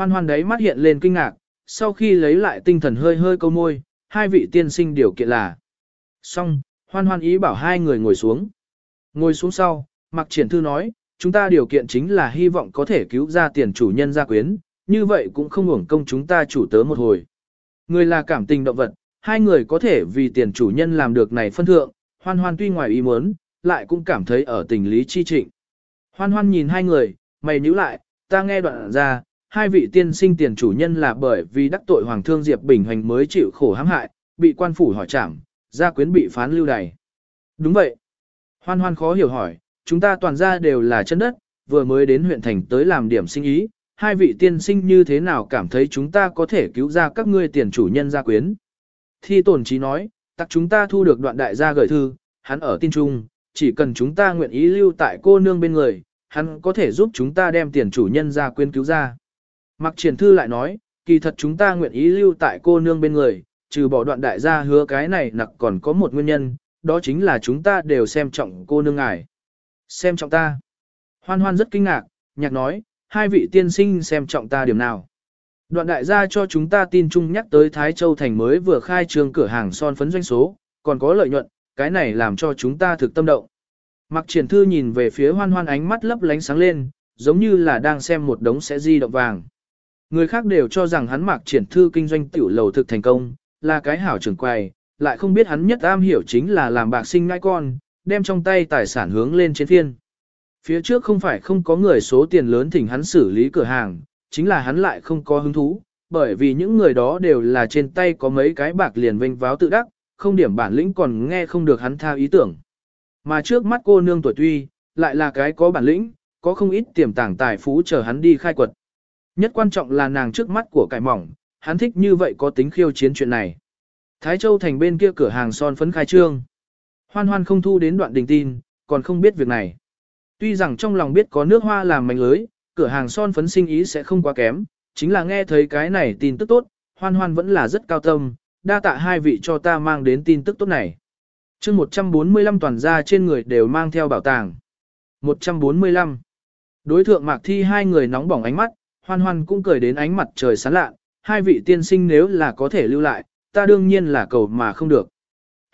Hoan hoan đấy mắt hiện lên kinh ngạc, sau khi lấy lại tinh thần hơi hơi câu môi, hai vị tiên sinh điều kiện là. Xong, hoan hoan ý bảo hai người ngồi xuống. Ngồi xuống sau, mặc triển thư nói, chúng ta điều kiện chính là hy vọng có thể cứu ra tiền chủ nhân gia quyến, như vậy cũng không hưởng công chúng ta chủ tớ một hồi. Người là cảm tình động vật, hai người có thể vì tiền chủ nhân làm được này phân thượng, hoan hoan tuy ngoài ý muốn, lại cũng cảm thấy ở tình lý chi trịnh. Hoan hoan nhìn hai người, mày nhíu lại, ta nghe đoạn ra, hai vị tiên sinh tiền chủ nhân là bởi vì đắc tội Hoàng thương Diệp Bình Hoành mới chịu khổ hãm hại, bị quan phủ hỏi trảm, gia quyến bị phán lưu đày. Đúng vậy. Hoan hoan khó hiểu hỏi, chúng ta toàn ra đều là chân đất, vừa mới đến huyện thành tới làm điểm sinh ý, hai vị tiên sinh như thế nào cảm thấy chúng ta có thể cứu ra các ngươi tiền chủ nhân gia quyến. Thi tổn trí nói, tặc chúng ta thu được đoạn đại gia gửi thư, hắn ở tin trung, chỉ cần chúng ta nguyện ý lưu tại cô nương bên người, hắn có thể giúp chúng ta đem tiền chủ nhân gia quyến cứu ra. Mặc triển thư lại nói, kỳ thật chúng ta nguyện ý lưu tại cô nương bên người, trừ bỏ đoạn đại gia hứa cái này nặc còn có một nguyên nhân, đó chính là chúng ta đều xem trọng cô nương ngài. Xem trọng ta. Hoan hoan rất kinh ngạc, nhạc nói, hai vị tiên sinh xem trọng ta điểm nào. Đoạn đại gia cho chúng ta tin chung nhắc tới Thái Châu Thành mới vừa khai trương cửa hàng son phấn doanh số, còn có lợi nhuận, cái này làm cho chúng ta thực tâm động. Mặc triển thư nhìn về phía hoan hoan ánh mắt lấp lánh sáng lên, giống như là đang xem một đống sẽ di động vàng. Người khác đều cho rằng hắn mặc triển thư kinh doanh tiểu lầu thực thành công, là cái hảo trưởng quầy, lại không biết hắn nhất am hiểu chính là làm bạc sinh ngai con, đem trong tay tài sản hướng lên trên thiên. Phía trước không phải không có người số tiền lớn thỉnh hắn xử lý cửa hàng, chính là hắn lại không có hứng thú, bởi vì những người đó đều là trên tay có mấy cái bạc liền vinh váo tự đắc, không điểm bản lĩnh còn nghe không được hắn tha ý tưởng. Mà trước mắt cô nương tuổi tuy, lại là cái có bản lĩnh, có không ít tiềm tàng tài phú chờ hắn đi khai quật. Nhất quan trọng là nàng trước mắt của cải mỏng, hắn thích như vậy có tính khiêu chiến chuyện này. Thái Châu thành bên kia cửa hàng son phấn khai trương. Hoan hoan không thu đến đoạn đình tin, còn không biết việc này. Tuy rằng trong lòng biết có nước hoa làm mảnh lưới, cửa hàng son phấn sinh ý sẽ không quá kém, chính là nghe thấy cái này tin tức tốt, hoan hoan vẫn là rất cao tâm, đa tạ hai vị cho ta mang đến tin tức tốt này. chương 145 toàn gia trên người đều mang theo bảo tàng. 145. Đối thượng mạc thi hai người nóng bỏng ánh mắt, hoan hoan cũng cười đến ánh mặt trời sáng lạ, hai vị tiên sinh nếu là có thể lưu lại, ta đương nhiên là cầu mà không được.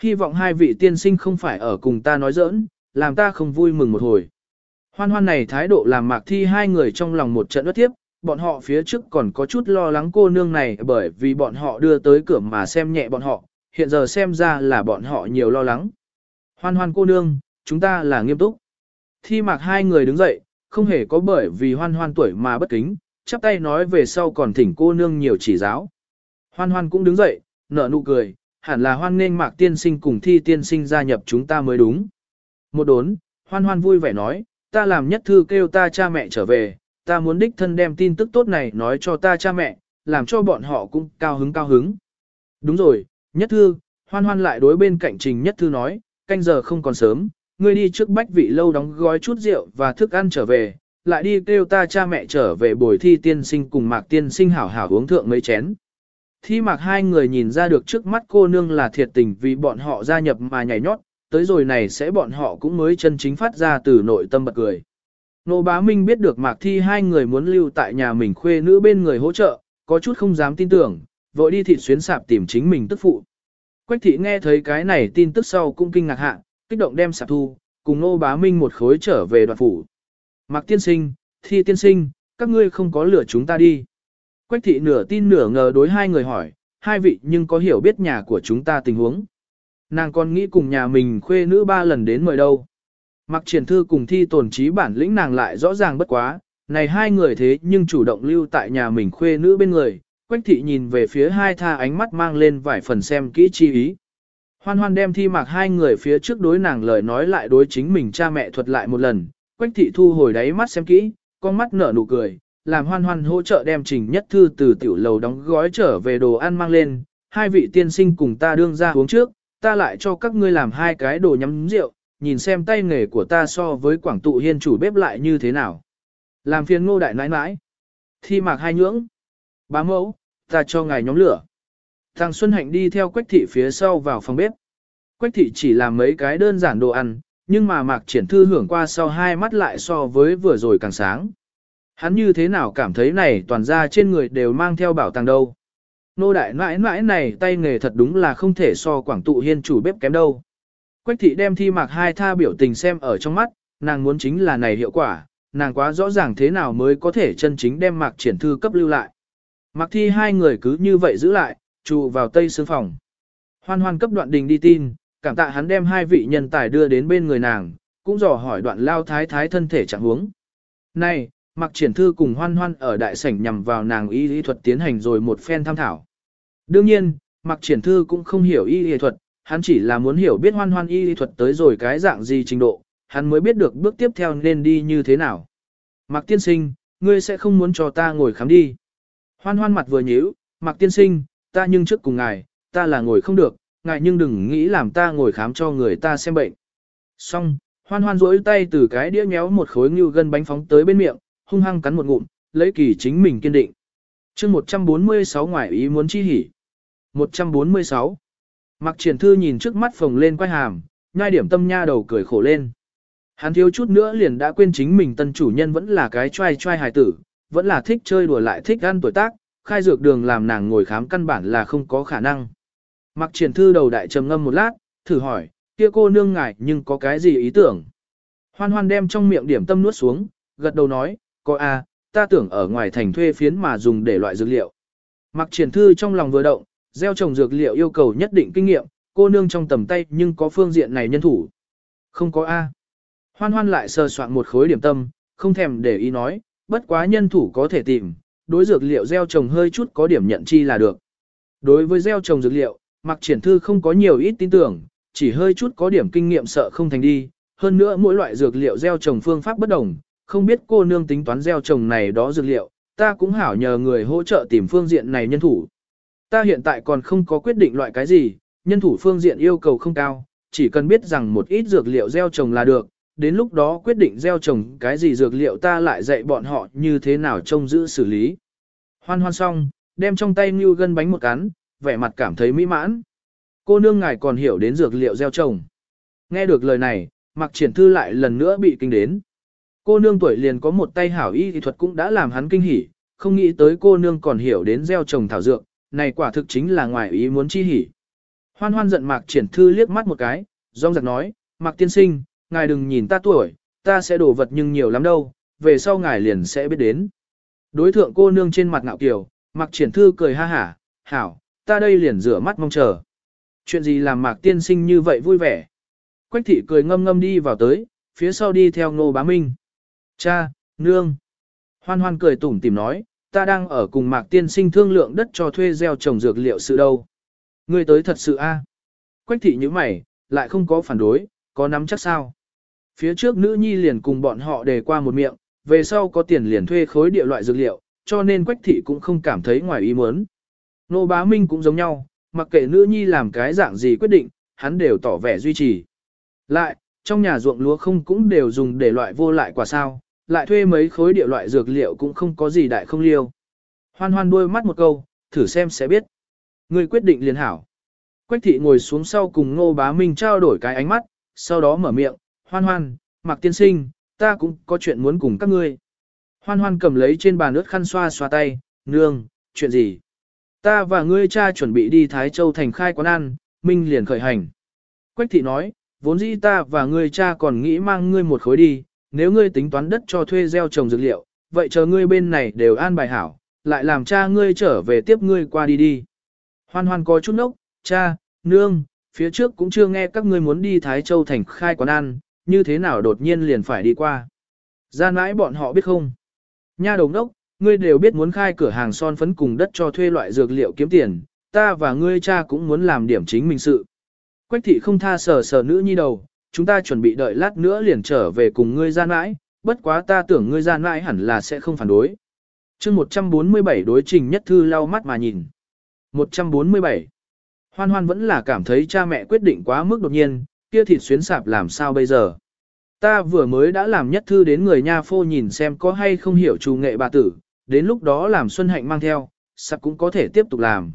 Hy vọng hai vị tiên sinh không phải ở cùng ta nói giỡn, làm ta không vui mừng một hồi. Hoan hoan này thái độ làm mạc thi hai người trong lòng một trận ớt tiếp, bọn họ phía trước còn có chút lo lắng cô nương này bởi vì bọn họ đưa tới cửa mà xem nhẹ bọn họ, hiện giờ xem ra là bọn họ nhiều lo lắng. Hoan hoan cô nương, chúng ta là nghiêm túc. Thi mạc hai người đứng dậy, không hề có bởi vì hoan hoan tuổi mà bất kính, chắp tay nói về sau còn thỉnh cô nương nhiều chỉ giáo. Hoan hoan cũng đứng dậy, nở nụ cười, hẳn là hoan nên mạc tiên sinh cùng thi tiên sinh gia nhập chúng ta mới đúng. Một đốn, hoan hoan vui vẻ nói, ta làm nhất thư kêu ta cha mẹ trở về, ta muốn đích thân đem tin tức tốt này nói cho ta cha mẹ, làm cho bọn họ cũng cao hứng cao hứng. Đúng rồi, nhất thư, hoan hoan lại đối bên cạnh trình nhất thư nói, canh giờ không còn sớm, ngươi đi trước bách vị lâu đóng gói chút rượu và thức ăn trở về, lại đi kêu ta cha mẹ trở về bồi thi tiên sinh cùng mạc tiên sinh hảo hảo uống thượng mấy chén. Thi mạc hai người nhìn ra được trước mắt cô nương là thiệt tình vì bọn họ gia nhập mà nhảy nhót, tới rồi này sẽ bọn họ cũng mới chân chính phát ra từ nội tâm bật cười. Nô bá Minh biết được mạc thi hai người muốn lưu tại nhà mình khuê nữ bên người hỗ trợ, có chút không dám tin tưởng, vội đi thị xuyến sạp tìm chính mình tức phụ. Quách thị nghe thấy cái này tin tức sau cũng kinh ngạc hạ, kích động đem sạp thu, cùng nô bá Minh một khối trở về đoàn phủ. Mạc tiên sinh, thi tiên sinh, các ngươi không có lửa chúng ta đi. Quách thị nửa tin nửa ngờ đối hai người hỏi, hai vị nhưng có hiểu biết nhà của chúng ta tình huống. Nàng còn nghĩ cùng nhà mình khuê nữ ba lần đến mời đâu. Mặc triển thư cùng thi tổn trí bản lĩnh nàng lại rõ ràng bất quá, này hai người thế nhưng chủ động lưu tại nhà mình khuê nữ bên người, quách thị nhìn về phía hai tha ánh mắt mang lên vài phần xem kỹ chi ý. Hoan hoan đem thi mạc hai người phía trước đối nàng lời nói lại đối chính mình cha mẹ thuật lại một lần, quách thị thu hồi đáy mắt xem kỹ, con mắt nở nụ cười, làm hoan hoan hỗ trợ đem trình nhất thư từ tiểu lầu đóng gói trở về đồ ăn mang lên, hai vị tiên sinh cùng ta đương ra uống trước, ta lại cho các ngươi làm hai cái đồ nhắm rượu, nhìn xem tay nghề của ta so với quảng tụ hiên chủ bếp lại như thế nào. Làm phiền ngô đại nãi nãi. Thi mạc hai nhưỡng. Bá mẫu, ta cho ngài nhóm lửa. Thằng Xuân Hạnh đi theo Quách thị phía sau vào phòng bếp. Quách thị chỉ làm mấy cái đơn giản đồ ăn, nhưng mà mạc triển thư hưởng qua sau hai mắt lại so với vừa rồi càng sáng. Hắn như thế nào cảm thấy này toàn ra trên người đều mang theo bảo tàng đâu. Nô đại mãi mãi này tay nghề thật đúng là không thể so quảng tụ hiên chủ bếp kém đâu. Quách thị đem thi mạc hai tha biểu tình xem ở trong mắt, nàng muốn chính là này hiệu quả, nàng quá rõ ràng thế nào mới có thể chân chính đem mạc triển thư cấp lưu lại. Mạc thi hai người cứ như vậy giữ lại, trụ vào tây xương phòng. Hoan hoan cấp đoạn đình đi tin, cảm tạ hắn đem hai vị nhân tài đưa đến bên người nàng, cũng dò hỏi đoạn lao thái thái thân thể trạng huống. Này, mặc Triển Thư cùng Hoan Hoan ở đại sảnh nhằm vào nàng y lý thuật tiến hành rồi một phen tham thảo. Đương nhiên, mặc Triển Thư cũng không hiểu y lý thuật, hắn chỉ là muốn hiểu biết Hoan Hoan y lý thuật tới rồi cái dạng gì trình độ, hắn mới biết được bước tiếp theo nên đi như thế nào. mặc Tiên Sinh, ngươi sẽ không muốn cho ta ngồi khám đi. Hoan Hoan mặt vừa nhíu, mặc Tiên Sinh, ta nhưng trước cùng ngài, ta là ngồi không được, ngài nhưng đừng nghĩ làm ta ngồi khám cho người ta xem bệnh. Xong, Hoan Hoan rỗi tay từ cái đĩa nhéo một khối như gân bánh phóng tới bên miệng, hung hăng cắn một ngụm, lấy kỳ chính mình kiên định. chương 146 ngoại ý muốn chi hỉ. 146. Mặc triển thư nhìn trước mắt phồng lên quay hàm, nhai điểm tâm nha đầu cười khổ lên. Hắn thiếu chút nữa liền đã quên chính mình tân chủ nhân vẫn là cái trai trai hài tử, vẫn là thích chơi đùa lại thích ăn tuổi tác, khai dược đường làm nàng ngồi khám căn bản là không có khả năng. Mặc triển thư đầu đại trầm ngâm một lát, thử hỏi, kia cô nương ngại nhưng có cái gì ý tưởng? Hoan hoan đem trong miệng điểm tâm nuốt xuống, gật đầu nói, có a, ta tưởng ở ngoài thành thuê phiến mà dùng để loại dược liệu. Mặc triển thư trong lòng vừa động, gieo trồng dược liệu yêu cầu nhất định kinh nghiệm, cô nương trong tầm tay nhưng có phương diện này nhân thủ. Không có a. Hoan hoan lại sờ soạn một khối điểm tâm, không thèm để ý nói, bất quá nhân thủ có thể tìm, đối dược liệu gieo trồng hơi chút có điểm nhận chi là được. Đối với gieo trồng dược liệu, mặc triển thư không có nhiều ít tin tưởng, chỉ hơi chút có điểm kinh nghiệm sợ không thành đi, hơn nữa mỗi loại dược liệu gieo trồng phương pháp bất đồng, không biết cô nương tính toán gieo trồng này đó dược liệu, ta cũng hảo nhờ người hỗ trợ tìm phương diện này nhân thủ. Ta hiện tại còn không có quyết định loại cái gì, nhân thủ phương diện yêu cầu không cao, chỉ cần biết rằng một ít dược liệu gieo trồng là được, đến lúc đó quyết định gieo trồng cái gì dược liệu ta lại dạy bọn họ như thế nào trông giữ xử lý. Hoan hoan xong, đem trong tay như gân bánh một cắn, vẻ mặt cảm thấy mỹ mãn. Cô nương ngài còn hiểu đến dược liệu gieo trồng. Nghe được lời này, mặc triển thư lại lần nữa bị kinh đến. Cô nương tuổi liền có một tay hảo y thì thuật cũng đã làm hắn kinh hỉ, không nghĩ tới cô nương còn hiểu đến gieo trồng thảo dược, này quả thực chính là ngoài ý muốn chi hỉ. Hoan hoan giận mạc triển thư liếc mắt một cái, rong giặc nói, mạc tiên sinh, ngài đừng nhìn ta tuổi, ta sẽ đổ vật nhưng nhiều lắm đâu, về sau ngài liền sẽ biết đến. Đối thượng cô nương trên mặt ngạo kiều, mạc triển thư cười ha hả, hảo, ta đây liền rửa mắt mong chờ. Chuyện gì làm mạc tiên sinh như vậy vui vẻ. Quách thị cười ngâm ngâm đi vào tới, phía sau đi theo ngô bá minh. Cha, nương. Hoan hoan cười tủm tìm nói, ta đang ở cùng mạc tiên sinh thương lượng đất cho thuê gieo trồng dược liệu sự đâu. Ngươi tới thật sự a? Quách thị như mày, lại không có phản đối, có nắm chắc sao. Phía trước nữ nhi liền cùng bọn họ đề qua một miệng, về sau có tiền liền thuê khối địa loại dược liệu, cho nên quách thị cũng không cảm thấy ngoài ý muốn. Nô bá minh cũng giống nhau, mặc kệ nữ nhi làm cái dạng gì quyết định, hắn đều tỏ vẻ duy trì. Lại, trong nhà ruộng lúa không cũng đều dùng để loại vô lại quả sao, lại thuê mấy khối địa loại dược liệu cũng không có gì đại không liêu. Hoan hoan đuôi mắt một câu, thử xem sẽ biết. Người quyết định liền hảo. Quách thị ngồi xuống sau cùng ngô bá minh trao đổi cái ánh mắt, sau đó mở miệng, hoan hoan, mặc tiên sinh, ta cũng có chuyện muốn cùng các ngươi. Hoan hoan cầm lấy trên bàn ướt khăn xoa xoa tay, nương, chuyện gì? Ta và ngươi cha chuẩn bị đi Thái Châu thành khai quán ăn, Minh liền khởi hành. Quách thị nói, vốn dĩ ta và ngươi cha còn nghĩ mang ngươi một khối đi, nếu ngươi tính toán đất cho thuê gieo trồng dược liệu, vậy chờ ngươi bên này đều an bài hảo, lại làm cha ngươi trở về tiếp ngươi qua đi đi. Hoan hoan có chút nốc, cha, nương, phía trước cũng chưa nghe các ngươi muốn đi Thái Châu thành khai quán ăn, như thế nào đột nhiên liền phải đi qua. gian mãi bọn họ biết không? Nha đồng đốc, ngươi đều biết muốn khai cửa hàng son phấn cùng đất cho thuê loại dược liệu kiếm tiền, ta và ngươi cha cũng muốn làm điểm chính mình sự. Quách thị không tha sờ sờ nữ nhi đầu, chúng ta chuẩn bị đợi lát nữa liền trở về cùng ngươi gian mãi, bất quá ta tưởng ngươi gian mãi hẳn là sẽ không phản đối. chương 147 đối trình nhất thư lau mắt mà nhìn. 147. Hoan hoan vẫn là cảm thấy cha mẹ quyết định quá mức đột nhiên, kia thịt xuyến sạp làm sao bây giờ. Ta vừa mới đã làm nhất thư đến người nha phô nhìn xem có hay không hiểu chủ nghệ bà tử, đến lúc đó làm Xuân Hạnh mang theo, sạp cũng có thể tiếp tục làm.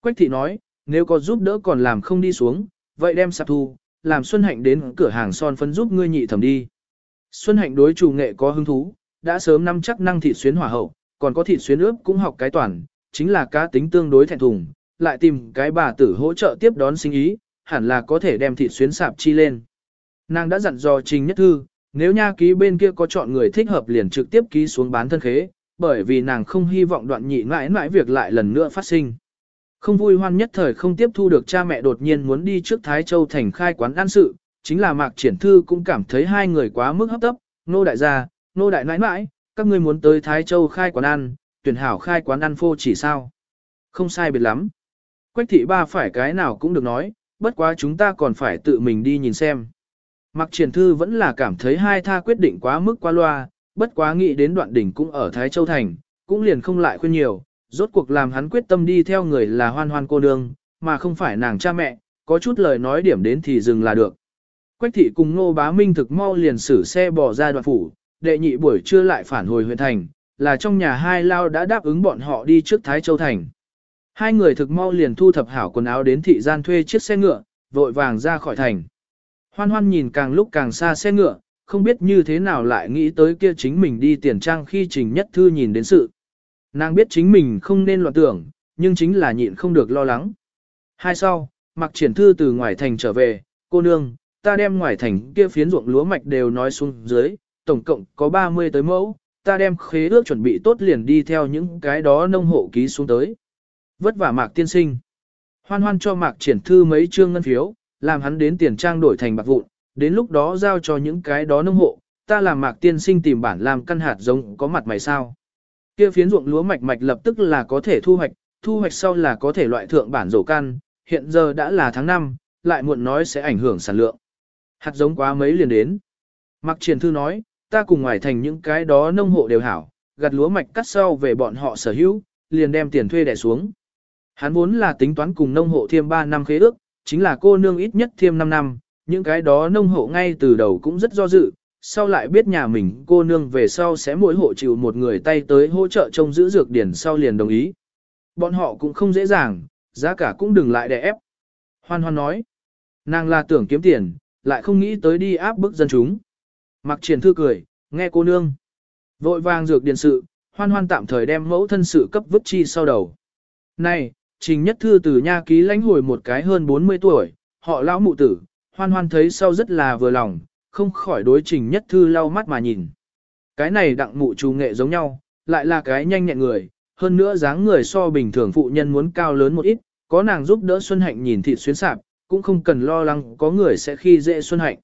Quách thị nói, nếu có giúp đỡ còn làm không đi xuống, vậy đem sạp thu, làm Xuân Hạnh đến cửa hàng son phấn giúp ngươi nhị thẩm đi. Xuân Hạnh đối chủ nghệ có hứng thú, đã sớm năm chắc năng thịt xuyến hỏa hậu, còn có thịt xuyến ướp cũng học cái toàn, chính là cá tính tương đối thẹn thùng, lại tìm cái bà tử hỗ trợ tiếp đón sinh ý, hẳn là có thể đem thịt xuyến sạp chi lên. Nàng đã dặn dò Trình Nhất Thư, nếu nha ký bên kia có chọn người thích hợp liền trực tiếp ký xuống bán thân khế, bởi vì nàng không hy vọng đoạn nhị mãi mãi việc lại lần nữa phát sinh. Không vui hoan nhất thời không tiếp thu được cha mẹ đột nhiên muốn đi trước Thái Châu thành khai quán ăn sự, chính là Mạc Triển Thư cũng cảm thấy hai người quá mức hấp tấp, nô đại gia, nô đại nãi nãi, các ngươi muốn tới Thái Châu khai quán ăn, tuyển hảo khai quán ăn phô chỉ sao. Không sai biệt lắm. Quách thị ba phải cái nào cũng được nói, bất quá chúng ta còn phải tự mình đi nhìn xem. Mạc Triển Thư vẫn là cảm thấy hai tha quyết định quá mức qua loa, bất quá nghĩ đến đoạn đỉnh cũng ở Thái Châu Thành, cũng liền không lại khuyên nhiều, rốt cuộc làm hắn quyết tâm đi theo người là hoan hoan cô nương, mà không phải nàng cha mẹ, có chút lời nói điểm đến thì dừng là được. Quách thị cùng Ngô Bá Minh thực mau liền xử xe bỏ ra đoạn phủ, đệ nhị buổi trưa lại phản hồi huyện thành, là trong nhà hai lao đã đáp ứng bọn họ đi trước Thái Châu Thành. Hai người thực mau liền thu thập hảo quần áo đến thị gian thuê chiếc xe ngựa, vội vàng ra khỏi thành. Hoan hoan nhìn càng lúc càng xa xe ngựa, không biết như thế nào lại nghĩ tới kia chính mình đi tiền trang khi trình nhất thư nhìn đến sự. Nàng biết chính mình không nên loạn tưởng, nhưng chính là nhịn không được lo lắng. Hai sau, mặc triển thư từ ngoài thành trở về, cô nương, ta đem ngoài thành kia phiến ruộng lúa mạch đều nói xuống dưới, tổng cộng có 30 tới mẫu, ta đem khế ước chuẩn bị tốt liền đi theo những cái đó nông hộ ký xuống tới. Vất vả mạc tiên sinh. Hoan hoan cho mạc triển thư mấy trương ngân phiếu, làm hắn đến tiền trang đổi thành bạc vụn, đến lúc đó giao cho những cái đó nông hộ, ta làm mạc tiên sinh tìm bản làm căn hạt giống có mặt mày sao. Kia phiến ruộng lúa mạch mạch lập tức là có thể thu hoạch, thu hoạch sau là có thể loại thượng bản rổ căn, hiện giờ đã là tháng 5, lại muộn nói sẽ ảnh hưởng sản lượng. Hạt giống quá mấy liền đến. Mạc Triển Thư nói, ta cùng ngoài thành những cái đó nông hộ đều hảo, gặt lúa mạch cắt sau về bọn họ sở hữu, liền đem tiền thuê đẻ xuống. Hắn vốn là tính toán cùng nông hộ thêm 3 năm khế ước, chính là cô nương ít nhất thêm 5 năm, những cái đó nông hộ ngay từ đầu cũng rất do dự, sau lại biết nhà mình cô nương về sau sẽ mỗi hộ chịu một người tay tới hỗ trợ trông giữ dược điển sau liền đồng ý. Bọn họ cũng không dễ dàng, giá cả cũng đừng lại đè ép. Hoan hoan nói, nàng là tưởng kiếm tiền, lại không nghĩ tới đi áp bức dân chúng. Mặc triển thư cười, nghe cô nương. Vội vàng dược điển sự, hoan hoan tạm thời đem mẫu thân sự cấp vứt chi sau đầu. Này, trình nhất thư từ nha ký lãnh hồi một cái hơn 40 tuổi, họ lão mụ tử, hoan hoan thấy sau rất là vừa lòng, không khỏi đối trình nhất thư lau mắt mà nhìn. Cái này đặng mụ trù nghệ giống nhau, lại là cái nhanh nhẹn người, hơn nữa dáng người so bình thường phụ nhân muốn cao lớn một ít, có nàng giúp đỡ Xuân Hạnh nhìn thịt xuyến sạp, cũng không cần lo lắng có người sẽ khi dễ Xuân Hạnh.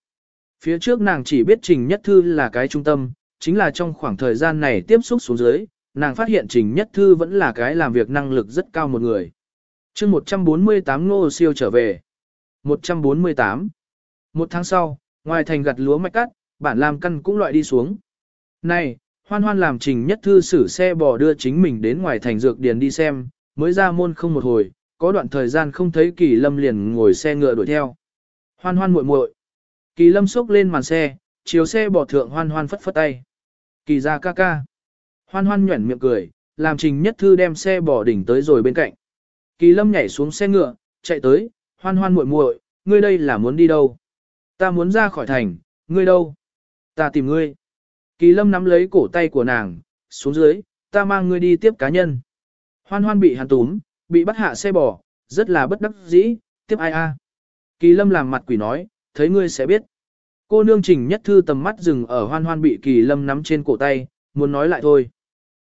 Phía trước nàng chỉ biết Trình Nhất Thư là cái trung tâm, chính là trong khoảng thời gian này tiếp xúc xuống dưới, nàng phát hiện Trình Nhất Thư vẫn là cái làm việc năng lực rất cao một người. chương 148 ngô siêu trở về. 148. Một tháng sau, ngoài thành gặt lúa mạch cắt, bản làm căn cũng loại đi xuống. Này, hoan hoan làm Trình Nhất Thư xử xe bò đưa chính mình đến ngoài thành dược điền đi xem, mới ra môn không một hồi, có đoạn thời gian không thấy kỳ lâm liền ngồi xe ngựa đuổi theo. Hoan hoan muội muội Kỳ lâm xốc lên màn xe, chiều xe bò thượng hoan hoan phất phất tay. Kỳ ra ca ca. Hoan hoan nhuẩn miệng cười, làm trình nhất thư đem xe bò đỉnh tới rồi bên cạnh. Kỳ lâm nhảy xuống xe ngựa, chạy tới, hoan hoan muội muội, ngươi đây là muốn đi đâu? Ta muốn ra khỏi thành, ngươi đâu? Ta tìm ngươi. Kỳ lâm nắm lấy cổ tay của nàng, xuống dưới, ta mang ngươi đi tiếp cá nhân. Hoan hoan bị hắn túm, bị bắt hạ xe bò, rất là bất đắc dĩ, tiếp ai a? Kỳ lâm làm mặt quỷ nói, thấy ngươi sẽ biết. Cô nương trình nhất thư tầm mắt dừng ở hoan hoan bị kỳ lâm nắm trên cổ tay, muốn nói lại thôi.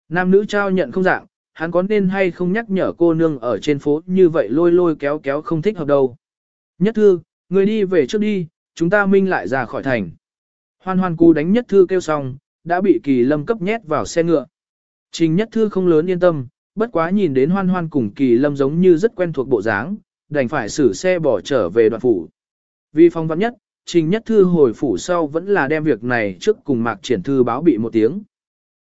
Nam nữ trao nhận không dạng, hắn có nên hay không nhắc nhở cô nương ở trên phố như vậy lôi lôi kéo kéo không thích hợp đâu. Nhất thư, người đi về trước đi, chúng ta minh lại ra khỏi thành. Hoan hoan cú đánh nhất thư kêu xong, đã bị kỳ lâm cấp nhét vào xe ngựa. Trình nhất thư không lớn yên tâm, bất quá nhìn đến hoan hoan cùng kỳ lâm giống như rất quen thuộc bộ dáng, đành phải xử xe bỏ trở về đoạn phủ. Vì phong vắn nhất, trình nhất thư hồi phủ sau vẫn là đem việc này trước cùng mạc triển thư báo bị một tiếng.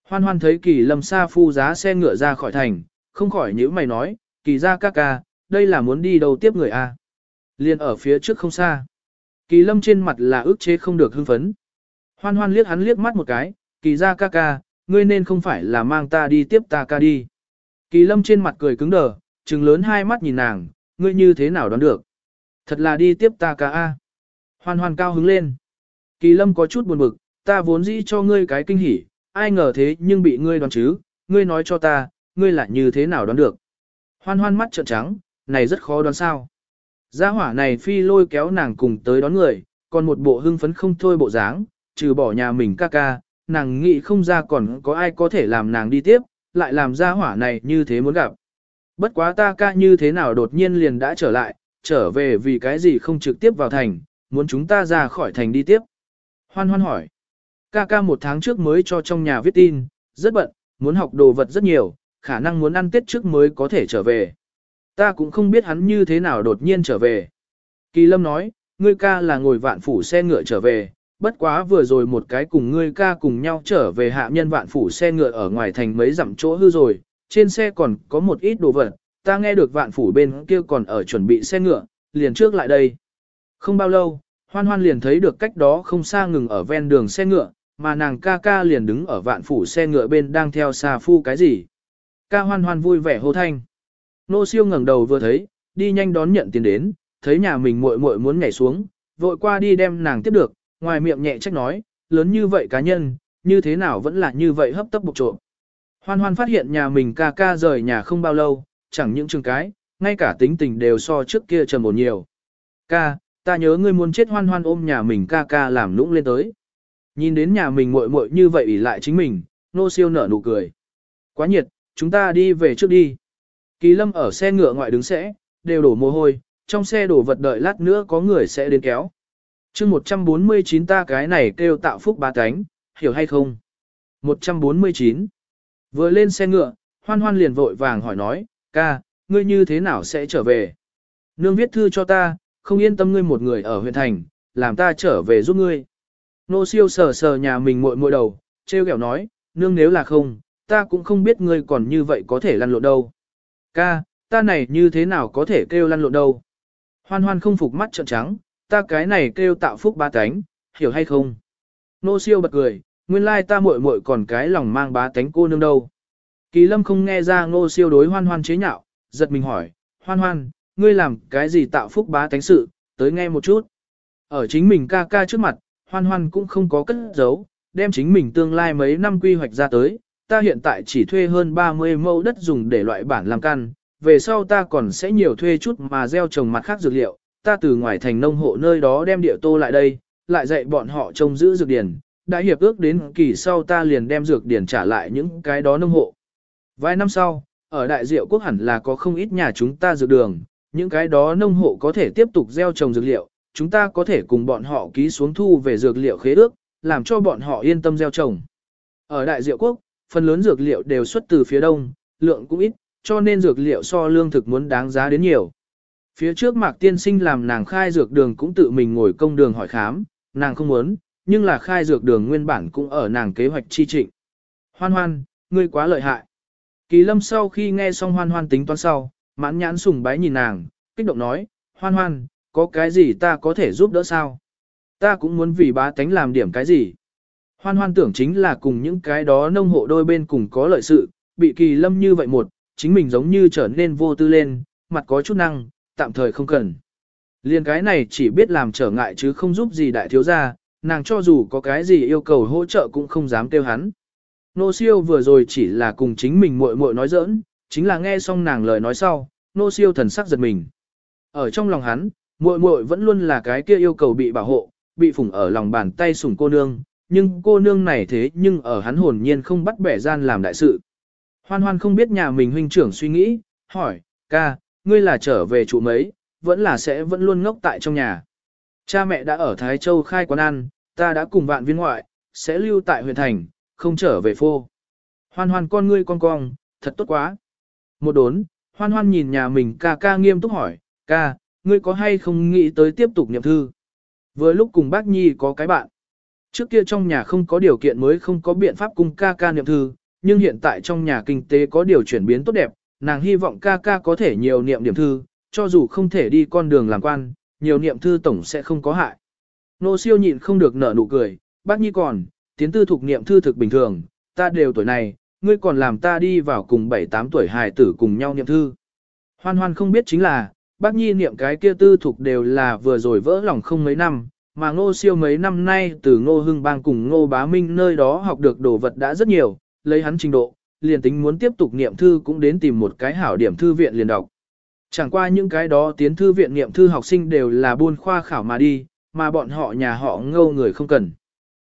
Hoan hoan thấy kỳ lâm xa phu giá xe ngựa ra khỏi thành, không khỏi nhữ mày nói, kỳ ra ca ca, đây là muốn đi đâu tiếp người a? Liên ở phía trước không xa. Kỳ lâm trên mặt là ức chế không được hưng phấn. Hoan hoan liếc hắn liếc mắt một cái, kỳ ra ca ca, ngươi nên không phải là mang ta đi tiếp ta ca đi. Kỳ lâm trên mặt cười cứng đờ, trừng lớn hai mắt nhìn nàng, ngươi như thế nào đoán được. Thật là đi tiếp ta ca a. Hoan hoan cao hứng lên. Kỳ lâm có chút buồn bực, ta vốn dĩ cho ngươi cái kinh hỉ, ai ngờ thế nhưng bị ngươi đoán chứ, ngươi nói cho ta, ngươi lại như thế nào đoán được. Hoan hoan mắt trợn trắng, này rất khó đoán sao. Gia hỏa này phi lôi kéo nàng cùng tới đón người, còn một bộ hưng phấn không thôi bộ dáng, trừ bỏ nhà mình ca ca, nàng nghĩ không ra còn có ai có thể làm nàng đi tiếp, lại làm gia hỏa này như thế muốn gặp. Bất quá ta ca như thế nào đột nhiên liền đã trở lại, trở về vì cái gì không trực tiếp vào thành, muốn chúng ta ra khỏi thành đi tiếp. Hoan hoan hỏi. Ca ca một tháng trước mới cho trong nhà viết tin, rất bận, muốn học đồ vật rất nhiều, khả năng muốn ăn tết trước mới có thể trở về. Ta cũng không biết hắn như thế nào đột nhiên trở về. Kỳ lâm nói, ngươi ca là ngồi vạn phủ xe ngựa trở về, bất quá vừa rồi một cái cùng ngươi ca cùng nhau trở về hạ nhân vạn phủ xe ngựa ở ngoài thành mấy dặm chỗ hư rồi, trên xe còn có một ít đồ vật, ta nghe được vạn phủ bên kia còn ở chuẩn bị xe ngựa, liền trước lại đây. Không bao lâu, hoan hoan liền thấy được cách đó không xa ngừng ở ven đường xe ngựa, mà nàng ca ca liền đứng ở vạn phủ xe ngựa bên đang theo xa phu cái gì. Ca hoan hoan vui vẻ hô thanh. Nô siêu ngẩng đầu vừa thấy, đi nhanh đón nhận tiền đến, thấy nhà mình muội muội muốn nhảy xuống, vội qua đi đem nàng tiếp được, ngoài miệng nhẹ trách nói, lớn như vậy cá nhân, như thế nào vẫn là như vậy hấp tấp bục trộm. Hoan hoan phát hiện nhà mình ca ca rời nhà không bao lâu, chẳng những trường cái, ngay cả tính tình đều so trước kia trầm ổn nhiều. Ca, ta nhớ ngươi muốn chết hoan hoan ôm nhà mình ca ca làm lũng lên tới. Nhìn đến nhà mình muội muội như vậy ỷ lại chính mình, nô siêu nở nụ cười. Quá nhiệt, chúng ta đi về trước đi. Kỳ lâm ở xe ngựa ngoại đứng sẽ, đều đổ mồ hôi, trong xe đổ vật đợi lát nữa có người sẽ đến kéo. chương 149 ta cái này kêu tạo phúc ba cánh, hiểu hay không? 149. Vừa lên xe ngựa, hoan hoan liền vội vàng hỏi nói, ca, ngươi như thế nào sẽ trở về? Nương viết thư cho ta, không yên tâm ngươi một người ở huyện thành, làm ta trở về giúp ngươi. Nô siêu sờ sờ nhà mình muội muội đầu, treo kẹo nói, nương nếu là không, ta cũng không biết ngươi còn như vậy có thể lăn lộn đâu. Ca, ta này như thế nào có thể kêu lăn lộn đâu. Hoan hoan không phục mắt trợn trắng, ta cái này kêu tạo phúc ba tánh, hiểu hay không? Nô siêu bật cười, nguyên lai ta muội muội còn cái lòng mang bá tánh cô nương đâu. Kỳ lâm không nghe ra ngô siêu đối hoan hoan chế nhạo, giật mình hỏi, hoan hoan, ngươi làm cái gì tạo phúc bá tánh sự, tới nghe một chút. Ở chính mình ca ca trước mặt, hoan hoan cũng không có cất giấu, đem chính mình tương lai mấy năm quy hoạch ra tới, ta hiện tại chỉ thuê hơn 30 mẫu đất dùng để loại bản làm căn, về sau ta còn sẽ nhiều thuê chút mà gieo trồng mặt khác dược liệu, ta từ ngoài thành nông hộ nơi đó đem địa tô lại đây, lại dạy bọn họ trông giữ dược điển, đã hiệp ước đến kỳ sau ta liền đem dược điển trả lại những cái đó nông hộ. Vài năm sau, ở đại diệu quốc hẳn là có không ít nhà chúng ta dược đường, những cái đó nông hộ có thể tiếp tục gieo trồng dược liệu, chúng ta có thể cùng bọn họ ký xuống thu về dược liệu khế ước, làm cho bọn họ yên tâm gieo trồng. Ở đại diệu quốc, phần lớn dược liệu đều xuất từ phía đông, lượng cũng ít, cho nên dược liệu so lương thực muốn đáng giá đến nhiều. Phía trước Mạc Tiên Sinh làm nàng khai dược đường cũng tự mình ngồi công đường hỏi khám, nàng không muốn, nhưng là khai dược đường nguyên bản cũng ở nàng kế hoạch chi trịnh. Hoan hoan, ngươi quá lợi hại. Kỳ lâm sau khi nghe xong hoan hoan tính toán sau, mãn nhãn sùng bái nhìn nàng, kích động nói, hoan hoan, có cái gì ta có thể giúp đỡ sao? Ta cũng muốn vì bá tánh làm điểm cái gì? Hoan hoan tưởng chính là cùng những cái đó nông hộ đôi bên cùng có lợi sự, bị kỳ lâm như vậy một, chính mình giống như trở nên vô tư lên, mặt có chút năng, tạm thời không cần. Liên cái này chỉ biết làm trở ngại chứ không giúp gì đại thiếu gia, nàng cho dù có cái gì yêu cầu hỗ trợ cũng không dám kêu hắn. Nô siêu vừa rồi chỉ là cùng chính mình muội muội nói giỡn, chính là nghe xong nàng lời nói sau, nô siêu thần sắc giật mình. Ở trong lòng hắn, muội muội vẫn luôn là cái kia yêu cầu bị bảo hộ, bị phủng ở lòng bàn tay sủng cô nương, nhưng cô nương này thế nhưng ở hắn hồn nhiên không bắt bẻ gian làm đại sự. Hoan hoan không biết nhà mình huynh trưởng suy nghĩ, hỏi, ca, ngươi là trở về chủ mấy, vẫn là sẽ vẫn luôn ngốc tại trong nhà. Cha mẹ đã ở Thái Châu khai quán ăn, ta đã cùng vạn viên ngoại, sẽ lưu tại huyện thành, không trở về phô. Hoan hoan con ngươi con cong, thật tốt quá. Một đốn, hoan hoan nhìn nhà mình ca ca nghiêm túc hỏi, ca, ngươi có hay không nghĩ tới tiếp tục niệm thư? Vừa lúc cùng bác Nhi có cái bạn. Trước kia trong nhà không có điều kiện mới không có biện pháp cung ca ca niệm thư, nhưng hiện tại trong nhà kinh tế có điều chuyển biến tốt đẹp, nàng hy vọng ca ca có thể nhiều niệm điểm thư, cho dù không thể đi con đường làm quan, nhiều niệm thư tổng sẽ không có hại. Nô siêu nhịn không được nở nụ cười, bác nhi còn, tiến tư thuộc niệm thư thực bình thường, ta đều tuổi này, ngươi còn làm ta đi vào cùng 7-8 tuổi hài tử cùng nhau niệm thư. Hoan hoan không biết chính là, bác nhi niệm cái kia tư thuộc đều là vừa rồi vỡ lòng không mấy năm, mà ngô siêu mấy năm nay từ ngô hưng bang cùng ngô bá minh nơi đó học được đồ vật đã rất nhiều, lấy hắn trình độ, liền tính muốn tiếp tục niệm thư cũng đến tìm một cái hảo điểm thư viện liền đọc. Chẳng qua những cái đó tiến thư viện niệm thư học sinh đều là buôn khoa khảo mà đi, mà bọn họ nhà họ ngâu người không cần.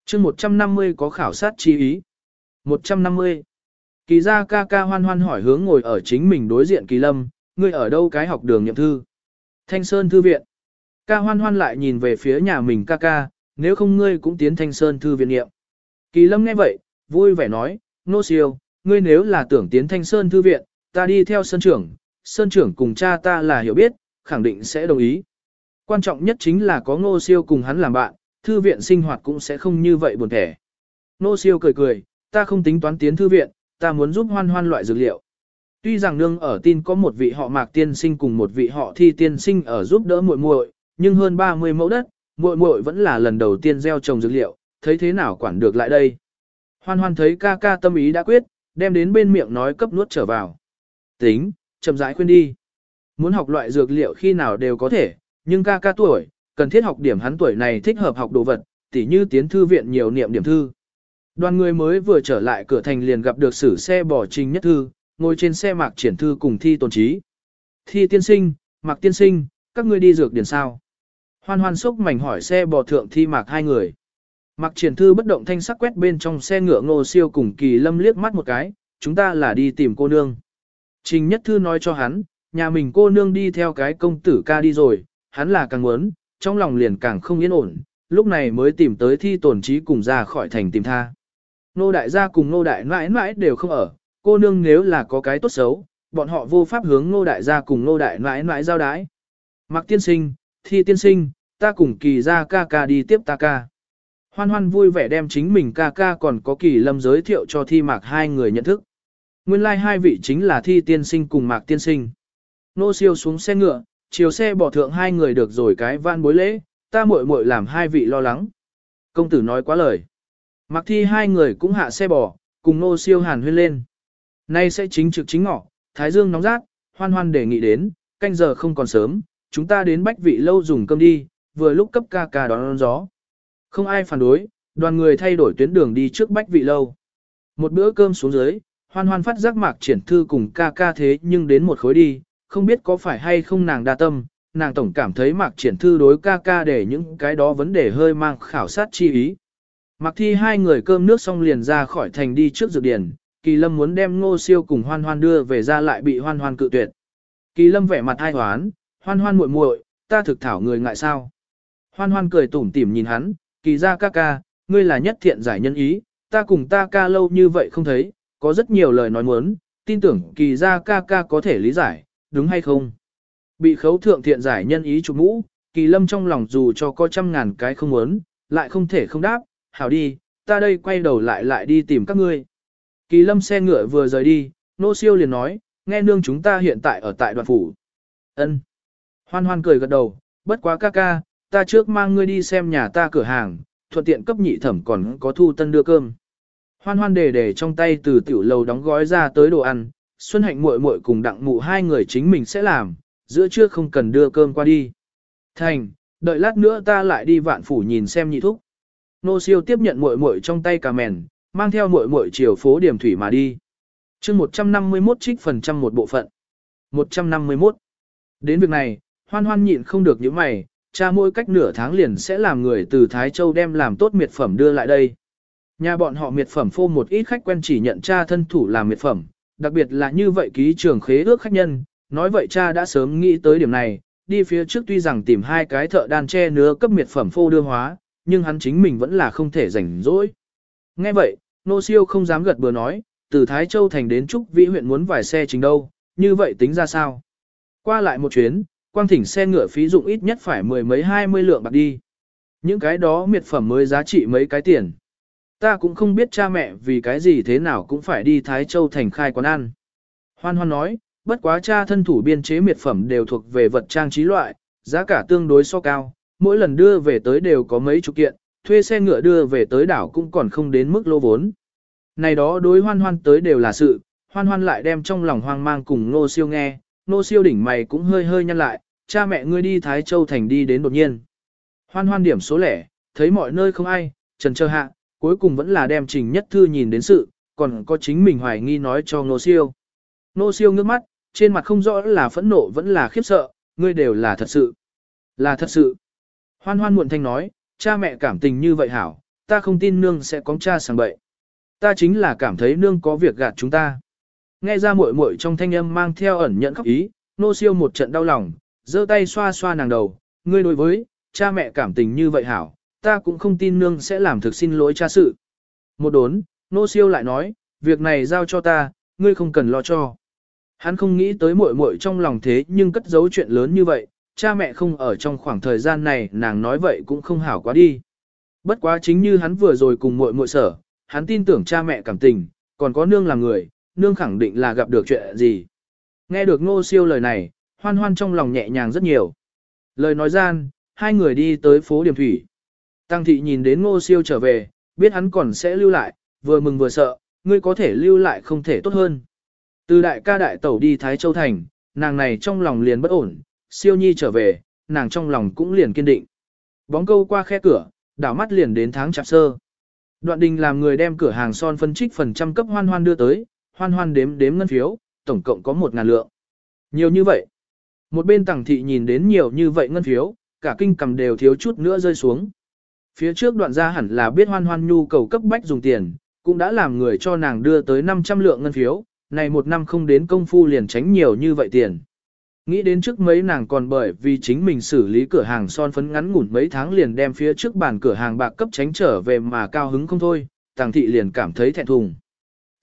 chương 150 có khảo sát chi ý. 150. Kỳ ra ca ca hoan hoan hỏi hướng ngồi ở chính mình đối diện kỳ lâm, ngươi ở đâu cái học đường nhậm thư? Thanh Sơn Thư Viện. Ca hoan hoan lại nhìn về phía nhà mình ca ca, nếu không ngươi cũng tiến Thanh Sơn Thư Viện nghiệm. Kỳ lâm nghe vậy, vui vẻ nói, nô siêu, ngươi nếu là tưởng tiến Thanh Sơn Thư Viện, ta đi theo Sơn trưởng, Sơn trưởng cùng cha ta là hiểu biết, khẳng định sẽ đồng ý. Quan trọng nhất chính là có ngô siêu cùng hắn làm bạn, thư viện sinh hoạt cũng sẽ không như vậy buồn thẻ. Nô siêu cười cười, ta không tính toán tiến thư viện, ta muốn giúp hoan hoan loại dược liệu. Tuy rằng nương ở tin có một vị họ mạc tiên sinh cùng một vị họ thi tiên sinh ở giúp đỡ muội muội, nhưng hơn 30 mẫu đất, muội muội vẫn là lần đầu tiên gieo trồng dược liệu, thấy thế nào quản được lại đây. Hoan hoan thấy ca ca tâm ý đã quyết, đem đến bên miệng nói cấp nuốt trở vào. Tính, chậm rãi khuyên đi. Muốn học loại dược liệu khi nào đều có thể, nhưng ca ca tuổi, cần thiết học điểm hắn tuổi này thích hợp học đồ vật, tỉ như tiến thư viện nhiều niệm điểm thư. Đoàn người mới vừa trở lại cửa thành liền gặp được sử xe bỏ trình nhất thư, ngồi trên xe mạc triển thư cùng thi tồn trí. Thi tiên sinh, mạc tiên sinh, các ngươi đi dược điển sao? Hoan hoan xúc mảnh hỏi xe bò thượng thi mạc hai người. Mạc triển thư bất động thanh sắc quét bên trong xe ngựa ngô siêu cùng kỳ lâm liếc mắt một cái, chúng ta là đi tìm cô nương. Trình nhất thư nói cho hắn, nhà mình cô nương đi theo cái công tử ca đi rồi, hắn là càng muốn, trong lòng liền càng không yên ổn, lúc này mới tìm tới thi tổn trí cùng ra khỏi thành tìm tha. Nô đại gia cùng nô đại mãi mãi đều không ở, cô nương nếu là có cái tốt xấu, bọn họ vô pháp hướng nô đại gia cùng nô đại mãi mãi giao đái. Mặc tiên sinh, thi tiên sinh, ta cùng kỳ ra ca ca đi tiếp ta ca. Hoan hoan vui vẻ đem chính mình ca ca còn có kỳ lâm giới thiệu cho thi mạc hai người nhận thức. Nguyên lai like hai vị chính là thi tiên sinh cùng mạc tiên sinh. Nô siêu xuống xe ngựa, chiều xe bỏ thượng hai người được rồi cái van bối lễ, ta muội muội làm hai vị lo lắng. Công tử nói quá lời. Mặc thi hai người cũng hạ xe bò, cùng nô siêu hàn huyên lên. Nay sẽ chính trực chính ngọ, thái dương nóng rát, hoan hoan đề nghị đến, canh giờ không còn sớm, chúng ta đến bách vị lâu dùng cơm đi, vừa lúc cấp ca ca đón, đón gió. Không ai phản đối, đoàn người thay đổi tuyến đường đi trước bách vị lâu. Một bữa cơm xuống dưới, hoan hoan phát giác mạc triển thư cùng ca ca thế nhưng đến một khối đi, không biết có phải hay không nàng đa tâm, nàng tổng cảm thấy mạc triển thư đối ca ca để những cái đó vấn đề hơi mang khảo sát chi ý. Mặc thi hai người cơm nước xong liền ra khỏi thành đi trước dược điển, Kỳ Lâm muốn đem ngô siêu cùng hoan hoan đưa về ra lại bị hoan hoan cự tuyệt. Kỳ Lâm vẻ mặt hai hoán, hoan hoan muội muội, ta thực thảo người ngại sao. Hoan hoan cười tủm tỉm nhìn hắn, kỳ ra ca ca, ngươi là nhất thiện giải nhân ý, ta cùng ta ca lâu như vậy không thấy, có rất nhiều lời nói muốn, tin tưởng kỳ ra ca ca có thể lý giải, đúng hay không? Bị khấu thượng thiện giải nhân ý chụp mũ, kỳ lâm trong lòng dù cho có trăm ngàn cái không muốn, lại không thể không đáp, hảo đi, ta đây quay đầu lại lại đi tìm các ngươi. Kỳ lâm xe ngựa vừa rời đi, nô siêu liền nói, nghe nương chúng ta hiện tại ở tại đoạn phủ. ân Hoan hoan cười gật đầu, bất quá ca ca, ta trước mang ngươi đi xem nhà ta cửa hàng, thuận tiện cấp nhị thẩm còn có thu tân đưa cơm. Hoan hoan để để trong tay từ tiểu lầu đóng gói ra tới đồ ăn, Xuân Hạnh muội muội cùng đặng mụ hai người chính mình sẽ làm, giữa trưa không cần đưa cơm qua đi. Thành, đợi lát nữa ta lại đi vạn phủ nhìn xem nhị thúc. Nô siêu tiếp nhận muội muội trong tay cà mèn, mang theo muội muội chiều phố điểm thủy mà đi. chương 151 trích phần trăm một bộ phận. 151. Đến việc này, hoan hoan nhịn không được những mày, cha mỗi cách nửa tháng liền sẽ làm người từ Thái Châu đem làm tốt miệt phẩm đưa lại đây. Nhà bọn họ miệt phẩm phô một ít khách quen chỉ nhận cha thân thủ làm miệt phẩm, đặc biệt là như vậy ký trường khế ước khách nhân, nói vậy cha đã sớm nghĩ tới điểm này, đi phía trước tuy rằng tìm hai cái thợ đan che nứa cấp miệt phẩm phô đưa hóa, nhưng hắn chính mình vẫn là không thể rảnh rỗi. Nghe vậy, nô siêu không dám gật bừa nói, từ Thái Châu thành đến Trúc Vĩ huyện muốn vài xe trình đâu, như vậy tính ra sao? Qua lại một chuyến, quang thỉnh xe ngựa phí dụng ít nhất phải mười mấy hai mươi lượng bạc đi. Những cái đó miệt phẩm mới giá trị mấy cái tiền. Ta cũng không biết cha mẹ vì cái gì thế nào cũng phải đi Thái Châu thành khai quán ăn. Hoan hoan nói, bất quá cha thân thủ biên chế miệt phẩm đều thuộc về vật trang trí loại, giá cả tương đối so cao, mỗi lần đưa về tới đều có mấy chục kiện, thuê xe ngựa đưa về tới đảo cũng còn không đến mức lô vốn. Này đó đối hoan hoan tới đều là sự, hoan hoan lại đem trong lòng hoang mang cùng nô siêu nghe, nô siêu đỉnh mày cũng hơi hơi nhăn lại, cha mẹ ngươi đi Thái Châu thành đi đến đột nhiên. Hoan hoan điểm số lẻ, thấy mọi nơi không ai, trần chờ hạ, cuối cùng vẫn là đem trình nhất thư nhìn đến sự, còn có chính mình hoài nghi nói cho nô siêu. Nô siêu ngước mắt, trên mặt không rõ là phẫn nộ vẫn là khiếp sợ, ngươi đều là thật sự. Là thật sự. Hoan hoan muộn thanh nói, cha mẹ cảm tình như vậy hảo, ta không tin nương sẽ có cha sang bậy. Ta chính là cảm thấy nương có việc gạt chúng ta. Nghe ra muội muội trong thanh âm mang theo ẩn nhận khóc ý, nô siêu một trận đau lòng, giơ tay xoa xoa nàng đầu, ngươi đối với, cha mẹ cảm tình như vậy hảo, ta cũng không tin nương sẽ làm thực xin lỗi cha sự. Một đốn, nô siêu lại nói, việc này giao cho ta, ngươi không cần lo cho. Hắn không nghĩ tới muội muội trong lòng thế nhưng cất giấu chuyện lớn như vậy, cha mẹ không ở trong khoảng thời gian này nàng nói vậy cũng không hảo quá đi. Bất quá chính như hắn vừa rồi cùng muội muội sở, hắn tin tưởng cha mẹ cảm tình, còn có nương là người, nương khẳng định là gặp được chuyện gì. Nghe được ngô siêu lời này, hoan hoan trong lòng nhẹ nhàng rất nhiều. Lời nói gian, hai người đi tới phố Điểm Thủy. Tăng thị nhìn đến ngô siêu trở về, biết hắn còn sẽ lưu lại, vừa mừng vừa sợ, ngươi có thể lưu lại không thể tốt hơn. Từ đại ca đại tẩu đi Thái Châu Thành, nàng này trong lòng liền bất ổn, siêu nhi trở về, nàng trong lòng cũng liền kiên định. Bóng câu qua khe cửa, đảo mắt liền đến tháng chạp sơ. Đoạn đình làm người đem cửa hàng son phân trích phần trăm cấp hoan hoan đưa tới, hoan hoan đếm đếm ngân phiếu, tổng cộng có một ngàn lượng. Nhiều như vậy. Một bên tàng thị nhìn đến nhiều như vậy ngân phiếu, cả kinh cầm đều thiếu chút nữa rơi xuống. Phía trước đoạn ra hẳn là biết hoan hoan nhu cầu cấp bách dùng tiền, cũng đã làm người cho nàng đưa tới 500 lượng ngân phiếu, này một năm không đến công phu liền tránh nhiều như vậy tiền. Nghĩ đến trước mấy nàng còn bởi vì chính mình xử lý cửa hàng son phấn ngắn ngủn mấy tháng liền đem phía trước bàn cửa hàng bạc cấp tránh trở về mà cao hứng không thôi, tàng thị liền cảm thấy thẹn thùng.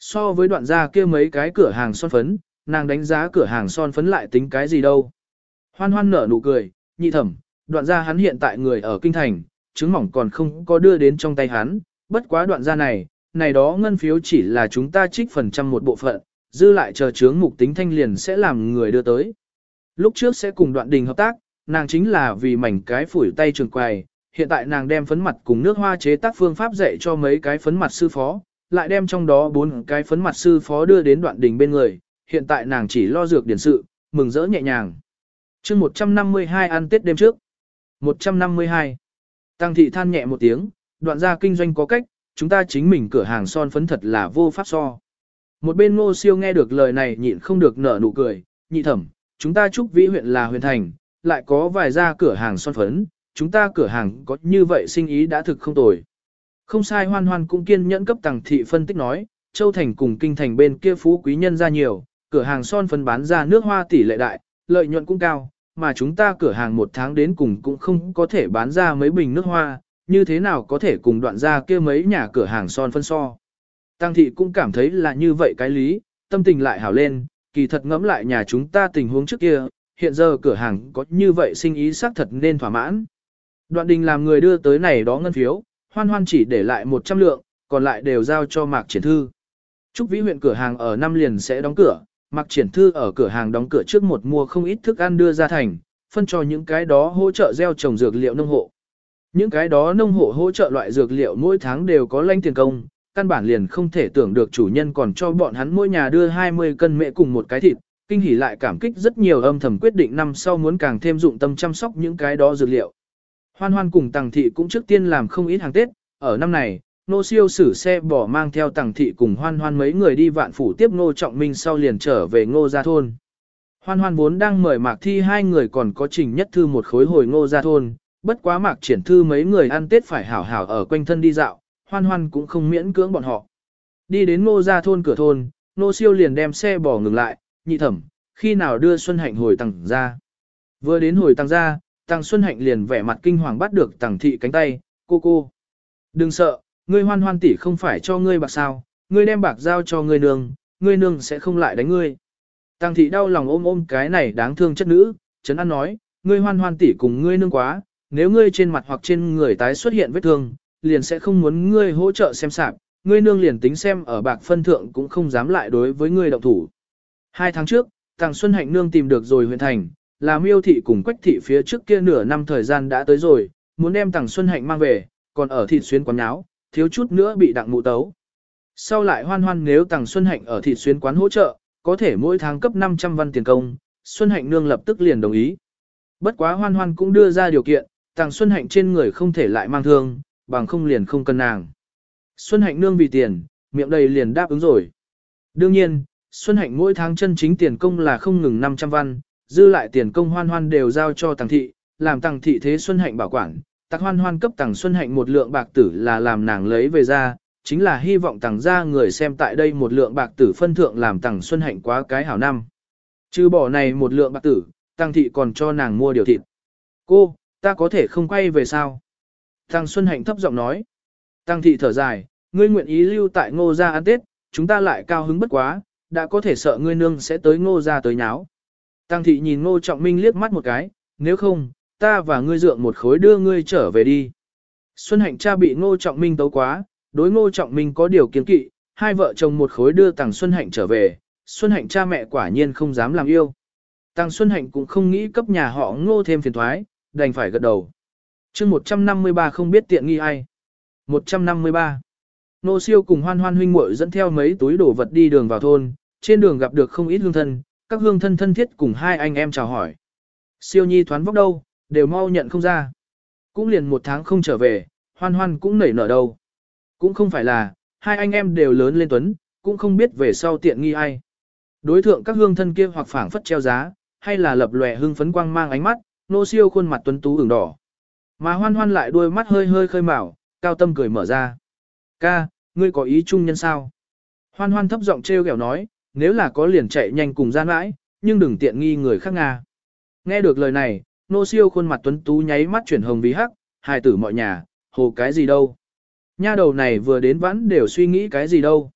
So với đoạn gia kia mấy cái cửa hàng son phấn, nàng đánh giá cửa hàng son phấn lại tính cái gì đâu. Hoan hoan nở nụ cười, nhị thẩm, đoạn gia hắn hiện tại người ở kinh thành, chứng mỏng còn không có đưa đến trong tay hắn, bất quá đoạn gia này, này đó ngân phiếu chỉ là chúng ta trích phần trăm một bộ phận, dư lại chờ chướng mục tính thanh liền sẽ làm người đưa tới. Lúc trước sẽ cùng đoạn đình hợp tác, nàng chính là vì mảnh cái phủi tay trường quài, hiện tại nàng đem phấn mặt cùng nước hoa chế tác phương pháp dạy cho mấy cái phấn mặt sư phó, lại đem trong đó bốn cái phấn mặt sư phó đưa đến đoạn đình bên người, hiện tại nàng chỉ lo dược điển sự, mừng rỡ nhẹ nhàng. chương 152 ăn tết đêm trước. 152. Tăng thị than nhẹ một tiếng, đoạn ra kinh doanh có cách, chúng ta chính mình cửa hàng son phấn thật là vô pháp so. Một bên ngô siêu nghe được lời này nhịn không được nở nụ cười, nhị thẩm, chúng ta chúc vĩ huyện là huyền thành, lại có vài gia cửa hàng son phấn, chúng ta cửa hàng có như vậy sinh ý đã thực không tồi. Không sai hoan hoan cũng kiên nhẫn cấp tàng thị phân tích nói, Châu Thành cùng Kinh Thành bên kia phú quý nhân ra nhiều, cửa hàng son phấn bán ra nước hoa tỷ lệ đại, lợi nhuận cũng cao, mà chúng ta cửa hàng một tháng đến cùng cũng không có thể bán ra mấy bình nước hoa, như thế nào có thể cùng đoạn ra kia mấy nhà cửa hàng son phân so. Tăng thị cũng cảm thấy là như vậy cái lý, tâm tình lại hảo lên, kỳ thật ngẫm lại nhà chúng ta tình huống trước kia, hiện giờ cửa hàng có như vậy sinh ý xác thật nên thỏa mãn. Đoạn đình làm người đưa tới này đó ngân phiếu, hoan hoan chỉ để lại 100 lượng, còn lại đều giao cho Mạc Triển Thư. Trúc Vĩ huyện cửa hàng ở năm liền sẽ đóng cửa, Mạc Triển Thư ở cửa hàng đóng cửa trước một mua không ít thức ăn đưa ra thành, phân cho những cái đó hỗ trợ gieo trồng dược liệu nông hộ. Những cái đó nông hộ hỗ trợ loại dược liệu mỗi tháng đều có lãnh tiền công, căn bản liền không thể tưởng được chủ nhân còn cho bọn hắn mỗi nhà đưa 20 cân mẹ cùng một cái thịt, kinh hỉ lại cảm kích rất nhiều âm thầm quyết định năm sau muốn càng thêm dụng tâm chăm sóc những cái đó dược liệu. Hoan hoan cùng tàng thị cũng trước tiên làm không ít hàng Tết, ở năm này, nô siêu xử xe bỏ mang theo tàng thị cùng hoan hoan mấy người đi vạn phủ tiếp ngô trọng minh sau liền trở về ngô gia thôn. Hoan hoan vốn đang mời mạc thi hai người còn có trình nhất thư một khối hồi ngô gia thôn, bất quá mạc triển thư mấy người ăn tết phải hảo hảo ở quanh thân đi dạo, hoan hoan cũng không miễn cưỡng bọn họ. Đi đến ngô gia thôn cửa thôn, nô siêu liền đem xe bỏ ngừng lại, nhị thẩm, khi nào đưa Xuân Hạnh hồi tăng ra. Vừa đến hồi tăng ra, Tàng Xuân Hạnh liền vẻ mặt kinh hoàng bắt được Tàng thị cánh tay, cô cô. Đừng sợ, ngươi hoan hoan tỷ không phải cho ngươi bạc sao, ngươi đem bạc giao cho ngươi nương, ngươi nương sẽ không lại đánh ngươi. Tàng thị đau lòng ôm ôm cái này đáng thương chất nữ, Trấn An nói, ngươi hoan hoan tỷ cùng ngươi nương quá, nếu ngươi trên mặt hoặc trên người tái xuất hiện vết thương, liền sẽ không muốn ngươi hỗ trợ xem sạp, ngươi nương liền tính xem ở bạc phân thượng cũng không dám lại đối với ngươi động thủ. Hai tháng trước, Tàng Xuân Hạnh nương tìm được rồi huyện thành, là miêu thị cùng quách thị phía trước kia nửa năm thời gian đã tới rồi, muốn đem Tàng Xuân Hạnh mang về, còn ở thịt xuyên quán áo, thiếu chút nữa bị đặng mụ tấu. Sau lại hoan hoan nếu Tàng Xuân Hạnh ở thịt xuyên quán hỗ trợ, có thể mỗi tháng cấp 500 văn tiền công, Xuân Hạnh nương lập tức liền đồng ý. Bất quá hoan hoan cũng đưa ra điều kiện, Tàng Xuân Hạnh trên người không thể lại mang thương, bằng không liền không cần nàng. Xuân Hạnh nương vì tiền, miệng đầy liền đáp ứng rồi. Đương nhiên, Xuân Hạnh mỗi tháng chân chính tiền công là không ngừng 500 văn, dư lại tiền công hoan hoan đều giao cho Tàng Thị, làm Tàng Thị thế Xuân Hạnh bảo quản. Tạc hoan hoan cấp Tàng Xuân Hạnh một lượng bạc tử là làm nàng lấy về ra, chính là hy vọng Tàng ra người xem tại đây một lượng bạc tử phân thượng làm Tàng Xuân Hạnh quá cái hảo năm. Chứ bỏ này một lượng bạc tử, Tàng Thị còn cho nàng mua điều thịt. Cô, ta có thể không quay về sao? Tàng Xuân Hạnh thấp giọng nói. Tàng Thị thở dài, ngươi nguyện ý lưu tại ngô gia ăn Tết, chúng ta lại cao hứng bất quá, đã có thể sợ ngươi nương sẽ tới ngô gia tới nháo. Tăng Thị nhìn ngô trọng minh liếc mắt một cái, nếu không, ta và ngươi dượng một khối đưa ngươi trở về đi. Xuân Hạnh cha bị ngô trọng minh tấu quá, đối ngô trọng minh có điều kiến kỵ, hai vợ chồng một khối đưa Tàng Xuân Hạnh trở về, Xuân Hạnh cha mẹ quả nhiên không dám làm yêu. Tàng Xuân Hạnh cũng không nghĩ cấp nhà họ ngô thêm phiền thoái, đành phải gật đầu. chương 153 không biết tiện nghi ai. 153. Nô siêu cùng hoan hoan huynh muội dẫn theo mấy túi đồ vật đi đường vào thôn, trên đường gặp được không ít hương thân, các hương thân thân thiết cùng hai anh em chào hỏi. Siêu nhi thoán vóc đâu, đều mau nhận không ra. Cũng liền một tháng không trở về, hoan hoan cũng nảy nở đâu. Cũng không phải là, hai anh em đều lớn lên tuấn, cũng không biết về sau tiện nghi ai. Đối thượng các hương thân kia hoặc phảng phất treo giá, hay là lập lòe hương phấn quang mang ánh mắt, nô siêu khuôn mặt tuấn tú ửng đỏ. Mà hoan hoan lại đôi mắt hơi hơi khơi mào, cao tâm cười mở ra. Ca, ngươi có ý chung nhân sao? Hoan hoan thấp giọng treo kẹo nói, nếu là có liền chạy nhanh cùng gian mãi, nhưng đừng tiện nghi người khác Nga. Nghe được lời này, nô siêu khuôn mặt tuấn tú nháy mắt chuyển hồng vì hắc, hài tử mọi nhà, hồ cái gì đâu. Nha đầu này vừa đến vãn đều suy nghĩ cái gì đâu.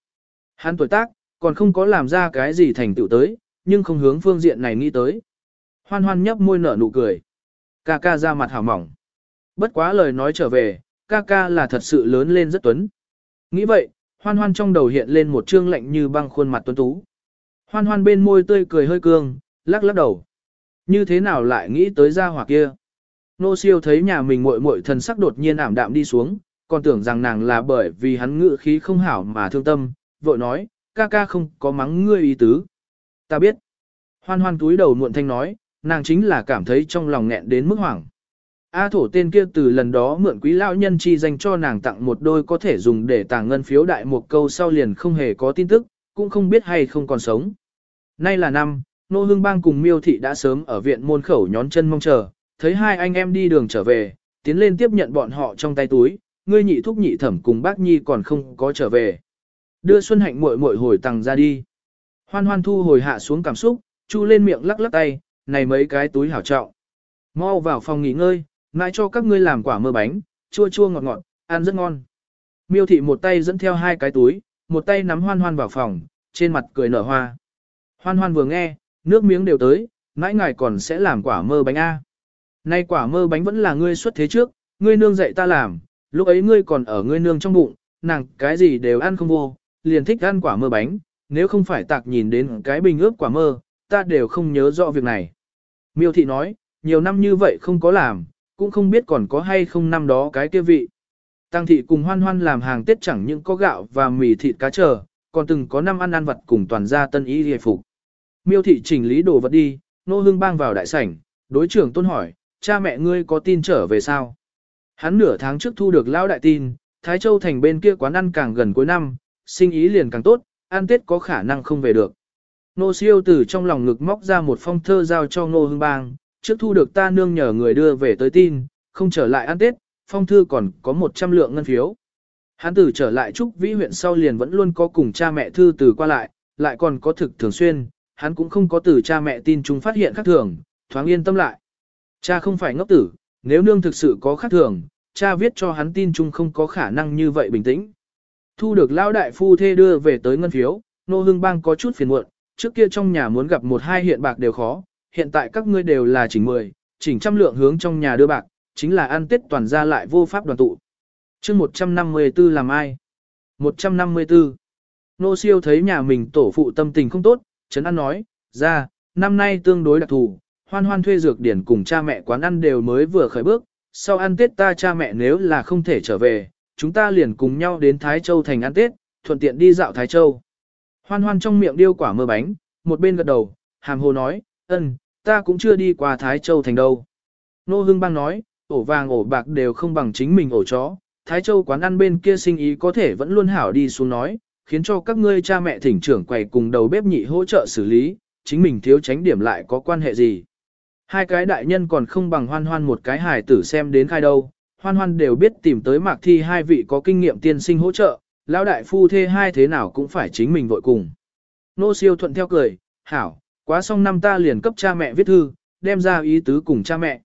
Hắn tuổi tác, còn không có làm ra cái gì thành tựu tới, nhưng không hướng phương diện này nghĩ tới. Hoan hoan nhấp môi nở nụ cười. Ca ca ra mặt hào mỏng. Bất quá lời nói trở về, ca ca là thật sự lớn lên rất tuấn. Nghĩ vậy, hoan hoan trong đầu hiện lên một trương lạnh như băng khuôn mặt tuấn tú. Hoan hoan bên môi tươi cười hơi cương, lắc lắc đầu. Như thế nào lại nghĩ tới gia hỏa kia? Nô siêu thấy nhà mình muội muội thần sắc đột nhiên ảm đạm đi xuống, còn tưởng rằng nàng là bởi vì hắn ngự khí không hảo mà thương tâm, vội nói, ca ca không có mắng ngươi ý tứ. Ta biết. Hoan hoan túi đầu muộn thanh nói, nàng chính là cảm thấy trong lòng nghẹn đến mức hoảng. A thổ tên kia từ lần đó mượn quý lão nhân chi dành cho nàng tặng một đôi có thể dùng để tàng ngân phiếu đại một câu sau liền không hề có tin tức, cũng không biết hay không còn sống. Nay là năm, Nô hương Bang cùng Miêu Thị đã sớm ở viện môn khẩu nhón chân mong chờ, thấy hai anh em đi đường trở về, tiến lên tiếp nhận bọn họ trong tay túi, ngươi nhị thúc nhị thẩm cùng bác nhi còn không có trở về. Đưa Xuân Hạnh muội muội hồi tặng ra đi. Hoan hoan thu hồi hạ xuống cảm xúc, chu lên miệng lắc lắc tay, này mấy cái túi hảo trọng. Mau vào phòng nghỉ ngơi, nãi cho các ngươi làm quả mơ bánh, chua chua ngọt ngọt, ăn rất ngon. Miêu thị một tay dẫn theo hai cái túi, một tay nắm hoan hoan vào phòng, trên mặt cười nở hoa. Hoan hoan vừa nghe, nước miếng đều tới, mãi ngài còn sẽ làm quả mơ bánh A. Nay quả mơ bánh vẫn là ngươi xuất thế trước, ngươi nương dạy ta làm, lúc ấy ngươi còn ở ngươi nương trong bụng, nàng cái gì đều ăn không vô, liền thích ăn quả mơ bánh, nếu không phải tạc nhìn đến cái bình ướp quả mơ, ta đều không nhớ rõ việc này. Miêu thị nói, nhiều năm như vậy không có làm, cũng không biết còn có hay không năm đó cái kia vị. Tăng thị cùng hoan hoan làm hàng Tết chẳng những có gạo và mì thịt cá trở, còn từng có năm ăn ăn vật cùng toàn gia tân ý hề phục. Miêu thị chỉnh lý đồ vật đi, nô hương bang vào đại sảnh, đối trưởng tôn hỏi, cha mẹ ngươi có tin trở về sao? Hắn nửa tháng trước thu được lão đại tin, Thái Châu thành bên kia quán ăn càng gần cuối năm, sinh ý liền càng tốt, ăn Tết có khả năng không về được. Nô siêu từ trong lòng ngực móc ra một phong thơ giao cho Nô Hưng Bang, trước thu được ta nương nhờ người đưa về tới tin, không trở lại ăn Tết, phong thư còn có 100 lượng ngân phiếu. Hắn tử trở lại Trúc Vĩ huyện sau liền vẫn luôn có cùng cha mẹ thư từ qua lại, lại còn có thực thường xuyên, hắn cũng không có từ cha mẹ tin chúng phát hiện khác thường, thoáng yên tâm lại. Cha không phải ngốc tử, nếu nương thực sự có khác thường, cha viết cho hắn tin chung không có khả năng như vậy bình tĩnh. Thu được lão đại phu thê đưa về tới ngân phiếu, nô hương bang có chút phiền muộn, trước kia trong nhà muốn gặp một hai hiện bạc đều khó, hiện tại các ngươi đều là chỉnh mười, chỉnh trăm lượng hướng trong nhà đưa bạc, chính là ăn tết toàn ra lại vô pháp đoàn tụ. chương 154 làm ai? 154. Nô siêu thấy nhà mình tổ phụ tâm tình không tốt, Trấn An nói, ra, năm nay tương đối đặc thù, hoan hoan thuê dược điển cùng cha mẹ quán ăn đều mới vừa khởi bước, sau ăn tết ta cha mẹ nếu là không thể trở về, chúng ta liền cùng nhau đến Thái Châu thành ăn tết, thuận tiện đi dạo Thái Châu. Hoan hoan trong miệng điêu quả mơ bánh, một bên gật đầu, hàm hồ nói, ân, ta cũng chưa đi qua Thái Châu thành đâu. Nô Hưng Bang nói, ổ vàng ổ bạc đều không bằng chính mình ổ chó. Thái Châu quán ăn bên kia sinh ý có thể vẫn luôn hảo đi xuống nói, khiến cho các ngươi cha mẹ thỉnh trưởng quầy cùng đầu bếp nhị hỗ trợ xử lý, chính mình thiếu tránh điểm lại có quan hệ gì. Hai cái đại nhân còn không bằng hoan hoan một cái hài tử xem đến khai đâu, hoan hoan đều biết tìm tới mạc thi hai vị có kinh nghiệm tiên sinh hỗ trợ, lão đại phu thê hai thế nào cũng phải chính mình vội cùng. Nô siêu thuận theo cười, hảo, quá xong năm ta liền cấp cha mẹ viết thư, đem ra ý tứ cùng cha mẹ.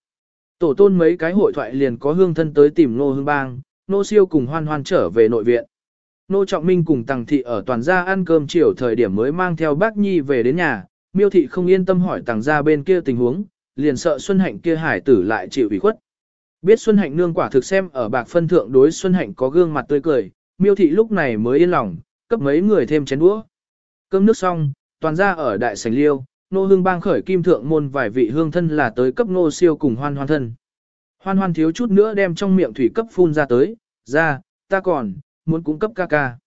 Tổ tôn mấy cái hội thoại liền có hương thân tới tìm nô hương bang, nô siêu cùng hoan hoan trở về nội viện. Nô Trọng Minh cùng Tằng Thị ở toàn gia ăn cơm chiều thời điểm mới mang theo bác Nhi về đến nhà, miêu thị không yên tâm hỏi Tằng gia bên kia tình huống, liền sợ Xuân Hạnh kia hải tử lại chịu ủy khuất. Biết Xuân Hạnh nương quả thực xem ở bạc phân thượng đối Xuân Hạnh có gương mặt tươi cười, miêu thị lúc này mới yên lòng, cấp mấy người thêm chén đũa. Cơm nước xong, toàn gia ở đại sảnh liêu, nô hương bang khởi kim thượng môn vài vị hương thân là tới cấp nô siêu cùng hoan hoan thân. Hoan hoan thiếu chút nữa đem trong miệng thủy cấp phun ra tới, ra, ta còn, muốn cung cấp ca ca.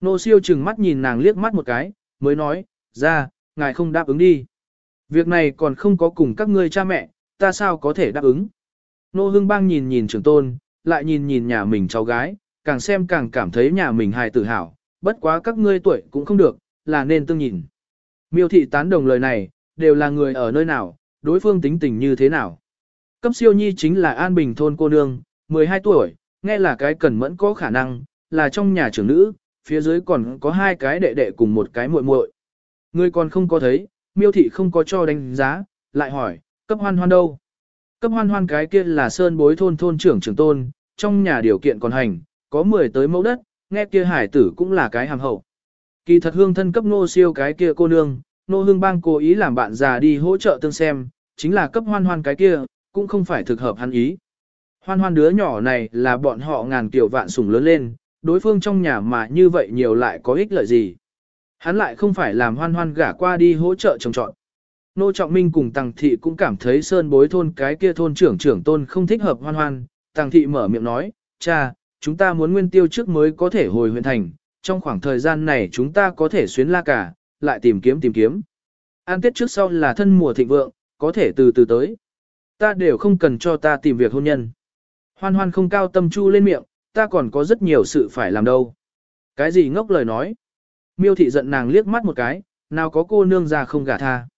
Nô siêu chừng mắt nhìn nàng liếc mắt một cái, mới nói, ra, ngài không đáp ứng đi. Việc này còn không có cùng các ngươi cha mẹ, ta sao có thể đáp ứng. Nô hương bang nhìn nhìn trưởng tôn, lại nhìn nhìn nhà mình cháu gái, càng xem càng cảm thấy nhà mình hài tự hào, bất quá các ngươi tuổi cũng không được, là nên tương nhìn. Miêu thị tán đồng lời này, đều là người ở nơi nào, đối phương tính tình như thế nào. Cấp siêu nhi chính là An Bình thôn cô nương, 12 tuổi, nghe là cái cần mẫn có khả năng, là trong nhà trưởng nữ, phía dưới còn có hai cái đệ đệ cùng một cái muội muội. Người còn không có thấy, miêu thị không có cho đánh giá, lại hỏi, cấp hoan hoan đâu? Cấp hoan hoan cái kia là sơn bối thôn thôn trưởng trưởng tôn, trong nhà điều kiện còn hành, có 10 tới mẫu đất, nghe kia hải tử cũng là cái hàm hậu. Kỳ thật hương thân cấp nô siêu cái kia cô nương, nô hương bang cố ý làm bạn già đi hỗ trợ tương xem, chính là cấp hoan hoan cái kia, cũng không phải thực hợp hắn ý. Hoan hoan đứa nhỏ này là bọn họ ngàn tiểu vạn sủng lớn lên, đối phương trong nhà mà như vậy nhiều lại có ích lợi gì. Hắn lại không phải làm hoan hoan gả qua đi hỗ trợ trồng trọn. Nô Trọng Minh cùng Tằng Thị cũng cảm thấy sơn bối thôn cái kia thôn trưởng trưởng tôn không thích hợp hoan hoan. Tằng Thị mở miệng nói, cha, chúng ta muốn nguyên tiêu trước mới có thể hồi huyện thành, trong khoảng thời gian này chúng ta có thể xuyến la cả, lại tìm kiếm tìm kiếm. An tiết trước sau là thân mùa thịnh vượng, có thể từ từ tới. Ta đều không cần cho ta tìm việc hôn nhân. Hoan hoan không cao tâm chu lên miệng, ta còn có rất nhiều sự phải làm đâu. Cái gì ngốc lời nói. Miêu thị giận nàng liếc mắt một cái, nào có cô nương ra không gả tha.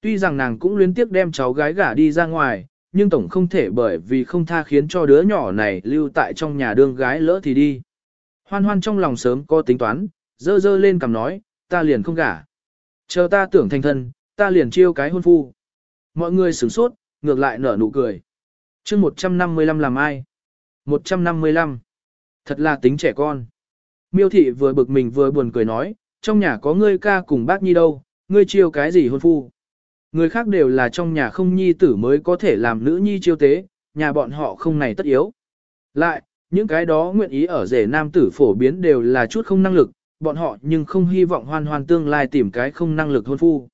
Tuy rằng nàng cũng luyến tiếc đem cháu gái gả đi ra ngoài, nhưng tổng không thể bởi vì không tha khiến cho đứa nhỏ này lưu tại trong nhà đương gái lỡ thì đi. Hoan hoan trong lòng sớm có tính toán, dơ dơ lên cầm nói, ta liền không gả. Chờ ta tưởng thành thân, ta liền chiêu cái hôn phu. Mọi người sửng sốt, ngược lại nở nụ cười. chương 155 làm ai? 155. Thật là tính trẻ con. Miêu thị vừa bực mình vừa buồn cười nói, trong nhà có ngươi ca cùng bác nhi đâu, ngươi chiêu cái gì hôn phu. Người khác đều là trong nhà không nhi tử mới có thể làm nữ nhi chiêu tế, nhà bọn họ không này tất yếu. Lại, những cái đó nguyện ý ở rể nam tử phổ biến đều là chút không năng lực, bọn họ nhưng không hy vọng hoan hoan tương lai tìm cái không năng lực hôn phu.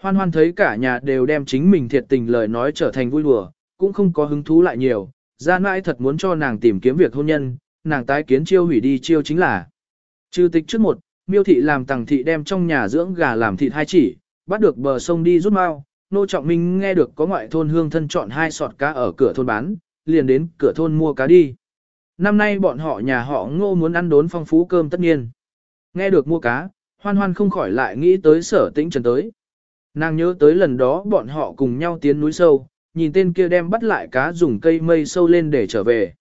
Hoan hoan thấy cả nhà đều đem chính mình thiệt tình lời nói trở thành vui đùa, cũng không có hứng thú lại nhiều, ra mãi thật muốn cho nàng tìm kiếm việc hôn nhân, nàng tái kiến chiêu hủy đi chiêu chính là. Trừ tịch trước một, miêu thị làm tàng thị đem trong nhà dưỡng gà làm thịt hai chỉ, bắt được bờ sông đi rút mau, nô trọng minh nghe được có ngoại thôn hương thân chọn hai sọt cá ở cửa thôn bán, liền đến cửa thôn mua cá đi. Năm nay bọn họ nhà họ ngô muốn ăn đốn phong phú cơm tất nhiên. Nghe được mua cá, hoan hoan không khỏi lại nghĩ tới sở tĩnh trần tới. Nàng nhớ tới lần đó bọn họ cùng nhau tiến núi sâu, nhìn tên kia đem bắt lại cá dùng cây mây sâu lên để trở về.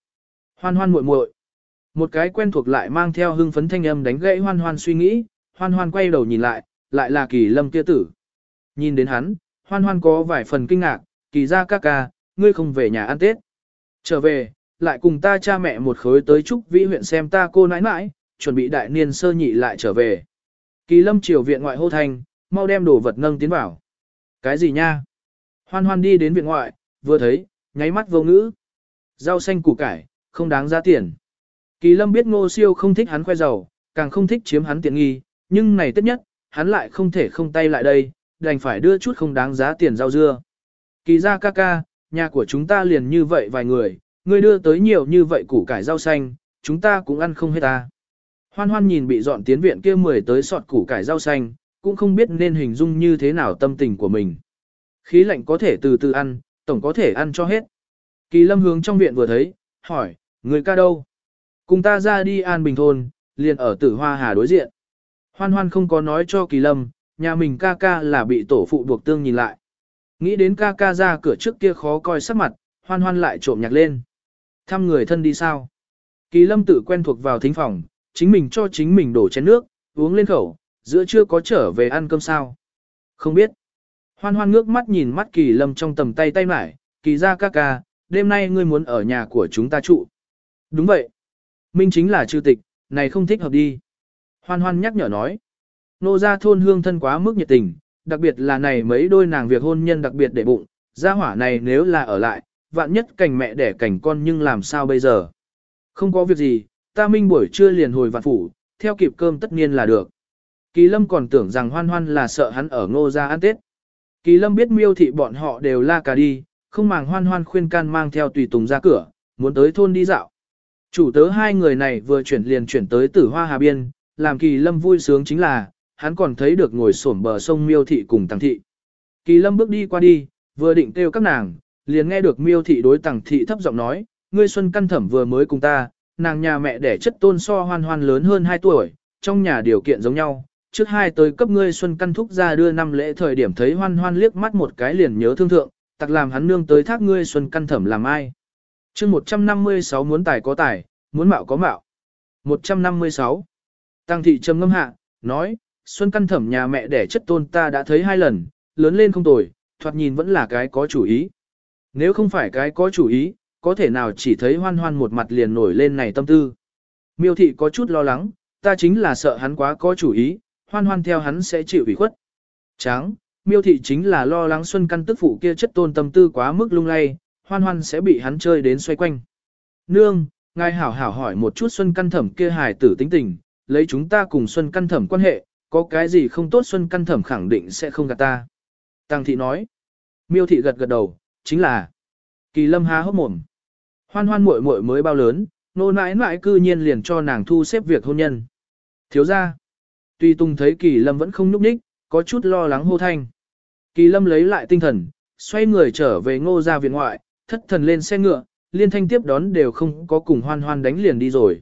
Hoan hoan muội muội, một cái quen thuộc lại mang theo hưng phấn thanh âm đánh gãy hoan hoan suy nghĩ, hoan hoan quay đầu nhìn lại, lại là kỳ lâm kia tử. Nhìn đến hắn, hoan hoan có vài phần kinh ngạc, kỳ ra ca ca, ngươi không về nhà ăn Tết. Trở về, lại cùng ta cha mẹ một khối tới Trúc Vĩ huyện xem ta cô nãi nãi, chuẩn bị đại niên sơ nhị lại trở về. Kỳ lâm triều viện ngoại hô thành mau đem đồ vật nâng tiến vào. Cái gì nha? Hoan hoan đi đến viện ngoại, vừa thấy, nháy mắt vô ngữ. Rau xanh củ cải, không đáng giá tiền. Kỳ lâm biết ngô siêu không thích hắn khoe giàu, càng không thích chiếm hắn tiện nghi, nhưng này tất nhất, hắn lại không thể không tay lại đây, đành phải đưa chút không đáng giá tiền rau dưa. Kỳ ra ca ca, nhà của chúng ta liền như vậy vài người, ngươi đưa tới nhiều như vậy củ cải rau xanh, chúng ta cũng ăn không hết ta. Hoan hoan nhìn bị dọn tiến viện kia mười tới sọt củ cải rau xanh, cũng không biết nên hình dung như thế nào tâm tình của mình. Khí lạnh có thể từ từ ăn, tổng có thể ăn cho hết. Kỳ lâm hướng trong viện vừa thấy, hỏi, người ca đâu? Cùng ta ra đi an bình thôn, liền ở tử hoa hà đối diện. Hoan hoan không có nói cho kỳ lâm, nhà mình ca ca là bị tổ phụ buộc tương nhìn lại. Nghĩ đến ca ca ra cửa trước kia khó coi sắc mặt, hoan hoan lại trộm nhạc lên. Thăm người thân đi sao? Kỳ lâm tự quen thuộc vào thính phòng, chính mình cho chính mình đổ chén nước, uống lên khẩu, giữa chưa có trở về ăn cơm sao. Không biết. Hoan hoan ngước mắt nhìn mắt kỳ lâm trong tầm tay tay mải, kỳ ra ca ca, đêm nay ngươi muốn ở nhà của chúng ta trụ. Đúng vậy. Minh chính là chư tịch, này không thích hợp đi. Hoan hoan nhắc nhở nói. Nô ra thôn hương thân quá mức nhiệt tình, đặc biệt là này mấy đôi nàng việc hôn nhân đặc biệt để bụng, gia hỏa này nếu là ở lại, vạn nhất cảnh mẹ đẻ cảnh con nhưng làm sao bây giờ. Không có việc gì, ta minh buổi trưa liền hồi vạn phủ, theo kịp cơm tất nhiên là được. Kỳ lâm còn tưởng rằng hoan hoan là sợ hắn ở ngô ra ăn tết. Kỳ lâm biết miêu thị bọn họ đều la cả đi, không màng hoan hoan khuyên can mang theo tùy tùng ra cửa, muốn tới thôn đi dạo. Chủ tớ hai người này vừa chuyển liền chuyển tới tử hoa hà biên, làm kỳ lâm vui sướng chính là, hắn còn thấy được ngồi sổm bờ sông miêu thị cùng tăng thị. Kỳ lâm bước đi qua đi, vừa định kêu các nàng, liền nghe được miêu thị đối tăng thị thấp giọng nói, ngươi xuân căn thẩm vừa mới cùng ta, nàng nhà mẹ đẻ chất tôn so hoan hoan lớn hơn 2 tuổi, trong nhà điều kiện giống nhau, trước hai tới cấp ngươi xuân căn thúc ra đưa năm lễ thời điểm thấy hoan hoan liếc mắt một cái liền nhớ thương thượng, tặc làm hắn nương tới thác ngươi xuân căn thẩm làm ai. chương 156 muốn tài có tài, muốn mạo có mạo. 156. Tăng thị trầm ngâm hạ, nói, xuân căn thẩm nhà mẹ đẻ chất tôn ta đã thấy hai lần, lớn lên không tồi, thoạt nhìn vẫn là cái có chủ ý. Nếu không phải cái có chủ ý, có thể nào chỉ thấy hoan hoan một mặt liền nổi lên này tâm tư. Miêu thị có chút lo lắng, ta chính là sợ hắn quá có chủ ý, hoan hoan theo hắn sẽ chịu ủy khuất. Tráng, miêu thị chính là lo lắng xuân căn tức phụ kia chất tôn tâm tư quá mức lung lay, hoan hoan sẽ bị hắn chơi đến xoay quanh. Nương, ngài hảo hảo hỏi một chút xuân căn thẩm kia hài tử tính tình, lấy chúng ta cùng xuân căn thẩm quan hệ, có cái gì không tốt xuân căn thẩm khẳng định sẽ không gạt ta. Tăng thị nói, miêu thị gật gật đầu, chính là, kỳ lâm há hốc mồm. Hoan hoan muội muội mới bao lớn, nô nãi nãi cư nhiên liền cho nàng thu xếp việc hôn nhân. Thiếu ra, tuy tung thấy kỳ lâm vẫn không nhúc nhích, có chút lo lắng hô thanh. Kỳ lâm lấy lại tinh thần, xoay người trở về ngô ra viện ngoại, thất thần lên xe ngựa, liên thanh tiếp đón đều không có cùng hoan hoan đánh liền đi rồi.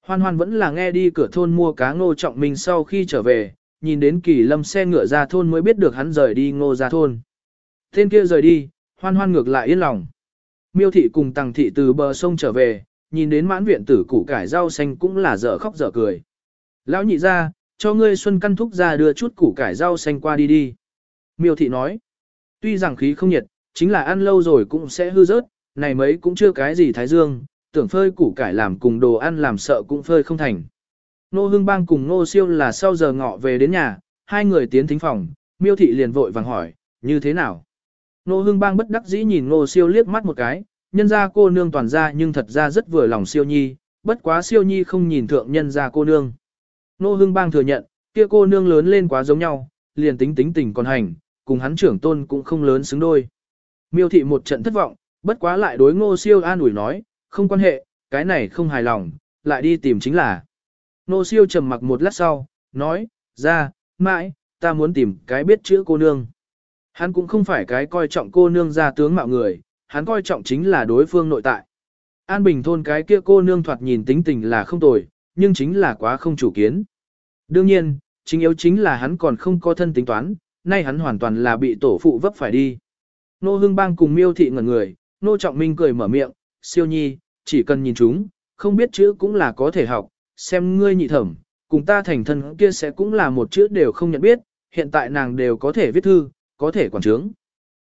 Hoan hoan vẫn là nghe đi cửa thôn mua cá ngô trọng mình sau khi trở về, nhìn đến kỳ lâm xe ngựa ra thôn mới biết được hắn rời đi ngô ra thôn. Tên kia rời đi, hoan hoan ngược lại yên lòng. Miêu thị cùng tàng thị từ bờ sông trở về, nhìn đến mãn viện tử củ cải rau xanh cũng là dở khóc dở cười. Lão nhị ra, cho ngươi xuân căn thúc ra đưa chút củ cải rau xanh qua đi đi. Miêu thị nói, tuy rằng khí không nhiệt, chính là ăn lâu rồi cũng sẽ hư rớt, này mấy cũng chưa cái gì thái dương, tưởng phơi củ cải làm cùng đồ ăn làm sợ cũng phơi không thành. Nô hương bang cùng nô siêu là sau giờ ngọ về đến nhà, hai người tiến thính phòng, miêu thị liền vội vàng hỏi, như thế nào? Nô Hưng bang bất đắc dĩ nhìn nô siêu liếc mắt một cái, nhân ra cô nương toàn ra nhưng thật ra rất vừa lòng siêu nhi, bất quá siêu nhi không nhìn thượng nhân ra cô nương. Nô Hưng bang thừa nhận, kia cô nương lớn lên quá giống nhau, liền tính tính tình còn hành, cùng hắn trưởng tôn cũng không lớn xứng đôi. Miêu thị một trận thất vọng, bất quá lại đối ngô siêu an ủi nói, không quan hệ, cái này không hài lòng, lại đi tìm chính là. Ngô siêu trầm mặc một lát sau, nói, ra, mãi, ta muốn tìm cái biết chữ cô nương. Hắn cũng không phải cái coi trọng cô nương ra tướng mạo người, hắn coi trọng chính là đối phương nội tại. An Bình thôn cái kia cô nương thoạt nhìn tính tình là không tồi, nhưng chính là quá không chủ kiến. Đương nhiên, chính yếu chính là hắn còn không có thân tính toán, nay hắn hoàn toàn là bị tổ phụ vấp phải đi. Nô Hưng Bang cùng miêu thị ngẩn người, Nô Trọng Minh cười mở miệng, siêu nhi, chỉ cần nhìn chúng, không biết chữ cũng là có thể học, xem ngươi nhị thẩm, cùng ta thành thân kia sẽ cũng là một chữ đều không nhận biết, hiện tại nàng đều có thể viết thư, có thể quản trướng.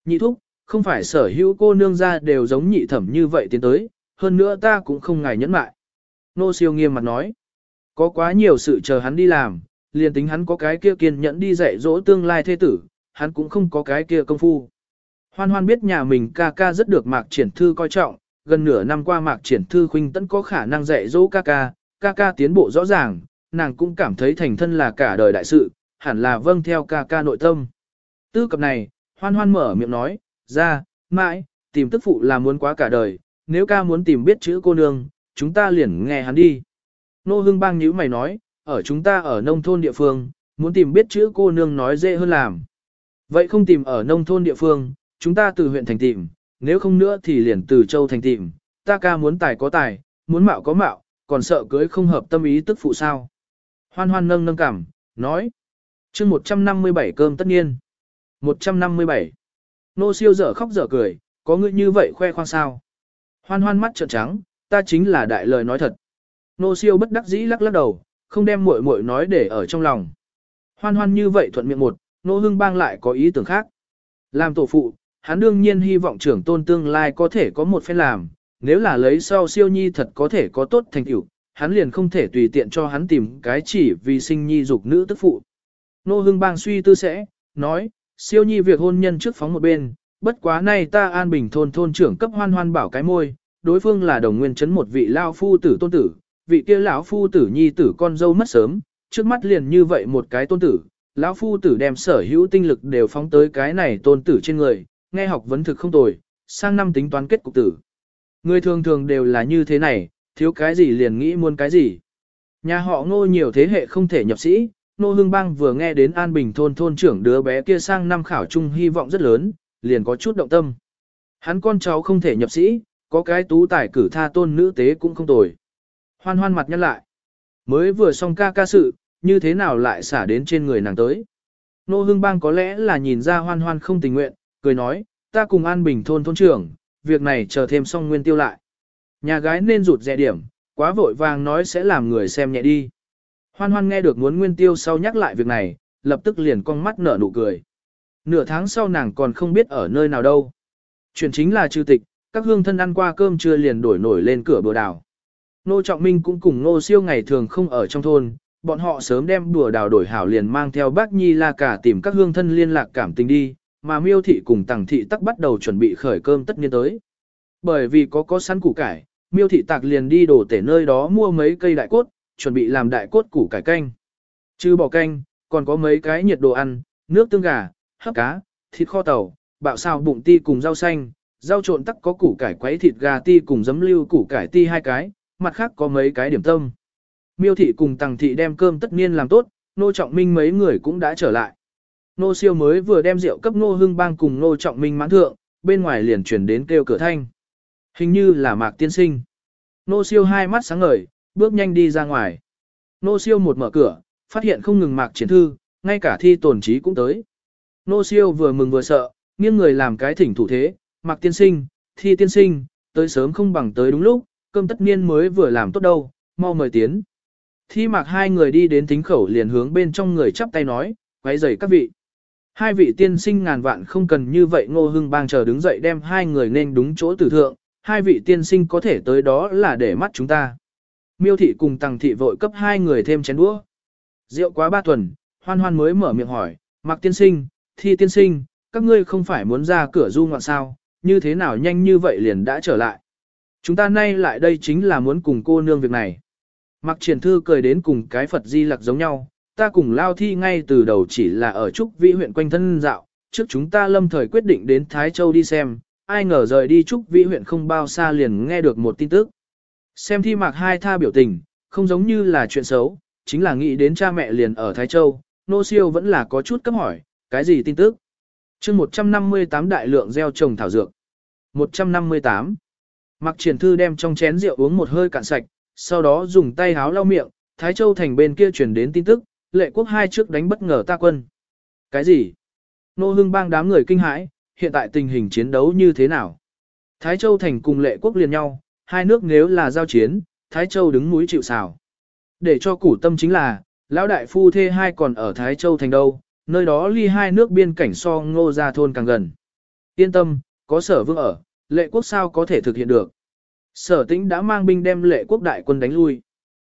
Nhị thúc, không phải sở hữu cô nương ra đều giống nhị thẩm như vậy tiến tới, hơn nữa ta cũng không ngại nhẫn mại. Nô siêu nghiêm mặt nói, có quá nhiều sự chờ hắn đi làm, liền tính hắn có cái kia kiên nhẫn đi dạy dỗ tương lai thế tử, hắn cũng không có cái kia công phu. Hoan hoan biết nhà mình ca ca rất được mạc triển thư coi trọng, gần nửa năm qua mạc triển thư khuynh tẫn có khả năng dạy dỗ ca ca, ca ca tiến bộ rõ ràng, nàng cũng cảm thấy thành thân là cả đời đại sự, hẳn là vâng theo ca ca nội tâm. Tư cập này, hoan hoan mở miệng nói, ra, mãi, tìm tức phụ là muốn quá cả đời, nếu ca muốn tìm biết chữ cô nương, chúng ta liền nghe hắn đi. Nô hưng bang nhữ mày nói, ở chúng ta ở nông thôn địa phương, muốn tìm biết chữ cô nương nói dễ hơn làm. Vậy không tìm ở nông thôn địa phương, chúng ta từ huyện thành tìm, nếu không nữa thì liền từ châu thành tìm, ta ca muốn tài có tài, muốn mạo có mạo, còn sợ cưới không hợp tâm ý tức phụ sao. Hoan hoan nâng nâng cảm, nói. chương 157 cơm tất nhiên. 157. Nô siêu dở khóc dở cười, có ngươi như vậy khoe khoang sao. Hoan hoan mắt trợn trắng, ta chính là đại lời nói thật. Nô siêu bất đắc dĩ lắc lắc đầu, không đem muội muội nói để ở trong lòng. Hoan hoan như vậy thuận miệng một, nô hưng bang lại có ý tưởng khác. Làm tổ phụ, hắn đương nhiên hy vọng trưởng tôn tương lai có thể có một phen làm, nếu là lấy sau siêu nhi thật có thể có tốt thành tựu, hắn liền không thể tùy tiện cho hắn tìm cái chỉ vì sinh nhi dục nữ tức phụ. Nô hưng bang suy tư sẽ, nói, siêu nhi việc hôn nhân trước phóng một bên, bất quá nay ta an bình thôn thôn trưởng cấp hoan hoan bảo cái môi, đối phương là đồng nguyên chấn một vị lao phu tử tôn tử, vị kia lão phu tử nhi tử con dâu mất sớm, trước mắt liền như vậy một cái tôn tử, lão phu tử đem sở hữu tinh lực đều phóng tới cái này tôn tử trên người, nghe học vấn thực không tồi, sang năm tính toán kết cục tử. Người thường thường đều là như thế này, thiếu cái gì liền nghĩ muốn cái gì. Nhà họ ngô nhiều thế hệ không thể nhập sĩ, Nô Hưng Bang vừa nghe đến An Bình thôn thôn trưởng đứa bé kia sang năm khảo trung hy vọng rất lớn, liền có chút động tâm. Hắn con cháu không thể nhập sĩ, có cái tú tài cử tha tôn nữ tế cũng không tồi. Hoan hoan mặt nhăn lại. Mới vừa xong ca ca sự, như thế nào lại xả đến trên người nàng tới. Nô Hưng Bang có lẽ là nhìn ra hoan hoan không tình nguyện, cười nói, ta cùng An Bình thôn thôn trưởng, việc này chờ thêm xong nguyên tiêu lại. Nhà gái nên rụt rẻ điểm, quá vội vàng nói sẽ làm người xem nhẹ đi. Hoan hoan nghe được muốn nguyên tiêu sau nhắc lại việc này, lập tức liền con mắt nở nụ cười. Nửa tháng sau nàng còn không biết ở nơi nào đâu. Chuyện chính là trừ tịch, các hương thân ăn qua cơm trưa liền đổi nổi lên cửa bừa đào. Nô Trọng Minh cũng cùng Nô Siêu ngày thường không ở trong thôn, bọn họ sớm đem bùa đào đổi hảo liền mang theo bác Nhi La cả tìm các hương thân liên lạc cảm tình đi, mà miêu thị cùng tàng thị tắc bắt đầu chuẩn bị khởi cơm tất nhiên tới. Bởi vì có có sẵn củ cải, miêu thị tạc liền đi đổ tể nơi đó mua mấy cây đại cốt, chuẩn bị làm đại cốt củ cải canh. Chứ bỏ canh, còn có mấy cái nhiệt đồ ăn, nước tương gà, hấp cá, thịt kho tàu, bạo xào bụng ti cùng rau xanh, rau trộn tắc có củ cải quấy thịt gà ti cùng giấm lưu củ cải ti hai cái, mặt khác có mấy cái điểm tâm. Miêu thị cùng tàng thị đem cơm tất niên làm tốt, nô trọng minh mấy người cũng đã trở lại. Nô siêu mới vừa đem rượu cấp nô hưng bang cùng nô trọng minh mãn thượng, bên ngoài liền chuyển đến kêu cửa thanh. Hình như là mạc tiên sinh. Nô siêu hai mắt sáng ngời, bước nhanh đi ra ngoài. Nô siêu một mở cửa, phát hiện không ngừng mạc triển thư, ngay cả thi tổn trí cũng tới. Nô siêu vừa mừng vừa sợ, nghiêng người làm cái thỉnh thủ thế, mạc tiên sinh, thi tiên sinh, tới sớm không bằng tới đúng lúc, cơm tất niên mới vừa làm tốt đâu, mau mời tiến. Thi mạc hai người đi đến tính khẩu liền hướng bên trong người chắp tay nói, quấy rầy các vị. Hai vị tiên sinh ngàn vạn không cần như vậy ngô hưng bang chờ đứng dậy đem hai người nên đúng chỗ tử thượng, hai vị tiên sinh có thể tới đó là để mắt chúng ta. Miêu thị cùng Tằng thị vội cấp hai người thêm chén đũa. Rượu quá ba tuần, hoan hoan mới mở miệng hỏi, mặc tiên sinh, thi tiên sinh, các ngươi không phải muốn ra cửa du ngoạn sao, như thế nào nhanh như vậy liền đã trở lại. Chúng ta nay lại đây chính là muốn cùng cô nương việc này. Mặc triển thư cười đến cùng cái Phật di lặc giống nhau, ta cùng lao thi ngay từ đầu chỉ là ở Trúc Vĩ huyện quanh thân dạo, trước chúng ta lâm thời quyết định đến Thái Châu đi xem, ai ngờ rời đi Trúc Vĩ huyện không bao xa liền nghe được một tin tức. Xem thi mạc hai tha biểu tình, không giống như là chuyện xấu, chính là nghĩ đến cha mẹ liền ở Thái Châu, nô siêu vẫn là có chút cấp hỏi, cái gì tin tức? chương 158 đại lượng gieo trồng thảo dược. 158. Mặc triển thư đem trong chén rượu uống một hơi cạn sạch, sau đó dùng tay háo lau miệng, Thái Châu thành bên kia truyền đến tin tức, lệ quốc hai trước đánh bất ngờ ta quân. Cái gì? Nô hưng bang đám người kinh hãi, hiện tại tình hình chiến đấu như thế nào? Thái Châu thành cùng lệ quốc liền nhau, hai nước nếu là giao chiến, Thái Châu đứng núi chịu xào. Để cho củ tâm chính là, lão đại phu thê hai còn ở Thái Châu thành đâu, nơi đó ly hai nước biên cảnh so ngô ra thôn càng gần. Yên tâm, có sở vương ở, lệ quốc sao có thể thực hiện được. Sở tĩnh đã mang binh đem lệ quốc đại quân đánh lui.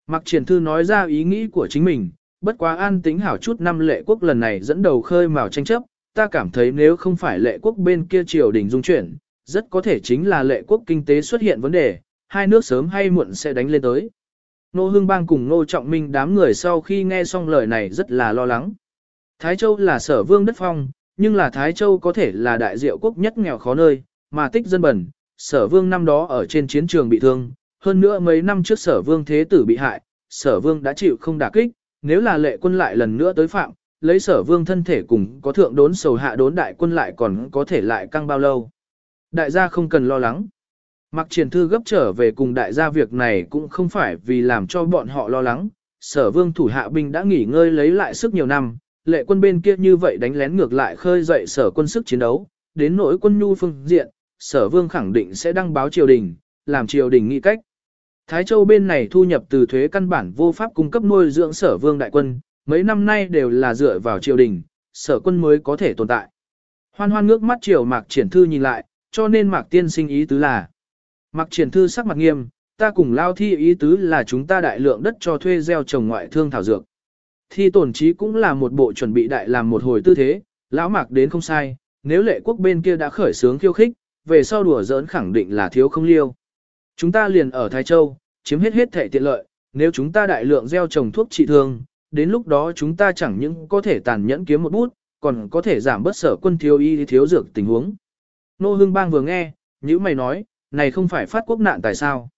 Mặc triển thư nói ra ý nghĩ của chính mình, bất quá an tính hảo chút năm lệ quốc lần này dẫn đầu khơi mào tranh chấp, ta cảm thấy nếu không phải lệ quốc bên kia triều đình dung chuyển, rất có thể chính là lệ quốc kinh tế xuất hiện vấn đề, hai nước sớm hay muộn sẽ đánh lên tới. Nô Hưng Bang cùng Nô Trọng Minh đám người sau khi nghe xong lời này rất là lo lắng. Thái Châu là sở vương đất phong, nhưng là Thái Châu có thể là đại diệu quốc nhất nghèo khó nơi, mà tích dân bẩn, sở vương năm đó ở trên chiến trường bị thương, hơn nữa mấy năm trước sở vương thế tử bị hại, sở vương đã chịu không đả kích, nếu là lệ quân lại lần nữa tới phạm, lấy sở vương thân thể cùng có thượng đốn sầu hạ đốn đại quân lại còn có thể lại căng bao lâu. Đại gia không cần lo lắng. Mặc triển thư gấp trở về cùng đại gia việc này cũng không phải vì làm cho bọn họ lo lắng. Sở vương thủ hạ binh đã nghỉ ngơi lấy lại sức nhiều năm, lệ quân bên kia như vậy đánh lén ngược lại khơi dậy sở quân sức chiến đấu, đến nỗi quân nhu phương diện, sở vương khẳng định sẽ đăng báo triều đình, làm triều đình nghị cách. Thái Châu bên này thu nhập từ thuế căn bản vô pháp cung cấp nuôi dưỡng sở vương đại quân, mấy năm nay đều là dựa vào triều đình, sở quân mới có thể tồn tại. Hoan hoan ngước mắt triều mạc triển thư nhìn lại, cho nên mạc tiên sinh ý tứ là mặc triển thư sắc mặt nghiêm, ta cùng lao thi ý tứ là chúng ta đại lượng đất cho thuê gieo trồng ngoại thương thảo dược. Thi tổn trí cũng là một bộ chuẩn bị đại làm một hồi tư thế, lão mạc đến không sai, nếu lệ quốc bên kia đã khởi sướng khiêu khích, về sau đùa giỡn khẳng định là thiếu không liêu. Chúng ta liền ở Thái Châu, chiếm hết hết thể tiện lợi, nếu chúng ta đại lượng gieo trồng thuốc trị thương, đến lúc đó chúng ta chẳng những có thể tàn nhẫn kiếm một bút, còn có thể giảm bớt sở quân thiếu y thiếu dược tình huống. Nô Hưng Bang vừa nghe, như mày nói, này không phải phát quốc nạn tài sao?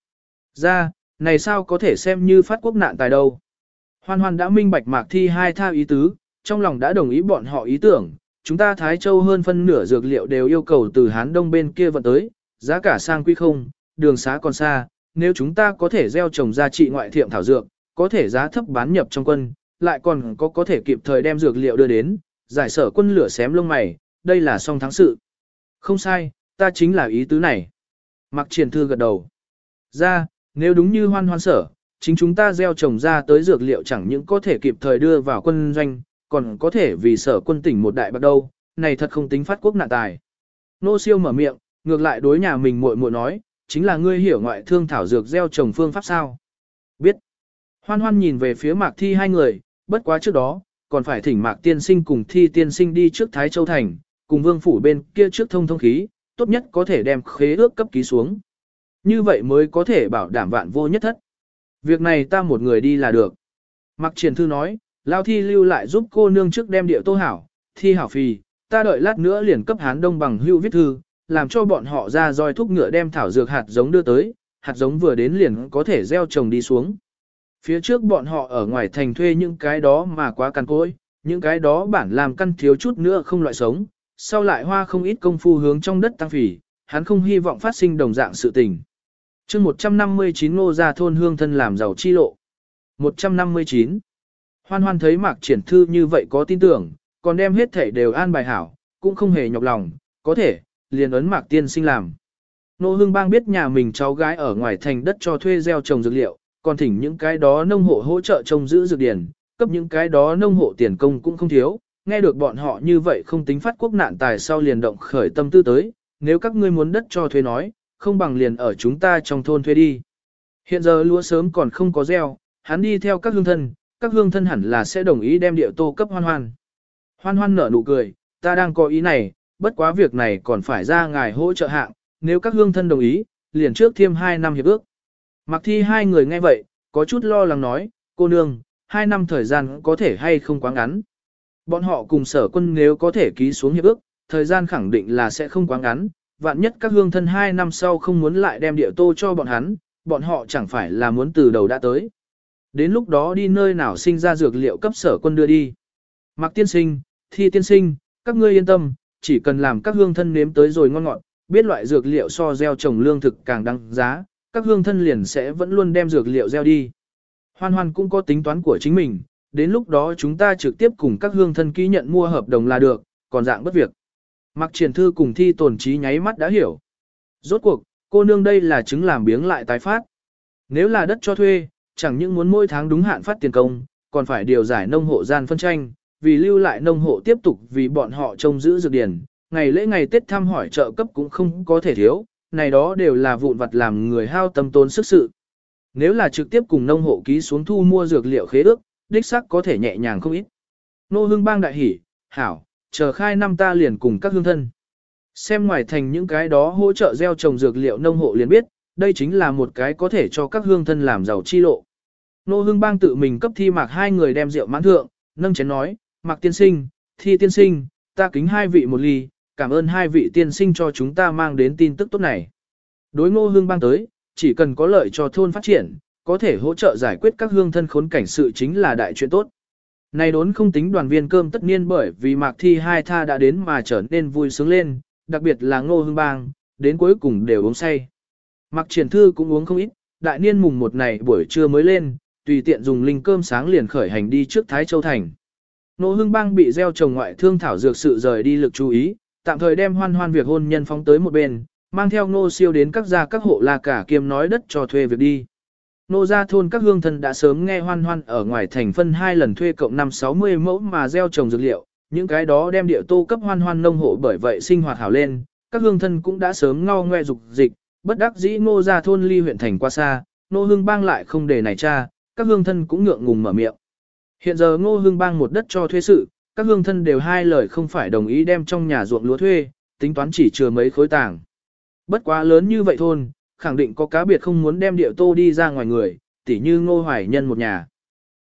Ra, này sao có thể xem như phát quốc nạn tài đâu? Hoan hoan đã minh bạch mạc thi hai tha ý tứ, trong lòng đã đồng ý bọn họ ý tưởng, chúng ta Thái Châu hơn phân nửa dược liệu đều yêu cầu từ Hán Đông bên kia vận tới, giá cả sang quy không, đường xá còn xa, nếu chúng ta có thể gieo trồng ra trị ngoại thiệm thảo dược, có thể giá thấp bán nhập trong quân, lại còn có có thể kịp thời đem dược liệu đưa đến, giải sở quân lửa xém lông mày, đây là song thắng sự. Không sai, ta chính là ý tứ này. Mặc triển thư gật đầu. Ra, nếu đúng như hoan hoan sở, chính chúng ta gieo trồng ra tới dược liệu chẳng những có thể kịp thời đưa vào quân doanh, còn có thể vì sở quân tỉnh một đại bạc đâu, này thật không tính phát quốc nạn tài. Nô siêu mở miệng, ngược lại đối nhà mình muội muội nói, chính là ngươi hiểu ngoại thương thảo dược gieo trồng phương pháp sao. Biết. Hoan hoan nhìn về phía mạc thi hai người, bất quá trước đó, còn phải thỉnh mạc tiên sinh cùng thi tiên sinh đi trước Thái Châu Thành, cùng vương phủ bên kia trước thông thông khí, tốt nhất có thể đem khế ước cấp ký xuống. Như vậy mới có thể bảo đảm vạn vô nhất thất. Việc này ta một người đi là được. Mặc triển thư nói, lao thi lưu lại giúp cô nương trước đem địa tô hảo, thi hảo phì, ta đợi lát nữa liền cấp hán đông bằng hưu viết thư, làm cho bọn họ ra roi thúc ngựa đem thảo dược hạt giống đưa tới, hạt giống vừa đến liền có thể gieo trồng đi xuống. Phía trước bọn họ ở ngoài thành thuê những cái đó mà quá căn cối, những cái đó bản làm căn thiếu chút nữa không loại sống, sau lại hoa không ít công phu hướng trong đất tăng phỉ, hắn không hy vọng phát sinh đồng dạng sự tình. chương 159 ngô ra thôn hương thân làm giàu chi lộ. 159. Hoan hoan thấy mạc triển thư như vậy có tin tưởng, còn đem hết thể đều an bài hảo, cũng không hề nhọc lòng, có thể, liền ấn mạc tiên sinh làm. Nô hương bang biết nhà mình cháu gái ở ngoài thành đất cho thuê gieo trồng dược liệu, còn thỉnh những cái đó nông hộ hỗ trợ trông giữ dược điển, cấp những cái đó nông hộ tiền công cũng không thiếu, nghe được bọn họ như vậy không tính phát quốc nạn tài sau liền động khởi tâm tư tới, nếu các ngươi muốn đất cho thuê nói, không bằng liền ở chúng ta trong thôn thuê đi. Hiện giờ lúa sớm còn không có gieo, hắn đi theo các hương thân, các hương thân hẳn là sẽ đồng ý đem địa tô cấp hoan hoan. Hoan hoan nở nụ cười, ta đang có ý này, bất quá việc này còn phải ra ngài hỗ trợ hạng, nếu các hương thân đồng ý, liền trước thêm 2 năm hiệp ước. Mặc thi hai người nghe vậy, có chút lo lắng nói, cô nương, 2 năm thời gian có thể hay không quá ngắn. Bọn họ cùng sở quân nếu có thể ký xuống hiệp ước, thời gian khẳng định là sẽ không quá ngắn, vạn nhất các hương thân 2 năm sau không muốn lại đem địa tô cho bọn hắn, bọn họ chẳng phải là muốn từ đầu đã tới. Đến lúc đó đi nơi nào sinh ra dược liệu cấp sở quân đưa đi. Mặc tiên sinh, thi tiên sinh, các ngươi yên tâm, chỉ cần làm các hương thân nếm tới rồi ngon ngọt, biết loại dược liệu so gieo trồng lương thực càng đăng giá, các hương thân liền sẽ vẫn luôn đem dược liệu gieo đi. Hoan hoan cũng có tính toán của chính mình, đến lúc đó chúng ta trực tiếp cùng các hương thân ký nhận mua hợp đồng là được, còn dạng bất việc. Mặc triển thư cùng thi tổn trí nháy mắt đã hiểu. Rốt cuộc, cô nương đây là chứng làm biếng lại tái phát. Nếu là đất cho thuê, chẳng những muốn mỗi tháng đúng hạn phát tiền công, còn phải điều giải nông hộ gian phân tranh, vì lưu lại nông hộ tiếp tục vì bọn họ trông giữ dược điển, ngày lễ ngày Tết thăm hỏi trợ cấp cũng không có thể thiếu, này đó đều là vụn vặt làm người hao tâm tốn sức sự. Nếu là trực tiếp cùng nông hộ ký xuống thu mua dược liệu khế ước, đích sắc có thể nhẹ nhàng không ít. Nô hương bang đại hỉ, hảo, chờ khai năm ta liền cùng các hương thân. Xem ngoài thành những cái đó hỗ trợ gieo trồng dược liệu nông hộ liền biết, đây chính là một cái có thể cho các hương thân làm giàu chi lộ. Nô hương bang tự mình cấp thi mạc hai người đem rượu mãn thượng, nâng chén nói, mạc tiên sinh, thi tiên sinh, ta kính hai vị một ly, cảm ơn hai vị tiên sinh cho chúng ta mang đến tin tức tốt này. Đối ngô hương bang tới, chỉ cần có lợi cho thôn phát triển, có thể hỗ trợ giải quyết các hương thân khốn cảnh sự chính là đại chuyện tốt. Này đốn không tính đoàn viên cơm tất niên bởi vì mạc thi hai tha đã đến mà trở nên vui sướng lên, đặc biệt là ngô hương bang, đến cuối cùng đều uống say. Mặc triển thư cũng uống không ít, đại niên mùng một này buổi trưa mới lên, tùy tiện dùng linh cơm sáng liền khởi hành đi trước Thái Châu Thành. Ngô hưng bang bị gieo trồng ngoại thương thảo dược sự rời đi lực chú ý, tạm thời đem hoan hoan việc hôn nhân phóng tới một bên, mang theo Ngô siêu đến các gia các hộ la cả kiêm nói đất cho thuê việc đi. Nô gia thôn các hương thân đã sớm nghe hoan hoan ở ngoài thành phân hai lần thuê cộng năm 60 mẫu mà gieo trồng dược liệu, những cái đó đem địa tô cấp hoan hoan nông hộ bởi vậy sinh hoạt hảo lên, các hương thân cũng đã sớm ngao ngoe dục dịch, bất đắc dĩ ngô gia thôn ly huyện thành qua xa, nô hương bang lại không để này cha, các hương thân cũng ngượng ngùng mở miệng. Hiện giờ ngô hương bang một đất cho thuê sự, các hương thân đều hai lời không phải đồng ý đem trong nhà ruộng lúa thuê, tính toán chỉ chừa mấy khối tảng. Bất quá lớn như vậy thôn, khẳng định có cá biệt không muốn đem địa tô đi ra ngoài người, tỉ như ngô hoài nhân một nhà.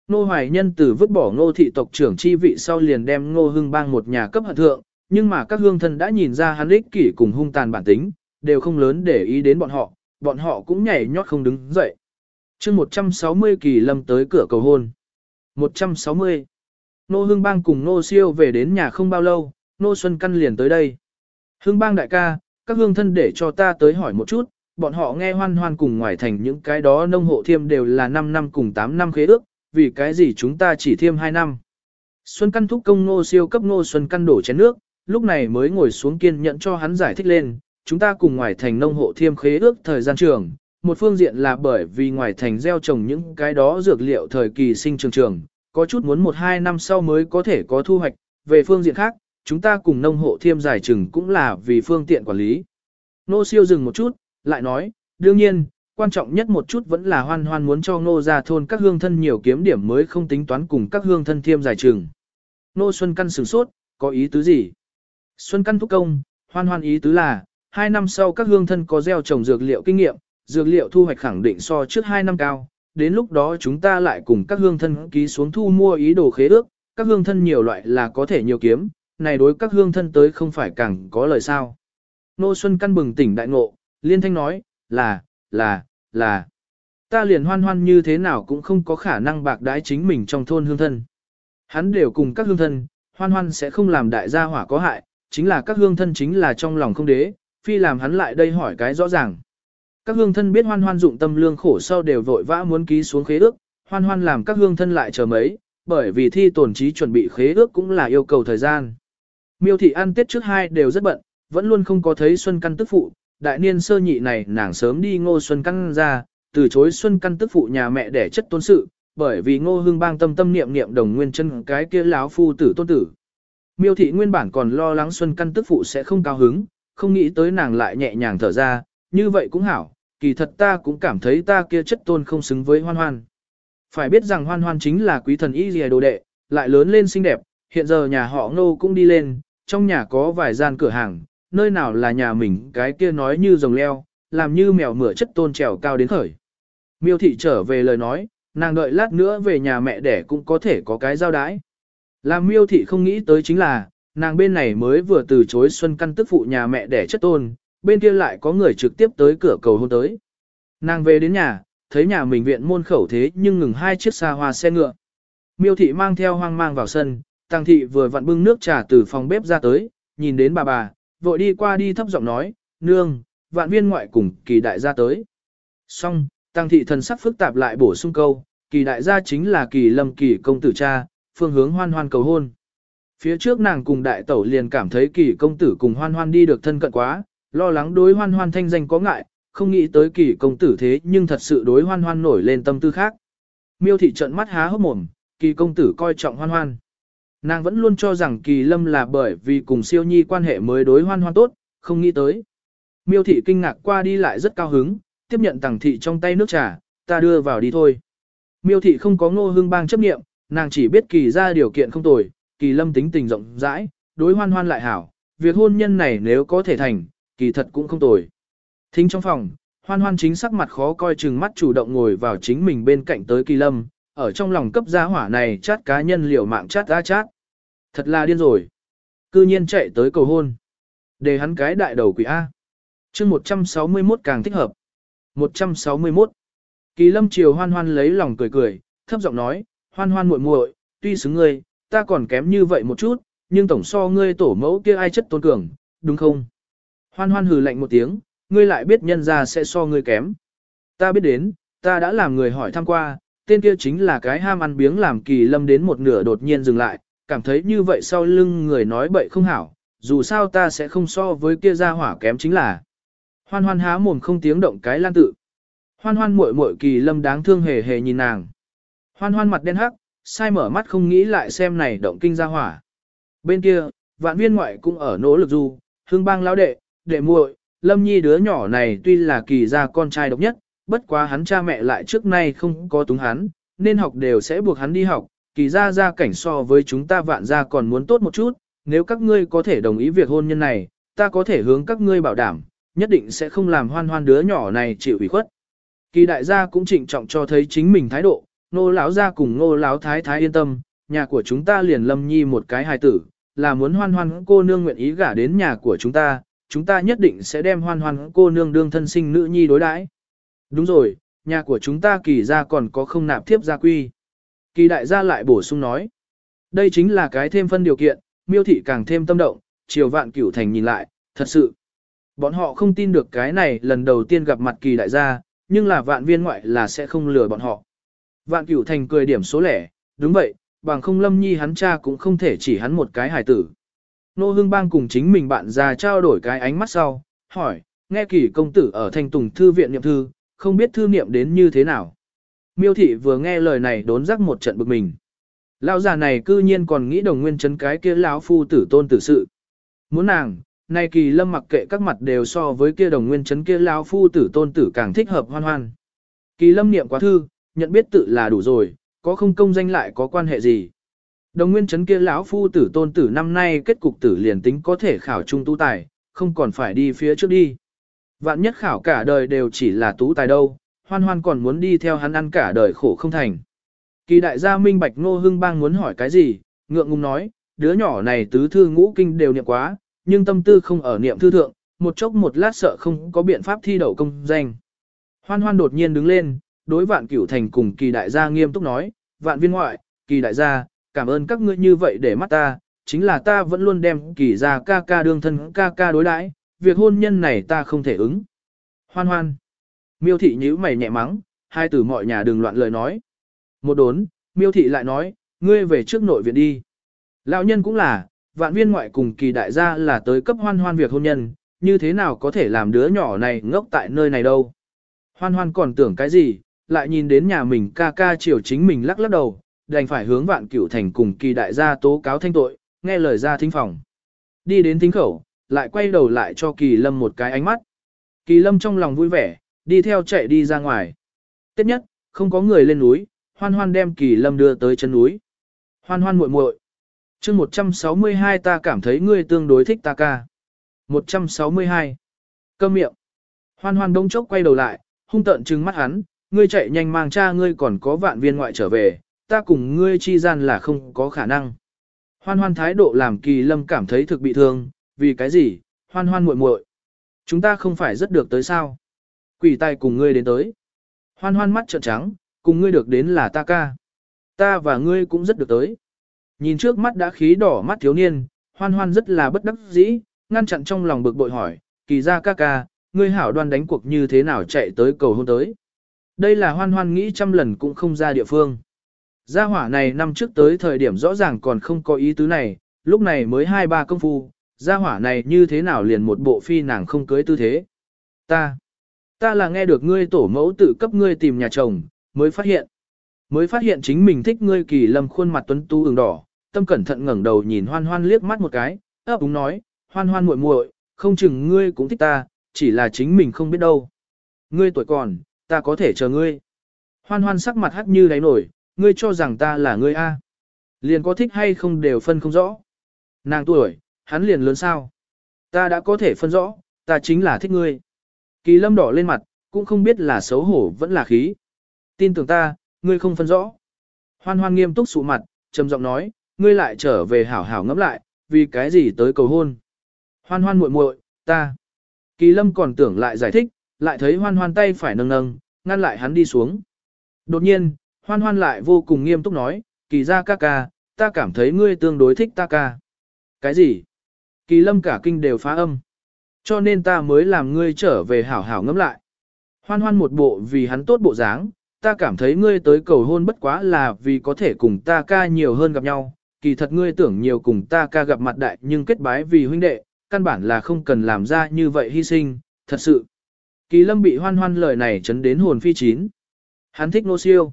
Ngô hoài nhân từ vứt bỏ ngô thị tộc trưởng chi vị sau liền đem ngô hưng bang một nhà cấp hận thượng, nhưng mà các hương thân đã nhìn ra hắn ích kỷ cùng hung tàn bản tính, đều không lớn để ý đến bọn họ, bọn họ cũng nhảy nhót không đứng dậy. chương 160 kỳ lâm tới cửa cầu hôn. 160. Nô Hưng Bang cùng Nô Siêu về đến nhà không bao lâu, Nô Xuân Căn liền tới đây. Hưng Bang đại ca, các hương thân để cho ta tới hỏi một chút, bọn họ nghe hoan hoan cùng ngoài thành những cái đó nông hộ thiêm đều là 5 năm cùng 8 năm khế ước, vì cái gì chúng ta chỉ thiêm 2 năm. Xuân Căn thúc công Nô Siêu cấp Nô Xuân Căn đổ chén nước, lúc này mới ngồi xuống kiên nhẫn cho hắn giải thích lên, chúng ta cùng ngoài thành nông hộ thiêm khế ước thời gian trường, một phương diện là bởi vì ngoài thành gieo trồng những cái đó dược liệu thời kỳ sinh trường trường, có chút muốn một hai năm sau mới có thể có thu hoạch, về phương diện khác, chúng ta cùng nông hộ thiêm giải trừng cũng là vì phương tiện quản lý. Nô siêu dừng một chút, lại nói, đương nhiên, quan trọng nhất một chút vẫn là hoan hoan muốn cho nô ra thôn các hương thân nhiều kiếm điểm mới không tính toán cùng các hương thân thiêm giải trường. Nô Xuân Căn sửng sốt, có ý tứ gì? Xuân Căn thúc công, hoan hoan ý tứ là, hai năm sau các hương thân có gieo trồng dược liệu kinh nghiệm, dược liệu thu hoạch khẳng định so trước hai năm cao, đến lúc đó chúng ta lại cùng các hương thân ký xuống thu mua ý đồ khế ước, các hương thân nhiều loại là có thể nhiều kiếm, này đối các hương thân tới không phải càng có lời sao. Nô Xuân căn bừng tỉnh đại ngộ, liên thanh nói, là, là, là. Ta liền hoan hoan như thế nào cũng không có khả năng bạc đái chính mình trong thôn hương thân. Hắn đều cùng các hương thân, hoan hoan sẽ không làm đại gia hỏa có hại, chính là các hương thân chính là trong lòng không đế, phi làm hắn lại đây hỏi cái rõ ràng. Các hương thân biết hoan hoan dụng tâm lương khổ sau đều vội vã muốn ký xuống khế ước, hoan hoan làm các hương thân lại chờ mấy, bởi vì thi tổn trí chuẩn bị khế ước cũng là yêu cầu thời gian. Miêu thị ăn tết trước hai đều rất bận, vẫn luôn không có thấy Xuân Căn tức phụ, đại niên sơ nhị này nàng sớm đi ngô Xuân Căn ra, từ chối Xuân Căn tức phụ nhà mẹ để chất tôn sự, bởi vì ngô hương bang tâm tâm niệm niệm đồng nguyên chân cái kia láo phu tử tôn tử. Miêu thị nguyên bản còn lo lắng Xuân Căn tức phụ sẽ không cao hứng, không nghĩ tới nàng lại nhẹ nhàng thở ra, như vậy cũng hảo, kỳ thật ta cũng cảm thấy ta kia chất tôn không xứng với hoan hoan. Phải biết rằng hoan hoan chính là quý thần y dìa đồ đệ, lại lớn lên xinh đẹp, hiện giờ nhà họ ngô cũng đi lên, trong nhà có vài gian cửa hàng, nơi nào là nhà mình cái kia nói như rồng leo, làm như mèo mửa chất tôn trèo cao đến khởi. Miêu thị trở về lời nói, nàng đợi lát nữa về nhà mẹ đẻ cũng có thể có cái giao đái. Làm miêu thị không nghĩ tới chính là, nàng bên này mới vừa từ chối xuân căn tức phụ nhà mẹ đẻ chất tôn, bên kia lại có người trực tiếp tới cửa cầu hôn tới. Nàng về đến nhà, thấy nhà mình viện môn khẩu thế nhưng ngừng hai chiếc xa hoa xe ngựa. Miêu thị mang theo hoang mang vào sân, Tăng thị vừa vặn bưng nước trà từ phòng bếp ra tới, nhìn đến bà bà, vội đi qua đi thấp giọng nói, nương, vạn viên ngoại cùng kỳ đại gia tới. Xong, Tăng thị thần sắc phức tạp lại bổ sung câu, kỳ đại gia chính là kỳ lâm kỳ công tử cha, phương hướng hoan hoan cầu hôn. Phía trước nàng cùng đại tẩu liền cảm thấy kỳ công tử cùng hoan hoan đi được thân cận quá, Lo lắng đối hoan hoan thanh danh có ngại, không nghĩ tới kỳ công tử thế nhưng thật sự đối hoan hoan nổi lên tâm tư khác. Miêu thị trận mắt há hốc mồm, kỳ công tử coi trọng hoan hoan. Nàng vẫn luôn cho rằng kỳ lâm là bởi vì cùng siêu nhi quan hệ mới đối hoan hoan tốt, không nghĩ tới. Miêu thị kinh ngạc qua đi lại rất cao hứng, tiếp nhận tàng thị trong tay nước trà, ta đưa vào đi thôi. Miêu thị không có ngô hương bang chấp nghiệm, nàng chỉ biết kỳ ra điều kiện không tồi, kỳ lâm tính tình rộng rãi, đối hoan hoan lại hảo, việc hôn nhân này nếu có thể thành, kỳ thật cũng không tồi. Thính trong phòng, hoan hoan chính sắc mặt khó coi chừng mắt chủ động ngồi vào chính mình bên cạnh tới kỳ lâm, ở trong lòng cấp gia hỏa này chát cá nhân liều mạng chát ra chát. Thật là điên rồi. Cư nhiên chạy tới cầu hôn. Để hắn cái đại đầu quỷ A. chương 161 càng thích hợp. 161. Kỳ lâm triều hoan hoan lấy lòng cười cười, thấp giọng nói, hoan hoan muội muội, tuy xứng ngươi, ta còn kém như vậy một chút, nhưng tổng so ngươi tổ mẫu kia ai chất tôn cường, đúng không? Hoan hoan hừ lạnh một tiếng, ngươi lại biết nhân ra sẽ so ngươi kém. Ta biết đến, ta đã làm người hỏi thăm qua, tên kia chính là cái ham ăn biếng làm kỳ lâm đến một nửa đột nhiên dừng lại, cảm thấy như vậy sau lưng người nói bậy không hảo, dù sao ta sẽ không so với kia ra hỏa kém chính là. Hoan hoan há mồm không tiếng động cái lan tự. Hoan hoan muội muội kỳ lâm đáng thương hề hề nhìn nàng. Hoan hoan mặt đen hắc, sai mở mắt không nghĩ lại xem này động kinh ra hỏa. Bên kia, vạn viên ngoại cũng ở nỗ lực du, hương bang lão đệ, đệ muội, lâm nhi đứa nhỏ này tuy là kỳ gia con trai độc nhất, bất quá hắn cha mẹ lại trước nay không có túng hắn, nên học đều sẽ buộc hắn đi học, kỳ gia gia cảnh so với chúng ta vạn gia còn muốn tốt một chút, nếu các ngươi có thể đồng ý việc hôn nhân này, ta có thể hướng các ngươi bảo đảm, nhất định sẽ không làm hoan hoan đứa nhỏ này chịu ủy khuất. Kỳ đại gia cũng trịnh trọng cho thấy chính mình thái độ, nô lão gia cùng nô lão thái thái yên tâm, nhà của chúng ta liền lâm nhi một cái hài tử, là muốn hoan hoan cô nương nguyện ý gả đến nhà của chúng ta, chúng ta nhất định sẽ đem hoan hoan cô nương đương thân sinh nữ nhi đối đãi. Đúng rồi, nhà của chúng ta kỳ gia còn có không nạp thiếp gia quy. Kỳ đại gia lại bổ sung nói, đây chính là cái thêm phân điều kiện, miêu thị càng thêm tâm động, chiều vạn cửu thành nhìn lại, thật sự. Bọn họ không tin được cái này lần đầu tiên gặp mặt kỳ đại gia, nhưng là vạn viên ngoại là sẽ không lừa bọn họ. Vạn cửu thành cười điểm số lẻ, đúng vậy, bằng không lâm nhi hắn cha cũng không thể chỉ hắn một cái hài tử. Nô hương bang cùng chính mình bạn già trao đổi cái ánh mắt sau, hỏi, nghe kỳ công tử ở thanh tùng thư viện niệm thư, không biết thư niệm đến như thế nào. Miêu thị vừa nghe lời này đốn rắc một trận bực mình. Lão già này cư nhiên còn nghĩ đồng nguyên chấn cái kia lão phu tử tôn tử sự. Muốn nàng, nay kỳ lâm mặc kệ các mặt đều so với kia đồng nguyên chấn kia lão phu tử tôn tử càng thích hợp hoan hoan. Kỳ lâm niệm quá thư, nhận biết tự là đủ rồi, có không công danh lại có quan hệ gì. Đồng nguyên chấn kia lão phu tử tôn tử năm nay kết cục tử liền tính có thể khảo trung tu tài, không còn phải đi phía trước đi. Vạn nhất khảo cả đời đều chỉ là tú tài đâu, hoan hoan còn muốn đi theo hắn ăn cả đời khổ không thành. Kỳ đại gia minh bạch ngô hưng bang muốn hỏi cái gì, ngượng ngùng nói, đứa nhỏ này tứ thư ngũ kinh đều niệm quá, nhưng tâm tư không ở niệm thư thượng, một chốc một lát sợ không có biện pháp thi đậu công danh. Hoan hoan đột nhiên đứng lên, đối vạn cửu thành cùng kỳ đại gia nghiêm túc nói, vạn viên ngoại, kỳ đại gia, cảm ơn các ngươi như vậy để mắt ta, chính là ta vẫn luôn đem kỳ gia ca ca đương thân ca ca đối đãi, việc hôn nhân này ta không thể ứng. Hoan hoan. Miêu thị nhíu mày nhẹ mắng, hai từ mọi nhà đừng loạn lời nói. Một đốn, miêu thị lại nói, ngươi về trước nội viện đi. Lão nhân cũng là, vạn viên ngoại cùng kỳ đại gia là tới cấp hoan hoan việc hôn nhân, như thế nào có thể làm đứa nhỏ này ngốc tại nơi này đâu. Hoan hoan còn tưởng cái gì, lại nhìn đến nhà mình ca ca chiều chính mình lắc lắc đầu, đành phải hướng vạn cửu thành cùng kỳ đại gia tố cáo thanh tội, nghe lời ra thính phòng. Đi đến thính khẩu, lại quay đầu lại cho kỳ lâm một cái ánh mắt. Kỳ lâm trong lòng vui vẻ, đi theo chạy đi ra ngoài. Tiếp nhất, không có người lên núi, hoan hoan đem kỳ lâm đưa tới chân núi. Hoan hoan muội muội. chương 162 ta cảm thấy ngươi tương đối thích ta ca. 162. Câm miệng. Hoan hoan đông chốc quay đầu lại, hung tợn trừng mắt hắn, ngươi chạy nhanh mang cha ngươi còn có vạn viên ngoại trở về, ta cùng ngươi chi gian là không có khả năng. Hoan hoan thái độ làm kỳ lâm cảm thấy thực bị thương, vì cái gì, hoan hoan muội muội, Chúng ta không phải rất được tới sao? Quỷ tài cùng ngươi đến tới. Hoan hoan mắt trợn trắng, cùng ngươi được đến là ta ca. Ta và ngươi cũng rất được tới. Nhìn trước mắt đã khí đỏ mắt thiếu niên, hoan hoan rất là bất đắc dĩ, ngăn chặn trong lòng bực bội hỏi, kỳ ra ca ca, ngươi hảo đoan đánh cuộc như thế nào chạy tới cầu hôn tới. Đây là hoan hoan nghĩ trăm lần cũng không ra địa phương. Gia hỏa này năm trước tới thời điểm rõ ràng còn không có ý tứ này, lúc này mới hai ba công phu, gia hỏa này như thế nào liền một bộ phi nàng không cưới tư thế. Ta, ta là nghe được ngươi tổ mẫu tự cấp ngươi tìm nhà chồng, mới phát hiện. Mới phát hiện chính mình thích ngươi kỳ lâm khuôn mặt tuấn tu ửng đỏ, tâm cẩn thận ngẩng đầu nhìn hoan hoan liếc mắt một cái, ấp úng nói, hoan hoan muội muội, không chừng ngươi cũng thích ta, chỉ là chính mình không biết đâu. Ngươi tuổi còn, ta có thể chờ ngươi. Hoan hoan sắc mặt hắt như đáy nổi, ngươi cho rằng ta là ngươi A. Liền có thích hay không đều phân không rõ. Nàng tuổi, hắn liền lớn sao. Ta đã có thể phân rõ, ta chính là thích ngươi. Kỳ lâm đỏ lên mặt, cũng không biết là xấu hổ vẫn là khí. Tin tưởng ta, ngươi không phân rõ. Hoan hoan nghiêm túc sụ mặt, trầm giọng nói, ngươi lại trở về hảo hảo ngẫm lại, vì cái gì tới cầu hôn. Hoan hoan muội muội, ta. Kỳ lâm còn tưởng lại giải thích, lại thấy hoan hoan tay phải nâng nâng, ngăn lại hắn đi xuống. Đột nhiên, hoan hoan lại vô cùng nghiêm túc nói, kỳ ra ca ca, ta cảm thấy ngươi tương đối thích ta ca. Cái gì? Kỳ lâm cả kinh đều phá âm. Cho nên ta mới làm ngươi trở về hảo hảo ngẫm lại. Hoan hoan một bộ vì hắn tốt bộ dáng, ta cảm thấy ngươi tới cầu hôn bất quá là vì có thể cùng ta ca nhiều hơn gặp nhau, kỳ thật ngươi tưởng nhiều cùng ta ca gặp mặt đại nhưng kết bái vì huynh đệ, căn bản là không cần làm ra như vậy hy sinh, thật sự. Kỳ lâm bị hoan hoan lời này chấn đến hồn phi chín. Hắn thích nô siêu.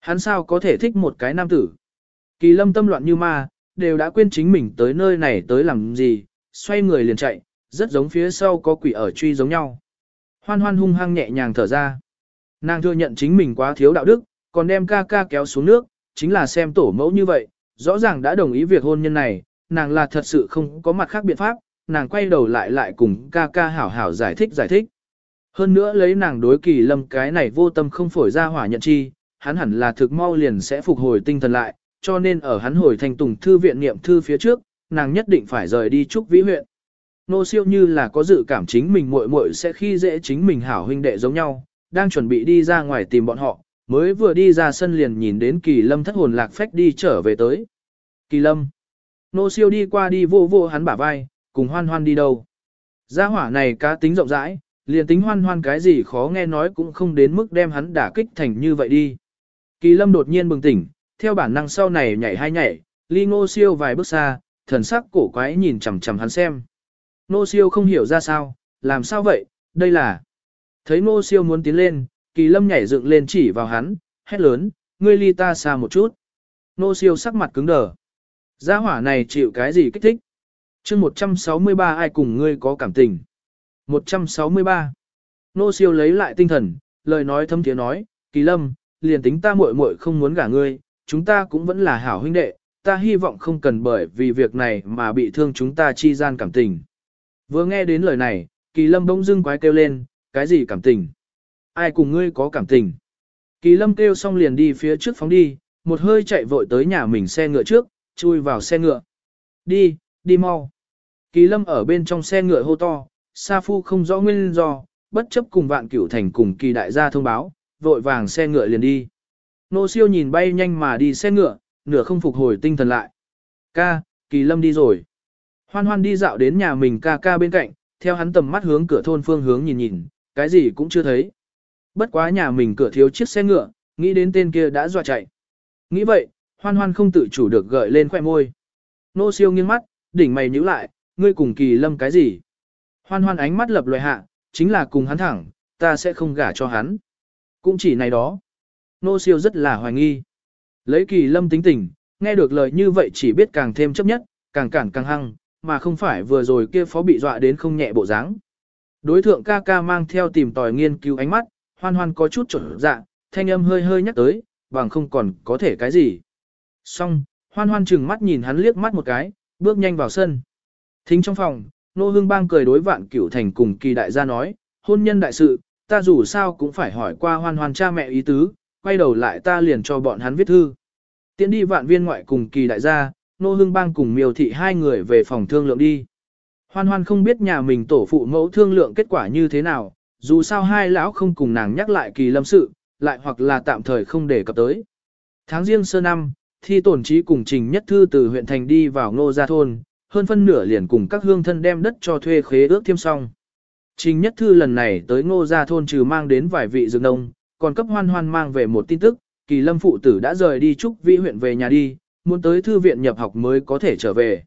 Hắn sao có thể thích một cái nam tử. Kỳ lâm tâm loạn như ma, đều đã quên chính mình tới nơi này tới làm gì, xoay người liền chạy, rất giống phía sau có quỷ ở truy giống nhau. Hoan hoan hung hăng nhẹ nhàng thở ra. Nàng thừa nhận chính mình quá thiếu đạo đức, còn đem ca ca kéo xuống nước, chính là xem tổ mẫu như vậy, rõ ràng đã đồng ý việc hôn nhân này, nàng là thật sự không có mặt khác biện pháp, nàng quay đầu lại lại cùng ca ca hảo hảo giải thích giải thích. Hơn nữa lấy nàng đối kỳ lâm cái này vô tâm không phổi ra hỏa nhận chi, hắn hẳn là thực mau liền sẽ phục hồi tinh thần lại, cho nên ở hắn hồi thành tùng thư viện niệm thư phía trước, nàng nhất định phải rời đi trúc vĩ huyện. Nô siêu như là có dự cảm chính mình muội muội sẽ khi dễ chính mình hảo huynh đệ giống nhau, đang chuẩn bị đi ra ngoài tìm bọn họ, mới vừa đi ra sân liền nhìn đến kỳ lâm thất hồn lạc phách đi trở về tới. Kỳ lâm. Nô siêu đi qua đi vô vô hắn bả vai, cùng hoan hoan đi đâu. Gia hỏa này cá tính rộng rãi, liền tính hoan hoan cái gì khó nghe nói cũng không đến mức đem hắn đả kích thành như vậy đi. Kỳ lâm đột nhiên bừng tỉnh, theo bản năng sau này nhảy hai nhảy, ly ngô siêu vài bước xa, thần sắc cổ quái nhìn chằm chằm hắn xem. Nô siêu không hiểu ra sao, làm sao vậy, đây là... Thấy Nô siêu muốn tiến lên, kỳ lâm nhảy dựng lên chỉ vào hắn, hét lớn, ngươi ly ta xa một chút. Nô siêu sắc mặt cứng đờ. Gia hỏa này chịu cái gì kích thích? chương 163 ai cùng ngươi có cảm tình? 163. Nô siêu lấy lại tinh thần, lời nói thâm tiếng nói, kỳ lâm, liền tính ta muội muội không muốn gả ngươi, chúng ta cũng vẫn là hảo huynh đệ, ta hy vọng không cần bởi vì việc này mà bị thương chúng ta chi gian cảm tình. Vừa nghe đến lời này, kỳ lâm bỗng dưng quái kêu lên, cái gì cảm tình? Ai cùng ngươi có cảm tình? Kỳ lâm kêu xong liền đi phía trước phóng đi, một hơi chạy vội tới nhà mình xe ngựa trước, chui vào xe ngựa. Đi, đi mau. Kỳ lâm ở bên trong xe ngựa hô to, Sa Phu không rõ nguyên do, bất chấp cùng vạn cửu thành cùng kỳ đại gia thông báo, vội vàng xe ngựa liền đi. Nô siêu nhìn bay nhanh mà đi xe ngựa, nửa không phục hồi tinh thần lại. Ca, kỳ lâm đi rồi. Hoan hoan đi dạo đến nhà mình ca ca bên cạnh, theo hắn tầm mắt hướng cửa thôn phương hướng nhìn nhìn, cái gì cũng chưa thấy. Bất quá nhà mình cửa thiếu chiếc xe ngựa, nghĩ đến tên kia đã dọa chạy. Nghĩ vậy, hoan hoan không tự chủ được gợi lên khoẻ môi. Nô siêu nghiêng mắt, đỉnh mày nhíu lại, ngươi cùng kỳ lâm cái gì? Hoan hoan ánh mắt lập loài hạ, chính là cùng hắn thẳng, ta sẽ không gả cho hắn. Cũng chỉ này đó. Nô siêu rất là hoài nghi. Lấy kỳ lâm tính tình, nghe được lời như vậy chỉ biết càng thêm chấp nhất, càng cản càng hăng, mà không phải vừa rồi kia phó bị dọa đến không nhẹ bộ dáng. Đối thượng ca ca mang theo tìm tòi nghiên cứu ánh mắt, hoan hoan có chút trở dạ, thanh âm hơi hơi nhắc tới, bằng không còn có thể cái gì. Xong, hoan hoan chừng mắt nhìn hắn liếc mắt một cái, bước nhanh vào sân. Thính trong phòng, Nô Hương Bang cười đối vạn cửu thành cùng kỳ đại gia nói, hôn nhân đại sự, ta dù sao cũng phải hỏi qua hoan hoan cha mẹ ý tứ, quay đầu lại ta liền cho bọn hắn viết thư. Tiến đi vạn viên ngoại cùng kỳ đại gia, Nô Hương Bang cùng miêu thị hai người về phòng thương lượng đi. Hoan hoan không biết nhà mình tổ phụ mẫu thương lượng kết quả như thế nào, dù sao hai lão không cùng nàng nhắc lại kỳ lâm sự, lại hoặc là tạm thời không để cập tới. Tháng riêng sơ năm, thi tổn trí cùng trình nhất thư từ huyện thành đi vào ngô gia thôn, hơn phân nửa liền cùng các hương thân đem đất cho thuê khế ước thêm xong. Trình Nhất Thư lần này tới ngô gia thôn trừ mang đến vài vị dược nông, còn cấp hoan hoan mang về một tin tức, kỳ lâm phụ tử đã rời đi trúc vị huyện về nhà đi, muốn tới thư viện nhập học mới có thể trở về.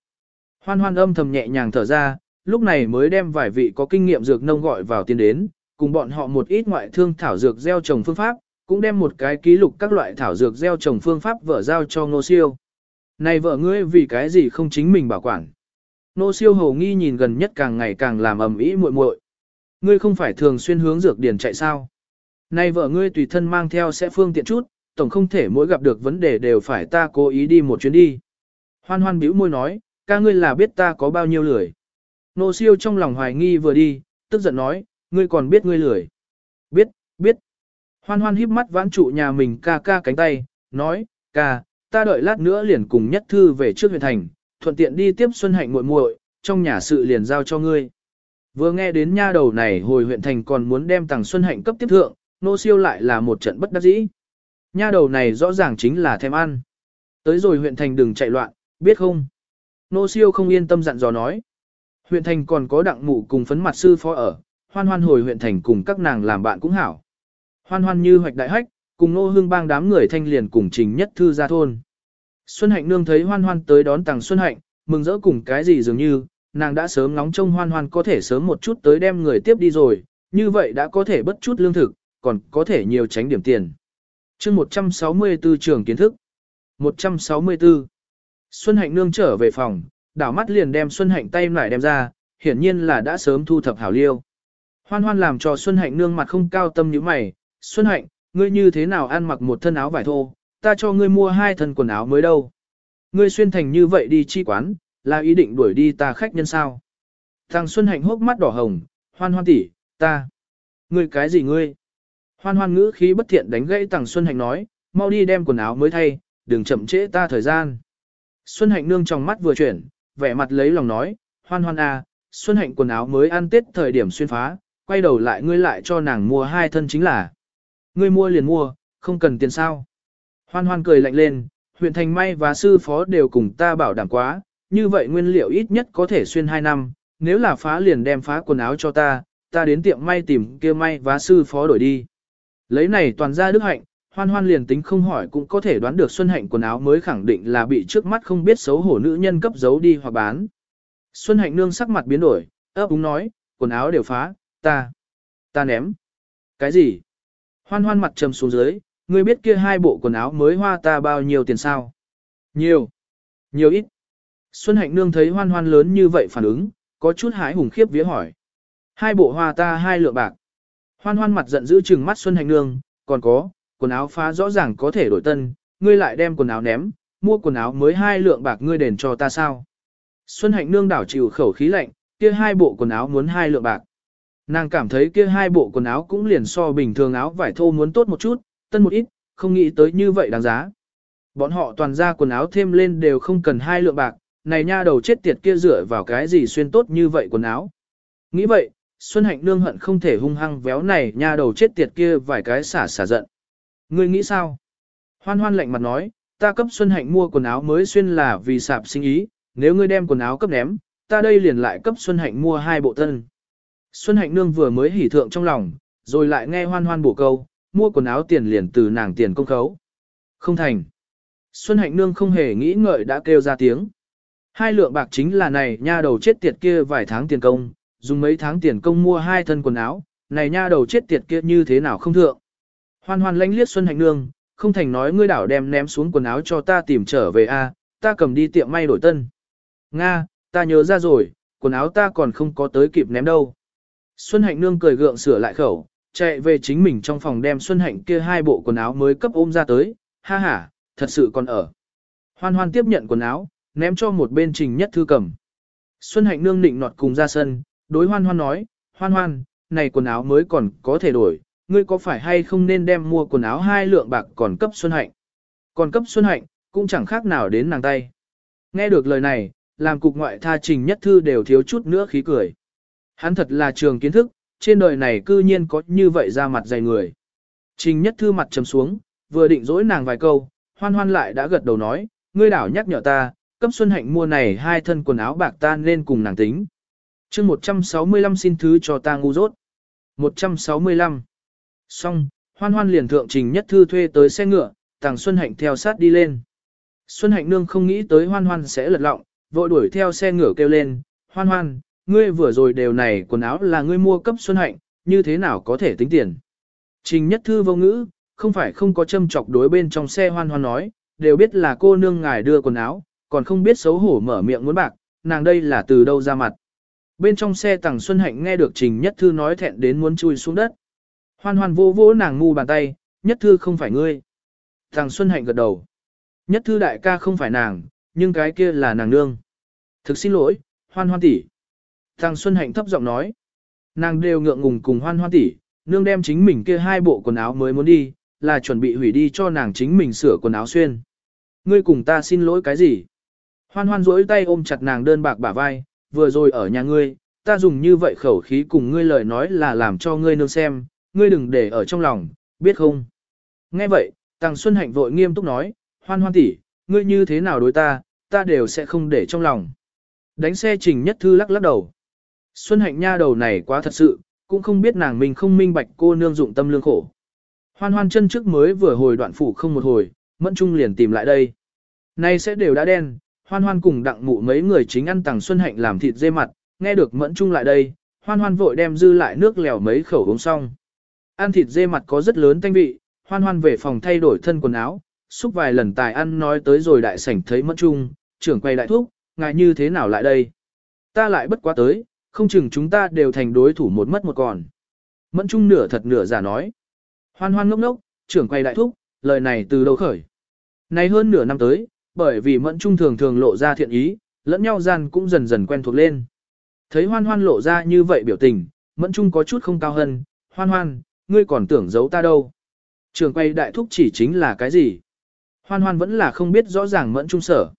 Hoan hoan âm thầm nhẹ nhàng thở ra, lúc này mới đem vài vị có kinh nghiệm dược nông gọi vào tiên đến, cùng bọn họ một ít ngoại thương thảo dược gieo trồng phương pháp, cũng đem một cái ký lục các loại thảo dược gieo trồng phương pháp vở giao cho ngô siêu. Này vợ ngươi vì cái gì không chính mình bảo quản. Nô siêu hầu nghi nhìn gần nhất càng ngày càng làm ầm ĩ muội muội. Ngươi không phải thường xuyên hướng dược điển chạy sao? Nay vợ ngươi tùy thân mang theo sẽ phương tiện chút, tổng không thể mỗi gặp được vấn đề đều phải ta cố ý đi một chuyến đi. Hoan hoan bĩu môi nói, ca ngươi là biết ta có bao nhiêu lười. Nô siêu trong lòng hoài nghi vừa đi, tức giận nói, ngươi còn biết ngươi lười. Biết, biết. Hoan hoan híp mắt vãn trụ nhà mình ca ca cánh tay, nói, ca, ta đợi lát nữa liền cùng nhất thư về trước huyện thành, thuận tiện đi tiếp Xuân Hạnh muội muội, trong nhà sự liền giao cho ngươi. Vừa nghe đến nha đầu này hồi huyện thành còn muốn đem tàng Xuân Hạnh cấp tiếp thượng, nô siêu lại là một trận bất đắc dĩ. Nha đầu này rõ ràng chính là thèm ăn. Tới rồi huyện thành đừng chạy loạn, biết không? Nô siêu không yên tâm dặn dò nói. Huyện thành còn có đặng mụ cùng phấn mặt sư phó ở, hoan hoan hồi huyện thành cùng các nàng làm bạn cũng hảo. Hoan hoan như hoạch đại hách, cùng nô hương bang đám người thanh liền cùng trình nhất thư ra thôn. Xuân hạnh nương thấy hoan hoan tới đón tàng Xuân hạnh, mừng rỡ cùng cái gì dường như, nàng đã sớm ngóng trông hoan hoan có thể sớm một chút tới đem người tiếp đi rồi, như vậy đã có thể bất chút lương thực, còn có thể nhiều tránh điểm tiền chương 164 trường kiến thức 164 Xuân hạnh nương trở về phòng, đảo mắt liền đem Xuân hạnh tay lại đem ra, hiển nhiên là đã sớm thu thập hảo liêu. Hoan hoan làm cho Xuân hạnh nương mặt không cao tâm như mày, Xuân hạnh, ngươi như thế nào ăn mặc một thân áo vải thô, ta cho ngươi mua hai thân quần áo mới đâu. Ngươi xuyên thành như vậy đi chi quán, là ý định đuổi đi ta khách nhân sao. Thằng Xuân hạnh hốc mắt đỏ hồng, hoan hoan tỷ, ta. Ngươi cái gì ngươi? Hoan hoan ngữ khí bất thiện đánh gãy Tằng Xuân Hạnh nói, mau đi đem quần áo mới thay, đừng chậm trễ ta thời gian. Xuân Hạnh nương trong mắt vừa chuyển, vẻ mặt lấy lòng nói, hoan hoan à, Xuân Hạnh quần áo mới ăn tết thời điểm xuyên phá, quay đầu lại ngươi lại cho nàng mua hai thân chính là. Ngươi mua liền mua, không cần tiền sao. Hoan hoan cười lạnh lên, huyện thành may và sư phó đều cùng ta bảo đảm quá, như vậy nguyên liệu ít nhất có thể xuyên hai năm, nếu là phá liền đem phá quần áo cho ta, ta đến tiệm may tìm kia may và sư phó đổi đi. Lấy này toàn ra đức hạnh, hoan hoan liền tính không hỏi cũng có thể đoán được Xuân Hạnh quần áo mới khẳng định là bị trước mắt không biết xấu hổ nữ nhân cấp giấu đi hoặc bán. Xuân Hạnh nương sắc mặt biến đổi, ấp úng nói, quần áo đều phá, ta, ta ném. Cái gì? Hoan hoan mặt trầm xuống dưới, ngươi biết kia hai bộ quần áo mới hoa ta bao nhiêu tiền sao? Nhiều. Nhiều ít. Xuân Hạnh nương thấy hoan hoan lớn như vậy phản ứng, có chút hái hùng khiếp vía hỏi. Hai bộ hoa ta hai lượng bạc. Hoan hoan mặt giận dữ chừng mắt Xuân Hạnh Nương, còn có, quần áo phá rõ ràng có thể đổi tân, ngươi lại đem quần áo ném, mua quần áo mới hai lượng bạc ngươi đền cho ta sao. Xuân Hạnh Nương đảo chịu khẩu khí lạnh, kia hai bộ quần áo muốn hai lượng bạc. Nàng cảm thấy kia hai bộ quần áo cũng liền so bình thường áo vải thô muốn tốt một chút, tân một ít, không nghĩ tới như vậy đáng giá. Bọn họ toàn ra quần áo thêm lên đều không cần hai lượng bạc, này nha đầu chết tiệt kia dựa vào cái gì xuyên tốt như vậy quần áo. Nghĩ vậy, Xuân Hạnh nương hận không thể hung hăng véo này nha đầu chết tiệt kia vài cái xả xả giận. Ngươi nghĩ sao? Hoan hoan lạnh mặt nói, ta cấp Xuân Hạnh mua quần áo mới xuyên là vì sạp sinh ý, nếu ngươi đem quần áo cấp ném, ta đây liền lại cấp Xuân Hạnh mua hai bộ tân. Xuân Hạnh nương vừa mới hỉ thượng trong lòng, rồi lại nghe hoan hoan bổ câu, mua quần áo tiền liền từ nàng tiền công khấu. Không thành. Xuân Hạnh nương không hề nghĩ ngợi đã kêu ra tiếng. Hai lượng bạc chính là này nha đầu chết tiệt kia vài tháng tiền công, dùng mấy tháng tiền công mua hai thân quần áo, này nha đầu chết tiệt kia như thế nào không thượng. Hoan hoan lánh liếc Xuân Hạnh Nương, không thành nói ngươi đảo đem ném xuống quần áo cho ta tìm trở về a, ta cầm đi tiệm may đổi tân. Nga, ta nhớ ra rồi, quần áo ta còn không có tới kịp ném đâu. Xuân Hạnh Nương cười gượng sửa lại khẩu, chạy về chính mình trong phòng đem Xuân Hạnh kia hai bộ quần áo mới cấp ôm ra tới, ha ha, thật sự còn ở. Hoan hoan tiếp nhận quần áo, ném cho một bên trình nhất thư cầm. Xuân Hạnh Nương nịnh nọt cùng ra sân, đối hoan hoan nói, hoan hoan, này quần áo mới còn có thể đổi, ngươi có phải hay không nên đem mua quần áo hai lượng bạc còn cấp Xuân Hạnh. Còn cấp Xuân Hạnh, cũng chẳng khác nào đến nàng tay. Nghe được lời này, làm cục ngoại tha trình nhất thư đều thiếu chút nữa khí cười. Hắn thật là trường kiến thức, trên đời này cư nhiên có như vậy ra mặt dày người. Trình nhất thư mặt trầm xuống, vừa định dỗi nàng vài câu, hoan hoan lại đã gật đầu nói, ngươi đảo nhắc nhở ta, cấp Xuân Hạnh mua này hai thân quần áo bạc ta nên cùng nàng tính chương 165 xin thứ cho ta ngu dốt. 165. Xong, hoan hoan liền thượng trình nhất thư thuê tới xe ngựa, tàng Xuân Hạnh theo sát đi lên. Xuân Hạnh nương không nghĩ tới hoan hoan sẽ lật lọng, vội đuổi theo xe ngựa kêu lên, hoan hoan, ngươi vừa rồi đều này quần áo là ngươi mua cấp Xuân Hạnh, như thế nào có thể tính tiền. Trình nhất thư vô ngữ, không phải không có châm chọc đối bên trong xe hoan hoan nói, đều biết là cô nương ngài đưa quần áo, còn không biết xấu hổ mở miệng muốn bạc, nàng đây là từ đâu ra mặt. Bên trong xe Tằng Xuân Hạnh nghe được Trình Nhất Thư nói thẹn đến muốn chui xuống đất. Hoan hoan vô vỗ nàng ngu bàn tay, Nhất Thư không phải ngươi. Tằng Xuân Hạnh gật đầu. Nhất Thư đại ca không phải nàng, nhưng cái kia là nàng nương. Thực xin lỗi, hoan hoan tỷ. Tằng Xuân Hạnh thấp giọng nói. Nàng đều ngượng ngùng cùng hoan hoan tỷ, nương đem chính mình kia hai bộ quần áo mới muốn đi, là chuẩn bị hủy đi cho nàng chính mình sửa quần áo xuyên. Ngươi cùng ta xin lỗi cái gì? Hoan hoan rỗi tay ôm chặt nàng đơn bạc bả vai, vừa rồi ở nhà ngươi, ta dùng như vậy khẩu khí cùng ngươi lời nói là làm cho ngươi nương xem, ngươi đừng để ở trong lòng, biết không? Nghe vậy, Tăng Xuân Hạnh vội nghiêm túc nói, hoan hoan tỷ, ngươi như thế nào đối ta, ta đều sẽ không để trong lòng. Đánh xe trình nhất thư lắc lắc đầu. Xuân hạnh nha đầu này quá thật sự, cũng không biết nàng mình không minh bạch cô nương dụng tâm lương khổ. Hoan hoan chân trước mới vừa hồi đoạn phủ không một hồi, mẫn trung liền tìm lại đây. Nay sẽ đều đã đen, hoan hoan cùng đặng mụ mấy người chính ăn tàng xuân hạnh làm thịt dê mặt, nghe được mẫn trung lại đây, hoan hoan vội đem dư lại nước lèo mấy khẩu uống xong. Ăn thịt dê mặt có rất lớn thanh vị, hoan hoan về phòng thay đổi thân quần áo, xúc vài lần tài ăn nói tới rồi đại sảnh thấy mẫn trung, trưởng quay đại thúc, ngài như thế nào lại đây? Ta lại bất quá tới, không chừng chúng ta đều thành đối thủ một mất một còn. Mẫn trung nửa thật nửa giả nói. Hoan hoan ngốc ngốc, trưởng quay đại thúc, lời này từ đâu khởi? Này hơn nửa năm tới, bởi vì mẫn trung thường thường lộ ra thiện ý, lẫn nhau gian cũng dần dần quen thuộc lên. Thấy hoan hoan lộ ra như vậy biểu tình, mẫn trung có chút không cao hơn, hoan hoan, ngươi còn tưởng giấu ta đâu. Trường quay đại thúc chỉ chính là cái gì? Hoan hoan vẫn là không biết rõ ràng mẫn trung sở.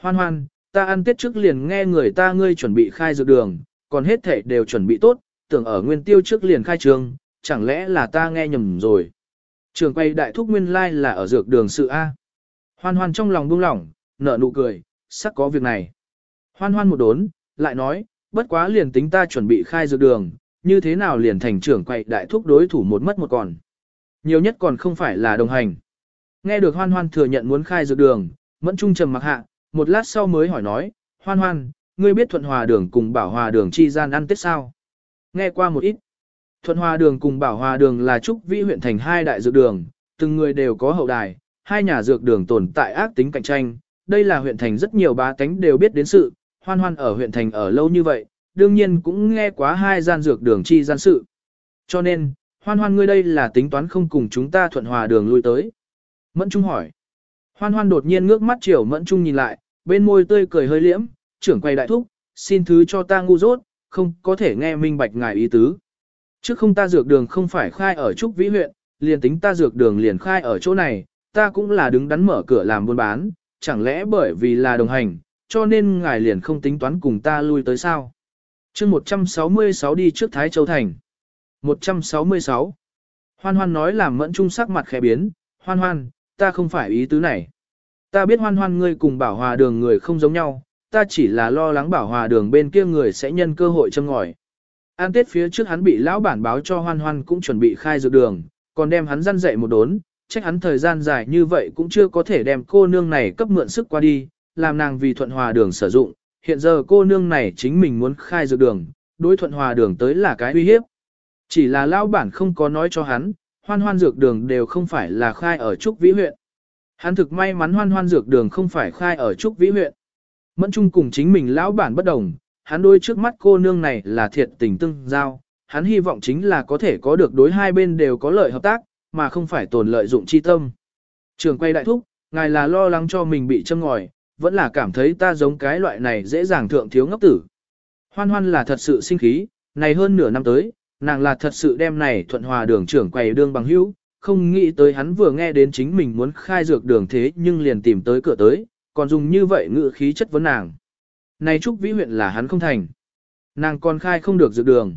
Hoan hoan, ta ăn tiết trước liền nghe người ta ngươi chuẩn bị khai dược đường, còn hết thể đều chuẩn bị tốt, tưởng ở nguyên tiêu trước liền khai trường, chẳng lẽ là ta nghe nhầm rồi. Trường quay đại thúc nguyên lai like là ở dược đường sự A. Hoan hoan trong lòng buông lỏng, nở nụ cười, sắc có việc này. Hoan hoan một đốn, lại nói, bất quá liền tính ta chuẩn bị khai dược đường, như thế nào liền thành trưởng quậy đại thúc đối thủ một mất một còn. Nhiều nhất còn không phải là đồng hành. Nghe được hoan hoan thừa nhận muốn khai dược đường, mẫn trung trầm mặc hạ, một lát sau mới hỏi nói, hoan hoan, ngươi biết thuận hòa đường cùng bảo hòa đường chi gian ăn tết sao? Nghe qua một ít. Thuận hòa đường cùng bảo hòa đường là trúc vĩ huyện thành hai đại dược đường, từng người đều có hậu đài, hai nhà dược đường tồn tại ác tính cạnh tranh. Đây là huyện thành rất nhiều bá tánh đều biết đến sự, hoan hoan ở huyện thành ở lâu như vậy, đương nhiên cũng nghe quá hai gian dược đường chi gian sự. Cho nên, hoan hoan ngươi đây là tính toán không cùng chúng ta thuận hòa đường lui tới. Mẫn Trung hỏi. Hoan hoan đột nhiên ngước mắt chiều Mẫn Trung nhìn lại, bên môi tươi cười hơi liễm, trưởng quay đại thúc, xin thứ cho ta ngu dốt, không có thể nghe minh bạch ngài ý tứ. Trước không ta dược đường không phải khai ở Trúc Vĩ huyện, liền tính ta dược đường liền khai ở chỗ này, ta cũng là đứng đắn mở cửa làm buôn bán, chẳng lẽ bởi vì là đồng hành, cho nên ngài liền không tính toán cùng ta lui tới sao. chương 166 đi trước Thái Châu Thành. 166. Hoan hoan nói làm mẫn trung sắc mặt khẽ biến, hoan hoan, ta không phải ý tứ này. Ta biết hoan hoan ngươi cùng bảo hòa đường người không giống nhau, ta chỉ là lo lắng bảo hòa đường bên kia người sẽ nhân cơ hội châm ngòi. An tết phía trước hắn bị lão bản báo cho hoan hoan cũng chuẩn bị khai dược đường, còn đem hắn răn dậy một đốn, trách hắn thời gian dài như vậy cũng chưa có thể đem cô nương này cấp mượn sức qua đi, làm nàng vì thuận hòa đường sử dụng, hiện giờ cô nương này chính mình muốn khai dược đường, đối thuận hòa đường tới là cái uy hiếp. Chỉ là lão bản không có nói cho hắn, hoan hoan dược đường đều không phải là khai ở Trúc Vĩ huyện. Hắn thực may mắn hoan hoan dược đường không phải khai ở Trúc Vĩ huyện. Mẫn chung cùng chính mình lão bản bất đồng, hắn đôi trước mắt cô nương này là thiệt tình tương giao, hắn hy vọng chính là có thể có được đối hai bên đều có lợi hợp tác, mà không phải tồn lợi dụng chi tâm. Trường quay đại thúc, ngài là lo lắng cho mình bị châm ngòi, vẫn là cảm thấy ta giống cái loại này dễ dàng thượng thiếu ngốc tử. Hoan hoan là thật sự sinh khí, này hơn nửa năm tới, nàng là thật sự đem này thuận hòa đường trưởng quầy đương bằng hữu, không nghĩ tới hắn vừa nghe đến chính mình muốn khai dược đường thế nhưng liền tìm tới cửa tới, còn dùng như vậy ngự khí chất vấn nàng. Này Trúc Vĩ huyện là hắn không thành. Nàng còn khai không được dược đường.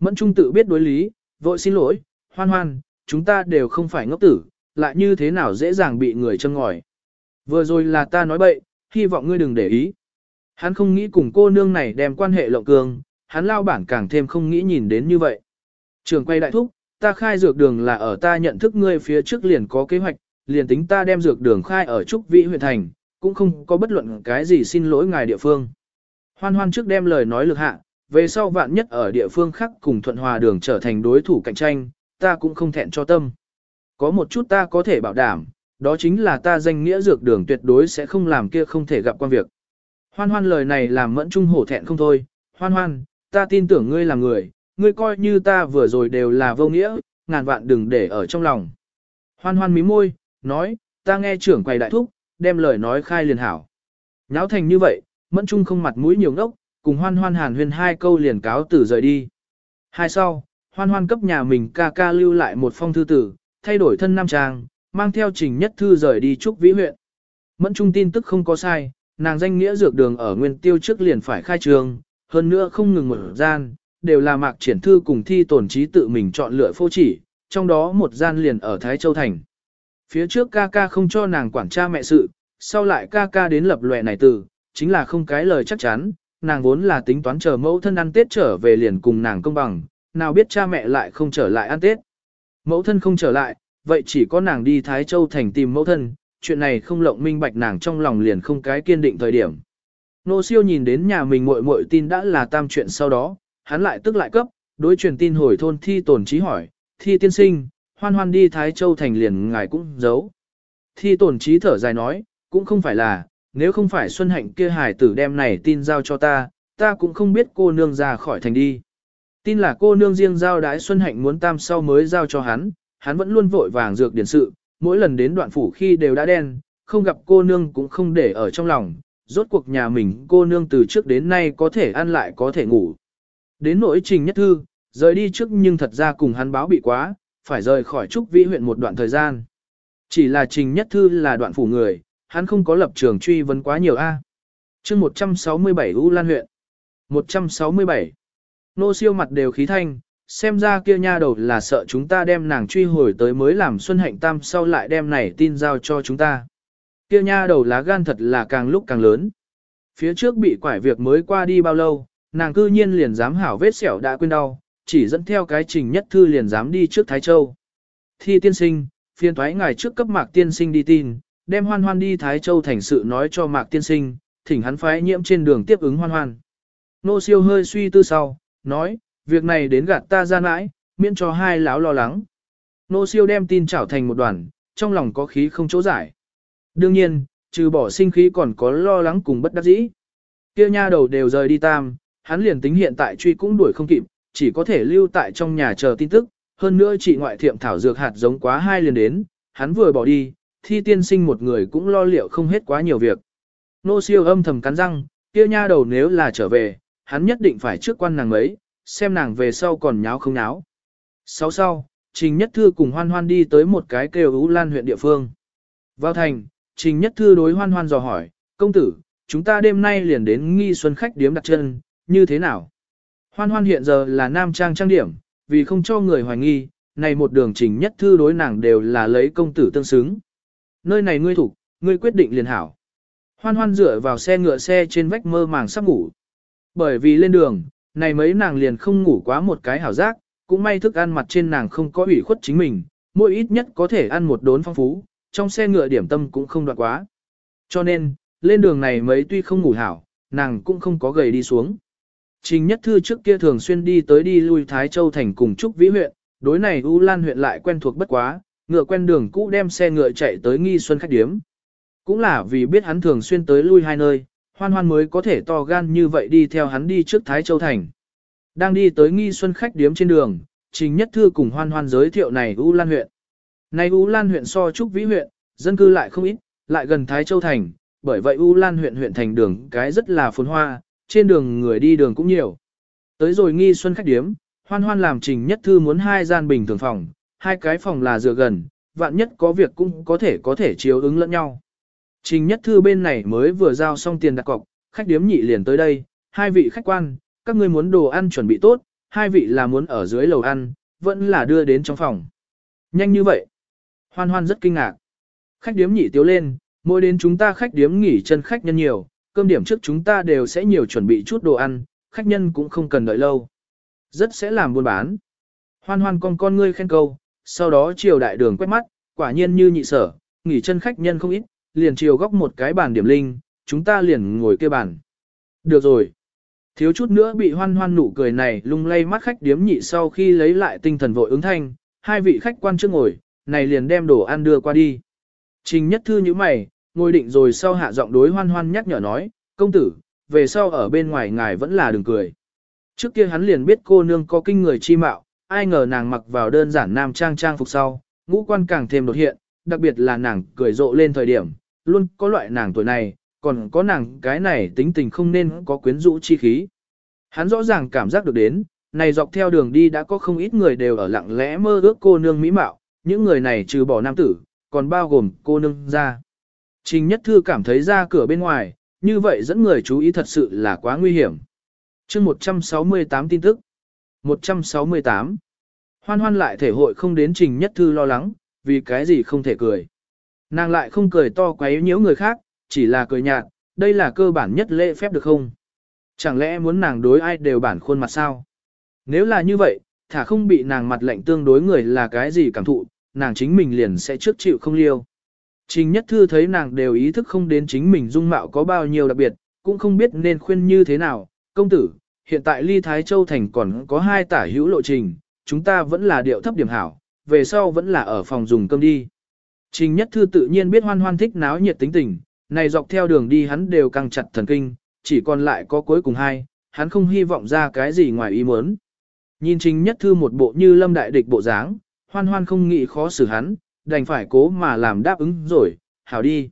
Mẫn Trung tự biết đối lý, vội xin lỗi, hoan hoan, chúng ta đều không phải ngốc tử, lại như thế nào dễ dàng bị người châm ngòi. Vừa rồi là ta nói bậy, hy vọng ngươi đừng để ý. Hắn không nghĩ cùng cô nương này đem quan hệ lộng cường, hắn lao bản càng thêm không nghĩ nhìn đến như vậy. Trường quay đại thúc, ta khai dược đường là ở ta nhận thức ngươi phía trước liền có kế hoạch, liền tính ta đem dược đường khai ở Trúc Vĩ huyện thành, cũng không có bất luận cái gì xin lỗi ngài địa phương. Hoan hoan trước đem lời nói lực hạ, về sau vạn nhất ở địa phương khác cùng thuận hòa đường trở thành đối thủ cạnh tranh, ta cũng không thẹn cho tâm. Có một chút ta có thể bảo đảm, đó chính là ta danh nghĩa dược đường tuyệt đối sẽ không làm kia không thể gặp quan việc. Hoan hoan lời này làm mẫn trung hổ thẹn không thôi, hoan hoan, ta tin tưởng ngươi là người, ngươi coi như ta vừa rồi đều là vô nghĩa, ngàn vạn đừng để ở trong lòng. Hoan hoan mí môi, nói, ta nghe trưởng quầy đại thúc, đem lời nói khai liền hảo. Nháo thành như vậy, mẫn trung không mặt mũi nhiều ngốc, cùng hoan hoan hàn huyên hai câu liền cáo tử rời đi. Hai sau, hoan hoan cấp nhà mình ca ca lưu lại một phong thư tử, thay đổi thân nam trang, mang theo trình nhất thư rời đi trúc vĩ huyện. Mẫn trung tin tức không có sai, nàng danh nghĩa dược đường ở nguyên tiêu trước liền phải khai trường, hơn nữa không ngừng một gian, đều là mạc triển thư cùng thi tổn trí tự mình chọn lựa phô chỉ, trong đó một gian liền ở Thái Châu Thành. Phía trước ca ca không cho nàng quản cha mẹ sự, sau lại ca ca đến lập lòe này từ, chính là không cái lời chắc chắn, nàng vốn là tính toán chờ mẫu thân ăn Tết trở về liền cùng nàng công bằng, nào biết cha mẹ lại không trở lại ăn Tết. Mẫu thân không trở lại, vậy chỉ có nàng đi Thái Châu thành tìm mẫu thân, chuyện này không lộng minh bạch nàng trong lòng liền không cái kiên định thời điểm. Nô siêu nhìn đến nhà mình muội muội tin đã là tam chuyện sau đó, hắn lại tức lại cấp, đối truyền tin hồi thôn thi tổn trí hỏi, thi tiên sinh, hoan hoan đi Thái Châu thành liền ngài cũng giấu. Thi tổn trí thở dài nói, cũng không phải là, nếu không phải Xuân Hạnh kia hải tử đem này tin giao cho ta, ta cũng không biết cô nương ra khỏi thành đi. Tin là cô nương riêng giao đái Xuân Hạnh muốn tam sau mới giao cho hắn, hắn vẫn luôn vội vàng dược điển sự, mỗi lần đến đoạn phủ khi đều đã đen, không gặp cô nương cũng không để ở trong lòng, rốt cuộc nhà mình cô nương từ trước đến nay có thể ăn lại có thể ngủ. Đến nỗi trình nhất thư, rời đi trước nhưng thật ra cùng hắn báo bị quá, phải rời khỏi Trúc Vĩ huyện một đoạn thời gian. Chỉ là trình nhất thư là đoạn phủ người, hắn không có lập trường truy vấn quá nhiều A. Chương 167 U Lan huyện. 167. Nô siêu mặt đều khí thanh, xem ra kia nha đầu là sợ chúng ta đem nàng truy hồi tới mới làm Xuân Hạnh Tam sau lại đem này tin giao cho chúng ta. Kia nha đầu lá gan thật là càng lúc càng lớn. Phía trước bị quải việc mới qua đi bao lâu, nàng cư nhiên liền dám hảo vết sẹo đã quên đau, chỉ dẫn theo cái trình nhất thư liền dám đi trước Thái Châu. Thi tiên sinh, phiên thoái ngài trước cấp mạc tiên sinh đi tin, đem hoan hoan đi Thái Châu thành sự nói cho mạc tiên sinh, thỉnh hắn phái nhiễm trên đường tiếp ứng hoan hoan. Nô siêu hơi suy tư sau, nói, việc này đến gạt ta ra mãi, miễn cho hai láo lo lắng. Nô siêu đem tin trảo thành một đoàn, trong lòng có khí không chỗ giải. Đương nhiên, trừ bỏ sinh khí còn có lo lắng cùng bất đắc dĩ. Kia nha đầu đều rời đi tam, hắn liền tính hiện tại truy cũng đuổi không kịp, chỉ có thể lưu tại trong nhà chờ tin tức, hơn nữa chị ngoại thiệm thảo dược hạt giống quá hai liền đến, hắn vừa bỏ đi, thi tiên sinh một người cũng lo liệu không hết quá nhiều việc. Nô siêu âm thầm cắn răng, kia nha đầu nếu là trở về, hắn nhất định phải trước quan nàng ấy, xem nàng về sau còn nháo không nháo. Sau sau, Trình Nhất Thư cùng Hoan Hoan đi tới một cái kêu Ú Lan huyện địa phương. Vào thành, Trình Nhất Thư đối Hoan Hoan dò hỏi, công tử, chúng ta đêm nay liền đến nghi xuân khách điếm đặt chân, như thế nào? Hoan Hoan hiện giờ là nam trang trang điểm, vì không cho người hoài nghi, này một đường Trình Nhất Thư đối nàng đều là lấy công tử tương xứng. Nơi này ngươi thủ, ngươi quyết định liền hảo. Hoan Hoan dựa vào xe ngựa xe trên vách mơ màng sắp ngủ. Bởi vì lên đường, này mấy nàng liền không ngủ quá một cái hảo giác, cũng may thức ăn mặt trên nàng không có ủy khuất chính mình, mỗi ít nhất có thể ăn một đốn phong phú, trong xe ngựa điểm tâm cũng không đoạn quá. Cho nên, lên đường này mấy tuy không ngủ hảo, nàng cũng không có gầy đi xuống. Trình Nhất Thư trước kia thường xuyên đi tới đi lui Thái Châu thành cùng Trúc Vĩ huyện, đối này U Lan huyện lại quen thuộc bất quá, ngựa quen đường cũ đem xe ngựa chạy tới nghi xuân khách điếm. Cũng là vì biết hắn thường xuyên tới lui hai nơi, hoan hoan mới có thể to gan như vậy đi theo hắn đi trước Thái Châu Thành. Đang đi tới nghi xuân khách điếm trên đường, Trình Nhất Thư cùng hoan hoan giới thiệu này U Lan huyện. Này U Lan huyện so Trúc Vĩ huyện, dân cư lại không ít, lại gần Thái Châu Thành, bởi vậy U Lan huyện huyện thành đường cái rất là phồn hoa, trên đường người đi đường cũng nhiều. Tới rồi nghi xuân khách điếm, hoan hoan làm Trình Nhất Thư muốn hai gian bình thường phòng, hai cái phòng là dựa gần, vạn nhất có việc cũng có thể có thể chiếu ứng lẫn nhau. Trình nhất thư bên này mới vừa giao xong tiền đặt cọc, khách điếm nhị liền tới đây, hai vị khách quan, các ngươi muốn đồ ăn chuẩn bị tốt, hai vị là muốn ở dưới lầu ăn, vẫn là đưa đến trong phòng. Nhanh như vậy. Hoan hoan rất kinh ngạc. Khách điếm nhị tiếu lên, mỗi đến chúng ta khách điếm nghỉ chân khách nhân nhiều, cơm điểm trước chúng ta đều sẽ nhiều chuẩn bị chút đồ ăn, khách nhân cũng không cần đợi lâu. Rất sẽ làm buôn bán. Hoan hoan con con ngươi khen câu, sau đó chiều đại đường quét mắt, quả nhiên như nhị sở, nghỉ chân khách nhân không ít, liền chiều góc một cái bàn điểm linh, chúng ta liền ngồi kia bàn. Được rồi. Thiếu chút nữa bị hoan hoan nụ cười này lung lay mắt khách điếm nhị sau khi lấy lại tinh thần vội ứng thanh, hai vị khách quan trước ngồi, này liền đem đồ ăn đưa qua đi. Trình nhất thư như mày, ngồi định rồi sau hạ giọng đối hoan hoan nhắc nhở nói, công tử, về sau ở bên ngoài ngài vẫn là đừng cười. Trước kia hắn liền biết cô nương có kinh người chi mạo, ai ngờ nàng mặc vào đơn giản nam trang trang phục sau, ngũ quan càng thêm đột hiện, đặc biệt là nàng cười rộ lên thời điểm, luôn có loại nàng tuổi này, còn có nàng cái này tính tình không nên có quyến rũ chi khí. Hắn rõ ràng cảm giác được đến, này dọc theo đường đi đã có không ít người đều ở lặng lẽ mơ ước cô nương mỹ mạo, những người này trừ bỏ nam tử, còn bao gồm cô nương ra. Trình Nhất Thư cảm thấy ra cửa bên ngoài, như vậy dẫn người chú ý thật sự là quá nguy hiểm. chương 168 tin tức. 168. Hoan hoan lại thể hội không đến Trình Nhất Thư lo lắng, vì cái gì không thể cười. Nàng lại không cười to quấy nhiễu người khác, chỉ là cười nhạt, đây là cơ bản nhất lễ phép được không? Chẳng lẽ muốn nàng đối ai đều bản khuôn mặt sao? Nếu là như vậy, thả không bị nàng mặt lạnh tương đối người là cái gì cảm thụ, nàng chính mình liền sẽ trước chịu không liêu. Trình nhất thư thấy nàng đều ý thức không đến chính mình dung mạo có bao nhiêu đặc biệt, cũng không biết nên khuyên như thế nào. Công tử, hiện tại ly Thái Châu Thành còn có hai tả hữu lộ trình, chúng ta vẫn là điệu thấp điểm hảo, về sau vẫn là ở phòng dùng cơm đi. Trình nhất thư tự nhiên biết hoan hoan thích náo nhiệt tính tình, này dọc theo đường đi hắn đều căng chặt thần kinh, chỉ còn lại có cuối cùng hai, hắn không hy vọng ra cái gì ngoài ý muốn. Nhìn trình nhất thư một bộ như lâm đại địch bộ dáng, hoan hoan không nghĩ khó xử hắn, đành phải cố mà làm đáp ứng rồi, hảo đi.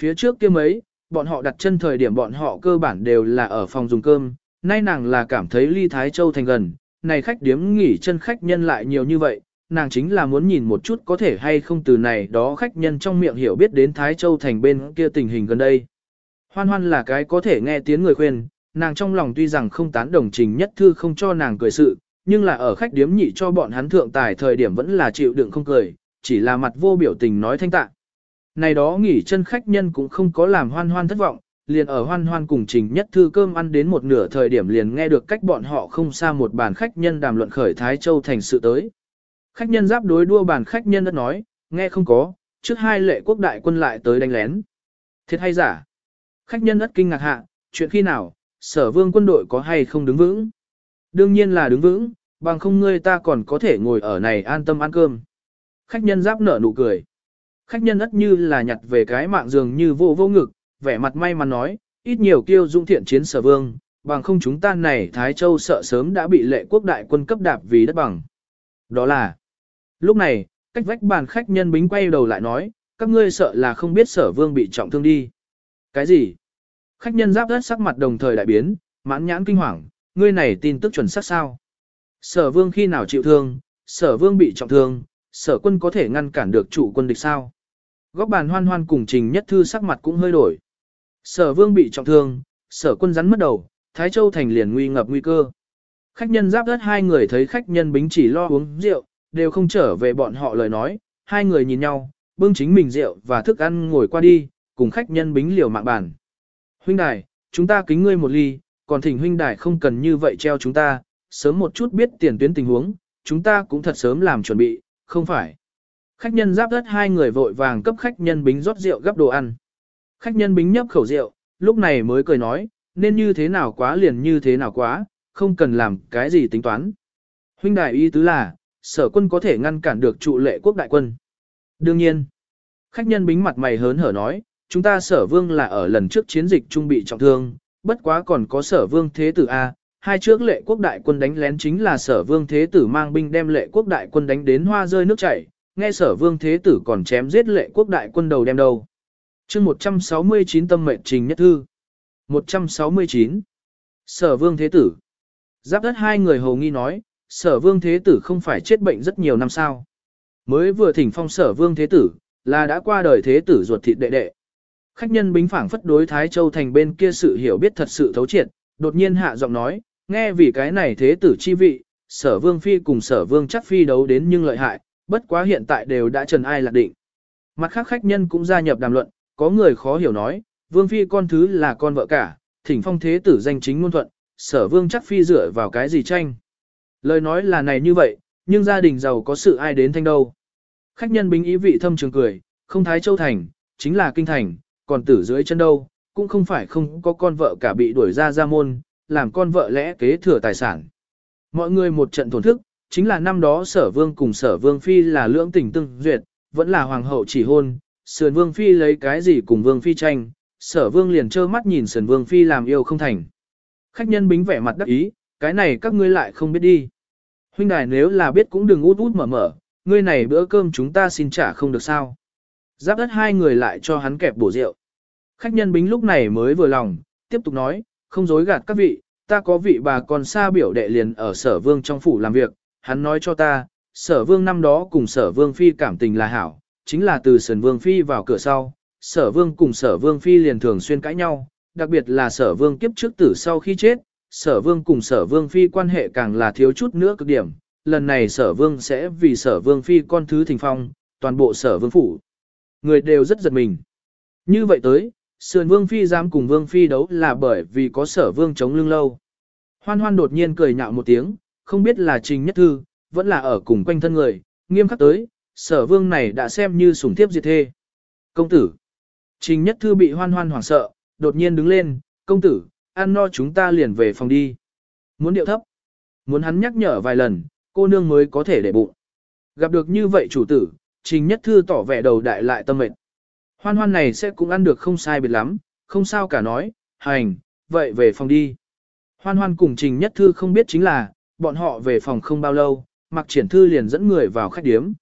Phía trước kia mấy, bọn họ đặt chân thời điểm bọn họ cơ bản đều là ở phòng dùng cơm, nay nàng là cảm thấy ly Thái Châu thành gần, này khách điếm nghỉ chân khách nhân lại nhiều như vậy, nàng chính là muốn nhìn một chút có thể hay không từ này đó khách nhân trong miệng hiểu biết đến Thái Châu thành bên kia tình hình gần đây. Hoan hoan là cái có thể nghe tiếng người khuyên, nàng trong lòng tuy rằng không tán đồng trình nhất thư không cho nàng cười sự, nhưng là ở khách điếm nhị cho bọn hắn thượng tài thời điểm vẫn là chịu đựng không cười, chỉ là mặt vô biểu tình nói thanh tạ. Này đó nghỉ chân khách nhân cũng không có làm hoan hoan thất vọng, liền ở hoan hoan cùng trình nhất thư cơm ăn đến một nửa thời điểm liền nghe được cách bọn họ không xa một bàn khách nhân đàm luận khởi Thái Châu thành sự tới. Khách nhân giáp đối đua bàn khách nhân đất nói, nghe không có, trước hai lệ quốc đại quân lại tới đánh lén. Thiệt hay giả? Khách nhân đất kinh ngạc hạ, chuyện khi nào, sở vương quân đội có hay không đứng vững? Đương nhiên là đứng vững, bằng không ngươi ta còn có thể ngồi ở này an tâm ăn cơm. Khách nhân giáp nở nụ cười. Khách nhân đất như là nhặt về cái mạng giường như vô vô ngực, vẻ mặt may mắn nói, ít nhiều kiêu dung thiện chiến sở vương, bằng không chúng ta này Thái Châu sợ sớm đã bị lệ quốc đại quân cấp đạp vì đất bằng. Đó là, lúc này, cách vách bàn khách nhân bính quay đầu lại nói, các ngươi sợ là không biết sở vương bị trọng thương đi. Cái gì? Khách nhân giáp đất sắc mặt đồng thời đại biến, mãn nhãn kinh hoàng, ngươi này tin tức chuẩn xác sao? Sở vương khi nào chịu thương, sở vương bị trọng thương, sở quân có thể ngăn cản được chủ quân địch sao? Góc bàn hoan hoan cùng trình nhất thư sắc mặt cũng hơi đổi. Sở vương bị trọng thương, sở quân rắn mất đầu, Thái Châu thành liền nguy ngập nguy cơ. Khách nhân giáp đất hai người thấy khách nhân bính chỉ lo uống rượu, đều không trở về bọn họ lời nói, hai người nhìn nhau, bưng chính mình rượu và thức ăn ngồi qua đi, cùng khách nhân bính liều mạng bàn. Huynh đài, chúng ta kính ngươi một ly, còn thỉnh huynh đài không cần như vậy treo chúng ta, sớm một chút biết tiền tuyến tình huống, chúng ta cũng thật sớm làm chuẩn bị, không phải. Khách nhân giáp đất hai người vội vàng cấp khách nhân bính rót rượu gấp đồ ăn. Khách nhân bính nhấp khẩu rượu, lúc này mới cười nói, nên như thế nào quá liền như thế nào quá, không cần làm cái gì tính toán. Huynh đại ý tứ là, sở quân có thể ngăn cản được trụ lệ quốc đại quân. Đương nhiên, khách nhân bính mặt mày hớn hở nói, chúng ta sở vương là ở lần trước chiến dịch trung bị trọng thương, bất quá còn có sở vương thế tử A, hai trước lệ quốc đại quân đánh lén chính là sở vương thế tử mang binh đem lệ quốc đại quân đánh đến hoa rơi nước chảy, nghe sở vương thế tử còn chém giết lệ quốc đại quân đầu đem đầu. chương 169 tâm mệnh trình nhất thư. 169. Sở vương thế tử. Giáp đất hai người hầu nghi nói, sở vương thế tử không phải chết bệnh rất nhiều năm sao. Mới vừa thỉnh phong sở vương thế tử, là đã qua đời thế tử ruột thịt đệ đệ. Khách nhân bính phảng phất đối Thái Châu thành bên kia sự hiểu biết thật sự thấu triệt, đột nhiên hạ giọng nói, nghe vì cái này thế tử chi vị, sở vương phi cùng sở vương chắc phi đấu đến nhưng lợi hại, bất quá hiện tại đều đã trần ai lạc định. Mặt khác khách nhân cũng gia nhập đàm luận, có người khó hiểu nói, vương phi con thứ là con vợ cả, thỉnh phong thế tử danh chính ngôn thuận, sở vương chắc phi dựa vào cái gì tranh. Lời nói là này như vậy, nhưng gia đình giàu có sự ai đến thanh đâu. Khách nhân bính ý vị thâm trường cười, không thái châu thành, chính là kinh thành, còn tử dưới chân đâu, cũng không phải không có con vợ cả bị đuổi ra ra môn, làm con vợ lẽ kế thừa tài sản. Mọi người một trận thổn thức, chính là năm đó sở vương cùng sở vương phi là lưỡng tình tương duyệt, vẫn là hoàng hậu chỉ hôn, sườn vương phi lấy cái gì cùng vương phi tranh, sở vương liền trơ mắt nhìn sườn vương phi làm yêu không thành. Khách nhân bính vẻ mặt đắc ý, cái này các ngươi lại không biết đi. Huynh đài nếu là biết cũng đừng út út mở mở, ngươi này bữa cơm chúng ta xin trả không được sao. Giáp đất hai người lại cho hắn kẹp bổ rượu. Khách nhân bính lúc này mới vừa lòng, tiếp tục nói, không dối gạt các vị, ta có vị bà còn xa biểu đệ liền ở sở vương trong phủ làm việc, hắn nói cho ta, sở vương năm đó cùng sở vương phi cảm tình là hảo, chính là từ sườn vương phi vào cửa sau, sở vương cùng sở vương phi liền thường xuyên cãi nhau, đặc biệt là sở vương kiếp trước tử sau khi chết, sở vương cùng sở vương phi quan hệ càng là thiếu chút nữa cực điểm, lần này sở vương sẽ vì sở vương phi con thứ thình phong, toàn bộ sở vương phủ. Người đều rất giật mình. Như vậy tới, Sườn vương phi dám cùng vương phi đấu là bởi vì có sở vương chống lưng lâu. Hoan hoan đột nhiên cười nhạo một tiếng, không biết là trình nhất thư, vẫn là ở cùng quanh thân người, nghiêm khắc tới, sở vương này đã xem như sủng tiếp diệt thê. Công tử. Trình nhất thư bị hoan hoan hoảng sợ, đột nhiên đứng lên, công tử, ăn no chúng ta liền về phòng đi. Muốn điệu thấp. Muốn hắn nhắc nhở vài lần, cô nương mới có thể để bụng. Gặp được như vậy chủ tử, trình nhất thư tỏ vẻ đầu đại lại tâm mệnh. Hoan hoan này sẽ cũng ăn được không sai biệt lắm, không sao cả nói, hành, vậy về phòng đi. Hoan hoan cùng trình nhất thư không biết chính là, bọn họ về phòng không bao lâu, mặc triển thư liền dẫn người vào khách điếm.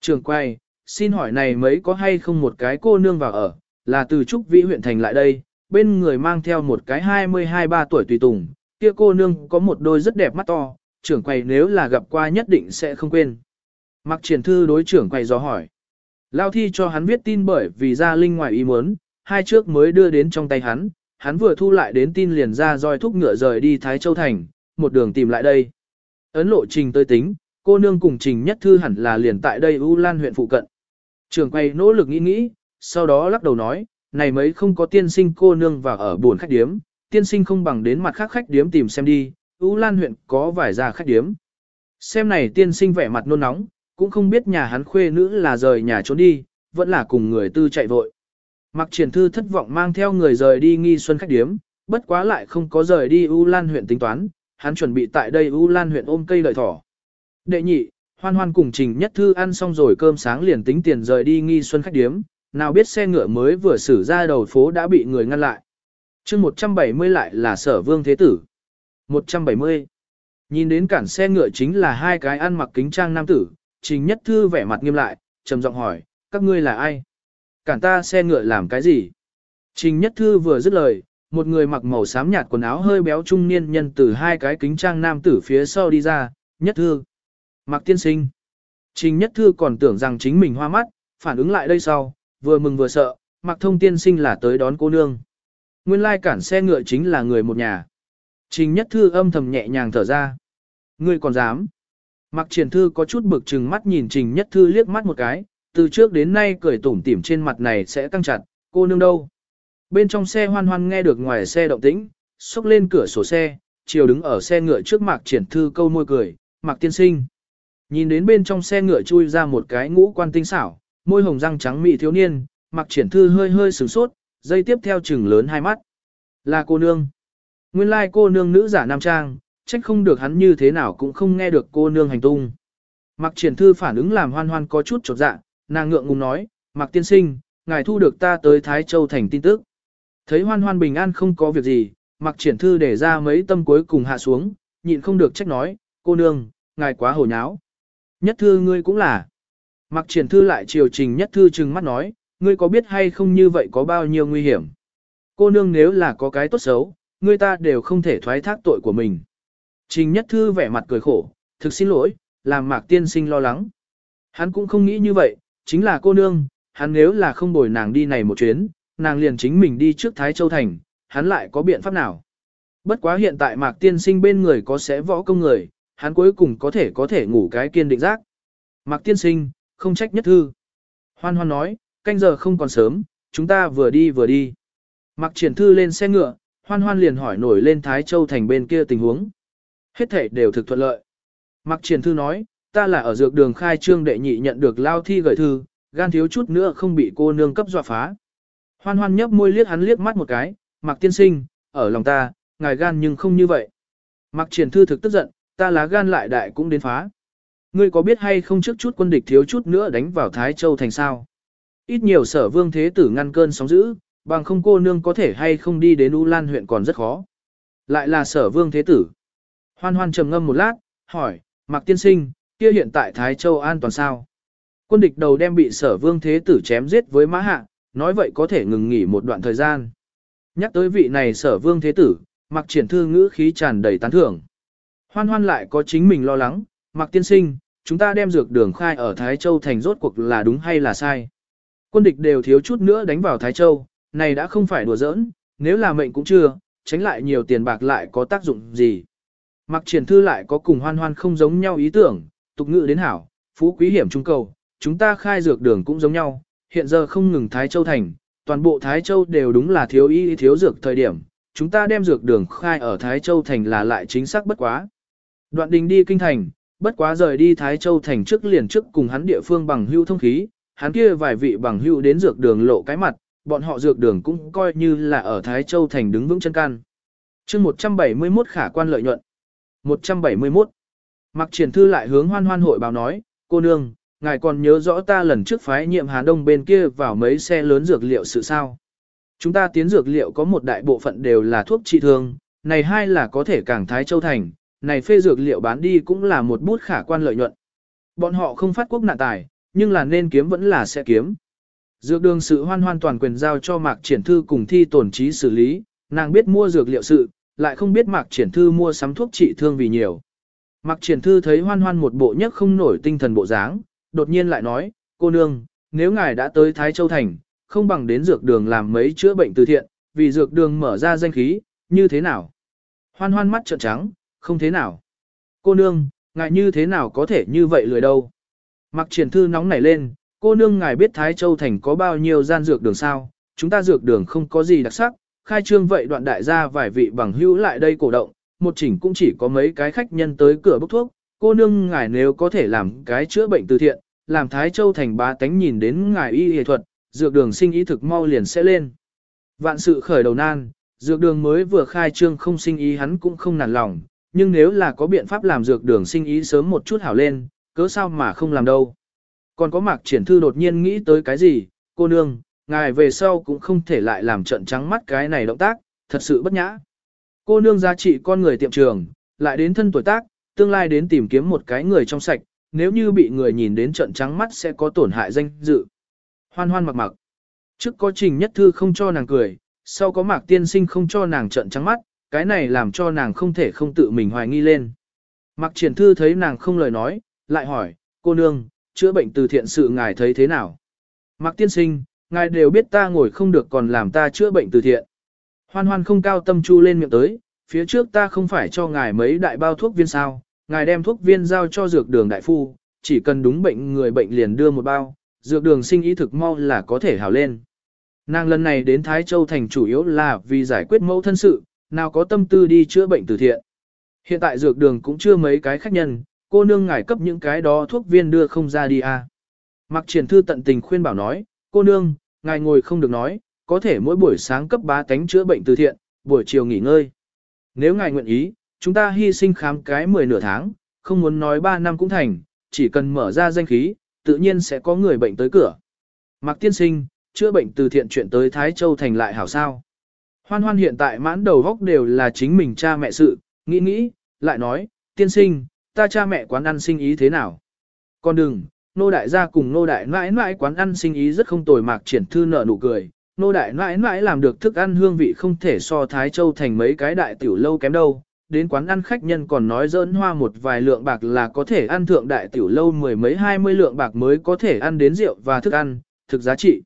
Trường quay, xin hỏi này mấy có hay không một cái cô nương vào ở, là từ Trúc Vĩ huyện thành lại đây, bên người mang theo một cái 22-3 tuổi tùy tùng, kia cô nương có một đôi rất đẹp mắt to, trưởng quầy nếu là gặp qua nhất định sẽ không quên. Mặc triển thư đối trưởng quầy do hỏi. Lao thi cho hắn viết tin bởi vì ra linh ngoài ý muốn, hai trước mới đưa đến trong tay hắn, hắn vừa thu lại đến tin liền ra roi thúc ngựa rời đi Thái Châu Thành, một đường tìm lại đây. Ấn lộ trình tới tính, cô nương cùng trình nhất thư hẳn là liền tại đây U Lan huyện phụ cận. Trường quay nỗ lực nghĩ nghĩ, sau đó lắc đầu nói, này mấy không có tiên sinh cô nương và ở buồn khách điếm, tiên sinh không bằng đến mặt khác khách điếm tìm xem đi, Ú Lan huyện có vài gia khách điếm. Xem này tiên sinh vẻ mặt nôn nóng, cũng không biết nhà hắn khuê nữ là rời nhà trốn đi, vẫn là cùng người tư chạy vội. Mặc triển thư thất vọng mang theo người rời đi nghi xuân khách điếm, bất quá lại không có rời đi U Lan huyện tính toán, hắn chuẩn bị tại đây U Lan huyện ôm cây lợi thỏ. Đệ nhị, hoan hoan cùng trình nhất thư ăn xong rồi cơm sáng liền tính tiền rời đi nghi xuân khách điếm, nào biết xe ngựa mới vừa xử ra đầu phố đã bị người ngăn lại. chương 170 lại là sở vương thế tử. 170. Nhìn đến cản xe ngựa chính là hai cái ăn mặc kính trang nam tử, trình nhất thư vẻ mặt nghiêm lại, trầm giọng hỏi, các ngươi là ai? Cản ta xe ngựa làm cái gì? Trình nhất thư vừa dứt lời, một người mặc màu xám nhạt quần áo hơi béo trung niên nhân từ hai cái kính trang nam tử phía sau đi ra, nhất thư. Mặc tiên sinh. Trình nhất thư còn tưởng rằng chính mình hoa mắt, phản ứng lại đây sau, vừa mừng vừa sợ, mặc thông tiên sinh là tới đón cô nương. Nguyên lai cản xe ngựa chính là người một nhà. Trình nhất thư âm thầm nhẹ nhàng thở ra. Ngươi còn dám. Mặc triển thư có chút bực chừng mắt nhìn trình nhất thư liếc mắt một cái, từ trước đến nay cười tủm tỉm trên mặt này sẽ căng chặt, cô nương đâu. Bên trong xe hoan hoan nghe được ngoài xe động tĩnh, xúc lên cửa sổ xe, chiều đứng ở xe ngựa trước mạc triển thư câu môi cười, mạc tiên sinh. Nhìn đến bên trong xe ngựa chui ra một cái ngũ quan tinh xảo, môi hồng răng trắng mị thiếu niên, mặc triển thư hơi hơi sửng sốt, dây tiếp theo chừng lớn hai mắt. Là cô nương. Nguyên lai cô nương nữ giả nam trang, trách không được hắn như thế nào cũng không nghe được cô nương hành tung. mặc triển thư phản ứng làm hoan hoan có chút chột dạ, nàng ngượng ngùng nói, mặc tiên sinh, ngài thu được ta tới Thái Châu thành tin tức. Thấy hoan hoan bình an không có việc gì, mặc triển thư để ra mấy tâm cuối cùng hạ xuống, nhịn không được trách nói, cô nương, ngài quá hồ nháo. Nhất thư ngươi cũng là. Mạc triển thư lại chiều trình nhất thư trừng mắt nói, ngươi có biết hay không như vậy có bao nhiêu nguy hiểm. Cô nương nếu là có cái tốt xấu, ngươi ta đều không thể thoái thác tội của mình. Trình nhất thư vẻ mặt cười khổ, thực xin lỗi, làm mạc tiên sinh lo lắng. Hắn cũng không nghĩ như vậy, chính là cô nương, hắn nếu là không bồi nàng đi này một chuyến, nàng liền chính mình đi trước Thái Châu Thành, hắn lại có biện pháp nào. Bất quá hiện tại mạc tiên sinh bên người có sẽ võ công người, hắn cuối cùng có thể có thể ngủ cái kiên định giác. Mạc tiên sinh, không trách nhất thư. Hoan hoan nói, canh giờ không còn sớm, chúng ta vừa đi vừa đi. mặc triển thư lên xe ngựa, hoan hoan liền hỏi nổi lên Thái Châu Thành bên kia tình huống. Hết thể đều thực thuận lợi. mặc triển thư nói, ta là ở dược đường khai trương đệ nhị nhận được lao thi gửi thư, gan thiếu chút nữa không bị cô nương cấp dọa phá. Hoan hoan nhấp môi liếc hắn liếc mắt một cái, mặc tiên sinh, ở lòng ta, ngài gan nhưng không như vậy. mặc triển thư thực tức giận, ta lá gan lại đại cũng đến phá. Ngươi có biết hay không trước chút quân địch thiếu chút nữa đánh vào Thái Châu thành sao? Ít nhiều sở vương thế tử ngăn cơn sóng dữ, bằng không cô nương có thể hay không đi đến U Lan huyện còn rất khó. Lại là sở vương thế tử. Hoan hoan trầm ngâm một lát, hỏi, Mạc tiên sinh, kia hiện tại Thái Châu an toàn sao? Quân địch đầu đem bị sở vương thế tử chém giết với mã hạ, nói vậy có thể ngừng nghỉ một đoạn thời gian. Nhắc tới vị này sở vương thế tử, Mạc triển thư ngữ khí tràn đầy tán thưởng. Hoan hoan lại có chính mình lo lắng, Mạc tiên sinh, chúng ta đem dược đường khai ở Thái Châu thành rốt cuộc là đúng hay là sai. Quân địch đều thiếu chút nữa đánh vào Thái Châu, này đã không phải đùa giỡn, nếu là mệnh cũng chưa, tránh lại nhiều tiền bạc lại có tác dụng gì. Mặc triển thư lại có cùng hoan hoan không giống nhau ý tưởng, tục ngữ đến hảo, phú quý hiểm trung cầu, chúng ta khai dược đường cũng giống nhau, hiện giờ không ngừng Thái Châu Thành, toàn bộ Thái Châu đều đúng là thiếu y thiếu dược thời điểm, chúng ta đem dược đường khai ở Thái Châu thành là lại chính xác bất quá. Đoạn đình đi kinh thành, bất quá rời đi Thái Châu thành trước liền trước cùng hắn địa phương bằng hưu thông khí, hắn kia vài vị bằng hưu đến dược đường lộ cái mặt, bọn họ dược đường cũng coi như là ở Thái Châu thành đứng vững chân can. chương 171 khả quan lợi nhuận. 171. Mặc triển thư lại hướng hoan hoan hội báo nói, cô nương, ngài còn nhớ rõ ta lần trước phái nhiệm Hà Đông bên kia vào mấy xe lớn dược liệu sự sao. Chúng ta tiến dược liệu có một đại bộ phận đều là thuốc trị thương, này hai là có thể cảng Thái Châu Thành, này phê dược liệu bán đi cũng là một bút khả quan lợi nhuận. Bọn họ không phát quốc nạn tài, nhưng là nên kiếm vẫn là sẽ kiếm. Dược đường sự hoan hoan toàn quyền giao cho Mạc Triển Thư cùng thi tổn trí xử lý, nàng biết mua dược liệu sự, lại không biết Mạc Triển Thư mua sắm thuốc trị thương vì nhiều. Mạc Triển Thư thấy hoan hoan một bộ nhất không nổi tinh thần bộ dáng, đột nhiên lại nói, cô nương, nếu ngài đã tới Thái Châu Thành, không bằng đến dược đường làm mấy chữa bệnh từ thiện, vì dược đường mở ra danh khí, như thế nào? Hoan hoan mắt trợn trắng, không thế nào. Cô nương, ngài như thế nào có thể như vậy lười đâu? Mặc triển thư nóng nảy lên, cô nương ngài biết Thái Châu Thành có bao nhiêu gian dược đường sao? Chúng ta dược đường không có gì đặc sắc, khai trương vậy đoạn đại gia vài vị bằng hữu lại đây cổ động, một chỉnh cũng chỉ có mấy cái khách nhân tới cửa bốc thuốc. Cô nương ngài nếu có thể làm cái chữa bệnh từ thiện, làm Thái Châu Thành bá tánh nhìn đến ngài y y thuật, dược đường sinh ý thực mau liền sẽ lên. Vạn sự khởi đầu nan, dược đường mới vừa khai trương không sinh ý hắn cũng không nản lòng, nhưng nếu là có biện pháp làm dược đường sinh ý sớm một chút hảo lên, cớ sao mà không làm đâu. Còn có mạc triển thư đột nhiên nghĩ tới cái gì, cô nương, ngài về sau cũng không thể lại làm trận trắng mắt cái này động tác, thật sự bất nhã. Cô nương giá trị con người tiệm trường, lại đến thân tuổi tác, tương lai đến tìm kiếm một cái người trong sạch, nếu như bị người nhìn đến trận trắng mắt sẽ có tổn hại danh dự. Hoan hoan mặc mặc. Trước có trình nhất thư không cho nàng cười, sau có mạc tiên sinh không cho nàng trận trắng mắt, cái này làm cho nàng không thể không tự mình hoài nghi lên. Mặc triển thư thấy nàng không lời nói, lại hỏi, cô nương, chữa bệnh từ thiện sự ngài thấy thế nào? Mặc tiên sinh, ngài đều biết ta ngồi không được còn làm ta chữa bệnh từ thiện. Hoan hoan không cao tâm chu lên miệng tới, phía trước ta không phải cho ngài mấy đại bao thuốc viên sao, ngài đem thuốc viên giao cho dược đường đại phu, chỉ cần đúng bệnh người bệnh liền đưa một bao, dược đường sinh ý thực mau là có thể hào lên. Nàng lần này đến Thái Châu Thành chủ yếu là vì giải quyết mẫu thân sự, nào có tâm tư đi chữa bệnh từ thiện. Hiện tại dược đường cũng chưa mấy cái khách nhân, cô nương ngài cấp những cái đó thuốc viên đưa không ra đi à. Mặc triển thư tận tình khuyên bảo nói, cô nương, ngài ngồi không được nói, có thể mỗi buổi sáng cấp bá tánh chữa bệnh từ thiện, buổi chiều nghỉ ngơi. Nếu ngài nguyện ý, chúng ta hy sinh khám cái 10 nửa tháng, không muốn nói 3 năm cũng thành, chỉ cần mở ra danh khí, tự nhiên sẽ có người bệnh tới cửa. Mạc tiên sinh, chữa bệnh từ thiện chuyện tới Thái Châu thành lại hảo sao. Hoan hoan hiện tại mãn đầu góc đều là chính mình cha mẹ sự, nghĩ nghĩ, lại nói, tiên sinh, ta cha mẹ quán ăn sinh ý thế nào? Còn đừng, nô đại gia cùng nô đại mãi mãi quán ăn sinh ý rất không tồi mạc triển thư nở nụ cười. Nô đại mãi mãi làm được thức ăn hương vị không thể so Thái Châu thành mấy cái đại tiểu lâu kém đâu, đến quán ăn khách nhân còn nói dỡn hoa một vài lượng bạc là có thể ăn thượng đại tiểu lâu mười mấy hai mươi lượng bạc mới có thể ăn đến rượu và thức ăn, thực giá trị.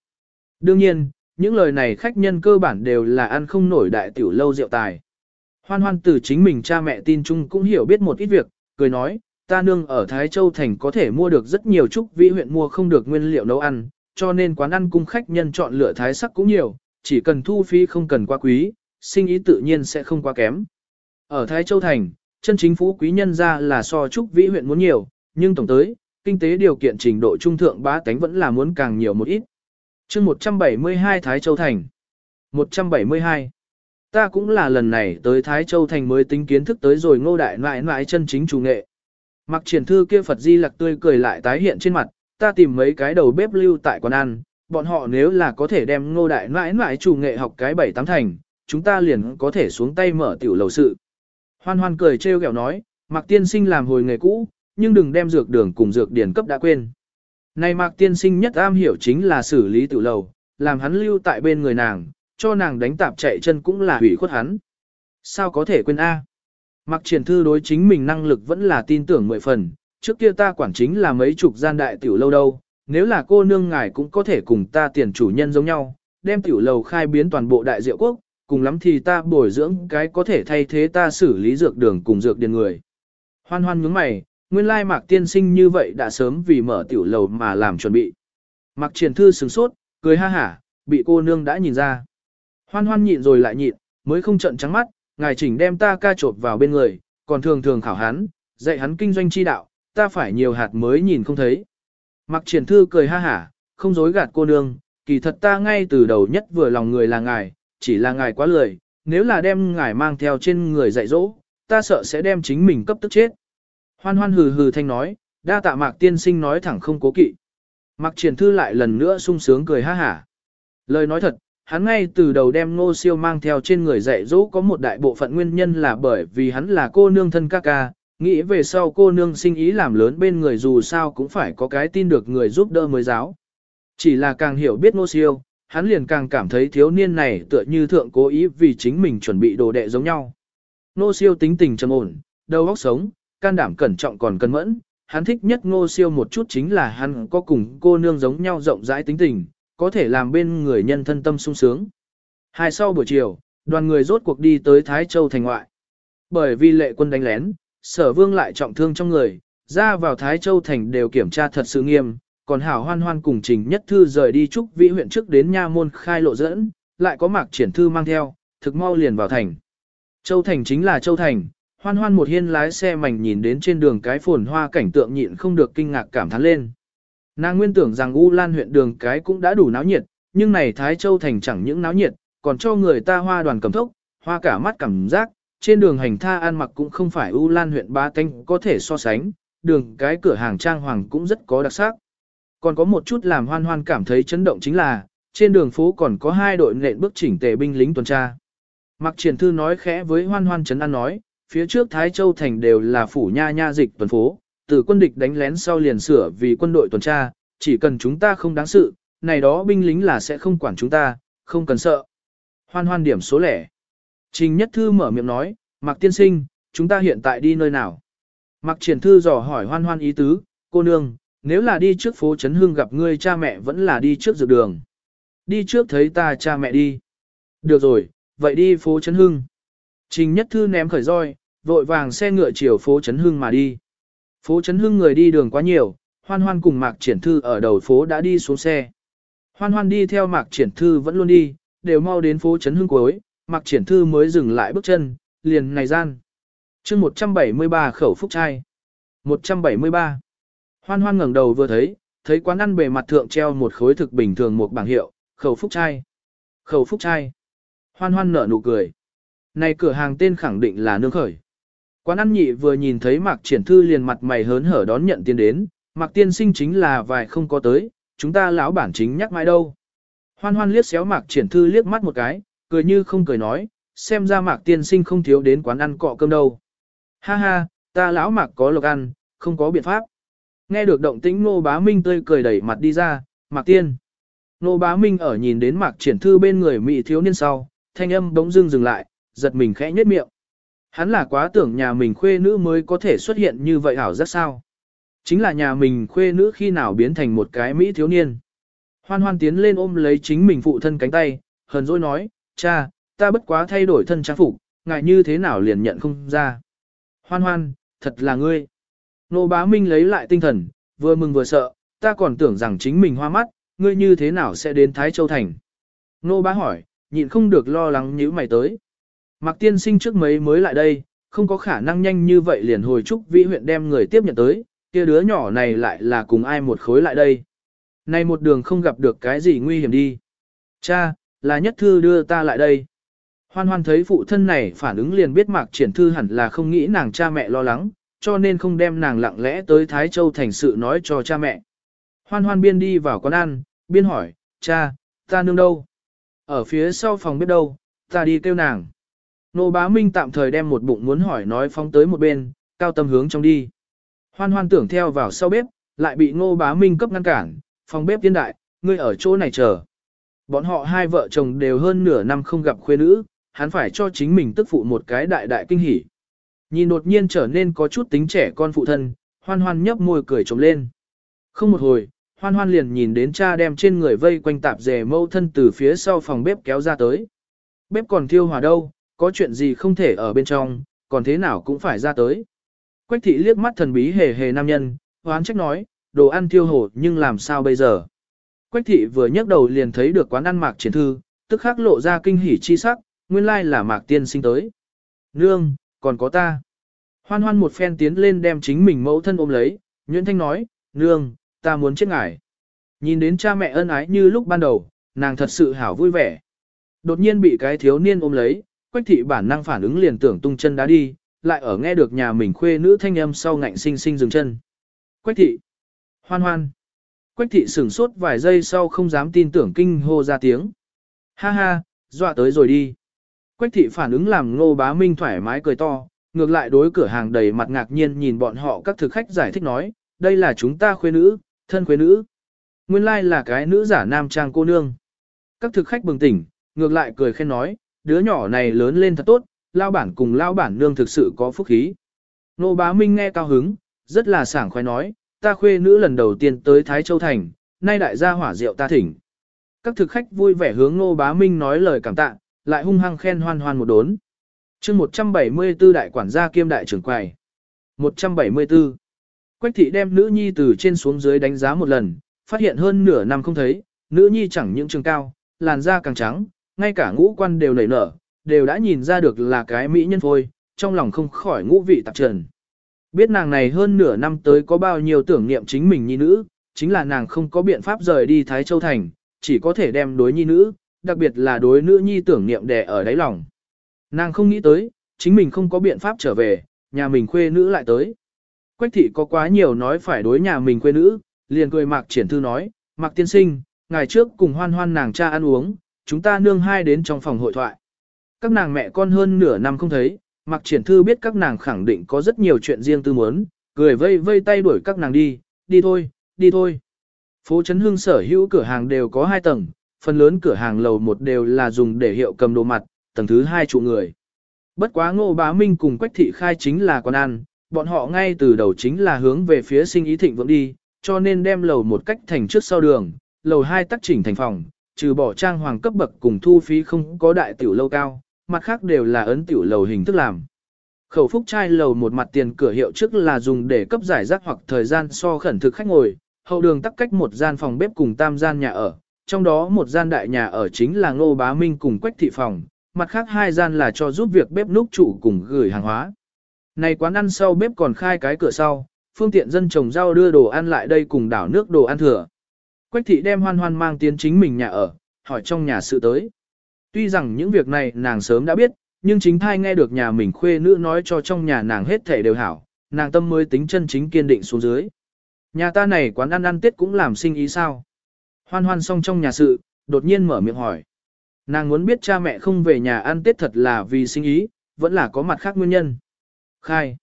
Đương nhiên, những lời này khách nhân cơ bản đều là ăn không nổi đại tiểu lâu rượu tài. Hoan hoan từ chính mình cha mẹ tin chung cũng hiểu biết một ít việc, cười nói, ta nương ở Thái Châu Thành có thể mua được rất nhiều trúc vĩ huyện mua không được nguyên liệu nấu ăn, cho nên quán ăn cung khách nhân chọn lựa thái sắc cũng nhiều, chỉ cần thu phí không cần quá quý, sinh ý tự nhiên sẽ không quá kém. Ở Thái Châu Thành, chân chính phú quý nhân ra là so trúc vĩ huyện muốn nhiều, nhưng tổng tới, kinh tế điều kiện trình độ trung thượng bá tánh vẫn là muốn càng nhiều một ít chương 172 Thái Châu Thành 172 Ta cũng là lần này tới Thái Châu Thành mới tính kiến thức tới rồi ngô đại nại nại chân chính chủ nghệ. Mặc triển thư kia Phật Di Lặc tươi cười lại tái hiện trên mặt, ta tìm mấy cái đầu bếp lưu tại quán ăn, bọn họ nếu là có thể đem ngô đại nại nại chủ nghệ học cái bảy tám thành, chúng ta liền có thể xuống tay mở tiểu lầu sự. Hoan hoan cười trêu ghẹo nói, Mạc Tiên Sinh làm hồi nghề cũ, nhưng đừng đem dược đường cùng dược điển cấp đã quên. Này Mạc Tiên Sinh nhất am hiểu chính là xử lý tự lầu, làm hắn lưu tại bên người nàng, cho nàng đánh tạp chạy chân cũng là hủy khuất hắn. Sao có thể quên A? Mạc Triển Thư đối chính mình năng lực vẫn là tin tưởng mười phần, trước kia ta quản chính là mấy chục gian đại tiểu lâu đâu, nếu là cô nương ngài cũng có thể cùng ta tiền chủ nhân giống nhau, đem tiểu lầu khai biến toàn bộ đại diệu quốc, cùng lắm thì ta bồi dưỡng cái có thể thay thế ta xử lý dược đường cùng dược điền người. Hoan hoan nhướng mày, nguyên lai mạc tiên sinh như vậy đã sớm vì mở tiểu lầu mà làm chuẩn bị. Mạc triển thư sừng sốt, cười ha hả, bị cô nương đã nhìn ra. Hoan hoan nhịn rồi lại nhịn, mới không trận trắng mắt, ngài chỉnh đem ta ca trộp vào bên người, còn thường thường khảo hắn, dạy hắn kinh doanh chi đạo, ta phải nhiều hạt mới nhìn không thấy. Mặc triển thư cười ha hả, không dối gạt cô nương, kỳ thật ta ngay từ đầu nhất vừa lòng người là ngài, chỉ là ngài quá lười, nếu là đem ngài mang theo trên người dạy dỗ, ta sợ sẽ đem chính mình cấp tức chết. Hoan hoan hừ hừ thanh nói, đa tạ mạc tiên sinh nói thẳng không cố kỵ. Mạc triển thư lại lần nữa sung sướng cười ha hả. Lời nói thật, hắn ngay từ đầu đem ngô siêu mang theo trên người dạy dỗ có một đại bộ phận nguyên nhân là bởi vì hắn là cô nương thân ca ca, nghĩ về sau cô nương sinh ý làm lớn bên người dù sao cũng phải có cái tin được người giúp đỡ mới giáo. Chỉ là càng hiểu biết ngô siêu, hắn liền càng cảm thấy thiếu niên này tựa như thượng cố ý vì chính mình chuẩn bị đồ đệ giống nhau. Ngô siêu tính tình trầm ổn, đầu óc sống, can đảm cẩn trọng còn cân mẫn, hắn thích nhất ngô siêu một chút chính là hắn có cùng cô nương giống nhau rộng rãi tính tình, có thể làm bên người nhân thân tâm sung sướng. Hai sau buổi chiều, đoàn người rốt cuộc đi tới Thái Châu thành ngoại. Bởi vì lệ quân đánh lén, sở vương lại trọng thương trong người, ra vào Thái Châu thành đều kiểm tra thật sự nghiêm, còn hảo hoan hoan cùng trình nhất thư rời đi trúc vĩ huyện trước đến nha môn khai lộ dẫn, lại có mạc triển thư mang theo, thực mau liền vào thành. Châu thành chính là Châu thành, hoan hoan một hiên lái xe mảnh nhìn đến trên đường cái phồn hoa cảnh tượng nhịn không được kinh ngạc cảm thán lên. Nàng nguyên tưởng rằng U Lan huyện đường cái cũng đã đủ náo nhiệt, nhưng này Thái Châu thành chẳng những náo nhiệt, còn cho người ta hoa đoàn cầm thốc, hoa cả mắt cảm giác, trên đường hành tha ăn mặc cũng không phải U Lan huyện ba canh có thể so sánh, đường cái cửa hàng trang hoàng cũng rất có đặc sắc. Còn có một chút làm hoan hoan cảm thấy chấn động chính là, trên đường phố còn có hai đội nện bước chỉnh tề binh lính tuần tra. Mặc triển thư nói khẽ với hoan hoan chấn an nói, phía trước Thái Châu Thành đều là phủ nha nha dịch tuần phố, từ quân địch đánh lén sau liền sửa vì quân đội tuần tra, chỉ cần chúng ta không đáng sự, này đó binh lính là sẽ không quản chúng ta, không cần sợ. Hoan hoan điểm số lẻ. Trình Nhất Thư mở miệng nói, Mạc Tiên Sinh, chúng ta hiện tại đi nơi nào? Mạc Triển Thư dò hỏi hoan hoan ý tứ, cô nương, nếu là đi trước phố Trấn Hương gặp ngươi cha mẹ vẫn là đi trước dược đường. Đi trước thấy ta cha mẹ đi. Được rồi, vậy đi phố Trấn Hưng. Trình Nhất Thư ném khởi roi, vội vàng xe ngựa chiều phố Trấn Hưng mà đi. Phố Trấn Hưng người đi đường quá nhiều, Hoan Hoan cùng Mạc Triển Thư ở đầu phố đã đi xuống xe. Hoan Hoan đi theo Mạc Triển Thư vẫn luôn đi, đều mau đến phố Trấn Hưng cuối, Mạc Triển Thư mới dừng lại bước chân, liền này gian. chương 173 khẩu phúc trai. 173. Hoan Hoan ngẩng đầu vừa thấy, thấy quán ăn bề mặt thượng treo một khối thực bình thường một bảng hiệu, khẩu phúc trai. Khẩu phúc trai. Hoan Hoan nở nụ cười. Này cửa hàng tên khẳng định là nương khởi. Quán ăn nhị vừa nhìn thấy Mạc Triển Thư liền mặt mày hớn hở đón nhận tiền đến, Mạc Tiên Sinh chính là vài không có tới, chúng ta lão bản chính nhắc mãi đâu. Hoan hoan liếc xéo Mạc Triển Thư liếc mắt một cái, cười như không cười nói, xem ra Mạc Tiên Sinh không thiếu đến quán ăn cọ cơm đâu. Ha ha, ta lão Mạc có lộc ăn, không có biện pháp. Nghe được động tĩnh Nô Bá Minh tươi cười đẩy mặt đi ra, Mạc Tiên. Nô Bá Minh ở nhìn đến Mạc Triển Thư bên người mỹ thiếu niên sau, thanh âm bỗng dưng dừng lại, giật mình khẽ nhếch miệng. Hắn là quá tưởng nhà mình khuê nữ mới có thể xuất hiện như vậy ảo rất sao. Chính là nhà mình khuê nữ khi nào biến thành một cái Mỹ thiếu niên. Hoan hoan tiến lên ôm lấy chính mình phụ thân cánh tay, hờn dỗi nói, cha, ta bất quá thay đổi thân trang phục, ngại như thế nào liền nhận không ra. Hoan hoan, thật là ngươi. Nô bá minh lấy lại tinh thần, vừa mừng vừa sợ, ta còn tưởng rằng chính mình hoa mắt, ngươi như thế nào sẽ đến Thái Châu Thành. Nô bá hỏi, nhịn không được lo lắng nhíu mày tới. Mạc tiên sinh trước mấy mới lại đây, không có khả năng nhanh như vậy liền hồi trúc vĩ huyện đem người tiếp nhận tới, kia đứa nhỏ này lại là cùng ai một khối lại đây. Này một đường không gặp được cái gì nguy hiểm đi. Cha, là nhất thư đưa ta lại đây. Hoan hoan thấy phụ thân này phản ứng liền biết mạc triển thư hẳn là không nghĩ nàng cha mẹ lo lắng, cho nên không đem nàng lặng lẽ tới Thái Châu thành sự nói cho cha mẹ. Hoan hoan biên đi vào quán ăn, biên hỏi, cha, ta nương đâu? Ở phía sau phòng biết đâu, ta đi kêu nàng. Nô bá minh tạm thời đem một bụng muốn hỏi nói phóng tới một bên, cao tâm hướng trong đi. Hoan hoan tưởng theo vào sau bếp, lại bị ngô bá minh cấp ngăn cản, phòng bếp tiên đại, ngươi ở chỗ này chờ. Bọn họ hai vợ chồng đều hơn nửa năm không gặp khuê nữ, hắn phải cho chính mình tức phụ một cái đại đại kinh hỉ. Nhìn đột nhiên trở nên có chút tính trẻ con phụ thân, hoan hoan nhấp môi cười trống lên. Không một hồi, hoan hoan liền nhìn đến cha đem trên người vây quanh tạp dề mâu thân từ phía sau phòng bếp kéo ra tới. Bếp còn thiêu hỏa đâu, có chuyện gì không thể ở bên trong, còn thế nào cũng phải ra tới. Quách thị liếc mắt thần bí hề hề nam nhân, hoán trách nói, đồ ăn thiêu hổ nhưng làm sao bây giờ? Quách thị vừa nhấc đầu liền thấy được quán ăn mạc triển thư, tức khắc lộ ra kinh hỉ chi sắc, nguyên lai là mạc tiên sinh tới. Nương, còn có ta. Hoan hoan một phen tiến lên đem chính mình mẫu thân ôm lấy, Nguyễn Thanh nói, nương, ta muốn chết ngài. Nhìn đến cha mẹ ân ái như lúc ban đầu, nàng thật sự hảo vui vẻ. Đột nhiên bị cái thiếu niên ôm lấy, quách thị bản năng phản ứng liền tưởng tung chân đá đi, lại ở nghe được nhà mình khuê nữ thanh âm sau ngạnh sinh sinh dừng chân. Quách thị, hoan hoan. Quách thị sửng sốt vài giây sau không dám tin tưởng kinh hô ra tiếng. Ha ha, dọa tới rồi đi. Quách thị phản ứng làm ngô bá minh thoải mái cười to, ngược lại đối cửa hàng đầy mặt ngạc nhiên nhìn bọn họ các thực khách giải thích nói, đây là chúng ta khuê nữ, thân khuê nữ. Nguyên lai like là cái nữ giả nam trang cô nương. Các thực khách bừng tỉnh, ngược lại cười khen nói, đứa nhỏ này lớn lên thật tốt, lao bản cùng lao bản nương thực sự có phúc khí. Nô bá Minh nghe cao hứng, rất là sảng khoái nói, ta khuê nữ lần đầu tiên tới Thái Châu Thành, nay đại gia hỏa rượu ta thỉnh. Các thực khách vui vẻ hướng Nô bá Minh nói lời cảm tạ, lại hung hăng khen hoan hoan một đốn. chương 174 đại quản gia kiêm đại trưởng quầy. 174. Quách thị đem nữ nhi từ trên xuống dưới đánh giá một lần, phát hiện hơn nửa năm không thấy, nữ nhi chẳng những trường cao, làn da càng trắng, ngay cả ngũ quan đều nảy nở, đều đã nhìn ra được là cái mỹ nhân phôi, trong lòng không khỏi ngũ vị tạp trần. Biết nàng này hơn nửa năm tới có bao nhiêu tưởng niệm chính mình nhi nữ, chính là nàng không có biện pháp rời đi Thái Châu Thành, chỉ có thể đem đối nhi nữ, đặc biệt là đối nữ nhi tưởng niệm đè ở đáy lòng. Nàng không nghĩ tới, chính mình không có biện pháp trở về, nhà mình khuê nữ lại tới. Quách thị có quá nhiều nói phải đối nhà mình quê nữ, liền cười mạc triển thư nói, mạc tiên sinh, ngày trước cùng hoan hoan nàng cha ăn uống, chúng ta nương hai đến trong phòng hội thoại. Các nàng mẹ con hơn nửa năm không thấy, Mạc Triển Thư biết các nàng khẳng định có rất nhiều chuyện riêng tư muốn, cười vây vây tay đuổi các nàng đi, đi thôi, đi thôi. Phố Trấn Hưng sở hữu cửa hàng đều có hai tầng, phần lớn cửa hàng lầu một đều là dùng để hiệu cầm đồ mặt, tầng thứ hai trụ người. Bất quá ngô bá minh cùng quách thị khai chính là quán ăn, bọn họ ngay từ đầu chính là hướng về phía sinh ý thịnh vượng đi, cho nên đem lầu một cách thành trước sau đường, lầu hai tắc chỉnh thành phòng, trừ bỏ trang hoàng cấp bậc cùng thu phí không có đại tiểu lâu cao, mặt khác đều là ấn tiểu lầu hình thức làm. Khẩu phúc trai lầu một mặt tiền cửa hiệu trước là dùng để cấp giải rác hoặc thời gian so khẩn thực khách ngồi, hậu đường tắc cách một gian phòng bếp cùng tam gian nhà ở, trong đó một gian đại nhà ở chính là Ngô Bá Minh cùng Quách thị phòng, mặt khác hai gian là cho giúp việc bếp núc chủ cùng gửi hàng hóa. Này quán ăn sau bếp còn khai cái cửa sau, phương tiện dân trồng rau đưa đồ ăn lại đây cùng đảo nước đồ ăn thừa. Quách thị đem hoan hoan mang tiến chính mình nhà ở, hỏi trong nhà sự tới. Tuy rằng những việc này nàng sớm đã biết, nhưng chính thai nghe được nhà mình khuê nữ nói cho trong nhà nàng hết thể đều hảo, nàng tâm mới tính chân chính kiên định xuống dưới. Nhà ta này quán ăn ăn tết cũng làm sinh ý sao? Hoan hoan xong trong nhà sự, đột nhiên mở miệng hỏi. Nàng muốn biết cha mẹ không về nhà ăn tết thật là vì sinh ý, vẫn là có mặt khác nguyên nhân. Khai.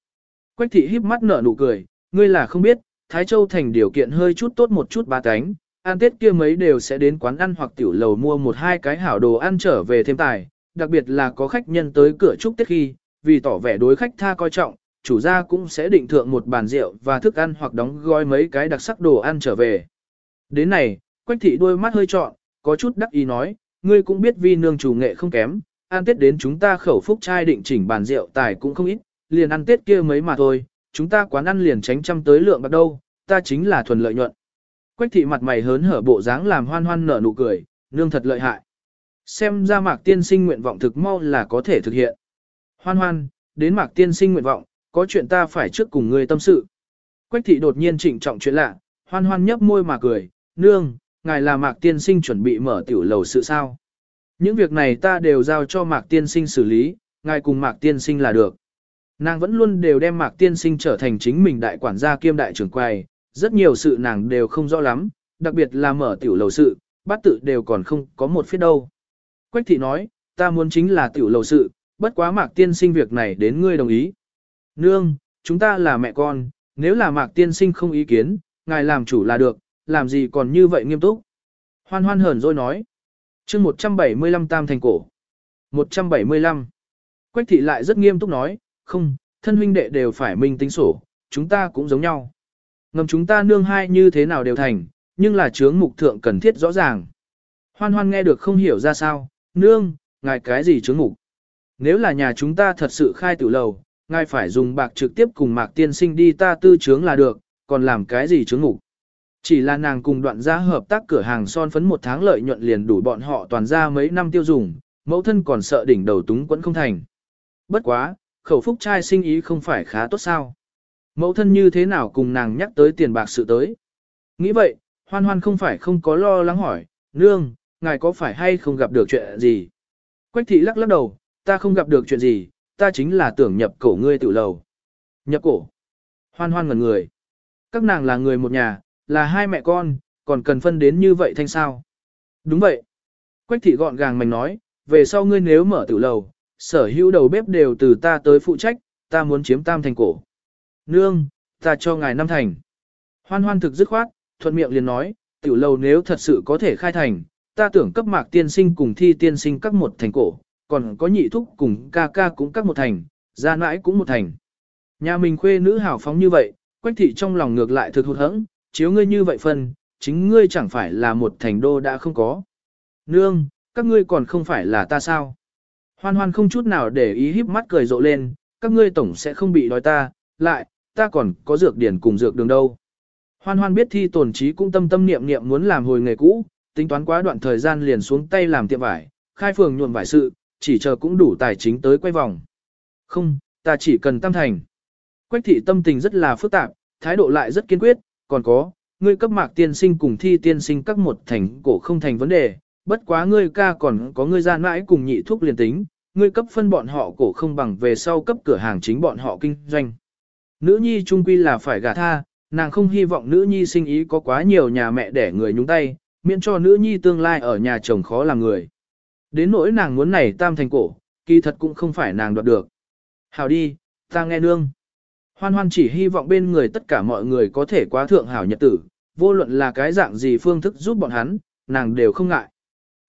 Quách thị híp mắt nở nụ cười, ngươi là không biết, Thái Châu thành điều kiện hơi chút tốt một chút ba cánh, ăn tết kia mấy đều sẽ đến quán ăn hoặc tiểu lầu mua một hai cái hảo đồ ăn trở về thêm tài, đặc biệt là có khách nhân tới cửa chúc tết khi, vì tỏ vẻ đối khách tha coi trọng, chủ gia cũng sẽ định thượng một bàn rượu và thức ăn hoặc đóng gói mấy cái đặc sắc đồ ăn trở về. Đến này, Quách thị đôi mắt hơi trọn, có chút đắc ý nói, ngươi cũng biết vi nương chủ nghệ không kém, ăn tết đến chúng ta khẩu phúc trai định chỉnh bàn rượu tài cũng không ít, liền ăn tết kia mấy mà thôi, chúng ta quán ăn liền tránh trăm tới lượng bạc đâu, ta chính là thuần lợi nhuận. Quách thị mặt mày hớn hở bộ dáng làm hoan hoan nở nụ cười, nương thật lợi hại. Xem ra mạc tiên sinh nguyện vọng thực mau là có thể thực hiện. Hoan hoan, đến mạc tiên sinh nguyện vọng, có chuyện ta phải trước cùng ngươi tâm sự. Quách thị đột nhiên trịnh trọng chuyện lạ, hoan hoan nhấp môi mà cười, nương, ngài là mạc tiên sinh chuẩn bị mở tiểu lầu sự sao. Những việc này ta đều giao cho mạc tiên sinh xử lý, ngài cùng mạc tiên sinh là được. Nàng vẫn luôn đều đem mạc tiên sinh trở thành chính mình đại quản gia kiêm đại trưởng quầy, rất nhiều sự nàng đều không rõ lắm, đặc biệt là mở tiểu lầu sự, bát tự đều còn không có một phía đâu. Quách thị nói, ta muốn chính là tiểu lầu sự, bất quá mạc tiên sinh việc này đến ngươi đồng ý. Nương, chúng ta là mẹ con, nếu là mạc tiên sinh không ý kiến, ngài làm chủ là được, làm gì còn như vậy nghiêm túc. Hoan hoan hờn rồi nói. chương 175 tam thành cổ. 175. Quách thị lại rất nghiêm túc nói, không, thân huynh đệ đều phải minh tính sổ, chúng ta cũng giống nhau. Ngầm chúng ta nương hai như thế nào đều thành, nhưng là chướng mục thượng cần thiết rõ ràng. Hoan hoan nghe được không hiểu ra sao, nương, ngài cái gì chướng mục. Nếu là nhà chúng ta thật sự khai tử lầu, ngài phải dùng bạc trực tiếp cùng mạc tiên sinh đi ta tư chướng là được, còn làm cái gì chướng mục. Chỉ là nàng cùng đoạn gia hợp tác cửa hàng son phấn một tháng lợi nhuận liền đủ bọn họ toàn ra mấy năm tiêu dùng, mẫu thân còn sợ đỉnh đầu túng quẫn không thành. Bất quá, khẩu phúc trai sinh ý không phải khá tốt sao. Mẫu thân như thế nào cùng nàng nhắc tới tiền bạc sự tới. Nghĩ vậy, hoan hoan không phải không có lo lắng hỏi, nương, ngài có phải hay không gặp được chuyện gì? Quách thị lắc lắc đầu, ta không gặp được chuyện gì, ta chính là tưởng nhập cổ ngươi tự lầu. Nhập cổ. Hoan hoan ngần người. Các nàng là người một nhà, là hai mẹ con, còn cần phân đến như vậy thanh sao? Đúng vậy. Quách thị gọn gàng mình nói, về sau ngươi nếu mở tự lầu, sở hữu đầu bếp đều từ ta tới phụ trách, ta muốn chiếm tam thành cổ. Nương, ta cho ngài năm thành. Hoan hoan thực dứt khoát, thuận miệng liền nói, tiểu lầu nếu thật sự có thể khai thành, ta tưởng cấp mạc tiên sinh cùng thi tiên sinh các một thành cổ, còn có nhị thúc cùng ca ca cũng các một thành, gia nãi cũng một thành. Nhà mình khuê nữ hào phóng như vậy, quách thị trong lòng ngược lại thực hụt hẫng, chiếu ngươi như vậy phân, chính ngươi chẳng phải là một thành đô đã không có. Nương, các ngươi còn không phải là ta sao? Hoan hoan không chút nào để ý híp mắt cười rộ lên, các ngươi tổng sẽ không bị đói ta, lại, ta còn có dược điển cùng dược đường đâu. Hoan hoan biết thi tổn trí cũng tâm tâm niệm niệm muốn làm hồi nghề cũ, tính toán quá đoạn thời gian liền xuống tay làm tiệm vải, khai phường nhuộm vải sự, chỉ chờ cũng đủ tài chính tới quay vòng. Không, ta chỉ cần tam thành. Quách thị tâm tình rất là phức tạp, thái độ lại rất kiên quyết, còn có, ngươi cấp mạc tiên sinh cùng thi tiên sinh các một thành cổ không thành vấn đề, bất quá ngươi ca còn có ngươi gian mãi cùng nhị thuốc liền tính, ngươi cấp phân bọn họ cổ không bằng về sau cấp cửa hàng chính bọn họ kinh doanh. Nữ nhi trung quy là phải gả tha, nàng không hy vọng nữ nhi sinh ý có quá nhiều nhà mẹ để người nhúng tay, miễn cho nữ nhi tương lai ở nhà chồng khó làm người. Đến nỗi nàng muốn này tam thành cổ, kỳ thật cũng không phải nàng đoạt được. Hảo đi, ta nghe nương. Hoan hoan chỉ hy vọng bên người tất cả mọi người có thể quá thượng hảo nhật tử, vô luận là cái dạng gì phương thức giúp bọn hắn, nàng đều không ngại.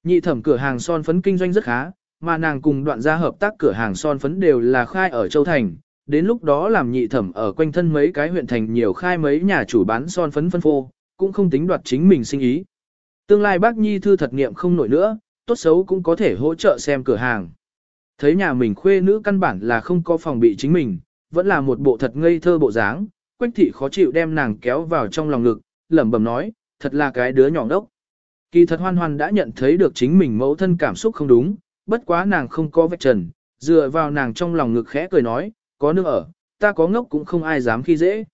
Nhị thẩm cửa hàng son phấn kinh doanh rất khá, mà nàng cùng đoạn gia hợp tác cửa hàng son phấn đều là khai ở Châu Thành. Đến lúc đó làm nhị thẩm ở quanh thân mấy cái huyện thành nhiều khai mấy nhà chủ bán son phấn phân phô, cũng không tính đoạt chính mình sinh ý. Tương lai bác nhi thư thật nghiệm không nổi nữa, tốt xấu cũng có thể hỗ trợ xem cửa hàng. Thấy nhà mình khuê nữ căn bản là không có phòng bị chính mình, vẫn là một bộ thật ngây thơ bộ dáng, quách thị khó chịu đem nàng kéo vào trong lòng ngực, lẩm bẩm nói, thật là cái đứa nhỏ đốc. Kỳ thật hoan hoan đã nhận thấy được chính mình mẫu thân cảm xúc không đúng, bất quá nàng không có vết trần, dựa vào nàng trong lòng ngực khẽ cười nói, có nước ở, ta có ngốc cũng không ai dám khi dễ.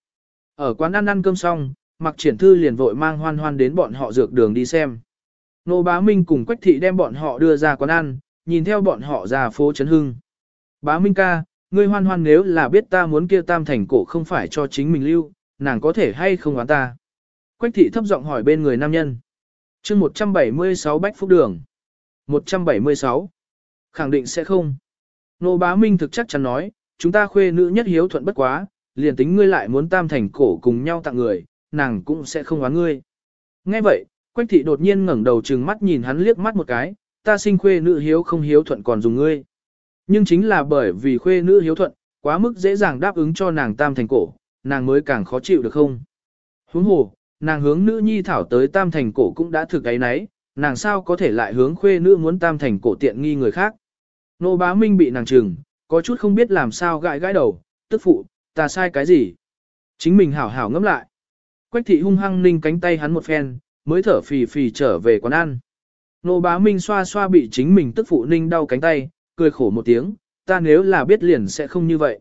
Ở quán ăn ăn cơm xong, mặc triển thư liền vội mang hoan hoan đến bọn họ dược đường đi xem. Nô bá Minh cùng Quách thị đem bọn họ đưa ra quán ăn, nhìn theo bọn họ ra phố Trấn Hưng. Bá Minh ca, ngươi hoan hoan nếu là biết ta muốn kia tam thành cổ không phải cho chính mình lưu, nàng có thể hay không oán ta. Quách thị thấp giọng hỏi bên người nam nhân. chương 176 Bách Phúc Đường. 176. Khẳng định sẽ không. Nô bá Minh thực chắc chắn nói, chúng ta khuê nữ nhất hiếu thuận bất quá, liền tính ngươi lại muốn tam thành cổ cùng nhau tặng người, nàng cũng sẽ không oán ngươi. Nghe vậy, Quách thị đột nhiên ngẩng đầu trừng mắt nhìn hắn liếc mắt một cái, ta sinh khuê nữ hiếu không hiếu thuận còn dùng ngươi. Nhưng chính là bởi vì khuê nữ hiếu thuận, quá mức dễ dàng đáp ứng cho nàng tam thành cổ, nàng mới càng khó chịu được không. Huống hồ, nàng hướng nữ nhi thảo tới tam thành cổ cũng đã thực ấy nấy, nàng sao có thể lại hướng khuê nữ muốn tam thành cổ tiện nghi người khác. Nô bá minh bị nàng trừng, có chút không biết làm sao gãi gãi đầu, tức phụ, ta sai cái gì. Chính mình hảo hảo ngẫm lại. Quách thị hung hăng ninh cánh tay hắn một phen, mới thở phì phì trở về quán ăn. Nô bá minh xoa xoa bị chính mình tức phụ ninh đau cánh tay, cười khổ một tiếng, ta nếu là biết liền sẽ không như vậy.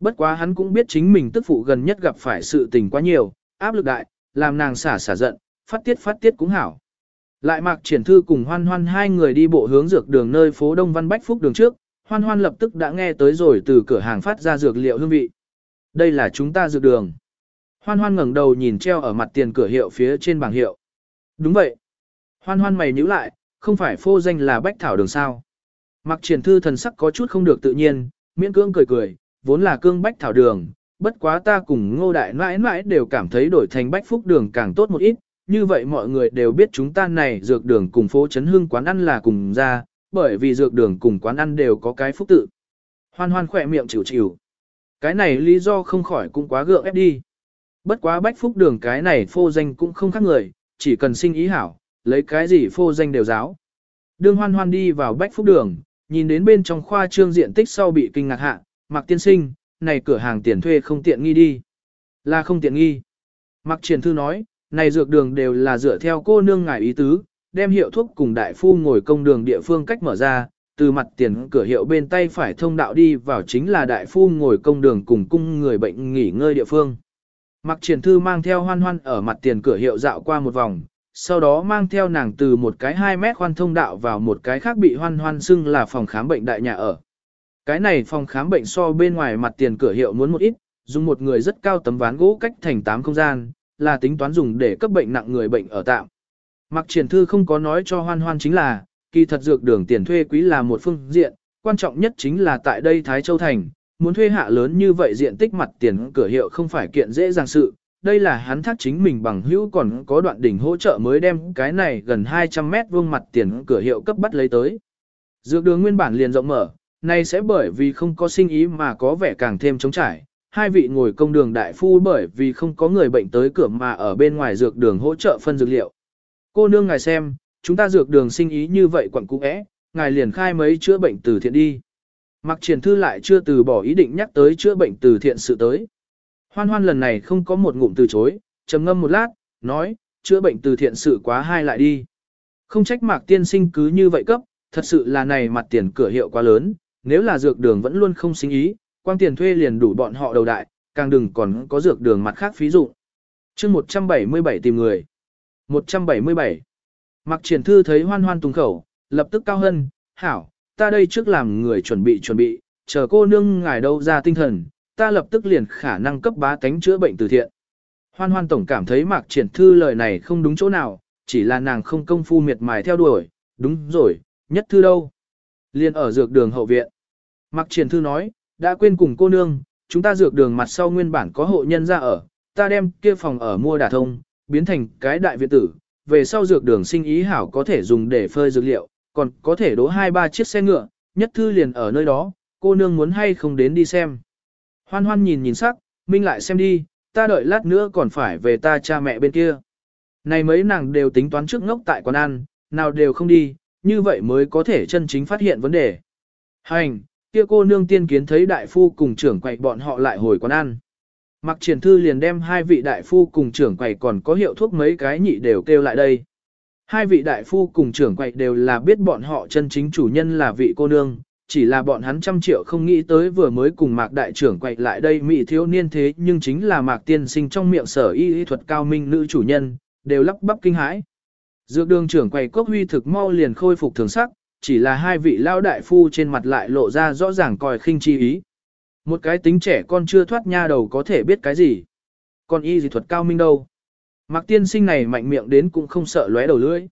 Bất quá hắn cũng biết chính mình tức phụ gần nhất gặp phải sự tình quá nhiều, áp lực đại, làm nàng xả xả giận, phát tiết phát tiết cũng hảo. Lại mặc triển thư cùng hoan hoan hai người đi bộ hướng dược đường nơi phố Đông Văn Bách Phúc đường trước, hoan hoan lập tức đã nghe tới rồi từ cửa hàng phát ra dược liệu hương vị. Đây là chúng ta dược đường. Hoan hoan ngẩng đầu nhìn treo ở mặt tiền cửa hiệu phía trên bảng hiệu. Đúng vậy. Hoan hoan mày nhíu lại, không phải phô danh là bách thảo đường sao. Mặc triển thư thần sắc có chút không được tự nhiên, miễn cưỡng cười cười, vốn là cương bách thảo đường, bất quá ta cùng ngô đại mãi mãi đều cảm thấy đổi thành bách phúc đường càng tốt một ít, như vậy mọi người đều biết chúng ta này dược đường cùng phố chấn hương quán ăn là cùng ra, bởi vì dược đường cùng quán ăn đều có cái phúc tự. Hoan hoan khỏe miệng chịu chịu. Cái này lý do không khỏi cũng quá gượng ép đi. Bất quá bách phúc đường cái này phô danh cũng không khác người, chỉ cần sinh ý hảo, lấy cái gì phô danh đều giáo. Đương hoan hoan đi vào bách phúc đường, nhìn đến bên trong khoa trương diện tích sau bị kinh ngạc hạ, mặc tiên sinh, này cửa hàng tiền thuê không tiện nghi đi. Là không tiện nghi. Mặc triển thư nói, này dược đường đều là dựa theo cô nương ngài ý tứ, đem hiệu thuốc cùng đại phu ngồi công đường địa phương cách mở ra, từ mặt tiền cửa hiệu bên tay phải thông đạo đi vào chính là đại phu ngồi công đường cùng cung người bệnh nghỉ ngơi địa phương. Mặc triển thư mang theo hoan hoan ở mặt tiền cửa hiệu dạo qua một vòng, sau đó mang theo nàng từ một cái 2 mét khoan thông đạo vào một cái khác bị hoan hoan xưng là phòng khám bệnh đại nhà ở. Cái này phòng khám bệnh so bên ngoài mặt tiền cửa hiệu muốn một ít, dùng một người rất cao tấm ván gỗ cách thành 8 không gian, là tính toán dùng để cấp bệnh nặng người bệnh ở tạm. Mặc triển thư không có nói cho hoan hoan chính là, kỳ thật dược đường tiền thuê quý là một phương diện, quan trọng nhất chính là tại đây Thái Châu Thành, muốn thuê hạ lớn như vậy diện tích mặt tiền cửa hiệu không phải kiện dễ dàng sự, đây là hắn thác chính mình bằng hữu còn có đoạn đỉnh hỗ trợ mới đem cái này gần 200 mét vuông mặt tiền cửa hiệu cấp bắt lấy tới. Dược đường nguyên bản liền rộng mở, nay sẽ bởi vì không có sinh ý mà có vẻ càng thêm trống trải. Hai vị ngồi công đường đại phu bởi vì không có người bệnh tới cửa mà ở bên ngoài dược đường hỗ trợ phân dược liệu. Cô nương ngài xem, chúng ta dược đường sinh ý như vậy quặng cũ é, ngài liền khai mấy chữa bệnh từ thiện đi. Mặc triển thư lại chưa từ bỏ ý định nhắc tới chữa bệnh từ thiện sự tới. Hoan hoan lần này không có một ngụm từ chối, trầm ngâm một lát, nói, chữa bệnh từ thiện sự quá hai lại đi. Không trách mạc tiên sinh cứ như vậy cấp, thật sự là này mặt tiền cửa hiệu quá lớn, nếu là dược đường vẫn luôn không sinh ý, quang tiền thuê liền đủ bọn họ đầu đại, càng đừng còn có dược đường mặt khác phí dụ. chương 177 tìm người. 177. Mặc triển thư thấy hoan hoan tung khẩu, lập tức cao hân, hảo, ta đây trước làm người chuẩn bị chuẩn bị, chờ cô nương ngài đâu ra tinh thần, ta lập tức liền khả năng cấp bá tánh chữa bệnh từ thiện. Hoan hoan tổng cảm thấy mạc triển thư lời này không đúng chỗ nào, chỉ là nàng không công phu miệt mài theo đuổi, đúng rồi, nhất thư đâu. Liên ở dược đường hậu viện. Mạc triển thư nói, đã quên cùng cô nương, chúng ta dược đường mặt sau nguyên bản có hộ nhân ra ở, ta đem kia phòng ở mua đả thông, biến thành cái đại viện tử, về sau dược đường sinh ý hảo có thể dùng để phơi dược liệu, còn có thể đố hai ba chiếc xe ngựa, nhất thư liền ở nơi đó, cô nương muốn hay không đến đi xem. Hoan hoan nhìn nhìn sắc, minh lại xem đi, ta đợi lát nữa còn phải về ta cha mẹ bên kia. Này mấy nàng đều tính toán trước ngốc tại quán ăn, nào đều không đi, như vậy mới có thể chân chính phát hiện vấn đề. Hành, kia cô nương tiên kiến thấy đại phu cùng trưởng quậy bọn họ lại hồi quán ăn. Mặc triển thư liền đem hai vị đại phu cùng trưởng quầy còn có hiệu thuốc mấy cái nhị đều kêu lại đây. Hai vị đại phu cùng trưởng quầy đều là biết bọn họ chân chính chủ nhân là vị cô nương, chỉ là bọn hắn trăm triệu không nghĩ tới vừa mới cùng mạc đại trưởng quậy lại đây mỹ thiếu niên thế nhưng chính là mạc tiên sinh trong miệng sở y y thuật cao minh nữ chủ nhân, đều lắp bắp kinh hãi. Dược đường trưởng quầy quốc huy thực mau liền khôi phục thường sắc, chỉ là hai vị lao đại phu trên mặt lại lộ ra rõ ràng còi khinh chi ý. Một cái tính trẻ con chưa thoát nha đầu có thể biết cái gì. Còn y gì thuật cao minh đâu. Mạc tiên sinh này mạnh miệng đến cũng không sợ lóe đầu lưỡi.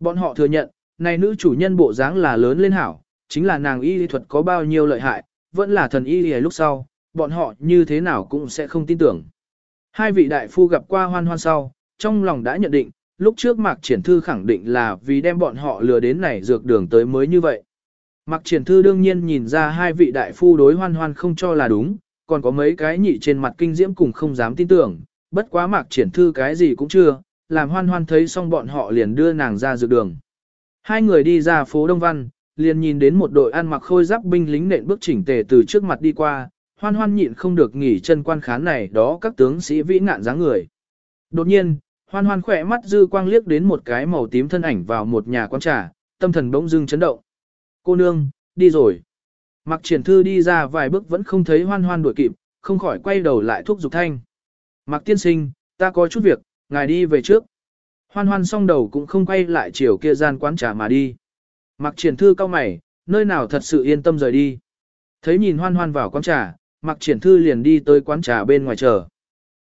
Bọn họ thừa nhận, này nữ chủ nhân bộ dáng là lớn lên hảo, chính là nàng y lý thuật có bao nhiêu lợi hại, vẫn là thần y lý lúc sau, bọn họ như thế nào cũng sẽ không tin tưởng. Hai vị đại phu gặp qua hoan hoan sau, trong lòng đã nhận định, lúc trước Mạc Triển Thư khẳng định là vì đem bọn họ lừa đến này dược đường tới mới như vậy. Mạc Triển Thư đương nhiên nhìn ra hai vị đại phu đối hoan hoan không cho là đúng, còn có mấy cái nhị trên mặt kinh diễm cùng không dám tin tưởng, bất quá Mạc Triển Thư cái gì cũng chưa, làm hoan hoan thấy xong bọn họ liền đưa nàng ra dược đường. Hai người đi ra phố Đông Văn, liền nhìn đến một đội ăn mặc khôi giáp binh lính nện bước chỉnh tề từ trước mặt đi qua, hoan hoan nhịn không được nghỉ chân quan khán này đó các tướng sĩ vĩ ngạn dáng người. Đột nhiên, hoan hoan khỏe mắt dư quang liếc đến một cái màu tím thân ảnh vào một nhà quán trà, tâm thần bỗng dưng chấn động. Cô nương, đi rồi. Mặc triển thư đi ra vài bước vẫn không thấy hoan hoan đuổi kịp, không khỏi quay đầu lại thúc giục thanh. Mặc tiên sinh, ta có chút việc, ngài đi về trước. Hoan hoan xong đầu cũng không quay lại chiều kia gian quán trà mà đi. Mặc triển thư cao mày, nơi nào thật sự yên tâm rời đi. Thấy nhìn hoan hoan vào quán trà, mặc triển thư liền đi tới quán trà bên ngoài chờ.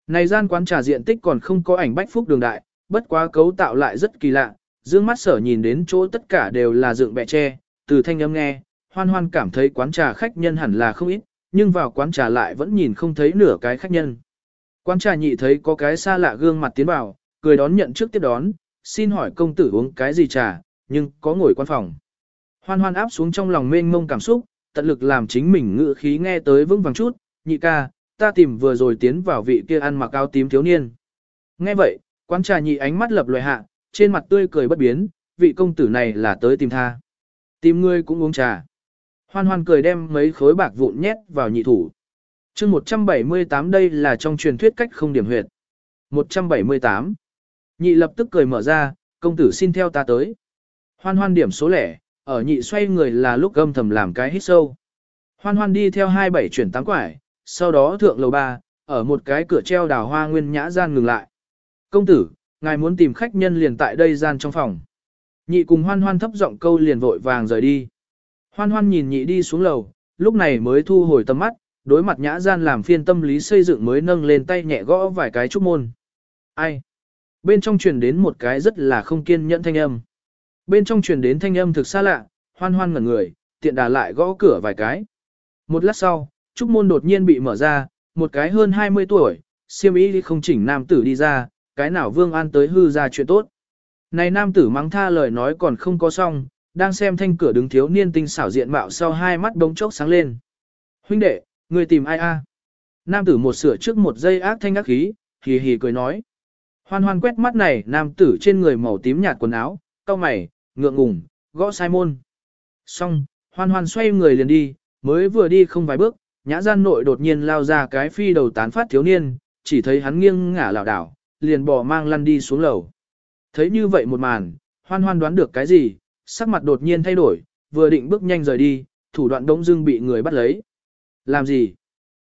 Này gian quán trà diện tích còn không có ảnh bách phúc đường đại, bất quá cấu tạo lại rất kỳ lạ, dương mắt sở nhìn đến chỗ tất cả đều là dựng bẹ tre, từ thanh âm nghe, hoan hoan cảm thấy quán trà khách nhân hẳn là không ít, nhưng vào quán trà lại vẫn nhìn không thấy nửa cái khách nhân. Quán trà nhị thấy có cái xa lạ gương mặt tiến vào, cười đón nhận trước tiếp đón, xin hỏi công tử uống cái gì trà, nhưng có ngồi quan phòng. Hoan hoan áp xuống trong lòng mênh mông cảm xúc, tận lực làm chính mình ngự khí nghe tới vững vàng chút, nhị ca, ta tìm vừa rồi tiến vào vị kia ăn mặc áo tím thiếu niên. Nghe vậy, quán trà nhị ánh mắt lập loài hạ, trên mặt tươi cười bất biến, vị công tử này là tới tìm tha. Tìm ngươi cũng uống trà. Hoan hoan cười đem mấy khối bạc vụn nhét vào nhị thủ. chương 178 đây là trong truyền thuyết cách không điểm huyệt. 178. Nhị lập tức cười mở ra, công tử xin theo ta tới. Hoan hoan điểm số lẻ, ở nhị xoay người là lúc gâm thầm làm cái hít sâu. Hoan hoan đi theo hai bảy chuyển tám quải, sau đó thượng lầu ba, ở một cái cửa treo đào hoa nguyên nhã gian ngừng lại. Công tử, ngài muốn tìm khách nhân liền tại đây gian trong phòng. Nhị cùng hoan hoan thấp giọng câu liền vội vàng rời đi. Hoan hoan nhìn nhị đi xuống lầu, lúc này mới thu hồi tầm mắt, đối mặt nhã gian làm phiên tâm lý xây dựng mới nâng lên tay nhẹ gõ vài cái trúc môn. Ai? Bên trong truyền đến một cái rất là không kiên nhẫn thanh âm. Bên trong truyền đến thanh âm thực xa lạ, hoan hoan ngẩn người, tiện đà lại gõ cửa vài cái. Một lát sau, trúc môn đột nhiên bị mở ra, một cái hơn 20 tuổi, siêm ý không chỉnh nam tử đi ra, cái nào vương an tới hư ra chuyện tốt. Này nam tử mắng tha lời nói còn không có xong, đang xem thanh cửa đứng thiếu niên tinh xảo diện mạo sau hai mắt bỗng chốc sáng lên. Huynh đệ, người tìm ai a? Nam tử một sửa trước một giây ác thanh ác khí, hì hì cười nói. Hoan hoan quét mắt này, nam tử trên người màu tím nhạt quần áo, cau mày, ngượng ngùng, gõ sai môn. Xong, hoan hoan xoay người liền đi, mới vừa đi không vài bước, nhã gian nội đột nhiên lao ra cái phi đầu tán phát thiếu niên, chỉ thấy hắn nghiêng ngả lảo đảo, liền bỏ mang lăn đi xuống lầu. Thấy như vậy một màn, hoan hoan đoán được cái gì, sắc mặt đột nhiên thay đổi, vừa định bước nhanh rời đi, thủ đoạn đống dưng bị người bắt lấy. Làm gì?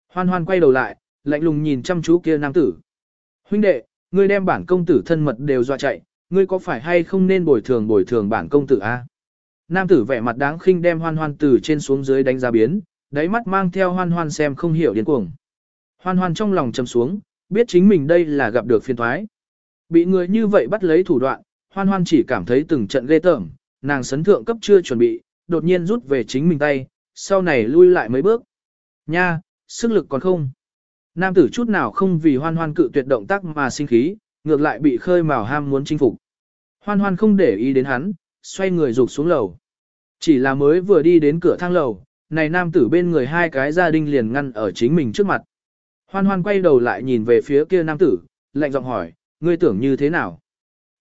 Hoan hoan quay đầu lại, lạnh lùng nhìn chăm chú kia nam tử. Huynh đệ, ngươi đem bản công tử thân mật đều dọa chạy, ngươi có phải hay không nên bồi thường bồi thường bản công tử a? Nam tử vẻ mặt đáng khinh đem hoan hoan từ trên xuống dưới đánh giá biến, đáy mắt mang theo hoan hoan xem không hiểu điên cuồng. Hoan hoan trong lòng trầm xuống, biết chính mình đây là gặp được phiền thoái. Bị người như vậy bắt lấy thủ đoạn, hoan hoan chỉ cảm thấy từng trận ghê tởm, nàng sấn thượng cấp chưa chuẩn bị, đột nhiên rút về chính mình tay, sau này lui lại mấy bước. Nha, sức lực còn không. Nam tử chút nào không vì hoan hoan cự tuyệt động tác mà sinh khí, ngược lại bị khơi mào ham muốn chinh phục. Hoan hoan không để ý đến hắn, xoay người rụt xuống lầu. Chỉ là mới vừa đi đến cửa thang lầu, này nam tử bên người hai cái gia đình liền ngăn ở chính mình trước mặt. Hoan hoan quay đầu lại nhìn về phía kia nam tử, lạnh giọng hỏi, ngươi tưởng như thế nào?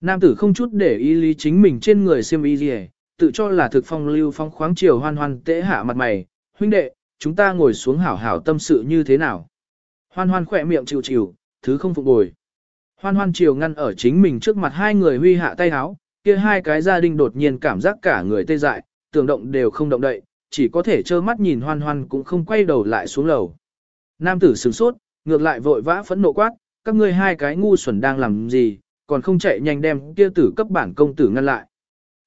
Nam tử không chút để ý lý chính mình trên người xiêm y gì tự cho là thực phong lưu phong khoáng chiều hoan hoan tễ hạ mặt mày, huynh đệ, chúng ta ngồi xuống hảo hảo tâm sự như thế nào? Hoan hoan khỏe miệng chịu chịu, thứ không phục bồi. Hoan hoan chiều ngăn ở chính mình trước mặt hai người huy hạ tay háo, kia hai cái gia đình đột nhiên cảm giác cả người tê dại, tưởng động đều không động đậy, chỉ có thể trơ mắt nhìn hoan hoan cũng không quay đầu lại xuống lầu. Nam tử sửng sốt, ngược lại vội vã phẫn nộ quát, các ngươi hai cái ngu xuẩn đang làm gì, còn không chạy nhanh đem kia tử cấp bản công tử ngăn lại.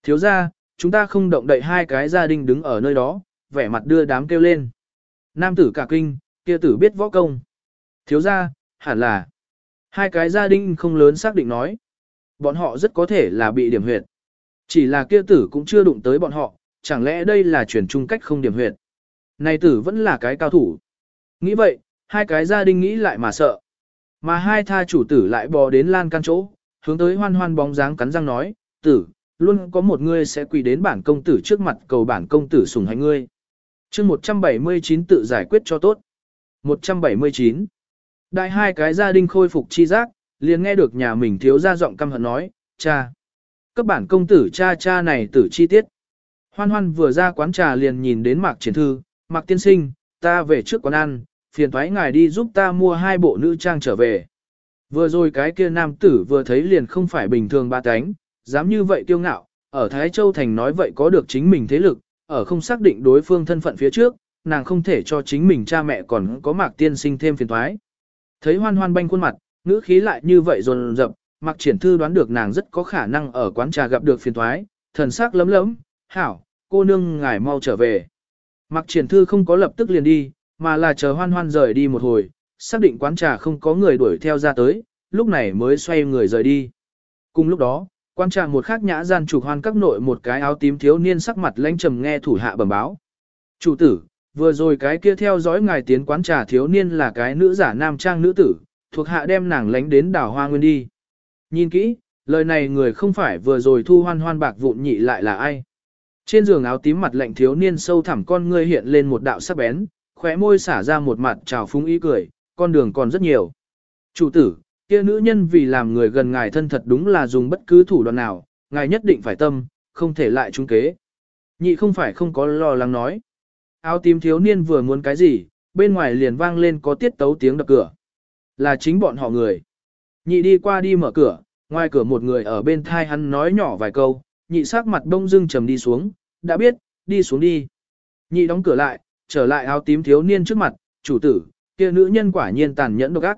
Thiếu ra, chúng ta không động đậy hai cái gia đình đứng ở nơi đó, vẻ mặt đưa đám kêu lên. Nam tử cả kinh, kia tử biết võ công. Thiếu ra, hẳn là. Hai cái gia đình không lớn xác định nói. Bọn họ rất có thể là bị điểm huyệt. Chỉ là kia tử cũng chưa đụng tới bọn họ, chẳng lẽ đây là chuyển chung cách không điểm huyệt. Này tử vẫn là cái cao thủ. Nghĩ vậy, hai cái gia đình nghĩ lại mà sợ. Mà hai tha chủ tử lại bò đến lan can chỗ, hướng tới hoan hoan bóng dáng cắn răng nói, tử, luôn có một người sẽ quỳ đến bản công tử trước mặt cầu bản công tử sủng hạnh ngươi. chương 179 tự giải quyết cho tốt. 179. Đại hai cái gia đình khôi phục chi giác, liền nghe được nhà mình thiếu gia giọng căm hận nói, cha. Các bản công tử cha cha này tử chi tiết. Hoan hoan vừa ra quán trà liền nhìn đến mạc triển thư, mạc tiên sinh, ta về trước quán ăn, phiền thoái ngài đi giúp ta mua hai bộ nữ trang trở về. Vừa rồi cái kia nam tử vừa thấy liền không phải bình thường ba cánh, dám như vậy kiêu ngạo, ở Thái Châu Thành nói vậy có được chính mình thế lực, ở không xác định đối phương thân phận phía trước, nàng không thể cho chính mình cha mẹ còn có mạc tiên sinh thêm phiền thoái. Thấy hoan hoan banh khuôn mặt, ngữ khí lại như vậy rồn rập, mạc triển thư đoán được nàng rất có khả năng ở quán trà gặp được phiền thoái, thần sắc lấm lấm, hảo, cô nương ngài mau trở về. Mạc triển thư không có lập tức liền đi, mà là chờ hoan hoan rời đi một hồi, xác định quán trà không có người đuổi theo ra tới, lúc này mới xoay người rời đi. Cùng lúc đó, quán trà một khác nhã gian chủ hoan các nội một cái áo tím thiếu niên sắc mặt lãnh trầm nghe thủ hạ bẩm báo. Chủ tử, vừa rồi cái kia theo dõi ngài tiến quán trà thiếu niên là cái nữ giả nam trang nữ tử, thuộc hạ đem nàng lánh đến đảo hoa nguyên đi. Nhìn kỹ, lời này người không phải vừa rồi thu hoan hoan bạc vụn nhị lại là ai. Trên giường áo tím mặt lạnh thiếu niên sâu thẳm con ngươi hiện lên một đạo sắc bén, khóe môi xả ra một mặt trào phúng ý cười, con đường còn rất nhiều. Chủ tử, kia nữ nhân vì làm người gần ngài thân thật đúng là dùng bất cứ thủ đoạn nào, ngài nhất định phải tâm, không thể lại trung kế. Nhị không phải không có lo lắng nói. Áo tím thiếu niên vừa muốn cái gì, bên ngoài liền vang lên có tiết tấu tiếng đập cửa. Là chính bọn họ người. Nhị đi qua đi mở cửa, ngoài cửa một người ở bên thai hắn nói nhỏ vài câu, nhị sắc mặt đông dưng trầm đi xuống, đã biết, đi xuống đi. Nhị đóng cửa lại, trở lại áo tím thiếu niên trước mặt, chủ tử, kia nữ nhân quả nhiên tàn nhẫn độc ác.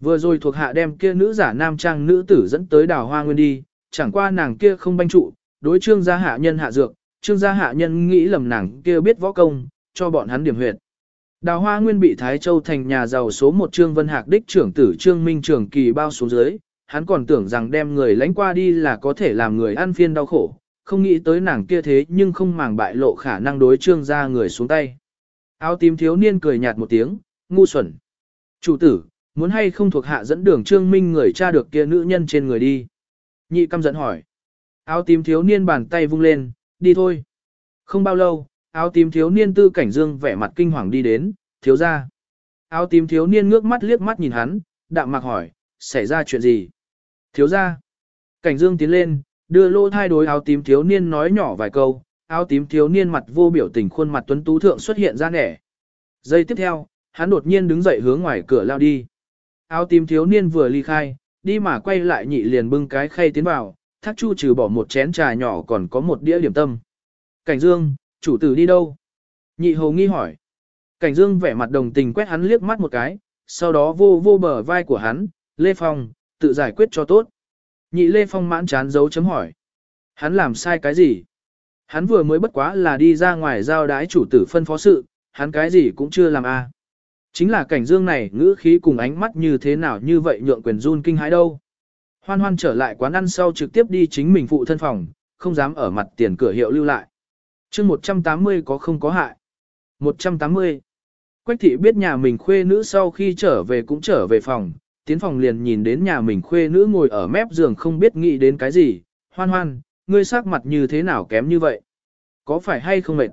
Vừa rồi thuộc hạ đem kia nữ giả nam trang nữ tử dẫn tới đào hoa nguyên đi, chẳng qua nàng kia không banh trụ, đối trương gia hạ nhân hạ dược, trương gia hạ nhân nghĩ lầm nàng kia biết võ công, cho bọn hắn điểm huyệt. Đào hoa nguyên bị Thái Châu thành nhà giàu số một trương vân hạc đích trưởng tử trương minh trưởng kỳ bao xuống dưới, hắn còn tưởng rằng đem người lánh qua đi là có thể làm người ăn phiên đau khổ, không nghĩ tới nàng kia thế nhưng không màng bại lộ khả năng đối trương gia người xuống tay. Áo tím thiếu niên cười nhạt một tiếng, ngu xuẩn. Chủ tử, muốn hay không thuộc hạ dẫn đường trương minh người cha được kia nữ nhân trên người đi. Nhị căm giận hỏi. Áo tím thiếu niên bàn tay vung lên, đi thôi. Không bao lâu, áo tím thiếu niên tư cảnh dương vẻ mặt kinh hoàng đi đến, thiếu ra. Áo tím thiếu niên ngước mắt liếc mắt nhìn hắn, đạm mạc hỏi, xảy ra chuyện gì? Thiếu ra. Cảnh dương tiến lên, đưa lô thai đối áo tím thiếu niên nói nhỏ vài câu, áo tím thiếu niên mặt vô biểu tình khuôn mặt tuấn tú thượng xuất hiện ra nẻ. Giây tiếp theo, hắn đột nhiên đứng dậy hướng ngoài cửa lao đi. Áo tím thiếu niên vừa ly khai, đi mà quay lại nhị liền bưng cái khay tiến vào, thác chu trừ bỏ một chén trà nhỏ còn có một đĩa điểm tâm. Cảnh dương, chủ tử đi đâu? Nhị hầu nghi hỏi. Cảnh dương vẻ mặt đồng tình quét hắn liếc mắt một cái, sau đó vô vô bờ vai của hắn, Lê Phong, tự giải quyết cho tốt. Nhị Lê Phong mãn chán dấu chấm hỏi. Hắn làm sai cái gì? Hắn vừa mới bất quá là đi ra ngoài giao đái chủ tử phân phó sự, hắn cái gì cũng chưa làm a. Chính là cảnh dương này ngữ khí cùng ánh mắt như thế nào như vậy nhượng quyền run kinh hãi đâu. Hoan hoan trở lại quán ăn sau trực tiếp đi chính mình phụ thân phòng, không dám ở mặt tiền cửa hiệu lưu lại. chương 180 có không có hại. 180. Quách thị biết nhà mình khuê nữ sau khi trở về cũng trở về phòng, tiến phòng liền nhìn đến nhà mình khuê nữ ngồi ở mép giường không biết nghĩ đến cái gì. Hoan hoan, ngươi sắc mặt như thế nào kém như vậy? Có phải hay không mệt?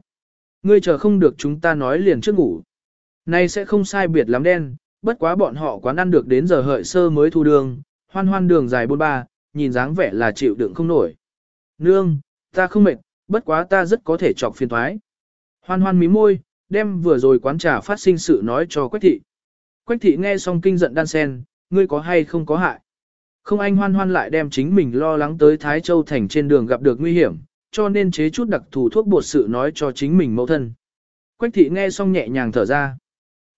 Ngươi chờ không được chúng ta nói liền trước ngủ. Nay sẽ không sai biệt lắm đen, bất quá bọn họ quán ăn được đến giờ hợi sơ mới thu đường, hoan hoan đường dài bôn ba, nhìn dáng vẻ là chịu đựng không nổi. Nương, ta không mệt, bất quá ta rất có thể chọc phiền thoái. Hoan hoan mí môi, đem vừa rồi quán trà phát sinh sự nói cho Quách thị. Quách thị nghe xong kinh giận đan sen, ngươi có hay không có hại. Không anh hoan hoan lại đem chính mình lo lắng tới Thái Châu Thành trên đường gặp được nguy hiểm, cho nên chế chút đặc thù thuốc bột sự nói cho chính mình mẫu thân. Quách thị nghe xong nhẹ nhàng thở ra.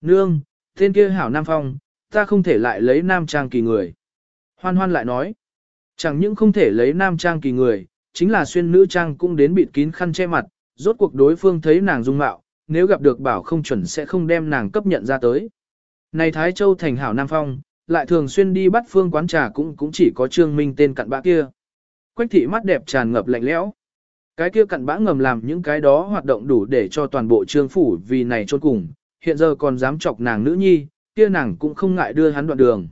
Nương, tên kia hảo Nam Phong, ta không thể lại lấy Nam Trang kỳ người. Hoan hoan lại nói, chẳng những không thể lấy Nam Trang kỳ người, chính là xuyên nữ trang cũng đến bịt kín khăn che mặt, rốt cuộc đối phương thấy nàng dung mạo, nếu gặp được bảo không chuẩn sẽ không đem nàng cấp nhận ra tới. Này Thái Châu thành hảo Nam Phong, lại thường xuyên đi bắt phương quán trà cũng cũng chỉ có Trương Minh tên cặn bã kia. Quách thị mắt đẹp tràn ngập lạnh lẽo. Cái kia cặn bã ngầm làm những cái đó hoạt động đủ để cho toàn bộ trương phủ vì này chôn cùng, hiện giờ còn dám chọc nàng nữ nhi, kia nàng cũng không ngại đưa hắn đoạn đường.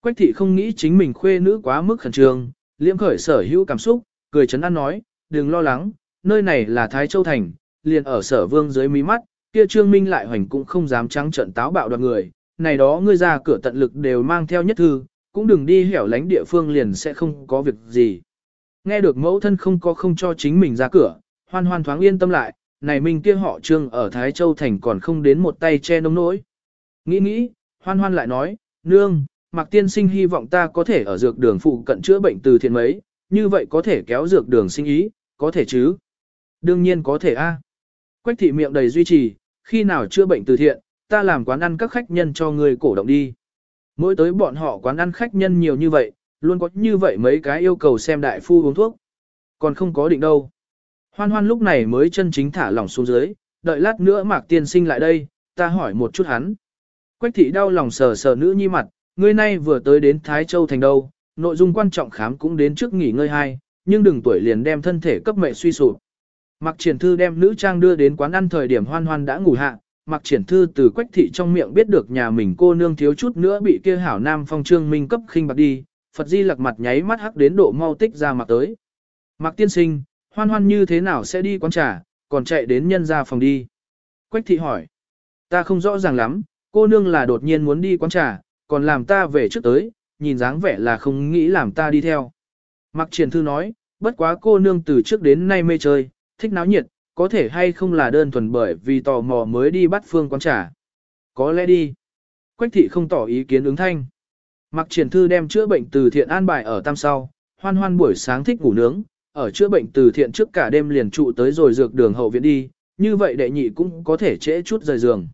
Quách thị không nghĩ chính mình khuê nữ quá mức khẩn trương, liễm khởi sở hữu cảm xúc, cười chấn an nói, đừng lo lắng, nơi này là Thái Châu Thành, liền ở sở vương dưới mí mắt, kia trương minh lại hoành cũng không dám trắng trận táo bạo đoạt người, này đó ngươi ra cửa tận lực đều mang theo nhất thư, cũng đừng đi hẻo lánh địa phương liền sẽ không có việc gì. Nghe được mẫu thân không có không cho chính mình ra cửa, hoan hoan thoáng yên tâm lại, này mình kia họ trương ở Thái Châu Thành còn không đến một tay che nông nỗi. Nghĩ nghĩ, hoan hoan lại nói, nương, Mạc Tiên Sinh hy vọng ta có thể ở dược đường phụ cận chữa bệnh từ thiện mấy, như vậy có thể kéo dược đường sinh ý, có thể chứ? Đương nhiên có thể a. Quách thị miệng đầy duy trì, khi nào chữa bệnh từ thiện, ta làm quán ăn các khách nhân cho người cổ động đi. Mỗi tới bọn họ quán ăn khách nhân nhiều như vậy, luôn có như vậy mấy cái yêu cầu xem đại phu uống thuốc. Còn không có định đâu. Hoan hoan lúc này mới chân chính thả lỏng xuống dưới, đợi lát nữa mạc tiên sinh lại đây, ta hỏi một chút hắn. Quách thị đau lòng sờ sờ nữ nhi mặt, ngươi nay vừa tới đến Thái Châu thành đâu, nội dung quan trọng khám cũng đến trước nghỉ ngơi hai, nhưng đừng tuổi liền đem thân thể cấp mệnh suy sụp. Mạc triển thư đem nữ trang đưa đến quán ăn thời điểm hoan hoan đã ngủ hạ, Mạc triển thư từ quách thị trong miệng biết được nhà mình cô nương thiếu chút nữa bị kia hảo nam phong trương minh cấp khinh bạc đi, Phật Di lặc mặt nháy mắt hắc đến độ mau tích ra mặt tới. Mạc tiên sinh, hoan hoan như thế nào sẽ đi quán trà, còn chạy đến nhân ra phòng đi. Quách thị hỏi, ta không rõ ràng lắm, cô nương là đột nhiên muốn đi quán trà, còn làm ta về trước tới, nhìn dáng vẻ là không nghĩ làm ta đi theo. Mạc triển thư nói, bất quá cô nương từ trước đến nay mê chơi, thích náo nhiệt, có thể hay không là đơn thuần bởi vì tò mò mới đi bắt phương quán trà. Có lẽ đi. Quách thị không tỏ ý kiến ứng thanh. Mặc triển thư đem chữa bệnh từ thiện an bài ở tam sau, hoan hoan buổi sáng thích ngủ nướng, ở chữa bệnh từ thiện trước cả đêm liền trụ tới rồi dược đường hậu viện đi, như vậy đệ nhị cũng có thể trễ chút rời giường.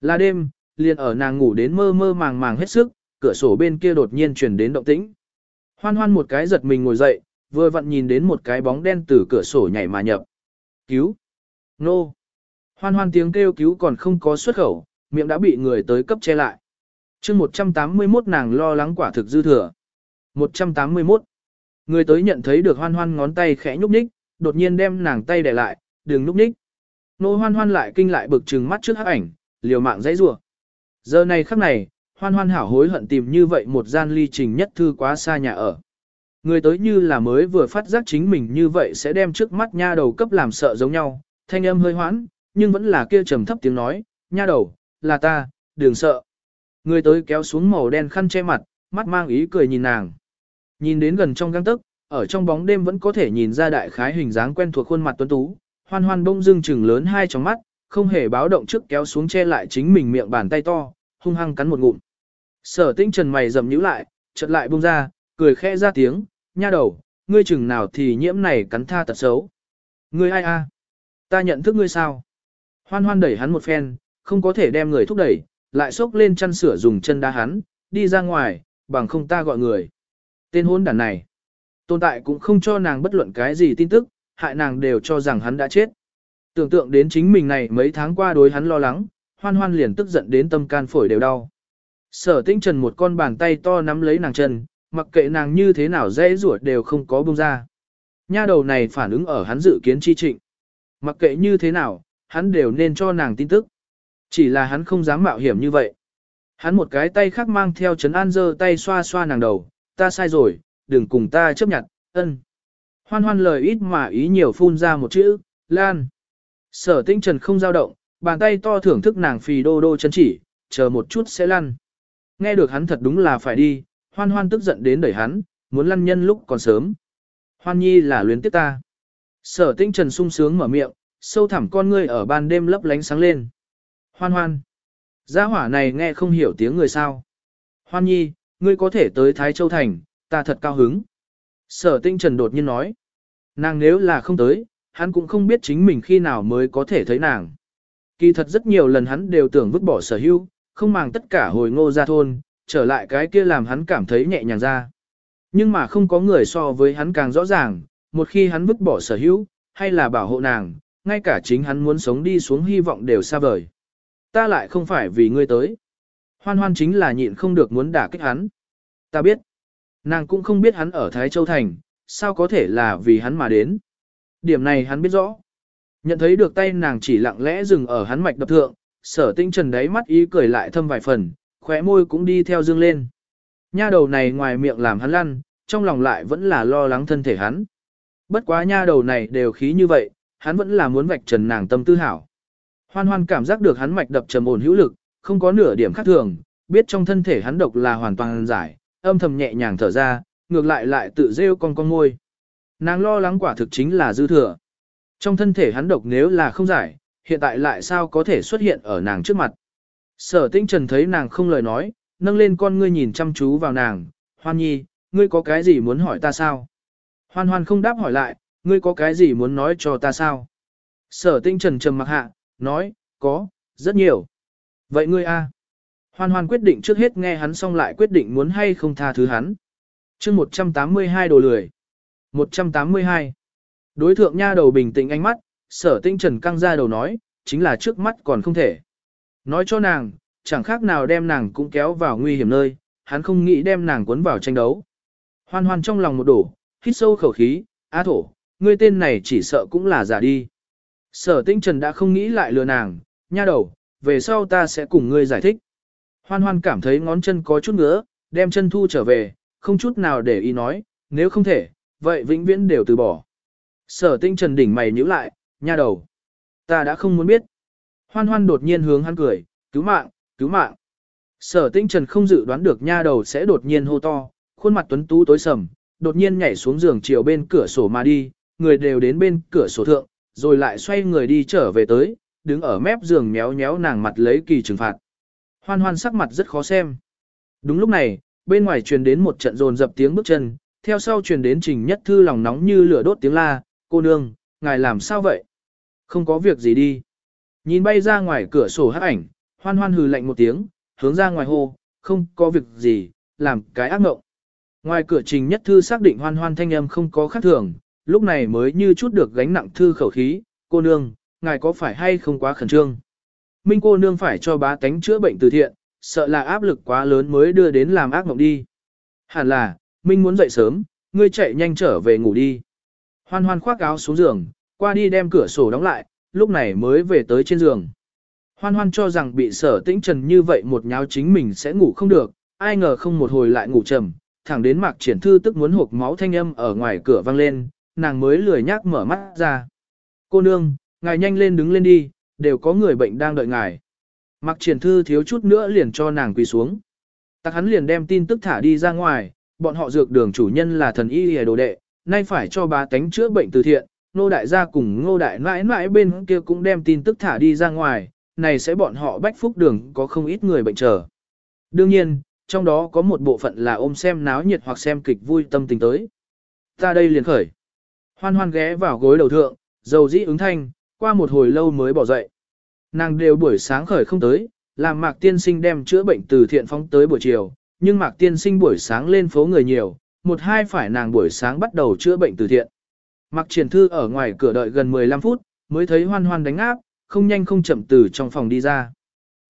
Là đêm, liền ở nàng ngủ đến mơ mơ màng màng hết sức, cửa sổ bên kia đột nhiên truyền đến động tĩnh. Hoan hoan một cái giật mình ngồi dậy, vừa vặn nhìn đến một cái bóng đen từ cửa sổ nhảy mà nhập. Cứu! Nô! Hoan hoan tiếng kêu cứu còn không có xuất khẩu, miệng đã bị người tới cấp che lại. chương 181 nàng lo lắng quả thực dư thừa. 181. Người tới nhận thấy được hoan hoan ngón tay khẽ nhúc nhích, đột nhiên đem nàng tay để lại, đừng nhúc nhích. Nô hoan hoan lại kinh lại bực trừng mắt trước hắc ảnh, liều mạng dãy rủa. Giờ này khắc này, hoan hoan hảo hối hận tìm như vậy một gian ly trình nhất thư quá xa nhà ở. Người tới như là mới vừa phát giác chính mình như vậy sẽ đem trước mắt nha đầu cấp làm sợ giống nhau, thanh âm hơi hoãn, nhưng vẫn là kia trầm thấp tiếng nói, nha đầu, là ta, đừng sợ. Người tới kéo xuống màu đen khăn che mặt, mắt mang ý cười nhìn nàng. Nhìn đến gần trong găng tức, ở trong bóng đêm vẫn có thể nhìn ra đại khái hình dáng quen thuộc khuôn mặt tuấn tú, hoan hoan bông dưng chừng lớn hai trong mắt, không hề báo động trước kéo xuống che lại chính mình miệng bàn tay to, hung hăng cắn một ngụm. Sở tinh trần mày rậm nhíu lại, chợt lại buông ra, cười khẽ ra tiếng, nha đầu, ngươi chừng nào thì nhiễm này cắn tha tật xấu. Ngươi ai a? Ta nhận thức ngươi sao? Hoan hoan đẩy hắn một phen, không có thể đem người thúc đẩy, lại xốc lên chăn sửa dùng chân đá hắn, đi ra ngoài, bằng không ta gọi người. Tên hôn đàn này, tồn tại cũng không cho nàng bất luận cái gì tin tức, hại nàng đều cho rằng hắn đã chết. Tưởng tượng đến chính mình này mấy tháng qua đối hắn lo lắng, hoan hoan liền tức giận đến tâm can phổi đều đau. Sở tinh trần một con bàn tay to nắm lấy nàng chân, mặc kệ nàng như thế nào dễ ruột đều không có buông ra. Nha đầu này phản ứng ở hắn dự kiến chi trịnh. Mặc kệ như thế nào, hắn đều nên cho nàng tin tức. Chỉ là hắn không dám mạo hiểm như vậy. Hắn một cái tay khác mang theo chấn an dơ tay xoa xoa nàng đầu, ta sai rồi, đừng cùng ta chấp nhận, ân. Hoan hoan lời ít mà ý nhiều phun ra một chữ, lan. Sở tinh trần không dao động, bàn tay to thưởng thức nàng phì đô đô chân chỉ, chờ một chút sẽ lăn. Nghe được hắn thật đúng là phải đi, hoan hoan tức giận đến đẩy hắn, muốn lăn nhân lúc còn sớm. Hoan nhi là luyến tiếc ta. Sở tinh trần sung sướng mở miệng, sâu thẳm con ngươi ở ban đêm lấp lánh sáng lên. Hoan hoan. Gia hỏa này nghe không hiểu tiếng người sao. Hoan nhi, ngươi có thể tới Thái Châu Thành, ta thật cao hứng. Sở tinh trần đột nhiên nói. Nàng nếu là không tới, hắn cũng không biết chính mình khi nào mới có thể thấy nàng. Kỳ thật rất nhiều lần hắn đều tưởng vứt bỏ sở hữu, không màng tất cả hồi ngô ra thôn, trở lại cái kia làm hắn cảm thấy nhẹ nhàng ra. Nhưng mà không có người so với hắn càng rõ ràng, một khi hắn vứt bỏ sở hữu, hay là bảo hộ nàng, ngay cả chính hắn muốn sống đi xuống hy vọng đều xa vời. Ta lại không phải vì ngươi tới. Hoan hoan chính là nhịn không được muốn đả kích hắn. Ta biết. Nàng cũng không biết hắn ở Thái Châu Thành, sao có thể là vì hắn mà đến. Điểm này hắn biết rõ. Nhận thấy được tay nàng chỉ lặng lẽ dừng ở hắn mạch đập thượng, sở tinh trần đáy mắt ý cười lại thâm vài phần, khóe môi cũng đi theo dương lên. Nha đầu này ngoài miệng làm hắn lăn, trong lòng lại vẫn là lo lắng thân thể hắn. Bất quá nha đầu này đều khí như vậy, hắn vẫn là muốn vạch trần nàng tâm tư hảo. Hoan hoan cảm giác được hắn mạch đập trầm ổn hữu lực, không có nửa điểm khác thường, biết trong thân thể hắn độc là hoàn toàn giải, âm thầm nhẹ nhàng thở ra, ngược lại lại tự rêu con con ngôi. Nàng lo lắng quả thực chính là dư thừa. Trong thân thể hắn độc nếu là không giải, hiện tại lại sao có thể xuất hiện ở nàng trước mặt. Sở tinh trần thấy nàng không lời nói, nâng lên con ngươi nhìn chăm chú vào nàng, hoan nhi, ngươi có cái gì muốn hỏi ta sao? Hoan hoan không đáp hỏi lại, ngươi có cái gì muốn nói cho ta sao? Sở tinh trần trầm mặc hạ, nói, có, rất nhiều. Vậy ngươi a? Hoan hoan quyết định trước hết nghe hắn xong lại quyết định muốn hay không tha thứ hắn. chương 182 đồ lười. 182. Đối thượng nha đầu bình tĩnh ánh mắt, sở tinh trần căng ra đầu nói, chính là trước mắt còn không thể. Nói cho nàng, chẳng khác nào đem nàng cũng kéo vào nguy hiểm nơi, hắn không nghĩ đem nàng cuốn vào tranh đấu. Hoan hoan trong lòng một đổ, hít sâu khẩu khí, á thổ, ngươi tên này chỉ sợ cũng là giả đi. Sở tinh trần đã không nghĩ lại lừa nàng, nha đầu, về sau ta sẽ cùng ngươi giải thích. Hoan hoan cảm thấy ngón chân có chút ngứa, đem chân thu trở về, không chút nào để ý nói, nếu không thể, vậy vĩnh viễn đều từ bỏ. Sở tinh trần đỉnh mày nhíu lại, nha đầu. Ta đã không muốn biết. Hoan hoan đột nhiên hướng hắn cười, cứu mạng, cứu mạng. Sở tinh trần không dự đoán được nha đầu sẽ đột nhiên hô to, khuôn mặt tuấn tú tối sầm, đột nhiên nhảy xuống giường chiều bên cửa sổ mà đi, người đều đến bên cửa sổ thượng, rồi lại xoay người đi trở về tới, đứng ở mép giường méo méo nàng mặt lấy kỳ trừng phạt. Hoan hoan sắc mặt rất khó xem. Đúng lúc này, bên ngoài truyền đến một trận rồn dập tiếng bước chân, theo sau truyền đến trình nhất thư lòng nóng như lửa đốt tiếng la, cô nương, ngài làm sao vậy? Không có việc gì đi. Nhìn bay ra ngoài cửa sổ hắc ảnh, hoan hoan hừ lạnh một tiếng, hướng ra ngoài hô, không có việc gì, làm cái ác mộng. Ngoài cửa trình nhất thư xác định hoan hoan thanh âm không có khác thường, lúc này mới như chút được gánh nặng thư khẩu khí, cô nương, ngài có phải hay không quá khẩn trương? Minh cô nương phải cho bá tánh chữa bệnh từ thiện, sợ là áp lực quá lớn mới đưa đến làm ác mộng đi. Hẳn là, Minh muốn dậy sớm, ngươi chạy nhanh trở về ngủ đi. Hoan hoan khoác áo xuống giường, qua đi đem cửa sổ đóng lại, lúc này mới về tới trên giường. Hoan hoan cho rằng bị sở tĩnh trần như vậy một nháo chính mình sẽ ngủ không được, ai ngờ không một hồi lại ngủ trầm, thẳng đến mạc triển thư tức muốn hộp máu thanh âm ở ngoài cửa vang lên, nàng mới lười nhác mở mắt ra. Cô nương, ngài nhanh lên đứng lên đi, đều có người bệnh đang đợi ngài. Mạc triển thư thiếu chút nữa liền cho nàng quỳ xuống. Tắc hắn liền đem tin tức thả đi ra ngoài, bọn họ dược đường chủ nhân là thần y hề đồ đệ, nay phải cho bá tánh chữa bệnh từ thiện, Ngô đại gia cùng ngô đại mãi mãi bên kia cũng đem tin tức thả đi ra ngoài, này sẽ bọn họ bách phúc đường có không ít người bệnh chờ. Đương nhiên, trong đó có một bộ phận là ôm xem náo nhiệt hoặc xem kịch vui tâm tình tới. Ta đây liền khởi. Hoan hoan ghé vào gối đầu thượng, dầu dĩ ứng thanh, qua một hồi lâu mới bỏ dậy. Nàng đều buổi sáng khởi không tới, làm mạc tiên sinh đem chữa bệnh từ thiện phóng tới buổi chiều, nhưng mạc tiên sinh buổi sáng lên phố người nhiều, một hai phải nàng buổi sáng bắt đầu chữa bệnh từ thiện mặc triển thư ở ngoài cửa đợi gần 15 phút, mới thấy hoan hoan đánh áp, không nhanh không chậm từ trong phòng đi ra.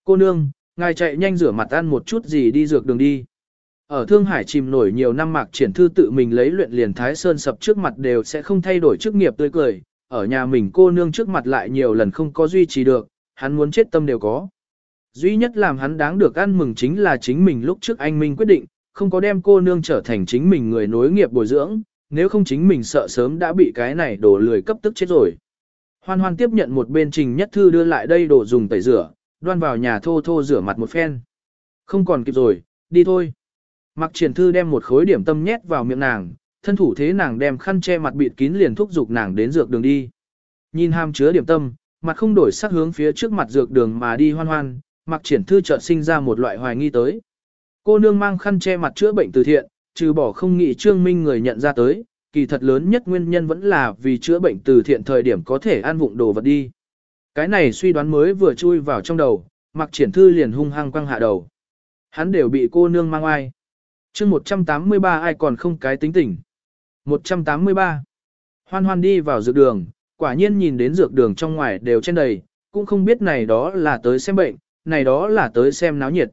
Cô nương, ngài chạy nhanh rửa mặt ăn một chút gì đi dược đường đi. Ở Thương Hải chìm nổi nhiều năm mạc triển thư tự mình lấy luyện liền Thái Sơn sập trước mặt đều sẽ không thay đổi chức nghiệp tươi cười, ở nhà mình cô nương trước mặt lại nhiều lần không có duy trì được, hắn muốn chết tâm đều có. Duy nhất làm hắn đáng được ăn mừng chính là chính mình lúc trước anh Minh quyết định, không có đem cô nương trở thành chính mình người nối nghiệp bồi dưỡng, nếu không chính mình sợ sớm đã bị cái này đổ lười cấp tức chết rồi. Hoan hoan tiếp nhận một bên trình nhất thư đưa lại đây đồ dùng tẩy rửa, đoan vào nhà thô thô rửa mặt một phen. Không còn kịp rồi, đi thôi. Mặc triển thư đem một khối điểm tâm nhét vào miệng nàng, thân thủ thế nàng đem khăn che mặt bịt kín liền thúc giục nàng đến dược đường đi. Nhìn ham chứa điểm tâm, mặt không đổi sắc hướng phía trước mặt dược đường mà đi hoan hoan, mặc triển thư chợt sinh ra một loại hoài nghi tới. Cô nương mang khăn che mặt chữa bệnh từ thiện, trừ bỏ không nghĩ trương minh người nhận ra tới, kỳ thật lớn nhất nguyên nhân vẫn là vì chữa bệnh từ thiện thời điểm có thể ăn vụng đồ vật đi. Cái này suy đoán mới vừa chui vào trong đầu, mặc triển thư liền hung hăng quăng hạ đầu. Hắn đều bị cô nương mang ai. chương 183 ai còn không cái tính tỉnh. 183. Hoan hoan đi vào dược đường, quả nhiên nhìn đến dược đường trong ngoài đều trên đầy, cũng không biết này đó là tới xem bệnh, này đó là tới xem náo nhiệt.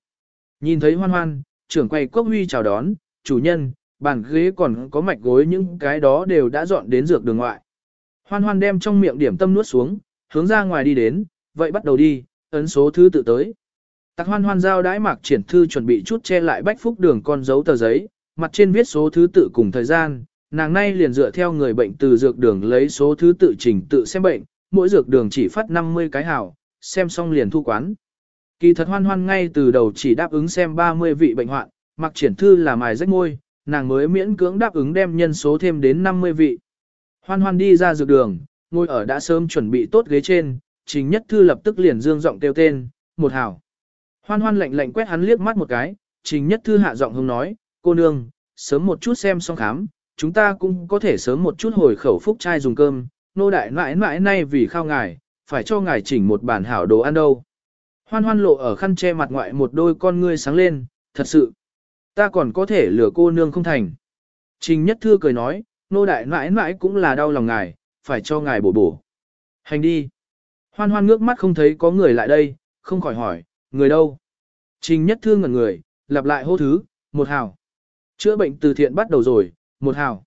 Nhìn thấy hoan hoan, trưởng quay quốc huy chào đón, chủ nhân, bàn ghế còn có mạch gối những cái đó đều đã dọn đến dược đường ngoại. Hoan hoan đem trong miệng điểm tâm nuốt xuống, hướng ra ngoài đi đến, vậy bắt đầu đi, ấn số thứ tự tới. Tạc hoan hoan giao đái mạc triển thư chuẩn bị chút che lại bách phúc đường con dấu tờ giấy, mặt trên viết số thứ tự cùng thời gian, nàng nay liền dựa theo người bệnh từ dược đường lấy số thứ tự trình tự xem bệnh, mỗi dược đường chỉ phát 50 cái hảo, xem xong liền thu quán. Kỳ thật hoan hoan ngay từ đầu chỉ đáp ứng xem 30 vị bệnh hoạn, mặc triển thư là mài rách môi, nàng mới miễn cưỡng đáp ứng đem nhân số thêm đến 50 vị. Hoan hoan đi ra dược đường, ngồi ở đã sớm chuẩn bị tốt ghế trên, trình nhất thư lập tức liền dương giọng kêu tên, một hảo. Hoan hoan lạnh lạnh quét hắn liếc mắt một cái, trình nhất thư hạ giọng hông nói, cô nương, sớm một chút xem xong khám, chúng ta cũng có thể sớm một chút hồi khẩu phúc trai dùng cơm, nô đại mãi mãi nay vì khao ngài, phải cho ngài chỉnh một bản hảo đồ ăn đâu. Hoan hoan lộ ở khăn che mặt ngoại một đôi con ngươi sáng lên, thật sự. Ta còn có thể lừa cô nương không thành. Trình nhất thư cười nói, nô đại mãi mãi cũng là đau lòng ngài, phải cho ngài bổ bổ. Hành đi. Hoan hoan ngước mắt không thấy có người lại đây, không khỏi hỏi, người đâu? Trình nhất thư ngẩn người, lặp lại hô thứ, một hào. Chữa bệnh từ thiện bắt đầu rồi, một hào.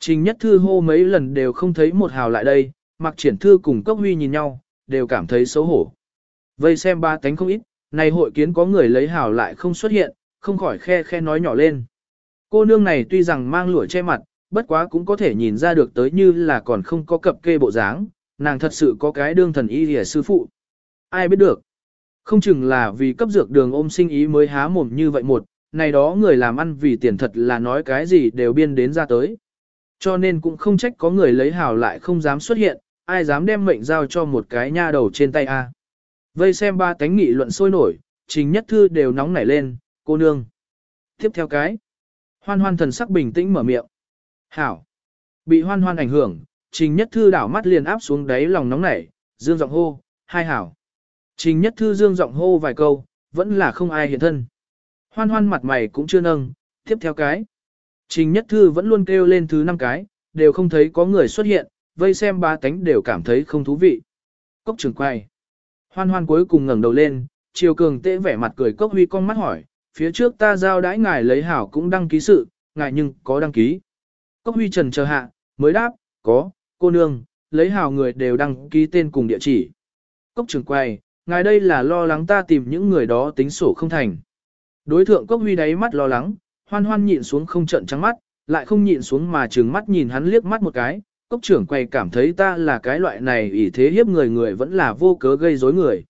Trình nhất thư hô mấy lần đều không thấy một hào lại đây, mặc triển thư cùng cốc huy nhìn nhau, đều cảm thấy xấu hổ. Vây xem ba tánh không ít, này hội kiến có người lấy hào lại không xuất hiện, không khỏi khe khe nói nhỏ lên. Cô nương này tuy rằng mang lũa che mặt, bất quá cũng có thể nhìn ra được tới như là còn không có cập kê bộ dáng, nàng thật sự có cái đương thần y hề sư phụ. Ai biết được. Không chừng là vì cấp dược đường ôm sinh ý mới há mồm như vậy một, này đó người làm ăn vì tiền thật là nói cái gì đều biên đến ra tới. Cho nên cũng không trách có người lấy hào lại không dám xuất hiện, ai dám đem mệnh giao cho một cái nha đầu trên tay a. Vây xem ba tánh nghị luận sôi nổi, trình nhất thư đều nóng nảy lên, cô nương. Tiếp theo cái. Hoan hoan thần sắc bình tĩnh mở miệng. Hảo. Bị hoan hoan ảnh hưởng, trình nhất thư đảo mắt liền áp xuống đáy lòng nóng nảy, dương giọng hô, hai hảo. Trình nhất thư dương giọng hô vài câu, vẫn là không ai hiện thân. Hoan hoan mặt mày cũng chưa nâng, tiếp theo cái. Trình nhất thư vẫn luôn kêu lên thứ năm cái, đều không thấy có người xuất hiện, vây xem ba tánh đều cảm thấy không thú vị. Cốc trưởng quay. Hoan hoan cuối cùng ngẩng đầu lên, chiều cường tễ vẻ mặt cười cốc huy con mắt hỏi, phía trước ta giao đãi ngài lấy hảo cũng đăng ký sự, ngài nhưng có đăng ký. Cốc huy trần chờ hạ, mới đáp, có, cô nương, lấy hảo người đều đăng ký tên cùng địa chỉ. Cốc trưởng quay, ngài đây là lo lắng ta tìm những người đó tính sổ không thành. Đối thượng cốc huy đáy mắt lo lắng, hoan hoan nhịn xuống không trận trắng mắt, lại không nhịn xuống mà trừng mắt nhìn hắn liếc mắt một cái, cốc trưởng quay cảm thấy ta là cái loại này ỷ thế hiếp người người vẫn là vô cớ gây rối người.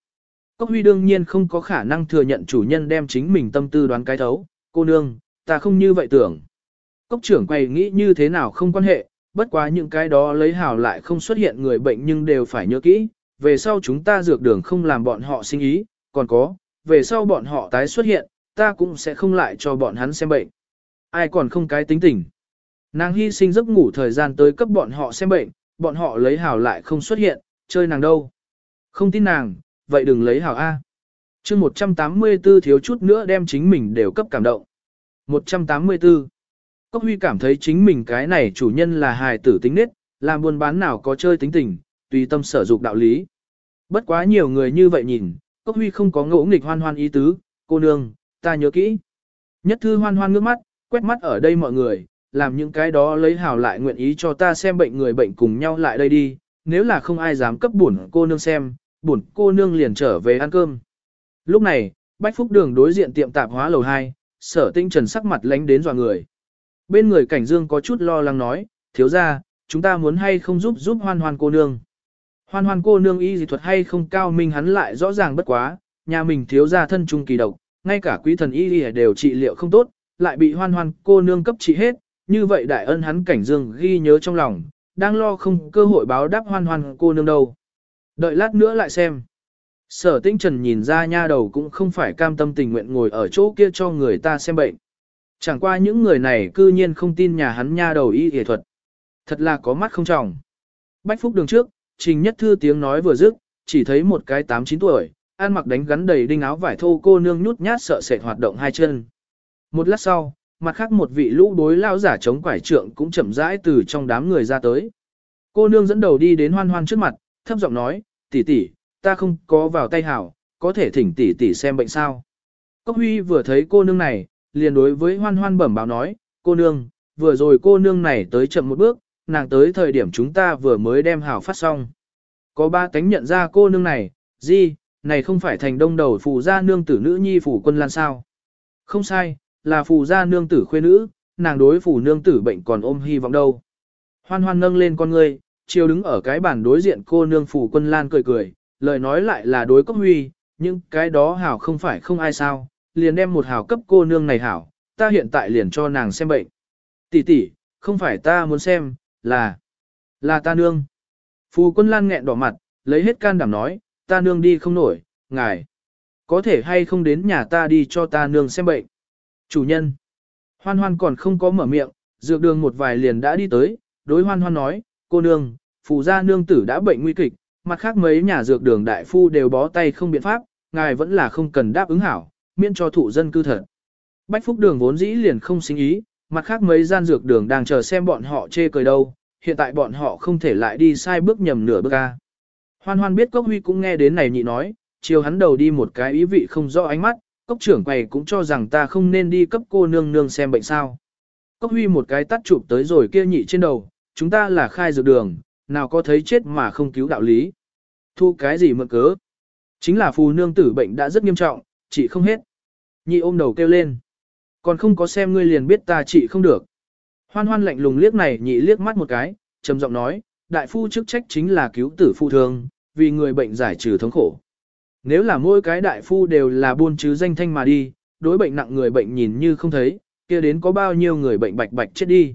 Cốc huy đương nhiên không có khả năng thừa nhận chủ nhân đem chính mình tâm tư đoán cái thấu, cô nương, ta không như vậy tưởng. Cốc trưởng quay nghĩ như thế nào không quan hệ, bất quá những cái đó lấy hào lại không xuất hiện người bệnh nhưng đều phải nhớ kỹ, về sau chúng ta dược đường không làm bọn họ sinh ý, còn có, về sau bọn họ tái xuất hiện, ta cũng sẽ không lại cho bọn hắn xem bệnh. Ai còn không cái tính tình. Nàng hy sinh giấc ngủ thời gian tới cấp bọn họ xem bệnh, bọn họ lấy hảo lại không xuất hiện, chơi nàng đâu. Không tin nàng, vậy đừng lấy hảo A. chương 184 thiếu chút nữa đem chính mình đều cấp cảm động. 184. Cốc Huy cảm thấy chính mình cái này chủ nhân là hài tử tính nết, làm buôn bán nào có chơi tính tình, tùy tâm sở dục đạo lý. Bất quá nhiều người như vậy nhìn, Cốc Huy không có ngỗ nghịch hoan hoan ý tứ, cô nương, ta nhớ kỹ. Nhất thư hoan hoan ngước mắt, quét mắt ở đây mọi người, làm những cái đó lấy hào lại nguyện ý cho ta xem bệnh người bệnh cùng nhau lại đây đi, nếu là không ai dám cấp bổn cô nương xem, bổn cô nương liền trở về ăn cơm. Lúc này, Bách Phúc Đường đối diện tiệm tạp hóa lầu 2, sở tinh trần sắc mặt lánh đến dọa người. Bên người cảnh dương có chút lo lắng nói, thiếu ra, chúng ta muốn hay không giúp giúp hoan hoan cô nương. Hoan hoan cô nương y dị thuật hay không cao minh hắn lại rõ ràng bất quá, nhà mình thiếu ra thân trung kỳ độc, ngay cả quý thần y đều trị liệu không tốt, lại bị hoan hoan cô nương cấp trị hết, như vậy đại ân hắn cảnh dương ghi nhớ trong lòng, đang lo không cơ hội báo đáp hoan hoan cô nương đâu. Đợi lát nữa lại xem. Sở tinh trần nhìn ra nha đầu cũng không phải cam tâm tình nguyện ngồi ở chỗ kia cho người ta xem bệnh. Chẳng qua những người này cư nhiên không tin nhà hắn nha đầu y y thuật. Thật là có mắt không trọng. Bách Phúc đường trước, Trình Nhất Thư tiếng nói vừa dứt, chỉ thấy một cái 8-9 tuổi, ăn mặc đánh gắn đầy đinh áo vải thô cô nương nhút nhát sợ sệt hoạt động hai chân. Một lát sau, mặt khác một vị lũ đối lao giả chống quải trượng cũng chậm rãi từ trong đám người ra tới. Cô nương dẫn đầu đi đến hoan hoan trước mặt, thấp giọng nói, tỷ tỷ, ta không có vào tay hảo, có thể thỉnh tỷ tỷ xem bệnh sao. Cốc huy vừa thấy cô nương này, liền đối với hoan hoan bẩm báo nói, cô nương, vừa rồi cô nương này tới chậm một bước, nàng tới thời điểm chúng ta vừa mới đem hảo phát xong. Có ba tánh nhận ra cô nương này, gì, này không phải thành đông đầu phù gia nương tử nữ nhi phủ quân lan sao. Không sai, là phù gia nương tử khuê nữ, nàng đối phù nương tử bệnh còn ôm hy vọng đâu. Hoan hoan nâng lên con ngươi, chiều đứng ở cái bàn đối diện cô nương phủ quân lan cười cười, lời nói lại là đối cốc huy, nhưng cái đó hảo không phải không ai sao, liền đem một hảo cấp cô nương này hảo, ta hiện tại liền cho nàng xem bệnh. Tỷ tỷ, không phải ta muốn xem, là, là ta nương. Phù quân lan nghẹn đỏ mặt, lấy hết can đảm nói, ta nương đi không nổi, ngài. Có thể hay không đến nhà ta đi cho ta nương xem bệnh. Chủ nhân. Hoan hoan còn không có mở miệng, dược đường một vài liền đã đi tới, đối hoan hoan nói, cô nương, phù gia nương tử đã bệnh nguy kịch, mặt khác mấy nhà dược đường đại phu đều bó tay không biện pháp, ngài vẫn là không cần đáp ứng hảo, miễn cho thụ dân cư thật. Bách phúc đường vốn dĩ liền không sinh ý, mặt khác mấy gian dược đường đang chờ xem bọn họ chê cười đâu, hiện tại bọn họ không thể lại đi sai bước nhầm nửa bước ca. Hoan hoan biết Cốc Huy cũng nghe đến này nhị nói, chiều hắn đầu đi một cái ý vị không rõ ánh mắt, Cốc trưởng quầy cũng cho rằng ta không nên đi cấp cô nương nương xem bệnh sao. Cốc Huy một cái tắt chụp tới rồi kia nhị trên đầu, chúng ta là khai dược đường, nào có thấy chết mà không cứu đạo lý. Thu cái gì mượn cớ? Chính là phù nương tử bệnh đã rất nghiêm trọng, chị không hết. Nhị ôm đầu kêu lên. Còn không có xem ngươi liền biết ta chị không được. Hoan hoan lạnh lùng liếc này nhị liếc mắt một cái, trầm giọng nói, đại phu chức trách chính là cứu tử phụ thương, vì người bệnh giải trừ thống khổ. Nếu là mỗi cái đại phu đều là buôn chứ danh thanh mà đi, đối bệnh nặng người bệnh nhìn như không thấy, kia đến có bao nhiêu người bệnh bạch bạch chết đi.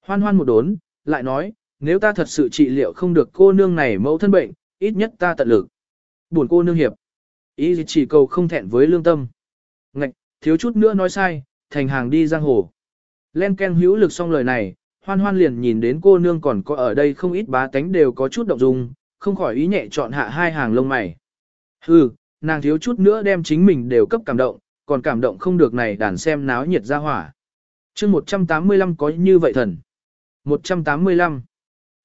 Hoan hoan một đốn, lại nói, nếu ta thật sự trị liệu không được cô nương này mẫu thân bệnh, ít nhất ta tận lực. Buồn cô nương hiệp. Ý chỉ cầu không thẹn với lương tâm. Ngạch, thiếu chút nữa nói sai, thành hàng đi giang hồ. Len Ken hữu lực xong lời này, hoan hoan liền nhìn đến cô nương còn có ở đây không ít bá tánh đều có chút động dung, không khỏi ý nhẹ chọn hạ hai hàng lông mày. Hừ, nàng thiếu chút nữa đem chính mình đều cấp cảm động, còn cảm động không được này đàn xem náo nhiệt ra hỏa. chương 185 có như vậy thần. 185.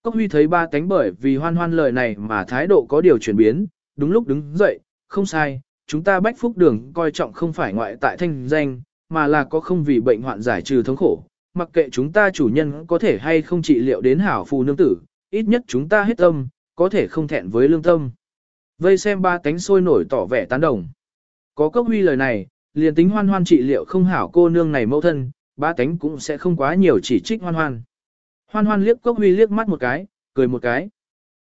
Cốc huy thấy ba tánh bởi vì hoan hoan lời này mà thái độ có điều chuyển biến, đúng lúc đứng dậy, không sai, chúng ta bách phúc đường coi trọng không phải ngoại tại thanh danh, mà là có không vì bệnh hoạn giải trừ thống khổ, mặc kệ chúng ta chủ nhân có thể hay không trị liệu đến hảo phù nương tử, ít nhất chúng ta hết tâm, có thể không thẹn với lương tâm. Vây xem ba tánh sôi nổi tỏ vẻ tán đồng. Có cốc huy lời này, liền tính hoan hoan trị liệu không hảo cô nương này mẫu thân, ba tánh cũng sẽ không quá nhiều chỉ trích hoan hoan. Hoan hoan liếc cốc huy liếc mắt một cái, cười một cái.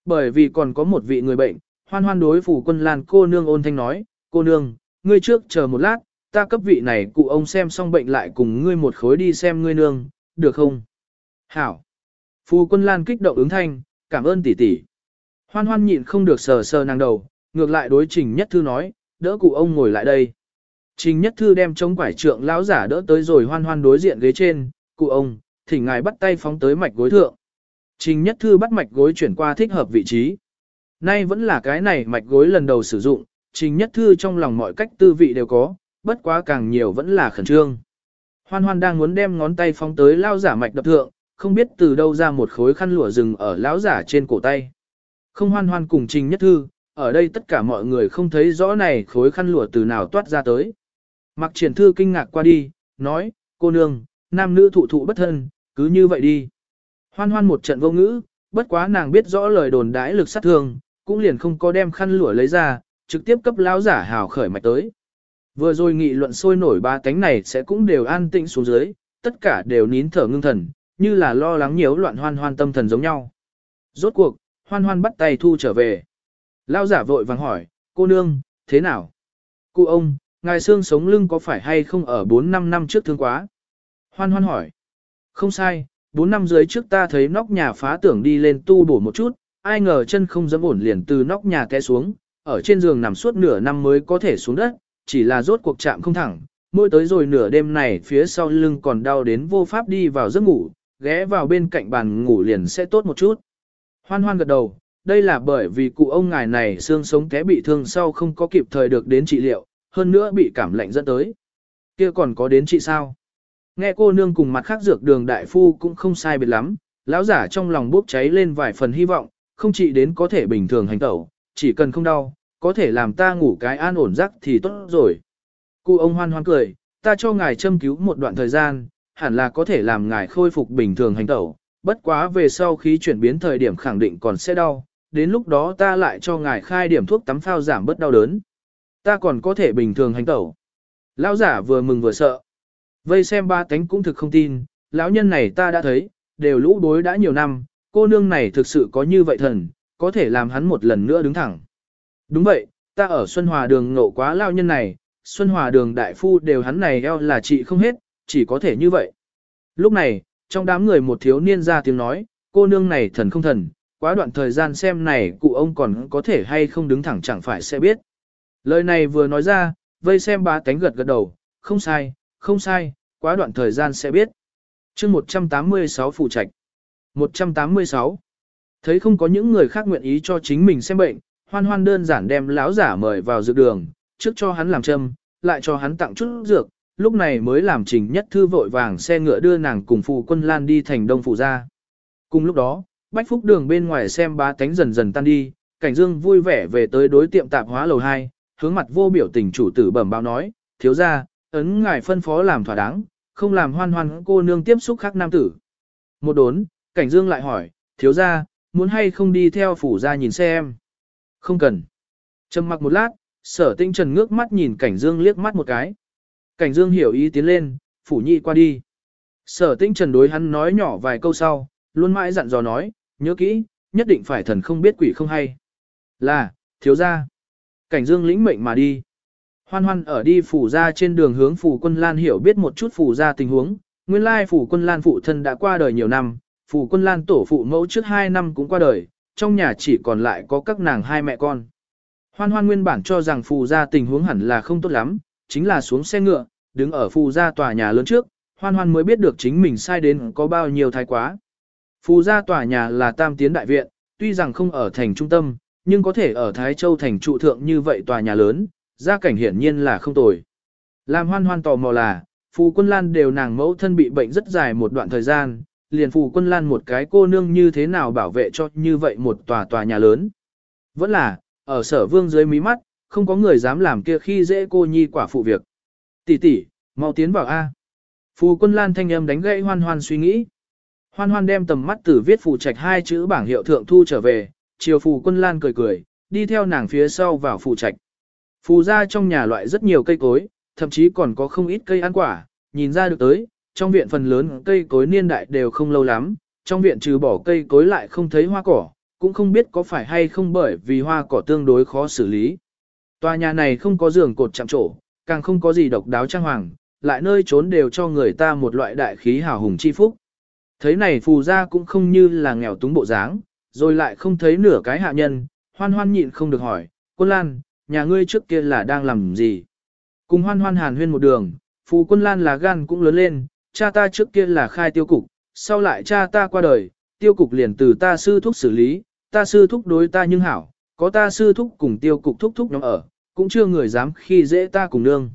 Bởi vì còn có một vị người bệnh, hoan hoan đối phủ quân lan cô nương ôn thanh nói, cô nương, ngươi trước chờ một lát, ta cấp vị này cụ ông xem xong bệnh lại cùng ngươi một khối đi xem ngươi nương, được không? Hảo. Phù quân lan kích động ứng thanh, cảm ơn tỷ tỷ. Hoan hoan nhịn không được sờ sờ nàng đầu, ngược lại đối trình nhất thư nói, đỡ cụ ông ngồi lại đây. Trình nhất thư đem chống quải trượng lão giả đỡ tới rồi hoan hoan đối diện ghế trên, cụ ông, thỉnh ngài bắt tay phóng tới mạch gối thượng. Trình nhất thư bắt mạch gối chuyển qua thích hợp vị trí. Nay vẫn là cái này mạch gối lần đầu sử dụng, trình nhất thư trong lòng mọi cách tư vị đều có, bất quá càng nhiều vẫn là khẩn trương. Hoan hoan đang muốn đem ngón tay phóng tới lao giả mạch đập thượng, không biết từ đâu ra một khối khăn lụa rừng ở lão giả trên cổ tay. Không hoan hoan cùng trình nhất thư, ở đây tất cả mọi người không thấy rõ này khối khăn lụa từ nào toát ra tới. Mặc triển thư kinh ngạc qua đi, nói, cô nương, nam nữ thụ thụ bất thân, cứ như vậy đi. Hoan hoan một trận vô ngữ, bất quá nàng biết rõ lời đồn đãi lực sát thương, cũng liền không có đem khăn lụa lấy ra, trực tiếp cấp lão giả hào khởi mạch tới. Vừa rồi nghị luận sôi nổi ba cánh này sẽ cũng đều an tĩnh xuống dưới, tất cả đều nín thở ngưng thần, như là lo lắng nhiễu loạn hoan hoan tâm thần giống nhau. Rốt cuộc, hoan hoan bắt tay thu trở về. Lao giả vội vàng hỏi, cô nương, thế nào? Cụ ông, ngài xương sống lưng có phải hay không ở 4-5 năm trước thương quá? Hoan hoan hỏi. Không sai, 4 năm dưới trước ta thấy nóc nhà phá tưởng đi lên tu bổ một chút, ai ngờ chân không dám ổn liền từ nóc nhà té xuống, ở trên giường nằm suốt nửa năm mới có thể xuống đất, chỉ là rốt cuộc chạm không thẳng, mỗi tới rồi nửa đêm này phía sau lưng còn đau đến vô pháp đi vào giấc ngủ, ghé vào bên cạnh bàn ngủ liền sẽ tốt một chút. Hoan hoan gật đầu, đây là bởi vì cụ ông ngài này xương sống té bị thương sau không có kịp thời được đến trị liệu, hơn nữa bị cảm lạnh dẫn tới. kia còn có đến trị sao? Nghe cô nương cùng mặt khác dược đường đại phu cũng không sai biệt lắm, lão giả trong lòng bốc cháy lên vài phần hy vọng, không chỉ đến có thể bình thường hành tẩu, chỉ cần không đau, có thể làm ta ngủ cái an ổn giấc thì tốt rồi. Cụ ông hoan hoan cười, ta cho ngài châm cứu một đoạn thời gian, hẳn là có thể làm ngài khôi phục bình thường hành tẩu, bất quá về sau khi chuyển biến thời điểm khẳng định còn sẽ đau, đến lúc đó ta lại cho ngài khai điểm thuốc tắm phao giảm bớt đau đớn. Ta còn có thể bình thường hành tẩu. Lão giả vừa mừng vừa sợ. Vây xem ba tánh cũng thực không tin, lão nhân này ta đã thấy, đều lũ bối đã nhiều năm, cô nương này thực sự có như vậy thần, có thể làm hắn một lần nữa đứng thẳng. Đúng vậy, ta ở Xuân Hòa đường ngộ quá lao nhân này, Xuân Hòa đường đại phu đều hắn này eo là trị không hết, chỉ có thể như vậy. Lúc này, trong đám người một thiếu niên ra tiếng nói, cô nương này thần không thần, quá đoạn thời gian xem này cụ ông còn có thể hay không đứng thẳng chẳng phải sẽ biết. Lời này vừa nói ra, vây xem ba tánh gật gật đầu, không sai, không sai, quá đoạn thời gian sẽ biết. chương 186 phụ trạch. 186. Thấy không có những người khác nguyện ý cho chính mình xem bệnh, hoan hoan đơn giản đem lão giả mời vào dược đường, trước cho hắn làm châm, lại cho hắn tặng chút dược, lúc này mới làm trình nhất thư vội vàng xe ngựa đưa nàng cùng phụ quân lan đi thành đông phụ ra. Cùng lúc đó, bách phúc đường bên ngoài xem bá tánh dần dần tan đi, cảnh dương vui vẻ về tới đối tiệm tạp hóa lầu 2, hướng mặt vô biểu tình chủ tử bẩm báo nói, thiếu ra, ấn ngài phân phó làm thỏa đáng, không làm hoan hoan cô nương tiếp xúc khác nam tử. Một đốn, cảnh dương lại hỏi, thiếu ra, muốn hay không đi theo phủ ra nhìn xem. Không cần. Trầm mặc một lát, sở tinh trần ngước mắt nhìn cảnh dương liếc mắt một cái. Cảnh dương hiểu ý tiến lên, phủ nhị qua đi. Sở tinh trần đối hắn nói nhỏ vài câu sau, luôn mãi dặn dò nói, nhớ kỹ, nhất định phải thần không biết quỷ không hay. Là, thiếu ra. Cảnh dương lĩnh mệnh mà đi. Hoan hoan ở đi phủ ra trên đường hướng phủ quân Lan hiểu biết một chút phủ ra tình huống. Nguyên lai phủ quân Lan phụ thân đã qua đời nhiều năm, phủ quân Lan tổ phụ mẫu trước hai năm cũng qua đời, trong nhà chỉ còn lại có các nàng hai mẹ con. Hoan hoan nguyên bản cho rằng phù ra tình huống hẳn là không tốt lắm, chính là xuống xe ngựa, đứng ở phù gia tòa nhà lớn trước, hoan hoan mới biết được chính mình sai đến có bao nhiêu thái quá. Phù gia tòa nhà là tam tiến đại viện, tuy rằng không ở thành trung tâm, nhưng có thể ở Thái Châu thành trụ thượng như vậy tòa nhà lớn, gia cảnh hiển nhiên là không tồi. Làm hoan hoan tò mò là, Phù Quân Lan đều nàng mẫu thân bị bệnh rất dài một đoạn thời gian, liền Phù Quân Lan một cái cô nương như thế nào bảo vệ cho như vậy một tòa tòa nhà lớn. Vẫn là, ở sở vương dưới mí mắt, không có người dám làm kia khi dễ cô nhi quả phụ việc. Tỷ tỷ, mau tiến vào A. Phù Quân Lan thanh âm đánh gãy hoan hoan suy nghĩ. Hoan hoan đem tầm mắt từ viết phù trạch hai chữ bảng hiệu thượng thu trở về, chiều Phù Quân Lan cười cười, đi theo nàng phía sau vào phù trạch. Phù ra trong nhà loại rất nhiều cây cối, thậm chí còn có không ít cây ăn quả, nhìn ra được tới, trong viện phần lớn cây cối niên đại đều không lâu lắm, trong viện trừ bỏ cây cối lại không thấy hoa cỏ, cũng không biết có phải hay không bởi vì hoa cỏ tương đối khó xử lý. Tòa nhà này không có giường cột chạm trổ, càng không có gì độc đáo trang hoàng, lại nơi trốn đều cho người ta một loại đại khí hào hùng chi phúc. Thấy này phù ra cũng không như là nghèo túng bộ dáng, rồi lại không thấy nửa cái hạ nhân, hoan hoan nhịn không được hỏi, quân lan, nhà ngươi trước kia là đang làm gì? Cùng hoan hoan hàn huyên một đường, phù quân lan là gan cũng lớn lên, cha ta trước kia là khai tiêu cục, sau lại cha ta qua đời, tiêu cục liền từ ta sư thúc xử lý, ta sư thúc đối ta nhưng hảo, có ta sư thúc cùng tiêu cục thúc thúc nhóm ở, cũng chưa người dám khi dễ ta cùng nương.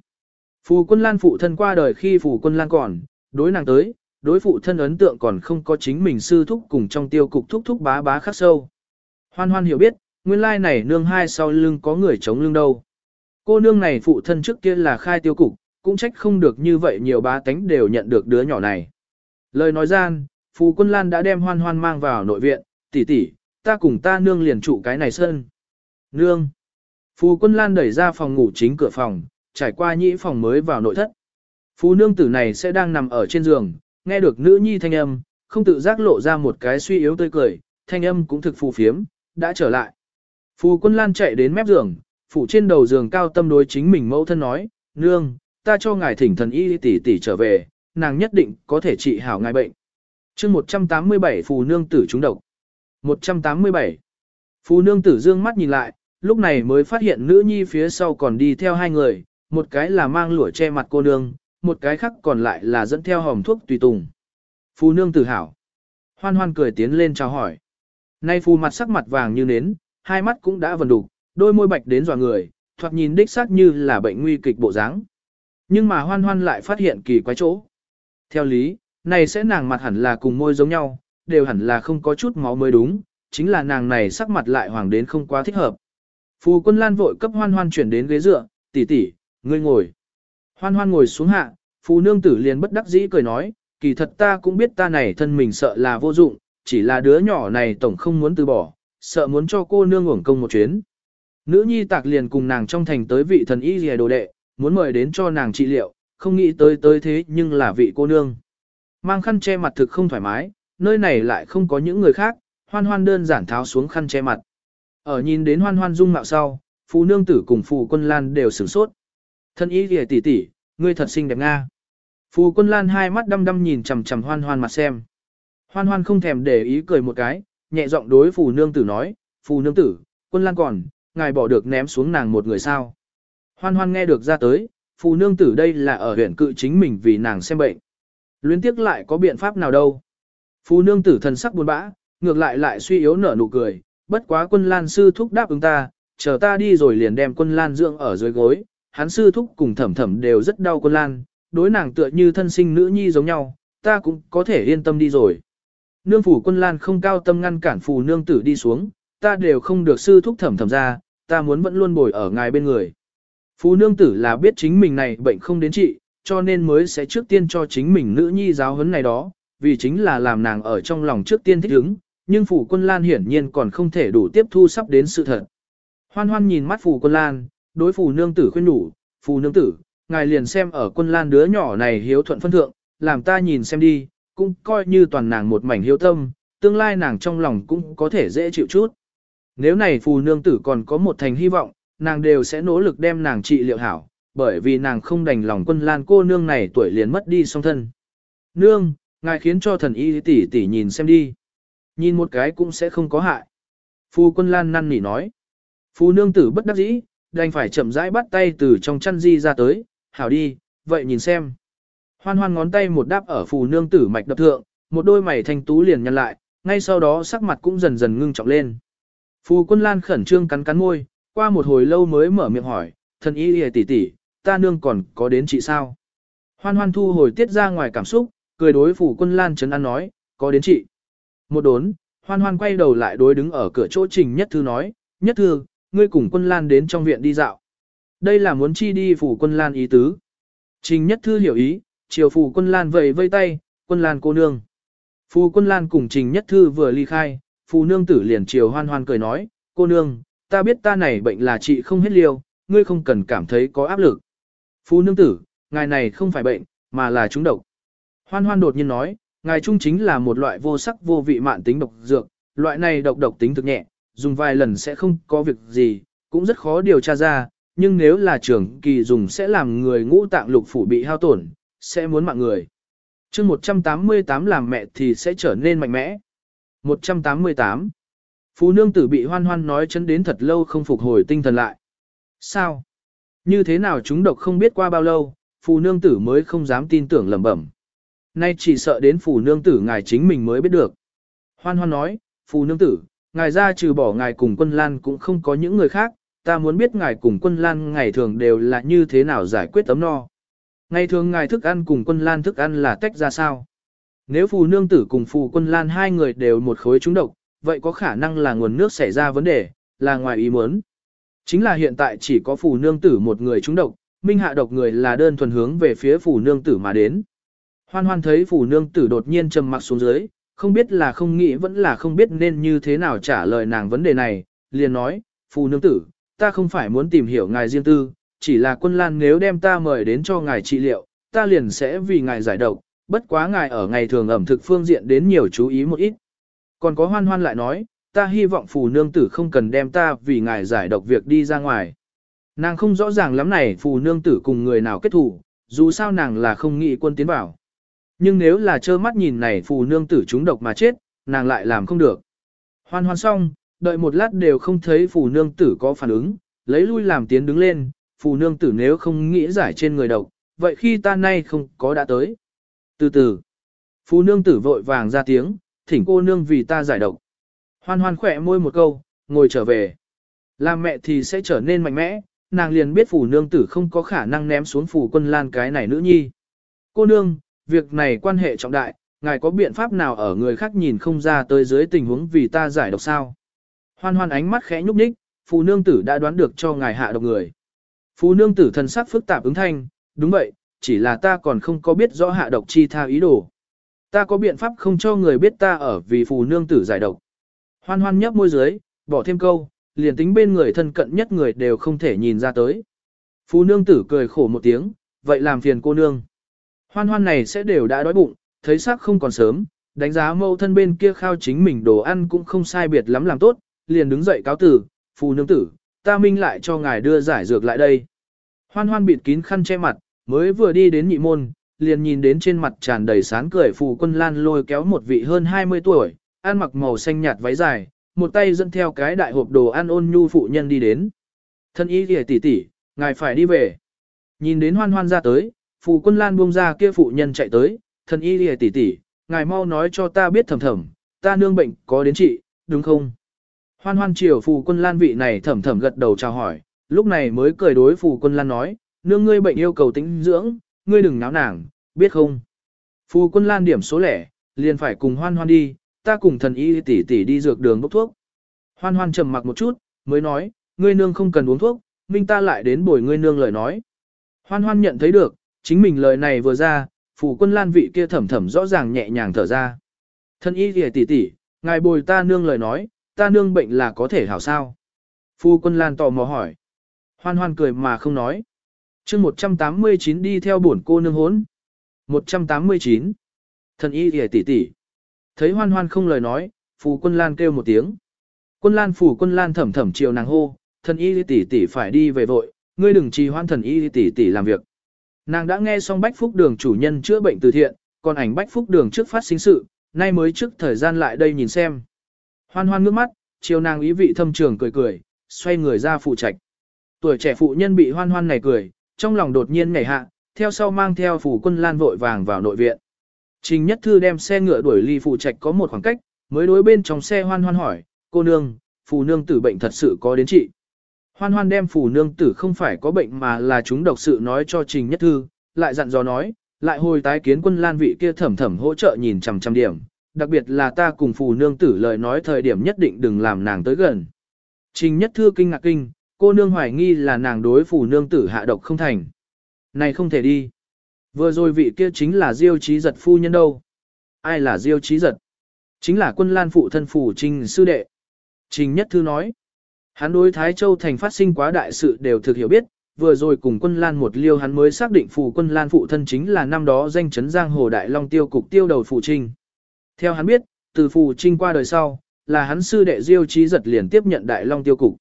Phù quân lan phụ thân qua đời khi phù quân lan còn, đối nàng tới, đối phụ thân ấn tượng còn không có chính mình sư thúc cùng trong tiêu cục thúc thúc bá bá khắc sâu. Hoan hoan hiểu biết, nguyên lai này nương hai sau lưng có người chống lưng đâu. Cô nương này phụ thân trước kia là khai tiêu cục, cũng trách không được như vậy nhiều bá tánh đều nhận được đứa nhỏ này. Lời nói gian, Phù Quân Lan đã đem hoan hoan mang vào nội viện, tỷ tỷ, ta cùng ta nương liền trụ cái này sơn. Nương. Phù Quân Lan đẩy ra phòng ngủ chính cửa phòng, trải qua nhĩ phòng mới vào nội thất. Phù nương tử này sẽ đang nằm ở trên giường, nghe được nữ nhi thanh âm, không tự giác lộ ra một cái suy yếu tươi cười, thanh âm cũng thực phù phiếm, đã trở lại. Phù Quân Lan chạy đến mép giường, phủ trên đầu giường cao tâm đối chính mình mẫu thân nói, nương, ta cho ngài thỉnh thần y tỷ tỷ trở về, nàng nhất định có thể trị hảo ngài bệnh. chương 187 phù nương tử trúng độc. 187. Phù nương tử dương mắt nhìn lại, lúc này mới phát hiện nữ nhi phía sau còn đi theo hai người, một cái là mang lũa che mặt cô nương, một cái khác còn lại là dẫn theo hòm thuốc tùy tùng. Phù nương tử hảo. Hoan hoan cười tiến lên chào hỏi. Nay phù mặt sắc mặt vàng như nến, hai mắt cũng đã vần đục, đôi môi bạch đến dò người, thoạt nhìn đích xác như là bệnh nguy kịch bộ dáng. Nhưng mà hoan hoan lại phát hiện kỳ quái chỗ. Theo lý, này sẽ nàng mặt hẳn là cùng môi giống nhau, đều hẳn là không có chút máu mới đúng, chính là nàng này sắc mặt lại hoàng đến không quá thích hợp. Phù quân lan vội cấp hoan hoan chuyển đến ghế dựa, tỷ tỷ, ngươi ngồi. Hoan hoan ngồi xuống hạ, phù nương tử liền bất đắc dĩ cười nói, kỳ thật ta cũng biết ta này thân mình sợ là vô dụng, chỉ là đứa nhỏ này tổng không muốn từ bỏ, sợ muốn cho cô nương uổng công một chuyến. Nữ nhi tạc liền cùng nàng trong thành tới vị thần y rìa đồ đệ, muốn mời đến cho nàng trị liệu, không nghĩ tới tới thế nhưng là vị cô nương. Mang khăn che mặt thực không thoải mái, nơi này lại không có những người khác, hoan hoan đơn giản tháo xuống khăn che mặt. Ở nhìn đến hoan hoan dung mạo sau, phụ nương tử cùng phù quân lan đều sửng sốt. Thân ý kìa tỷ tỷ, ngươi thật xinh đẹp nga. Phù quân lan hai mắt đăm đăm nhìn chằm chằm hoan hoan mặt xem. Hoan hoan không thèm để ý cười một cái, nhẹ giọng đối phù nương tử nói, phù nương tử, quân lan còn, ngài bỏ được ném xuống nàng một người sao. Hoan hoan nghe được ra tới, phù nương tử đây là ở huyện cự chính mình vì nàng xem bệnh. Luyến tiếc lại có biện pháp nào đâu. Phù nương tử thần sắc buồn bã, ngược lại lại suy yếu nở nụ cười, bất quá quân lan sư thúc đáp ứng ta, chờ ta đi rồi liền đem quân lan dưỡng ở dưới gối, hắn sư thúc cùng thẩm thẩm đều rất đau quân lan, đối nàng tựa như thân sinh nữ nhi giống nhau, ta cũng có thể yên tâm đi rồi. Nương phủ quân lan không cao tâm ngăn cản phù nương tử đi xuống, ta đều không được sư thúc thẩm thẩm ra, ta muốn vẫn luôn bồi ở ngài bên người. Phù nương tử là biết chính mình này bệnh không đến trị, cho nên mới sẽ trước tiên cho chính mình nữ nhi giáo huấn này đó, vì chính là làm nàng ở trong lòng trước tiên thích ứng, nhưng phủ quân lan hiển nhiên còn không thể đủ tiếp thu sắp đến sự thật. Hoan hoan nhìn mắt phủ quân lan, đối phủ nương tử khuyên đủ, phủ nương tử, ngài liền xem ở quân lan đứa nhỏ này hiếu thuận phân thượng, làm ta nhìn xem đi, cũng coi như toàn nàng một mảnh hiếu tâm, tương lai nàng trong lòng cũng có thể dễ chịu chút. Nếu này phù nương tử còn có một thành hy vọng, nàng đều sẽ nỗ lực đem nàng trị liệu hảo, bởi vì nàng không đành lòng quân lan cô nương này tuổi liền mất đi song thân. Nương, ngài khiến cho thần y tỷ tỷ nhìn xem đi. Nhìn một cái cũng sẽ không có hại. Phu quân lan năn nỉ nói. Phu nương tử bất đắc dĩ, đành phải chậm rãi bắt tay từ trong chăn di ra tới, hảo đi, vậy nhìn xem. Hoan hoan ngón tay một đáp ở phù nương tử mạch đập thượng, một đôi mày thanh tú liền nhăn lại, ngay sau đó sắc mặt cũng dần dần ngưng trọng lên. Phù quân lan khẩn trương cắn cắn môi, qua một hồi lâu mới mở miệng hỏi, thần y hề tỷ tỷ, ta nương còn có đến chị sao? Hoan hoan thu hồi tiết ra ngoài cảm xúc, cười đối phù quân lan chấn an nói, có đến chị. Một đốn, hoan hoan quay đầu lại đối đứng ở cửa chỗ trình nhất thư nói, nhất thư, ngươi cùng quân lan đến trong viện đi dạo. Đây là muốn chi đi phủ quân lan ý tứ. Trình nhất thư hiểu ý, chiều phù quân lan vầy vây tay, quân lan cô nương. Phù quân lan cùng trình nhất thư vừa ly khai, phù nương tử liền chiều hoan hoan cười nói, cô nương, ta biết ta này bệnh là chị không hết liêu, ngươi không cần cảm thấy có áp lực. Phù nương tử, ngài này không phải bệnh, mà là trúng độc. Hoan hoan đột nhiên nói, ngài trung chính là một loại vô sắc vô vị mạn tính độc dược, loại này độc độc tính thực nhẹ, dùng vài lần sẽ không có việc gì, cũng rất khó điều tra ra, nhưng nếu là trưởng kỳ dùng sẽ làm người ngũ tạng lục phủ bị hao tổn, sẽ muốn mạng người. chương 188 làm mẹ thì sẽ trở nên mạnh mẽ. 188. Phú nương tử bị hoan hoan nói chấn đến thật lâu không phục hồi tinh thần lại. Sao? Như thế nào chúng độc không biết qua bao lâu, phù nương tử mới không dám tin tưởng lẩm bẩm. Nay chỉ sợ đến phù nương tử ngài chính mình mới biết được. Hoan hoan nói, phù nương tử, ngài ra trừ bỏ ngài cùng quân lan cũng không có những người khác, ta muốn biết ngài cùng quân lan ngày thường đều là như thế nào giải quyết tấm no. Ngày thường ngài thức ăn cùng quân lan thức ăn là tách ra sao? Nếu phù nương tử cùng phù quân lan hai người đều một khối trúng độc, vậy có khả năng là nguồn nước xảy ra vấn đề, là ngoài ý muốn. Chính là hiện tại chỉ có phù nương tử một người trúng độc, minh hạ độc người là đơn thuần hướng về phía phù nương tử mà đến. Hoan hoan thấy phù nương tử đột nhiên trầm mặc xuống dưới, không biết là không nghĩ vẫn là không biết nên như thế nào trả lời nàng vấn đề này, liền nói, phù nương tử, ta không phải muốn tìm hiểu ngài riêng tư, chỉ là quân lan nếu đem ta mời đến cho ngài trị liệu, ta liền sẽ vì ngài giải độc, bất quá ngài ở ngày thường ẩm thực phương diện đến nhiều chú ý một ít. Còn có hoan hoan lại nói, ta hy vọng phù nương tử không cần đem ta vì ngài giải độc việc đi ra ngoài. Nàng không rõ ràng lắm này phù nương tử cùng người nào kết thủ, dù sao nàng là không nghĩ quân tiến bảo. Nhưng nếu là trơ mắt nhìn này phù nương tử trúng độc mà chết, nàng lại làm không được. Hoan hoan xong, đợi một lát đều không thấy phù nương tử có phản ứng, lấy lui làm tiến đứng lên, phù nương tử nếu không nghĩ giải trên người độc, vậy khi ta nay không có đã tới. Từ từ, phù nương tử vội vàng ra tiếng, thỉnh cô nương vì ta giải độc. Hoan hoan khỏe môi một câu, ngồi trở về. Làm mẹ thì sẽ trở nên mạnh mẽ, nàng liền biết phù nương tử không có khả năng ném xuống phù quân lan cái này nữ nhi. Cô nương, việc này quan hệ trọng đại, ngài có biện pháp nào ở người khác nhìn không ra tới dưới tình huống vì ta giải độc sao? Hoan hoan ánh mắt khẽ nhúc nhích, phù nương tử đã đoán được cho ngài hạ độc người. Phù nương tử thần sắc phức tạp ứng thanh, đúng vậy, chỉ là ta còn không có biết rõ hạ độc chi tha ý đồ. Ta có biện pháp không cho người biết ta ở vì phù nương tử giải độc. Hoan hoan nhấp môi dưới, bỏ thêm câu, liền tính bên người thân cận nhất người đều không thể nhìn ra tới. Phù nương tử cười khổ một tiếng, vậy làm phiền cô nương. Hoan hoan này sẽ đều đã đói bụng, thấy sắc không còn sớm, đánh giá mâu thân bên kia khao chính mình đồ ăn cũng không sai biệt lắm làm tốt, liền đứng dậy cáo tử, phù nương tử, ta minh lại cho ngài đưa giải dược lại đây. Hoan hoan bịt kín khăn che mặt, mới vừa đi đến nhị môn, liền nhìn đến trên mặt tràn đầy sán cười phù quân lan lôi kéo một vị hơn 20 tuổi, ăn mặc màu xanh nhạt váy dài, một tay dẫn theo cái đại hộp đồ ăn ôn nhu phụ nhân đi đến. Thân ý kìa tỷ tỷ, ngài phải đi về. Nhìn đến hoan hoan ra tới, phù quân lan buông ra kia phụ nhân chạy tới, thân y kìa tỷ tỷ, ngài mau nói cho ta biết thầm thầm, ta nương bệnh có đến trị, đúng không? Hoan hoan chiều phù quân lan vị này thầm thầm gật đầu chào hỏi, lúc này mới cười đối phù quân lan nói, nương ngươi bệnh yêu cầu tĩnh dưỡng, ngươi đừng náo nàng, biết không? Phù quân lan điểm số lẻ, liền phải cùng hoan hoan đi, ta cùng thần y tỷ tỷ đi dược đường bốc thuốc. Hoan hoan trầm mặc một chút, mới nói, ngươi nương không cần uống thuốc, minh ta lại đến bồi ngươi nương lời nói. Hoan hoan nhận thấy được, chính mình lời này vừa ra, phù quân lan vị kia thầm thầm rõ ràng nhẹ nhàng thở ra. Thần y tỷ tỷ, ngài bồi ta nương lời nói, ta nương bệnh là có thể hảo sao? Phu quân Lan tò mò hỏi. Hoan hoan cười mà không nói. chương 189 đi theo bổn cô nương hốn. 189. Thần y hề tỷ tỷ. Thấy hoan hoan không lời nói, phù quân Lan kêu một tiếng. Quân Lan phù quân Lan thẩm thẩm chiều nàng hô, thần y tỷ tỷ phải đi về vội, ngươi đừng trì hoan thần y tỷ tỷ làm việc. Nàng đã nghe xong Bách Phúc Đường chủ nhân chữa bệnh từ thiện, còn ảnh Bách Phúc Đường trước phát sinh sự, nay mới trước thời gian lại đây nhìn xem. Hoan hoan ngước mắt, chiều nàng ý vị thâm trường cười cười, xoay người ra phụ trạch. Tuổi trẻ phụ nhân bị hoan hoan này cười, trong lòng đột nhiên nhảy hạ, theo sau mang theo phủ quân lan vội vàng vào nội viện. Trình Nhất Thư đem xe ngựa đuổi ly phủ trạch có một khoảng cách, mới đối bên trong xe hoan hoan hỏi, cô nương, phù nương tử bệnh thật sự có đến trị. Hoan hoan đem phù nương tử không phải có bệnh mà là chúng độc sự nói cho Trình Nhất Thư, lại dặn dò nói, lại hồi tái kiến quân lan vị kia thẩm thẩm hỗ trợ nhìn chằm chằm điểm, đặc biệt là ta cùng phù nương tử lời nói thời điểm nhất định đừng làm nàng tới gần. Trình Nhất Thư kinh ngạc kinh, cô nương hoài nghi là nàng đối phù nương tử hạ độc không thành. Này không thể đi. Vừa rồi vị kia chính là Diêu Chí Giật phu nhân đâu? Ai là Diêu Chí Giật? Chính là quân lan phụ thân phủ Trình sư đệ. Trình Nhất Thư nói. Hắn đối Thái Châu thành phát sinh quá đại sự đều thực hiểu biết, vừa rồi cùng quân lan một liêu hắn mới xác định phù quân lan phụ thân chính là năm đó danh chấn giang hồ đại long tiêu cục tiêu đầu phụ trinh. Theo hắn biết, từ phù trinh qua đời sau, là hắn sư đệ Diêu Chí Giật liền tiếp nhận đại long tiêu cục.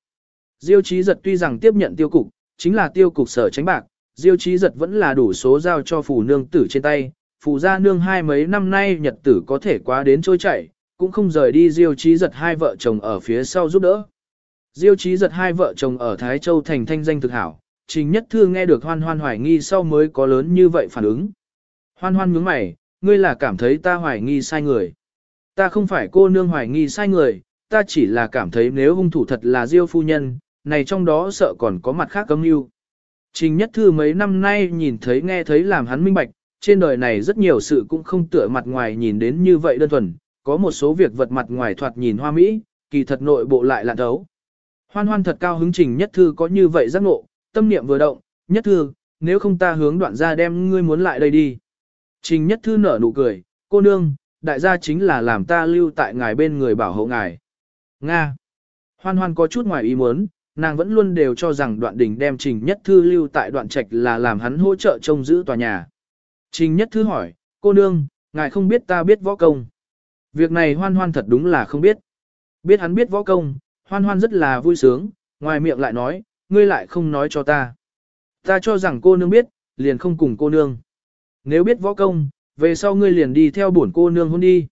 Diêu Chí Giật tuy rằng tiếp nhận tiêu cục, chính là tiêu cục sở tránh bạc, Diêu Chí Giật vẫn là đủ số giao cho phù nương tử trên tay, phù gia nương hai mấy năm nay nhật tử có thể quá đến trôi chảy, cũng không rời đi Diêu Chí Giật hai vợ chồng ở phía sau giúp đỡ. Diêu Chí Giật hai vợ chồng ở Thái Châu thành thanh danh thực hảo, Trình Nhất Thư nghe được Hoan Hoan hoài nghi sau mới có lớn như vậy phản ứng. Hoan Hoan nhướng mày, ngươi là cảm thấy ta hoài nghi sai người. Ta không phải cô nương hoài nghi sai người, ta chỉ là cảm thấy nếu hung thủ thật là Diêu phu nhân, này trong đó sợ còn có mặt khác cấm mưu. Trình Nhất Thư mấy năm nay nhìn thấy nghe thấy làm hắn minh bạch, trên đời này rất nhiều sự cũng không tựa mặt ngoài nhìn đến như vậy đơn thuần, có một số việc vật mặt ngoài thoạt nhìn hoa mỹ, kỳ thật nội bộ lại lạ thấu. Hoan hoan thật cao hứng Trình Nhất Thư có như vậy giác ngộ, tâm niệm vừa động, Nhất Thư, nếu không ta hướng đoạn ra đem ngươi muốn lại đây đi. Trình Nhất Thư nở nụ cười, cô nương, đại gia chính là làm ta lưu tại ngài bên người bảo hộ ngài. Nga. Hoan hoan có chút ngoài ý muốn, nàng vẫn luôn đều cho rằng đoạn đình đem Trình Nhất Thư lưu tại đoạn trạch là làm hắn hỗ trợ trông giữ tòa nhà. Trình Nhất Thư hỏi, cô nương, ngài không biết ta biết võ công. Việc này hoan hoan thật đúng là không biết. Biết hắn biết võ công, hoan hoan rất là vui sướng, ngoài miệng lại nói, ngươi lại không nói cho ta. Ta cho rằng cô nương biết, liền không cùng cô nương. Nếu biết võ công, về sau ngươi liền đi theo bổn cô nương hôn đi.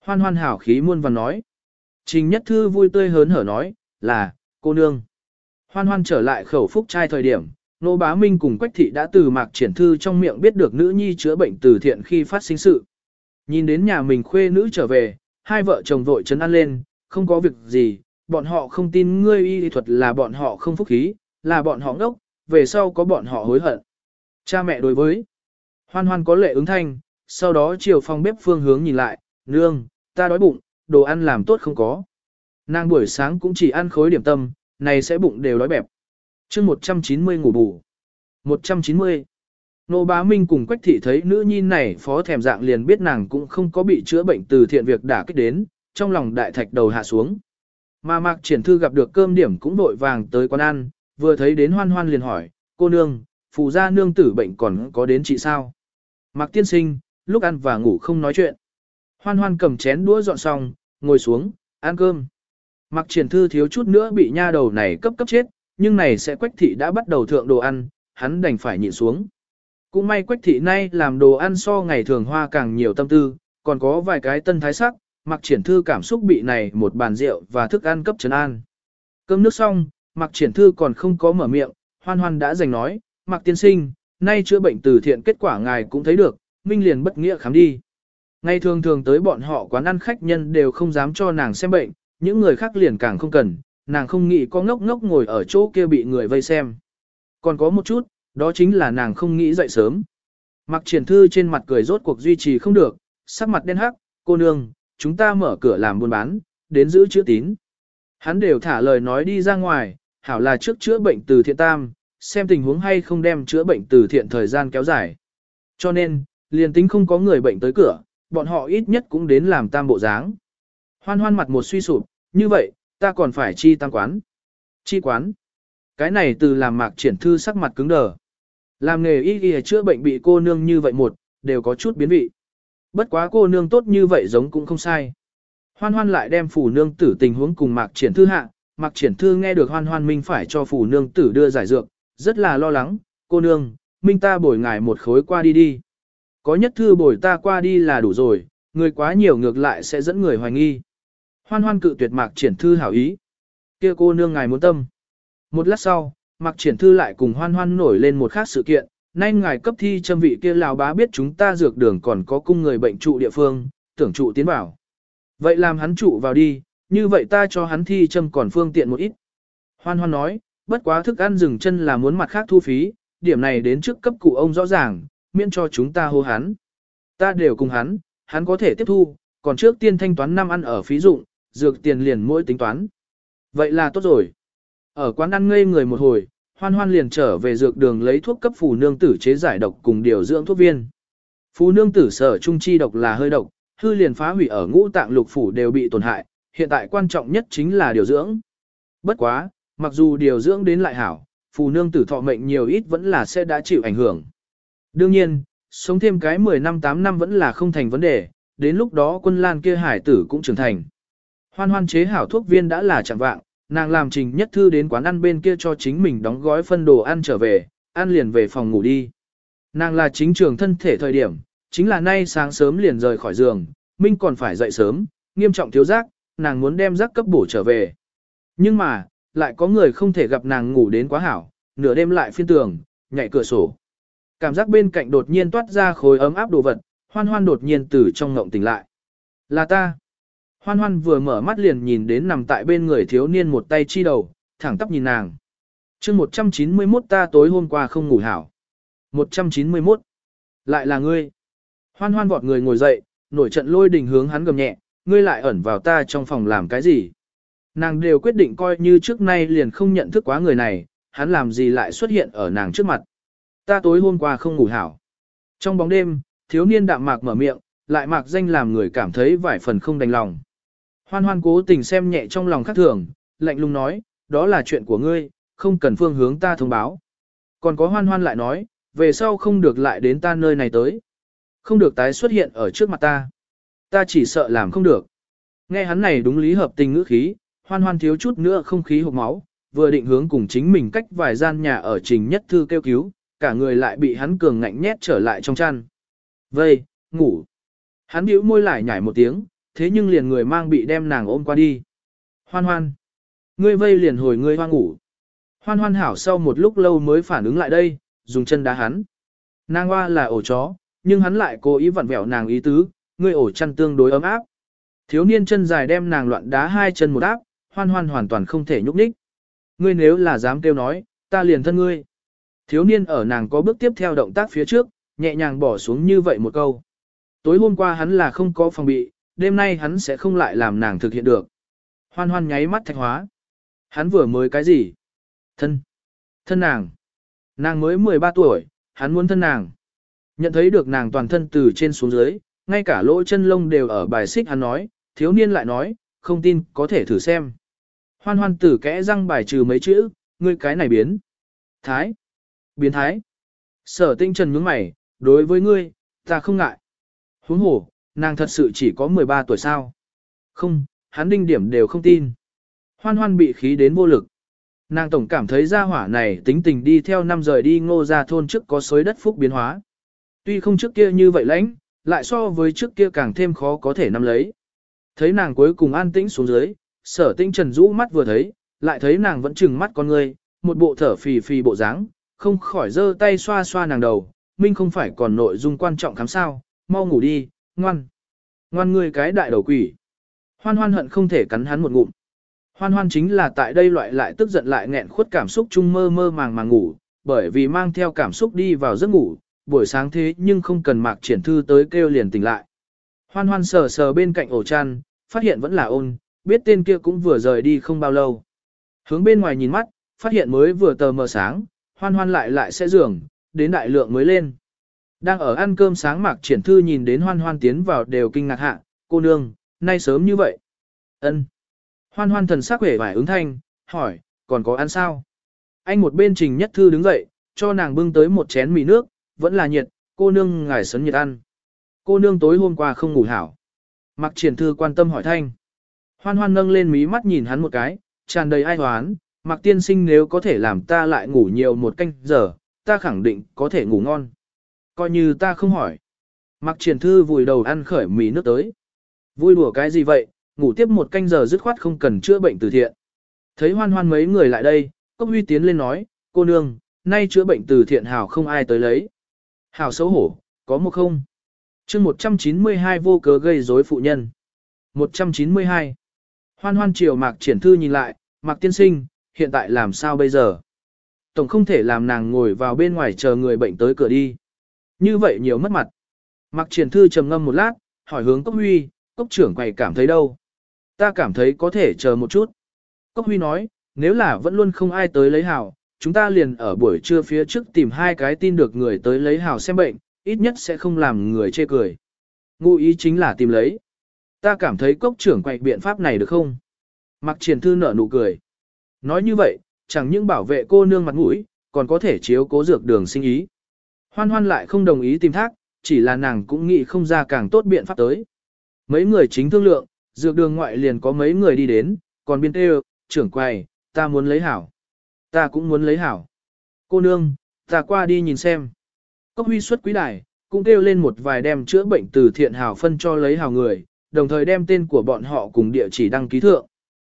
Hoan hoan hảo khí muôn và nói. Trình nhất thư vui tươi hớn hở nói, là, cô nương. Hoan hoan trở lại khẩu phúc trai thời điểm, nô bá minh cùng quách thị đã từ mạc triển thư trong miệng biết được nữ nhi chữa bệnh từ thiện khi phát sinh sự. Nhìn đến nhà mình khuê nữ trở về, hai vợ chồng vội chấn an lên, không có việc gì, bọn họ không tin ngươi y thuật là bọn họ không phúc khí, là bọn họ ngốc, về sau có bọn họ hối hận. Cha mẹ đối với hoan hoan có lệ ứng thanh, sau đó chiều phòng bếp phương hướng nhìn lại, nương, ta đói bụng, đồ ăn làm tốt không có. Nàng buổi sáng cũng chỉ ăn khối điểm tâm, này sẽ bụng đều đói bẹp. chương 190 ngủ bù. 190. Nô bá Minh cùng Quách Thị thấy nữ nhi này phó thèm dạng liền biết nàng cũng không có bị chữa bệnh từ thiện việc đả kích đến, trong lòng đại thạch đầu hạ xuống. Mà Mạc Triển Thư gặp được cơm điểm cũng vội vàng tới quán ăn, vừa thấy đến hoan hoan liền hỏi, cô nương, phù gia nương tử bệnh còn có đến chị sao? Mạc tiên sinh, lúc ăn và ngủ không nói chuyện. Hoan hoan cầm chén đũa dọn xong, ngồi xuống, ăn cơm. Mạc Triển Thư thiếu chút nữa bị nha đầu này cấp cấp chết, nhưng này sẽ Quách Thị đã bắt đầu thượng đồ ăn, hắn đành phải nhịn xuống. Cũng may Quách Thị nay làm đồ ăn so ngày thường hoa càng nhiều tâm tư, còn có vài cái tân thái sắc, Mạc Triển Thư cảm xúc bị này một bàn rượu và thức ăn cấp trấn an. Cơm nước xong, Mạc Triển Thư còn không có mở miệng, hoan hoan đã giành nói, Mạc Tiên Sinh, nay chữa bệnh từ thiện kết quả ngài cũng thấy được, Minh liền bất nghĩa khám đi. Ngày thường thường tới bọn họ quán ăn khách nhân đều không dám cho nàng xem bệnh, những người khác liền càng không cần, nàng không nghĩ có ngốc ngốc ngồi ở chỗ kia bị người vây xem. Còn có một chút, đó chính là nàng không nghĩ dậy sớm. Mặc triển thư trên mặt cười rốt cuộc duy trì không được, sắc mặt đen hắc, cô nương, chúng ta mở cửa làm buôn bán, đến giữ chữ tín. Hắn đều thả lời nói đi ra ngoài, hảo là trước chữa bệnh từ thiện tam, xem tình huống hay không đem chữa bệnh từ thiện thời gian kéo dài. Cho nên, liền tính không có người bệnh tới cửa, bọn họ ít nhất cũng đến làm tam bộ dáng. Hoan hoan mặt một suy sụp, như vậy, ta còn phải chi tam quán. Chi quán. Cái này từ làm mạc triển thư sắc mặt cứng đờ. Làm nghề y y chữa bệnh bị cô nương như vậy một, đều có chút biến vị. Bất quá cô nương tốt như vậy giống cũng không sai. Hoan hoan lại đem phủ nương tử tình huống cùng mạc triển thư hạ, mạc triển thư nghe được hoan hoan minh phải cho phủ nương tử đưa giải dược, rất là lo lắng, cô nương, minh ta bồi ngài một khối qua đi đi. Có nhất thư bồi ta qua đi là đủ rồi, người quá nhiều ngược lại sẽ dẫn người hoài nghi. Hoan hoan cự tuyệt mạc triển thư hảo ý. kia cô nương ngài muốn tâm. Một lát sau, mạc triển thư lại cùng hoan hoan nổi lên một khác sự kiện, nay ngài cấp thi châm vị kia lào bá biết chúng ta dược đường còn có cung người bệnh trụ địa phương, tưởng trụ tiến vào. Vậy làm hắn trụ vào đi, như vậy ta cho hắn thi châm còn phương tiện một ít. Hoan hoan nói, bất quá thức ăn dừng chân là muốn mặt khác thu phí, điểm này đến trước cấp cụ ông rõ ràng, miễn cho chúng ta hô hắn. Ta đều cùng hắn, hắn có thể tiếp thu, còn trước tiên thanh toán năm ăn ở phí dụng, dược tiền liền mỗi tính toán. Vậy là tốt rồi. Ở quán ăn ngây người một hồi, hoan hoan liền trở về dược đường lấy thuốc cấp phù nương tử chế giải độc cùng điều dưỡng thuốc viên. Phù nương tử sở trung chi độc là hơi độc, hư liền phá hủy ở ngũ tạng lục phủ đều bị tổn hại, hiện tại quan trọng nhất chính là điều dưỡng. Bất quá, mặc dù điều dưỡng đến lại hảo, phù nương tử thọ mệnh nhiều ít vẫn là sẽ đã chịu ảnh hưởng. Đương nhiên, sống thêm cái 10 năm 8 năm vẫn là không thành vấn đề, đến lúc đó quân lan kia hải tử cũng trưởng thành. Hoan hoan chế hảo thuốc viên đã là chẳng vạng, nàng làm trình nhất thư đến quán ăn bên kia cho chính mình đóng gói phân đồ ăn trở về, ăn liền về phòng ngủ đi. Nàng là chính trường thân thể thời điểm, chính là nay sáng sớm liền rời khỏi giường, Minh còn phải dậy sớm, nghiêm trọng thiếu giác, nàng muốn đem giác cấp bổ trở về. Nhưng mà, lại có người không thể gặp nàng ngủ đến quá hảo, nửa đêm lại phiên tường, nhảy cửa sổ. Cảm giác bên cạnh đột nhiên toát ra khối ấm áp đồ vật, hoan hoan đột nhiên từ trong ngộng tỉnh lại. Là ta. Hoan hoan vừa mở mắt liền nhìn đến nằm tại bên người thiếu niên một tay chi đầu, thẳng tắp nhìn nàng. chương 191 ta tối hôm qua không ngủ hảo. 191. Lại là ngươi. Hoan hoan vọt người ngồi dậy, nổi trận lôi đình hướng hắn gầm nhẹ, ngươi lại ẩn vào ta trong phòng làm cái gì. Nàng đều quyết định coi như trước nay liền không nhận thức quá người này, hắn làm gì lại xuất hiện ở nàng trước mặt. Ta tối hôm qua không ngủ hảo. Trong bóng đêm, thiếu niên đạm mạc mở miệng, lại mạc danh làm người cảm thấy vài phần không đành lòng. Hoan hoan cố tình xem nhẹ trong lòng khác thường, lạnh lùng nói, đó là chuyện của ngươi, không cần phương hướng ta thông báo. Còn có hoan hoan lại nói, về sau không được lại đến ta nơi này tới. Không được tái xuất hiện ở trước mặt ta. Ta chỉ sợ làm không được. Nghe hắn này đúng lý hợp tình ngữ khí, hoan hoan thiếu chút nữa không khí hộp máu, vừa định hướng cùng chính mình cách vài gian nhà ở trình nhất thư kêu cứu, cả người lại bị hắn cường ngạnh nhét trở lại trong chăn. Vây, ngủ. Hắn bĩu môi lại nhảy một tiếng, thế nhưng liền người mang bị đem nàng ôm qua đi. Hoan hoan. Ngươi vây liền hồi ngươi hoang ngủ. Hoan hoan hảo sau một lúc lâu mới phản ứng lại đây, dùng chân đá hắn. Nàng hoa là ổ chó, nhưng hắn lại cố ý vặn vẹo nàng ý tứ, ngươi ổ chăn tương đối ấm áp. Thiếu niên chân dài đem nàng loạn đá hai chân một áp, hoan hoan hoàn toàn không thể nhúc nhích. Ngươi nếu là dám kêu nói, ta liền thân ngươi. Thiếu niên ở nàng có bước tiếp theo động tác phía trước, nhẹ nhàng bỏ xuống như vậy một câu. Tối hôm qua hắn là không có phòng bị, đêm nay hắn sẽ không lại làm nàng thực hiện được. Hoan hoan nháy mắt thạch hóa. Hắn vừa mới cái gì? Thân. Thân nàng. Nàng mới 13 tuổi, hắn muốn thân nàng. Nhận thấy được nàng toàn thân từ trên xuống dưới, ngay cả lỗ chân lông đều ở bài xích hắn nói, thiếu niên lại nói, không tin có thể thử xem. Hoan hoan tử kẽ răng bài trừ mấy chữ, ngươi cái này biến. Thái. Biến thái. Sở tinh trần nhướng mày, đối với ngươi, ta không ngại. Huống hồ, nàng thật sự chỉ có 13 tuổi sao. Không, hắn đinh điểm đều không tin. Hoan hoan bị khí đến vô lực. Nàng tổng cảm thấy gia hỏa này tính tình đi theo năm rời đi ngô ra thôn trước có xối đất phúc biến hóa. Tuy không trước kia như vậy lãnh, lại so với trước kia càng thêm khó có thể nắm lấy. Thấy nàng cuối cùng an tĩnh xuống dưới, sở tinh trần rũ mắt vừa thấy, lại thấy nàng vẫn trừng mắt con người, một bộ thở phì phì bộ dáng, không khỏi giơ tay xoa xoa nàng đầu, minh không phải còn nội dung quan trọng khám sao, mau ngủ đi, ngoan. Ngoan ngươi cái đại đầu quỷ. Hoan hoan hận không thể cắn hắn một ngụm. Hoan hoan chính là tại đây loại lại tức giận lại nghẹn khuất cảm xúc chung mơ mơ màng màng ngủ, bởi vì mang theo cảm xúc đi vào giấc ngủ, buổi sáng thế nhưng không cần mạc triển thư tới kêu liền tỉnh lại. Hoan hoan sờ sờ bên cạnh ổ chăn, phát hiện vẫn là ôn, biết tên kia cũng vừa rời đi không bao lâu. Hướng bên ngoài nhìn mắt, phát hiện mới vừa tờ mờ sáng, hoan hoan lại lại sẽ giường, đến đại lượng mới lên. Đang ở ăn cơm sáng mạc triển thư nhìn đến hoan hoan tiến vào đều kinh ngạc hạ, cô nương, nay sớm như vậy. ân Hoan hoan thần sắc vẻ vải ứng thanh, hỏi, còn có ăn sao? Anh một bên trình nhất thư đứng dậy, cho nàng bưng tới một chén mì nước, vẫn là nhiệt, cô nương ngài sấn nhiệt ăn. Cô nương tối hôm qua không ngủ hảo. Mạc triển thư quan tâm hỏi thanh. Hoan hoan nâng lên mí mắt nhìn hắn một cái, tràn đầy ai hoán, Mạc tiên sinh nếu có thể làm ta lại ngủ nhiều một canh giờ, ta khẳng định có thể ngủ ngon. Coi như ta không hỏi. Mạc triển thư vùi đầu ăn khởi mì nước tới. Vui đùa cái gì vậy, ngủ tiếp một canh giờ dứt khoát không cần chữa bệnh từ thiện. Thấy hoan hoan mấy người lại đây, Cốc Huy tiến lên nói, cô nương, nay chữa bệnh từ thiện hảo không ai tới lấy. Hảo xấu hổ, có một không? chương 192 vô cớ gây rối phụ nhân. 192. Hoan hoan chiều mạc triển thư nhìn lại, mạc tiên sinh, hiện tại làm sao bây giờ? Tổng không thể làm nàng ngồi vào bên ngoài chờ người bệnh tới cửa đi. Như vậy nhiều mất mặt. Mạc triển thư trầm ngâm một lát, hỏi hướng cốc huy, cốc trưởng quầy cảm thấy đâu? Ta cảm thấy có thể chờ một chút. Cốc huy nói, nếu là vẫn luôn không ai tới lấy hảo, chúng ta liền ở buổi trưa phía trước tìm hai cái tin được người tới lấy hảo xem bệnh, ít nhất sẽ không làm người chê cười. Ngụ ý chính là tìm lấy. Ta cảm thấy cốc trưởng quậy biện pháp này được không? Mặc triển thư nở nụ cười. Nói như vậy, chẳng những bảo vệ cô nương mặt mũi, còn có thể chiếu cố dược đường sinh ý. Hoan hoan lại không đồng ý tìm thác, chỉ là nàng cũng nghĩ không ra càng tốt biện pháp tới. Mấy người chính thương lượng, dược đường ngoại liền có mấy người đi đến, còn biên tê trưởng quầy, ta muốn lấy hảo. Ta cũng muốn lấy hảo. Cô nương, ta qua đi nhìn xem. Cốc huy xuất quý đài, cũng kêu lên một vài đem chữa bệnh từ thiện hảo phân cho lấy hảo người, đồng thời đem tên của bọn họ cùng địa chỉ đăng ký thượng.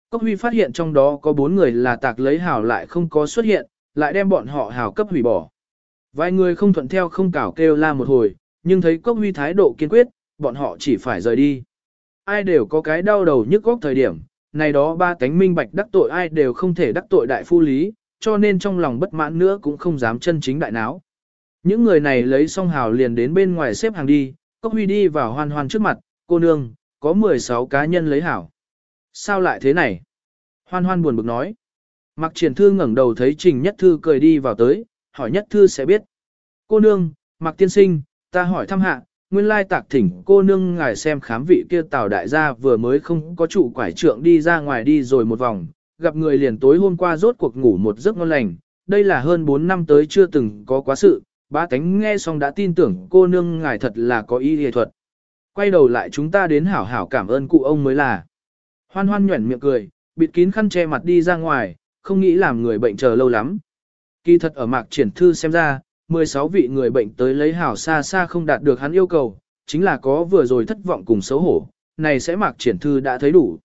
Cốc huy phát hiện trong đó có bốn người là tạc lấy hảo lại không có xuất hiện, lại đem bọn họ hảo cấp hủy bỏ. Vài người không thuận theo không cảo kêu la một hồi, nhưng thấy Cốc huy thái độ kiên quyết, bọn họ chỉ phải rời đi. Ai đều có cái đau đầu nhức góc thời điểm, này đó ba cánh minh bạch đắc tội ai đều không thể đắc tội đại phu lý, cho nên trong lòng bất mãn nữa cũng không dám chân chính đại náo. Những người này lấy xong hào liền đến bên ngoài xếp hàng đi, Cốc Huy đi vào hoan hoan trước mặt, cô nương, có 16 cá nhân lấy hảo. Sao lại thế này? Hoan hoan buồn bực nói. Mặc triển thư ngẩng đầu thấy Trình Nhất Thư cười đi vào tới, hỏi Nhất Thư sẽ biết. Cô nương, Mặc tiên sinh, ta hỏi thăm hạ, nguyên lai tạc thỉnh cô nương ngài xem khám vị kia tào đại gia vừa mới không có trụ quải trượng đi ra ngoài đi rồi một vòng, gặp người liền tối hôm qua rốt cuộc ngủ một giấc ngon lành, đây là hơn 4 năm tới chưa từng có quá sự, ba cánh nghe xong đã tin tưởng cô nương ngài thật là có ý nghệ thuật. Quay đầu lại chúng ta đến hảo hảo cảm ơn cụ ông mới là. Hoan hoan nhuẩn miệng cười, bịt kín khăn che mặt đi ra ngoài, không nghĩ làm người bệnh chờ lâu lắm. Kỳ thật ở mạc triển thư xem ra, 16 vị người bệnh tới lấy hảo xa xa không đạt được hắn yêu cầu, chính là có vừa rồi thất vọng cùng xấu hổ, này sẽ mạc triển thư đã thấy đủ.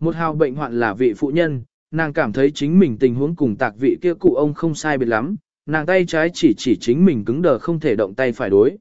Một hào bệnh hoạn là vị phụ nhân, nàng cảm thấy chính mình tình huống cùng tạc vị kia cụ ông không sai biệt lắm, nàng tay trái chỉ chỉ chính mình cứng đờ không thể động tay phải đối,